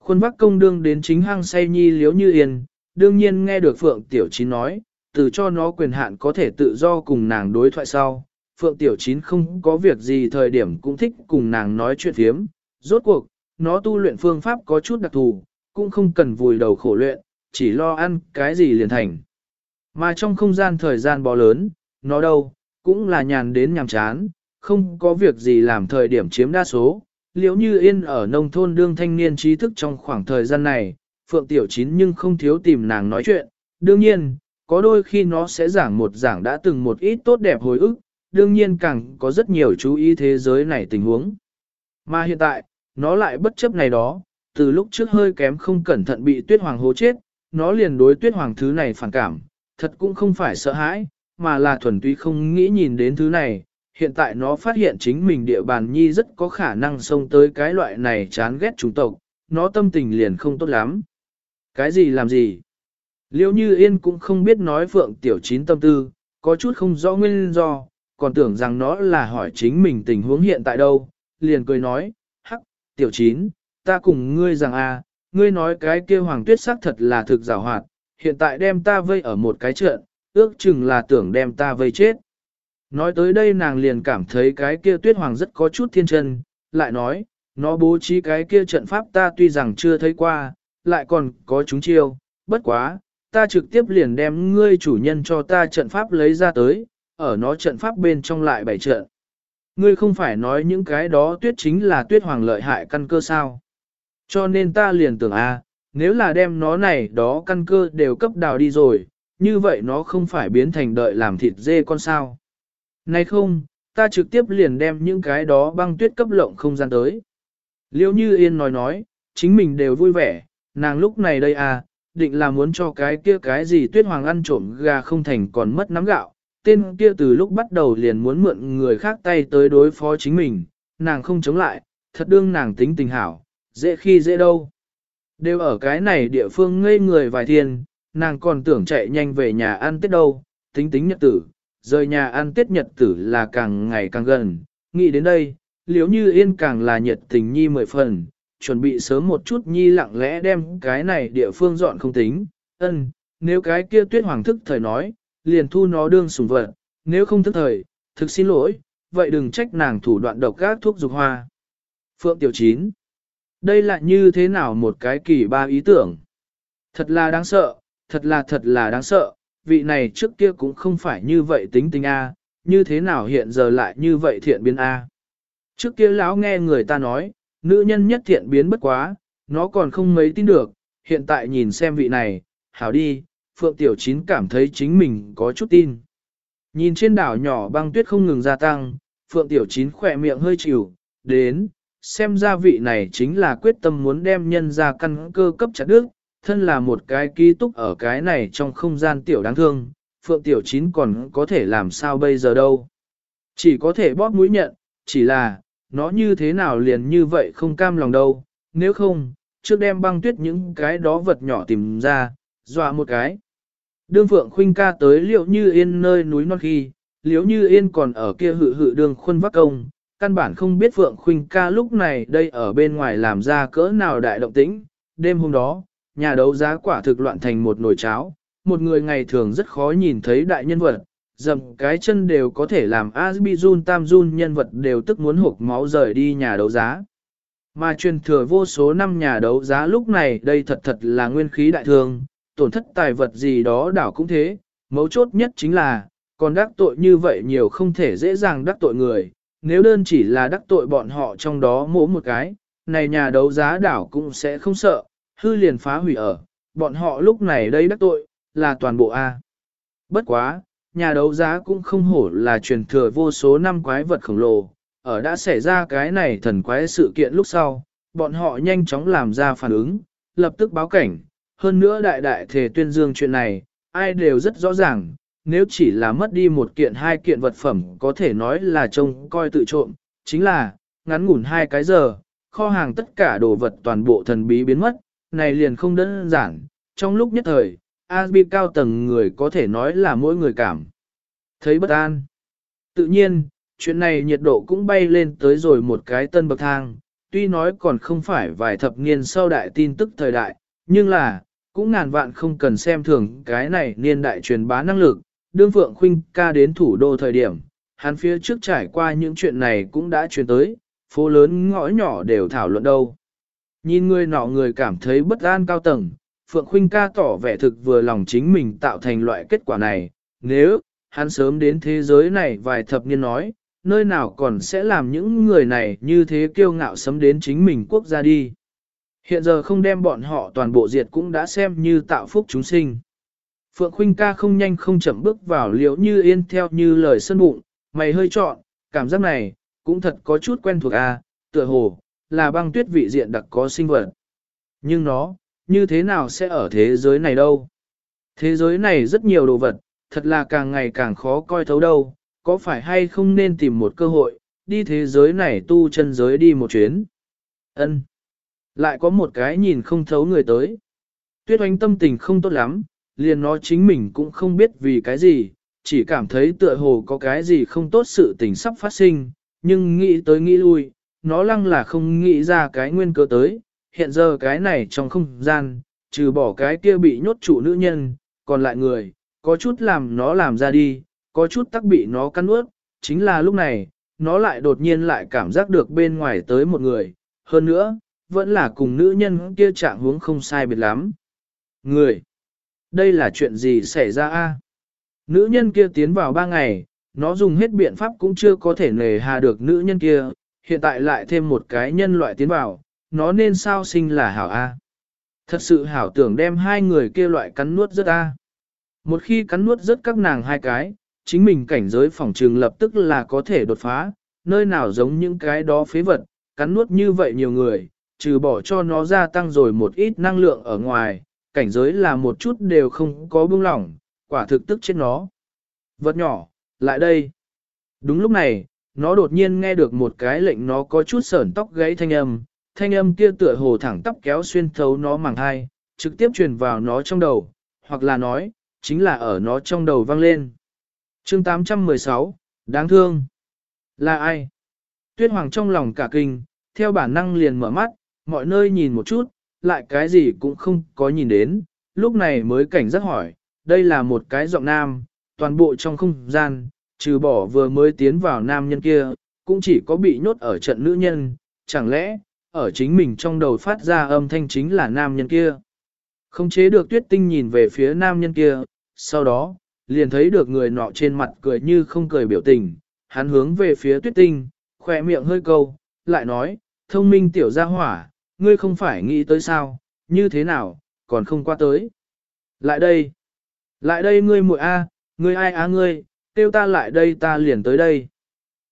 Khuôn bắc công đương đến chính hang say nhi liếu như yên, đương nhiên nghe được Phượng Tiểu Chín nói, từ cho nó quyền hạn có thể tự do cùng nàng đối thoại sau. Phượng Tiểu Chín không có việc gì thời điểm cũng thích cùng nàng nói chuyện thiếm, rốt cuộc, nó tu luyện phương pháp có chút đặc thù, cũng không cần vùi đầu khổ luyện, chỉ lo ăn cái gì liền thành. Mà trong không gian thời gian bó lớn, nó đâu, cũng là nhàn đến nhàm chán, không có việc gì làm thời điểm chiếm đa số. Liễu như yên ở nông thôn đương thanh niên trí thức trong khoảng thời gian này, Phượng Tiểu Chín nhưng không thiếu tìm nàng nói chuyện. Đương nhiên, có đôi khi nó sẽ giảng một giảng đã từng một ít tốt đẹp hồi ức, đương nhiên càng có rất nhiều chú ý thế giới này tình huống. Mà hiện tại, nó lại bất chấp này đó, từ lúc trước hơi kém không cẩn thận bị tuyết hoàng hố chết, nó liền đối tuyết hoàng thứ này phản cảm, thật cũng không phải sợ hãi, mà là thuần túy không nghĩ nhìn đến thứ này. Hiện tại nó phát hiện chính mình địa bàn nhi rất có khả năng xông tới cái loại này chán ghét chúng tộc, nó tâm tình liền không tốt lắm. Cái gì làm gì? Liêu như yên cũng không biết nói phượng tiểu chín tâm tư, có chút không rõ nguyên do, còn tưởng rằng nó là hỏi chính mình tình huống hiện tại đâu, liền cười nói, hắc, tiểu chín, ta cùng ngươi rằng a, à, ngươi nói cái kia hoàng tuyết sắc thật là thực rào hoạt, hiện tại đem ta vây ở một cái trận, ước chừng là tưởng đem ta vây chết. Nói tới đây nàng liền cảm thấy cái kia tuyết hoàng rất có chút thiên chân, lại nói, nó bố trí cái kia trận pháp ta tuy rằng chưa thấy qua, lại còn có chúng chiêu, bất quá, ta trực tiếp liền đem ngươi chủ nhân cho ta trận pháp lấy ra tới, ở nó trận pháp bên trong lại bảy trận. Ngươi không phải nói những cái đó tuyết chính là tuyết hoàng lợi hại căn cơ sao. Cho nên ta liền tưởng a, nếu là đem nó này đó căn cơ đều cấp đào đi rồi, như vậy nó không phải biến thành đợi làm thịt dê con sao. Này không, ta trực tiếp liền đem những cái đó băng tuyết cấp lộng không gian tới. Liêu như yên nói nói, chính mình đều vui vẻ, nàng lúc này đây à, định là muốn cho cái kia cái gì tuyết hoàng ăn trộm gà không thành còn mất nắm gạo. Tên kia từ lúc bắt đầu liền muốn mượn người khác tay tới đối phó chính mình, nàng không chống lại, thật đương nàng tính tình hảo, dễ khi dễ đâu. Đều ở cái này địa phương ngây người vài thiên, nàng còn tưởng chạy nhanh về nhà ăn tết đâu, tính tính nhật tử, rời nhà ăn tết nhật tử là càng ngày càng gần, nghĩ đến đây, liếu như yên càng là nhiệt tình nhi mười phần, chuẩn bị sớm một chút nhi lặng lẽ đem cái này địa phương dọn không tính, ân, nếu cái kia tuyết hoàng thức thời nói, liền thu nó đương sủng vật, nếu không thức thời, thực xin lỗi, vậy đừng trách nàng thủ đoạn độc các thuốc dục hoa. Phượng Tiểu Chín Đây là như thế nào một cái kỳ ba ý tưởng? Thật là đáng sợ, thật là thật là đáng sợ, vị này trước kia cũng không phải như vậy tính tình A, như thế nào hiện giờ lại như vậy thiện biến A. Trước kia lão nghe người ta nói, nữ nhân nhất thiện biến bất quá, nó còn không mấy tin được, hiện tại nhìn xem vị này, hảo đi, Phượng Tiểu Chín cảm thấy chính mình có chút tin. Nhìn trên đảo nhỏ băng tuyết không ngừng gia tăng, Phượng Tiểu Chín khỏe miệng hơi chịu, đến, xem ra vị này chính là quyết tâm muốn đem nhân ra căn cơ cấp chặt đức, thân là một cái ký túc ở cái này trong không gian tiểu đáng thương, Phượng Tiểu Chín còn có thể làm sao bây giờ đâu. Chỉ có thể bóp mũi nhận, chỉ là, nó như thế nào liền như vậy không cam lòng đâu, nếu không, trước đem băng tuyết những cái đó vật nhỏ tìm ra, dọa một cái. Đương Phượng Khuynh ca tới liệu như yên nơi núi non khi, liếu như yên còn ở kia hự hự đường khuôn vắc công, căn bản không biết Phượng Khuynh ca lúc này đây ở bên ngoài làm ra cỡ nào đại động tĩnh. Đêm hôm đó, nhà đấu giá quả thực loạn thành một nồi cháo, một người ngày thường rất khó nhìn thấy đại nhân vật, dầm cái chân đều có thể làm Azbizun Tamjun nhân vật đều tức muốn hộp máu rời đi nhà đấu giá. Mà truyền thừa vô số năm nhà đấu giá lúc này đây thật thật là nguyên khí đại thương, tổn thất tài vật gì đó đảo cũng thế, mấu chốt nhất chính là, còn đắc tội như vậy nhiều không thể dễ dàng đắc tội người, nếu đơn chỉ là đắc tội bọn họ trong đó mỗi một cái, này nhà đấu giá đảo cũng sẽ không sợ, hư liền phá hủy ở, bọn họ lúc này đây đắc tội, là toàn bộ A. Bất quá, nhà đấu giá cũng không hổ là truyền thừa vô số năm quái vật khổng lồ, ở đã xảy ra cái này thần quái sự kiện lúc sau, bọn họ nhanh chóng làm ra phản ứng, lập tức báo cảnh, hơn nữa đại đại thể tuyên dương chuyện này, ai đều rất rõ ràng, nếu chỉ là mất đi một kiện hai kiện vật phẩm có thể nói là trông coi tự trộm, chính là, ngắn ngủn hai cái giờ, kho hàng tất cả đồ vật toàn bộ thần bí biến mất, này liền không đơn giản, trong lúc nhất thời, Asbi cao tầng người có thể nói là mỗi người cảm. Thấy bất an. Tự nhiên, chuyện này nhiệt độ cũng bay lên tới rồi một cái tân bậc thang, tuy nói còn không phải vài thập niên sau đại tin tức thời đại, nhưng là, cũng ngàn vạn không cần xem thường cái này niên đại truyền bá năng lực. Đương Phượng Khuynh ca đến thủ đô thời điểm, hắn phía trước trải qua những chuyện này cũng đã truyền tới, phố lớn ngõ nhỏ đều thảo luận đâu. Nhìn người nọ người cảm thấy bất an cao tầng, Phượng Khuynh ca tỏ vẻ thực vừa lòng chính mình tạo thành loại kết quả này, nếu, hắn sớm đến thế giới này vài thập niên nói, nơi nào còn sẽ làm những người này như thế kiêu ngạo sấm đến chính mình quốc gia đi. Hiện giờ không đem bọn họ toàn bộ diệt cũng đã xem như tạo phúc chúng sinh. Phượng Khuynh ca không nhanh không chậm bước vào liễu như yên theo như lời sân bụng, mày hơi trọn, cảm giác này, cũng thật có chút quen thuộc a, à, tựa hồ, là băng tuyết vị diện đặc có sinh vật. Nhưng nó, như thế nào sẽ ở thế giới này đâu? Thế giới này rất nhiều đồ vật, thật là càng ngày càng khó coi thấu đâu, có phải hay không nên tìm một cơ hội, đi thế giới này tu chân giới đi một chuyến. Ân. Lại có một cái nhìn không thấu người tới. Tuyết oanh tâm tình không tốt lắm, liền nó chính mình cũng không biết vì cái gì, chỉ cảm thấy tựa hồ có cái gì không tốt sự tình sắp phát sinh, nhưng nghĩ tới nghĩ lui, nó lăng là không nghĩ ra cái nguyên cơ tới, hiện giờ cái này trong không gian, trừ bỏ cái kia bị nhốt trụ nữ nhân, còn lại người, có chút làm nó làm ra đi, có chút tắc bị nó cắn ướt, chính là lúc này, nó lại đột nhiên lại cảm giác được bên ngoài tới một người, hơn nữa, vẫn là cùng nữ nhân kia trạng hướng không sai biệt lắm. Người! Đây là chuyện gì xảy ra a? Nữ nhân kia tiến vào ba ngày, nó dùng hết biện pháp cũng chưa có thể nề hà được nữ nhân kia, hiện tại lại thêm một cái nhân loại tiến vào, nó nên sao sinh là hảo A. Thật sự hảo tưởng đem hai người kia loại cắn nuốt rất A. Một khi cắn nuốt rất các nàng hai cái, chính mình cảnh giới phòng trường lập tức là có thể đột phá, nơi nào giống những cái đó phế vật, cắn nuốt như vậy nhiều người, trừ bỏ cho nó gia tăng rồi một ít năng lượng ở ngoài, cảnh giới là một chút đều không có buông lỏng, quả thực tức chết nó. Vật nhỏ, lại đây. Đúng lúc này, nó đột nhiên nghe được một cái lệnh nó có chút sởn tóc gãy thanh âm, thanh âm kia tựa hồ thẳng tóc kéo xuyên thấu nó màng hai, trực tiếp truyền vào nó trong đầu, hoặc là nói, chính là ở nó trong đầu vang lên. chương 816, đáng thương. Là ai? Tuyết Hoàng trong lòng cả kinh, theo bản năng liền mở mắt, mọi nơi nhìn một chút, lại cái gì cũng không có nhìn đến, lúc này mới cảnh giác hỏi, đây là một cái giọng nam, toàn bộ trong không gian, trừ bỏ vừa mới tiến vào nam nhân kia, cũng chỉ có bị nhốt ở trận nữ nhân, chẳng lẽ, ở chính mình trong đầu phát ra âm thanh chính là nam nhân kia. Không chế được tuyết tinh nhìn về phía nam nhân kia, sau đó, liền thấy được người nọ trên mặt cười như không cười biểu tình, hắn hướng về phía tuyết tinh, khỏe miệng hơi câu, lại nói, thông minh tiểu gia hỏa, ngươi không phải nghĩ tới sao, như thế nào, còn không qua tới. Lại đây, lại đây ngươi muội a, ngươi ai á ngươi, tiêu ta lại đây ta liền tới đây.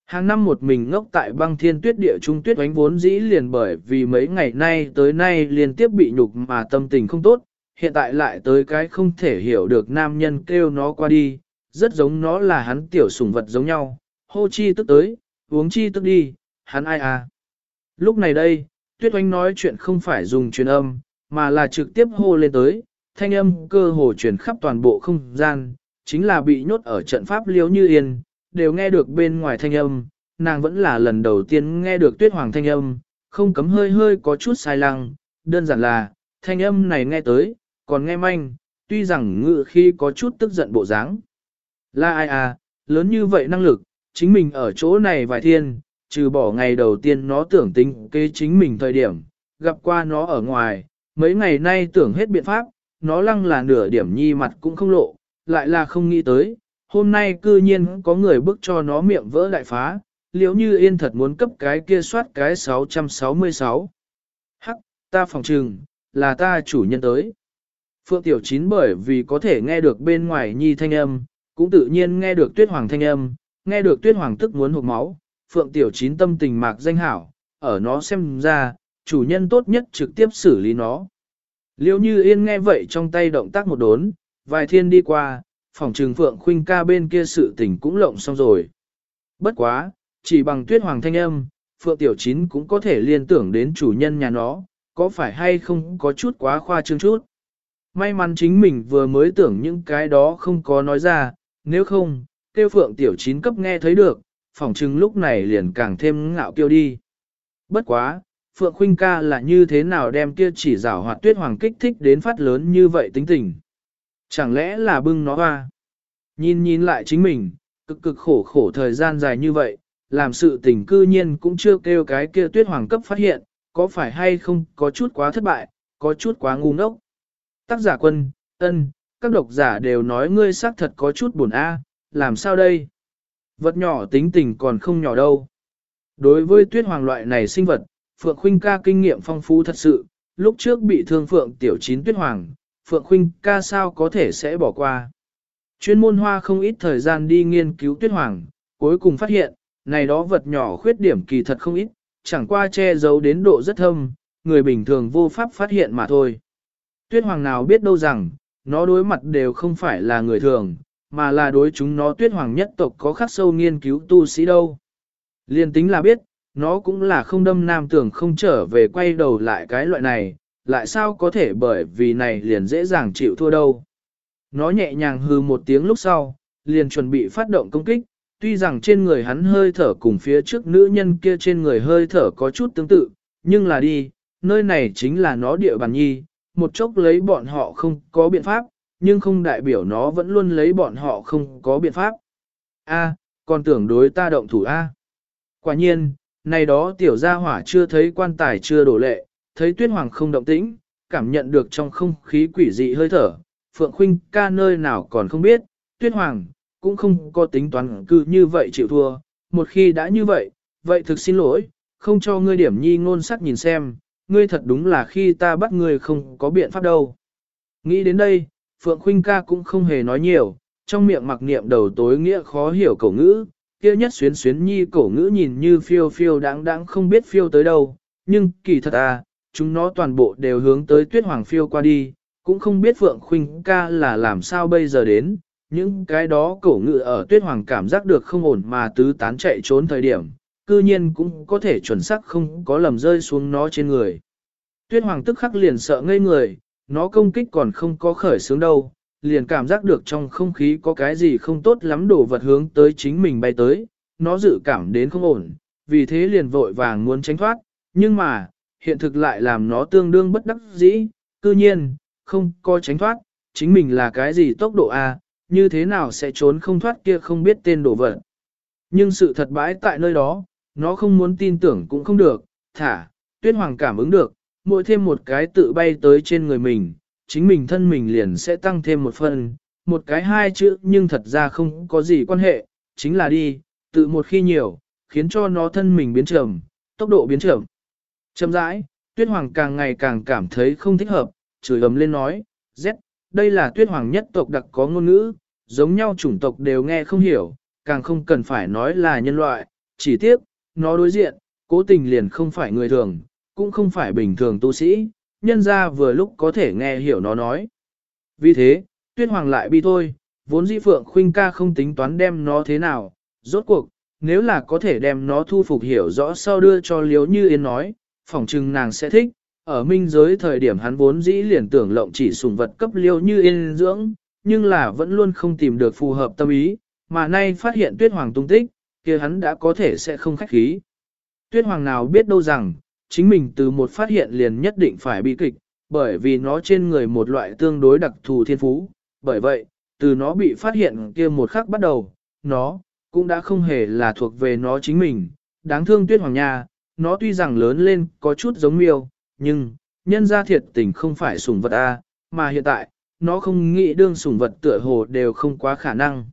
Hàng năm một mình ngốc tại băng thiên tuyết địa trung tuyết oánh vốn dĩ liền bởi vì mấy ngày nay tới nay liên tiếp bị nhục mà tâm tình không tốt, hiện tại lại tới cái không thể hiểu được nam nhân kêu nó qua đi, rất giống nó là hắn tiểu sủng vật giống nhau, hô chi tức tới, uống chi tức đi, hắn ai à. Lúc này đây, Tuyết Oanh nói chuyện không phải dùng truyền âm, mà là trực tiếp hô lên tới, thanh âm cơ hồ truyền khắp toàn bộ không gian, chính là bị nhốt ở trận pháp liếu như yên, đều nghe được bên ngoài thanh âm, nàng vẫn là lần đầu tiên nghe được Tuyết Hoàng thanh âm, không cấm hơi hơi có chút sai lăng, đơn giản là, thanh âm này nghe tới, còn nghe manh, tuy rằng ngự khi có chút tức giận bộ dáng. Là ai à, lớn như vậy năng lực, chính mình ở chỗ này vài thiên, trừ bỏ ngày đầu tiên nó tưởng tính kế chính mình thời điểm, gặp qua nó ở ngoài, mấy ngày nay tưởng hết biện pháp, nó lăng là nửa điểm nhi mặt cũng không lộ, lại là không nghĩ tới, hôm nay cư nhiên có người bức cho nó miệng vỡ đại phá, liếu như yên thật muốn cấp cái kia soát cái 666. Hắc, ta phòng trừng, là ta chủ nhân tới. Phượng Tiểu Chín bởi vì có thể nghe được bên ngoài nhi thanh âm, cũng tự nhiên nghe được tuyết hoàng thanh âm, nghe được tuyết hoàng tức muốn hụt máu, Phượng Tiểu Chín tâm tình mạc danh hảo, ở nó xem ra, chủ nhân tốt nhất trực tiếp xử lý nó. Liêu như yên nghe vậy trong tay động tác một đốn, vài thiên đi qua, phòng trừng Phượng Khuynh ca bên kia sự tình cũng lộng xong rồi. Bất quá, chỉ bằng tuyết hoàng thanh âm, Phượng Tiểu Chín cũng có thể liên tưởng đến chủ nhân nhà nó, có phải hay không có chút quá khoa trương chút. May mắn chính mình vừa mới tưởng những cái đó không có nói ra, nếu không, tiêu Phượng Tiểu Chín cấp nghe thấy được, phỏng chừng lúc này liền càng thêm ngạo kiêu đi. Bất quá, Phượng Khuynh ca là như thế nào đem kia chỉ rảo hoạt tuyết hoàng kích thích đến phát lớn như vậy tính tình. Chẳng lẽ là bưng nó hoa? Nhìn nhìn lại chính mình, cực cực khổ khổ thời gian dài như vậy, làm sự tình cư nhiên cũng chưa kêu cái kia tuyết hoàng cấp phát hiện, có phải hay không có chút quá thất bại, có chút quá ngu ngốc. Tác giả quân, ân, các độc giả đều nói ngươi xác thật có chút buồn a, làm sao đây? Vật nhỏ tính tình còn không nhỏ đâu. Đối với tuyết hoàng loại này sinh vật, Phượng Khuynh ca kinh nghiệm phong phú thật sự, lúc trước bị thương Phượng tiểu chín tuyết hoàng, Phượng Khuynh ca sao có thể sẽ bỏ qua. Chuyên môn hoa không ít thời gian đi nghiên cứu tuyết hoàng, cuối cùng phát hiện, này đó vật nhỏ khuyết điểm kỳ thật không ít, chẳng qua che giấu đến độ rất thâm, người bình thường vô pháp phát hiện mà thôi. Tuyết hoàng nào biết đâu rằng, nó đối mặt đều không phải là người thường, mà là đối chúng nó tuyết hoàng nhất tộc có khắc sâu nghiên cứu tu sĩ đâu. Liên tính là biết, nó cũng là không đâm nam tưởng không trở về quay đầu lại cái loại này, lại sao có thể bởi vì này liền dễ dàng chịu thua đâu. Nó nhẹ nhàng hư một tiếng lúc sau, liền chuẩn bị phát động công kích, tuy rằng trên người hắn hơi thở cùng phía trước nữ nhân kia trên người hơi thở có chút tương tự, nhưng là đi, nơi này chính là nó địa bàn nhi, một chốc lấy bọn họ không có biện pháp, nhưng không đại biểu nó vẫn luôn lấy bọn họ không có biện pháp. A, còn tưởng đối ta động thủ A. Quả nhiên, này đó tiểu gia hỏa chưa thấy quan tài chưa đổ lệ, thấy tuyết hoàng không động tĩnh, cảm nhận được trong không khí quỷ dị hơi thở, Phượng Khuynh ca nơi nào còn không biết, tuyết hoàng, cũng không có tính toán cư như vậy chịu thua, một khi đã như vậy, vậy thực xin lỗi, không cho ngươi điểm nhi ngôn sắc nhìn xem, ngươi thật đúng là khi ta bắt ngươi không có biện pháp đâu. Nghĩ đến đây, Phượng Khuynh ca cũng không hề nói nhiều, trong miệng mặc niệm đầu tối nghĩa khó hiểu cổ ngữ, kia nhất xuyến xuyến nhi cổ ngữ nhìn như phiêu phiêu đáng đáng không biết phiêu tới đâu, nhưng kỳ thật à, chúng nó toàn bộ đều hướng tới tuyết hoàng phiêu qua đi, cũng không biết Phượng Khuynh ca là làm sao bây giờ đến, những cái đó cổ ngữ ở tuyết hoàng cảm giác được không ổn mà tứ tán chạy trốn thời điểm, cư nhiên cũng có thể chuẩn xác không có lầm rơi xuống nó trên người. Tuyết hoàng tức khắc liền sợ ngây người, nó công kích còn không có khởi sướng đâu, liền cảm giác được trong không khí có cái gì không tốt lắm đổ vật hướng tới chính mình bay tới, nó dự cảm đến không ổn, vì thế liền vội vàng muốn tránh thoát, nhưng mà, hiện thực lại làm nó tương đương bất đắc dĩ, cư nhiên, không có tránh thoát, chính mình là cái gì tốc độ A, như thế nào sẽ trốn không thoát kia không biết tên đổ vật. Nhưng sự thật bãi tại nơi đó, nó không muốn tin tưởng cũng không được, thả, tuyết hoàng cảm ứng được, mỗi thêm một cái tự bay tới trên người mình, chính mình thân mình liền sẽ tăng thêm một phần, một cái hai chữ nhưng thật ra không có gì quan hệ, chính là đi, tự một khi nhiều, khiến cho nó thân mình biến chậm, tốc độ biến chậm. Chậm rãi, tuyết hoàng càng ngày càng cảm thấy không thích hợp, chửi ấm lên nói, Z, đây là tuyết hoàng nhất tộc đặc có ngôn ngữ, giống nhau chủng tộc đều nghe không hiểu, càng không cần phải nói là nhân loại, chỉ tiếc, nó đối diện, cố tình liền không phải người thường, cũng không phải bình thường tu sĩ, nhân ra vừa lúc có thể nghe hiểu nó nói. Vì thế, tuyết hoàng lại bi thôi, vốn dĩ phượng khuynh ca không tính toán đem nó thế nào, rốt cuộc, nếu là có thể đem nó thu phục hiểu rõ sau đưa cho liếu như yên nói, phỏng chừng nàng sẽ thích, ở minh giới thời điểm hắn vốn dĩ liền tưởng lộng chỉ sùng vật cấp liêu như yên dưỡng, nhưng là vẫn luôn không tìm được phù hợp tâm ý, mà nay phát hiện tuyết hoàng tung tích, kia hắn đã có thể sẽ không khách khí. Tuyết hoàng nào biết đâu rằng, chính mình từ một phát hiện liền nhất định phải bị kịch, bởi vì nó trên người một loại tương đối đặc thù thiên phú. Bởi vậy, từ nó bị phát hiện kia một khắc bắt đầu, nó, cũng đã không hề là thuộc về nó chính mình. Đáng thương tuyết hoàng nha, nó tuy rằng lớn lên có chút giống miêu, nhưng, nhân ra thiệt tình không phải sủng vật A, mà hiện tại, nó không nghĩ đương sủng vật tựa hồ đều không quá khả năng.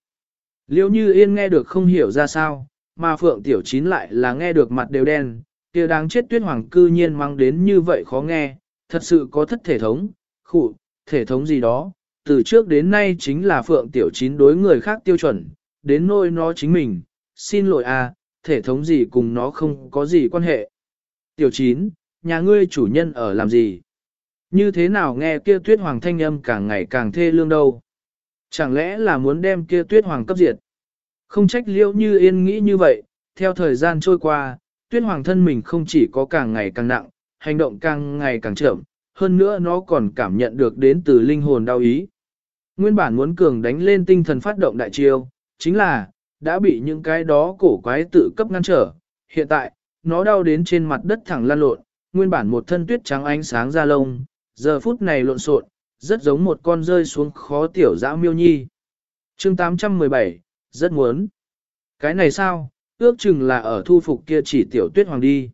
Liêu như yên nghe được không hiểu ra sao, mà phượng tiểu chín lại là nghe được mặt đều đen, kia đáng chết tuyết hoàng cư nhiên mang đến như vậy khó nghe, thật sự có thất thể thống, khụ, thể thống gì đó, từ trước đến nay chính là phượng tiểu chín đối người khác tiêu chuẩn, đến nôi nó chính mình, xin lỗi à, thể thống gì cùng nó không có gì quan hệ. Tiểu chín, nhà ngươi chủ nhân ở làm gì? Như thế nào nghe kia tuyết hoàng thanh âm càng ngày càng thê lương đâu? Chẳng lẽ là muốn đem kia tuyết hoàng cấp diệt? Không trách liễu như yên nghĩ như vậy, theo thời gian trôi qua, tuyết hoàng thân mình không chỉ có càng ngày càng nặng, hành động càng ngày càng chậm, hơn nữa nó còn cảm nhận được đến từ linh hồn đau ý. Nguyên bản muốn cường đánh lên tinh thần phát động đại chiêu, chính là, đã bị những cái đó cổ quái tự cấp ngăn trở. Hiện tại, nó đau đến trên mặt đất thẳng lan lộn, nguyên bản một thân tuyết trắng ánh sáng ra lông, giờ phút này lộn xộn, rất giống một con rơi xuống khó tiểu dã miêu nhi. chương 817, rất muốn. Cái này sao, ước chừng là ở thu phục kia chỉ tiểu tuyết hoàng đi.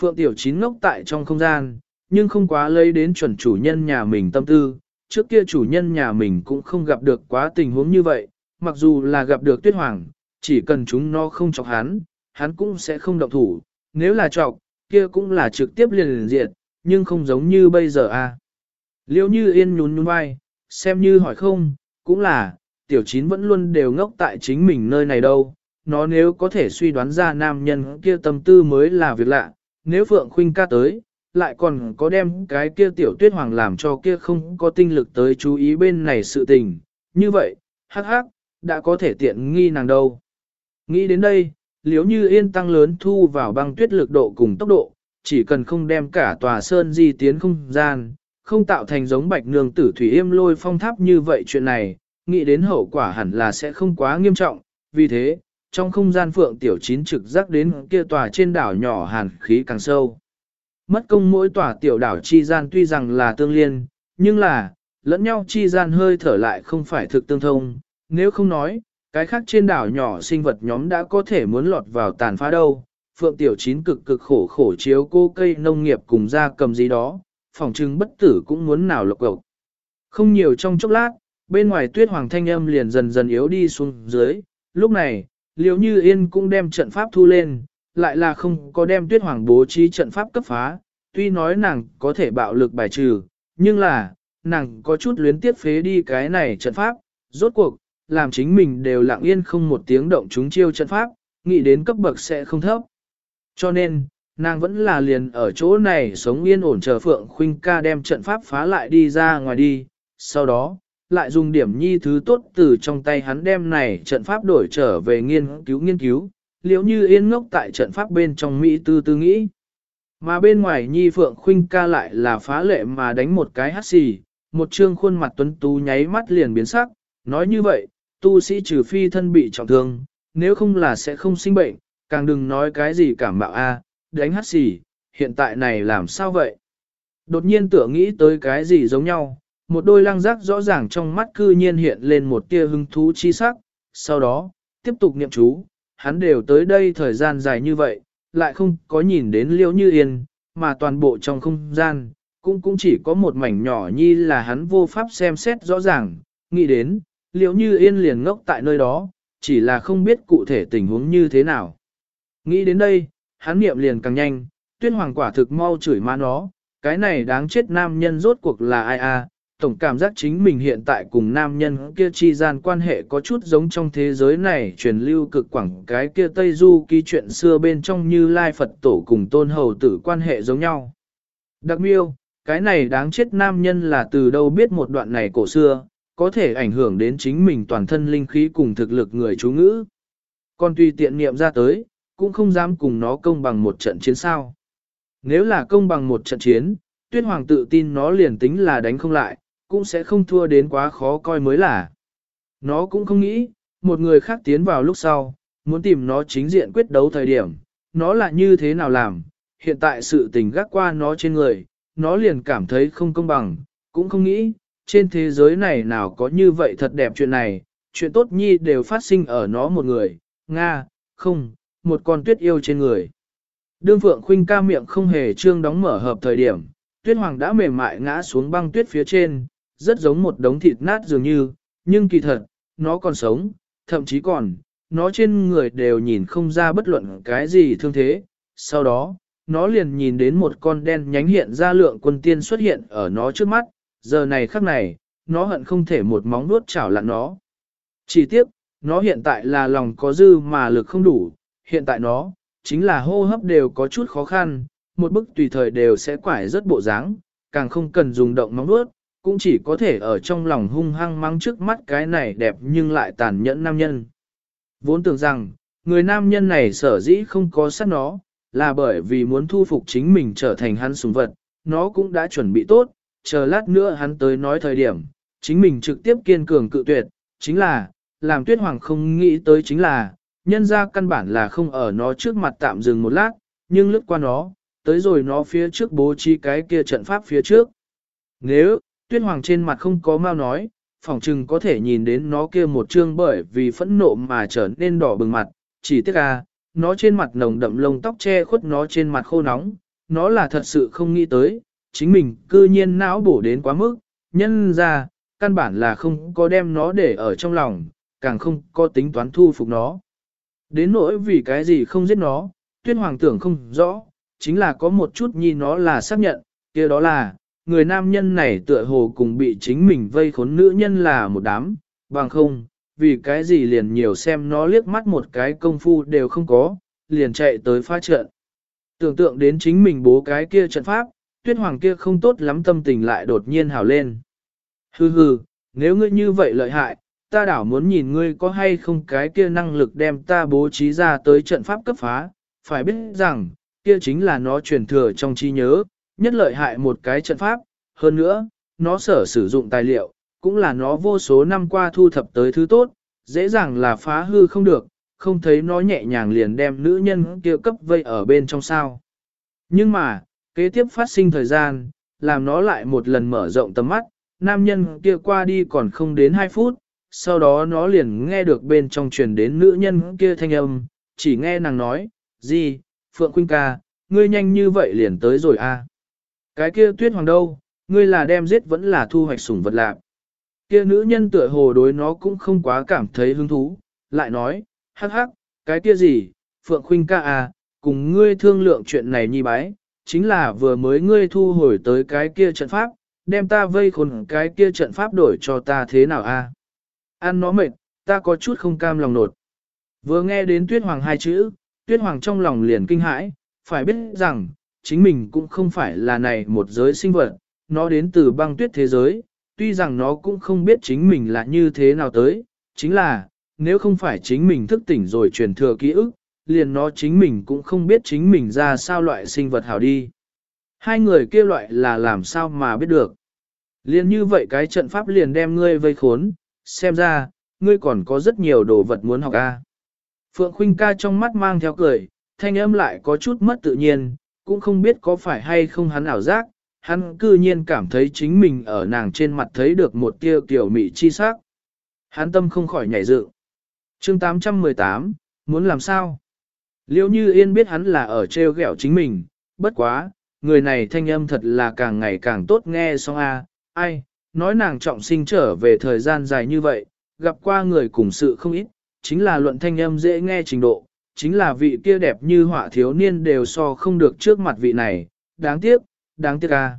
Phượng tiểu chín ngốc tại trong không gian, nhưng không quá lấy đến chuẩn chủ nhân nhà mình tâm tư, trước kia chủ nhân nhà mình cũng không gặp được quá tình huống như vậy, mặc dù là gặp được tuyết hoàng, chỉ cần chúng nó không chọc hắn, hắn cũng sẽ không động thủ, nếu là chọc, kia cũng là trực tiếp liền liền diệt, nhưng không giống như bây giờ à. Liêu như yên nhún nhún vai, xem như hỏi không, cũng là, tiểu chín vẫn luôn đều ngốc tại chính mình nơi này đâu, nó nếu có thể suy đoán ra nam nhân kia tâm tư mới là việc lạ, nếu Phượng Khuynh ca tới, lại còn có đem cái kia tiểu tuyết hoàng làm cho kia không có tinh lực tới chú ý bên này sự tình, như vậy, hắc hắc, đã có thể tiện nghi nàng đâu. Nghĩ đến đây, liếu như yên tăng lớn thu vào băng tuyết lực độ cùng tốc độ, chỉ cần không đem cả tòa sơn di tiến không gian, không tạo thành giống bạch nương tử thủy yêm lôi phong tháp như vậy chuyện này, nghĩ đến hậu quả hẳn là sẽ không quá nghiêm trọng, vì thế, trong không gian phượng tiểu chín trực giác đến kia tòa trên đảo nhỏ hàn khí càng sâu. Mất công mỗi tòa tiểu đảo chi gian tuy rằng là tương liên, nhưng là, lẫn nhau chi gian hơi thở lại không phải thực tương thông, nếu không nói, cái khác trên đảo nhỏ sinh vật nhóm đã có thể muốn lọt vào tàn phá đâu. Phượng Tiểu Chín cực cực khổ khổ chiếu cô cây nông nghiệp cùng ra cầm gì đó, phòng trưng bất tử cũng muốn nào lộc cộc. Không nhiều trong chốc lát, bên ngoài tuyết hoàng thanh âm liền dần dần yếu đi xuống dưới, lúc này, liều như yên cũng đem trận pháp thu lên, lại là không có đem tuyết hoàng bố trí trận pháp cấp phá, tuy nói nàng có thể bạo lực bài trừ, nhưng là, nàng có chút luyến tiếc phế đi cái này trận pháp, rốt cuộc, làm chính mình đều lặng yên không một tiếng động chúng chiêu trận pháp, nghĩ đến cấp bậc sẽ không thấp. Cho nên, nàng vẫn là liền ở chỗ này sống yên ổn chờ Phượng Khuynh ca đem trận pháp phá lại đi ra ngoài đi, sau đó, lại dùng điểm nhi thứ tốt từ trong tay hắn đem này trận pháp đổi trở về nghiên cứu nghiên cứu, liễu như yên ngốc tại trận pháp bên trong Mỹ tư tư nghĩ. Mà bên ngoài nhi Phượng Khuynh ca lại là phá lệ mà đánh một cái hát xì, một trương khuôn mặt tuấn tú nháy mắt liền biến sắc, nói như vậy, tu sĩ trừ phi thân bị trọng thương, nếu không là sẽ không sinh bệnh, càng đừng nói cái gì cảm mạo a, đánh hát xì, hiện tại này làm sao vậy? Đột nhiên tưởng nghĩ tới cái gì giống nhau, một đôi lăng giác rõ ràng trong mắt cư nhiên hiện lên một tia hứng thú chi sắc, sau đó, tiếp tục niệm chú, hắn đều tới đây thời gian dài như vậy, lại không có nhìn đến liễu như yên, mà toàn bộ trong không gian, cũng cũng chỉ có một mảnh nhỏ nhi là hắn vô pháp xem xét rõ ràng, nghĩ đến, liễu như yên liền ngốc tại nơi đó, chỉ là không biết cụ thể tình huống như thế nào. Nghĩ đến đây, hắn niệm liền càng nhanh, tuyên hoàng quả thực mau chửi ma nó, cái này đáng chết nam nhân rốt cuộc là ai a? Tổng cảm giác chính mình hiện tại cùng nam nhân kia chi gian quan hệ có chút giống trong thế giới này truyền lưu cực quảng cái kia Tây Du ký chuyện xưa bên trong như Lai Phật Tổ cùng Tôn Hầu Tử quan hệ giống nhau. Đặc miêu, cái này đáng chết nam nhân là từ đâu biết một đoạn này cổ xưa, có thể ảnh hưởng đến chính mình toàn thân linh khí cùng thực lực người chú ngữ. Còn tùy tiện niệm ra tới, cũng không dám cùng nó công bằng một trận chiến sao. Nếu là công bằng một trận chiến, tuyết hoàng tự tin nó liền tính là đánh không lại, cũng sẽ không thua đến quá khó coi mới là. Nó cũng không nghĩ, một người khác tiến vào lúc sau, muốn tìm nó chính diện quyết đấu thời điểm, nó là như thế nào làm, hiện tại sự tình gác qua nó trên người, nó liền cảm thấy không công bằng, cũng không nghĩ, trên thế giới này nào có như vậy thật đẹp chuyện này, chuyện tốt nhi đều phát sinh ở nó một người, Nga, không, một con tuyết yêu trên người. Đương Phượng Khuynh ca miệng không hề trương đóng mở hợp thời điểm, tuyết hoàng đã mềm mại ngã xuống băng tuyết phía trên, rất giống một đống thịt nát dường như, nhưng kỳ thật, nó còn sống, thậm chí còn, nó trên người đều nhìn không ra bất luận cái gì thương thế. Sau đó, nó liền nhìn đến một con đen nhánh hiện ra lượng quân tiên xuất hiện ở nó trước mắt, giờ này khắc này, nó hận không thể một móng nuốt chảo lặn nó. Chỉ tiếc, nó hiện tại là lòng có dư mà lực không đủ, hiện tại nó, chính là hô hấp đều có chút khó khăn, một bức tùy thời đều sẽ quải rất bộ dáng, càng không cần dùng động móng nuốt, cũng chỉ có thể ở trong lòng hung hăng mắng trước mắt cái này đẹp nhưng lại tàn nhẫn nam nhân. Vốn tưởng rằng, người nam nhân này sở dĩ không có sát nó, là bởi vì muốn thu phục chính mình trở thành hắn súng vật, nó cũng đã chuẩn bị tốt, chờ lát nữa hắn tới nói thời điểm, chính mình trực tiếp kiên cường cự tuyệt, chính là, làm tuyết hoàng không nghĩ tới chính là, nhân ra căn bản là không ở nó trước mặt tạm dừng một lát, nhưng lướt qua nó, tới rồi nó phía trước bố trí cái kia trận pháp phía trước. Nếu, tuyết hoàng trên mặt không có mau nói, phỏng chừng có thể nhìn đến nó kia một trương bởi vì phẫn nộ mà trở nên đỏ bừng mặt, chỉ tiếc à, nó trên mặt nồng đậm lông tóc che khuất nó trên mặt khô nóng, nó là thật sự không nghĩ tới, chính mình cư nhiên não bổ đến quá mức, nhân ra, căn bản là không có đem nó để ở trong lòng, càng không có tính toán thu phục nó. Đến nỗi vì cái gì không giết nó, tuyết hoàng tưởng không rõ, chính là có một chút nhìn nó là xác nhận, kia đó là, người nam nhân này tựa hồ cùng bị chính mình vây khốn nữ nhân là một đám, bằng không, vì cái gì liền nhiều xem nó liếc mắt một cái công phu đều không có, liền chạy tới phá trận. Tưởng tượng đến chính mình bố cái kia trận pháp, tuyết hoàng kia không tốt lắm tâm tình lại đột nhiên hào lên. Hừ hừ, nếu ngươi như vậy lợi hại, ta đảo muốn nhìn ngươi có hay không cái kia năng lực đem ta bố trí ra tới trận pháp cấp phá, phải biết rằng, kia chính là nó truyền thừa trong trí nhớ, nhất lợi hại một cái trận pháp, hơn nữa, nó sở sử dụng tài liệu, cũng là nó vô số năm qua thu thập tới thứ tốt, dễ dàng là phá hư không được, không thấy nó nhẹ nhàng liền đem nữ nhân kia cấp vây ở bên trong sao. Nhưng mà, kế tiếp phát sinh thời gian, làm nó lại một lần mở rộng tầm mắt, nam nhân kia qua đi còn không đến 2 phút, sau đó nó liền nghe được bên trong truyền đến nữ nhân kia thanh âm, chỉ nghe nàng nói, gì, Phượng Quynh ca, ngươi nhanh như vậy liền tới rồi à. Cái kia tuyết hoàng đâu, ngươi là đem giết vẫn là thu hoạch sủng vật lạc. Kia nữ nhân tựa hồ đối nó cũng không quá cảm thấy hứng thú, lại nói, hắc hắc, cái kia gì, Phượng Khuynh ca à, cùng ngươi thương lượng chuyện này nhi bái, chính là vừa mới ngươi thu hồi tới cái kia trận pháp, đem ta vây khốn cái kia trận pháp đổi cho ta thế nào a? À? Ăn nó mệt, ta có chút không cam lòng nột. Vừa nghe đến tuyết hoàng hai chữ, tuyết hoàng trong lòng liền kinh hãi, phải biết rằng, chính mình cũng không phải là này một giới sinh vật, nó đến từ băng tuyết thế giới, tuy rằng nó cũng không biết chính mình là như thế nào tới, chính là, nếu không phải chính mình thức tỉnh rồi truyền thừa ký ức, liền nó chính mình cũng không biết chính mình ra sao loại sinh vật hảo đi. Hai người kia loại là làm sao mà biết được. Liền như vậy cái trận pháp liền đem ngươi vây khốn, xem ra, ngươi còn có rất nhiều đồ vật muốn học a. Phượng Khuynh ca trong mắt mang theo cười, thanh âm lại có chút mất tự nhiên, cũng không biết có phải hay không hắn ảo giác, hắn cư nhiên cảm thấy chính mình ở nàng trên mặt thấy được một tia kiểu mị chi sắc. Hắn tâm không khỏi nhảy dựng. Chương 818, muốn làm sao? Liễu như yên biết hắn là ở treo ghẹo chính mình, bất quá, người này thanh âm thật là càng ngày càng tốt nghe xong a, ai, nói nàng trọng sinh trở về thời gian dài như vậy, gặp qua người cùng sự không ít, chính là luận thanh âm dễ nghe trình độ, chính là vị kia đẹp như họa thiếu niên đều so không được trước mặt vị này, đáng tiếc, đáng tiếc a.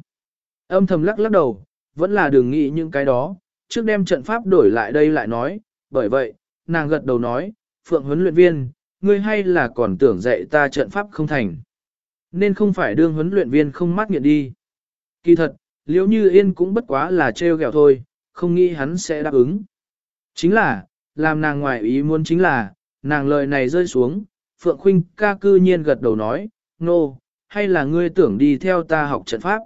Âm thầm lắc lắc đầu, vẫn là đừng nghĩ những cái đó, trước đem trận pháp đổi lại đây lại nói, bởi vậy, nàng gật đầu nói, Phượng huấn luyện viên, ngươi hay là còn tưởng dạy ta trận pháp không thành. Nên không phải đương huấn luyện viên không mắt nghiện đi. Kỳ thật, liễu như yên cũng bất quá là trêu ghẹo thôi, không nghĩ hắn sẽ đáp ứng. Chính là, làm nàng ngoại ý muốn chính là, nàng lời này rơi xuống, Phượng Khuynh ca cư nhiên gật đầu nói, nô, no, hay là ngươi tưởng đi theo ta học trận pháp?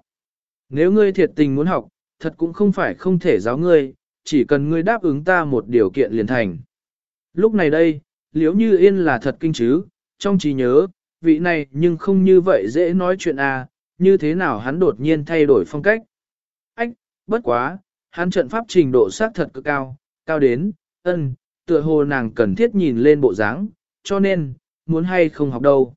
Nếu ngươi thiệt tình muốn học, thật cũng không phải không thể giáo ngươi, chỉ cần ngươi đáp ứng ta một điều kiện liền thành. Lúc này đây, liếu như yên là thật kinh chứ, trong trí nhớ, vị này nhưng không như vậy dễ nói chuyện à, như thế nào hắn đột nhiên thay đổi phong cách. Ách, bất quá, hắn trận pháp trình độ xác thật cực cao, cao đến, ân, tựa hồ nàng cần thiết nhìn lên bộ dáng, cho nên, muốn hay không học đâu.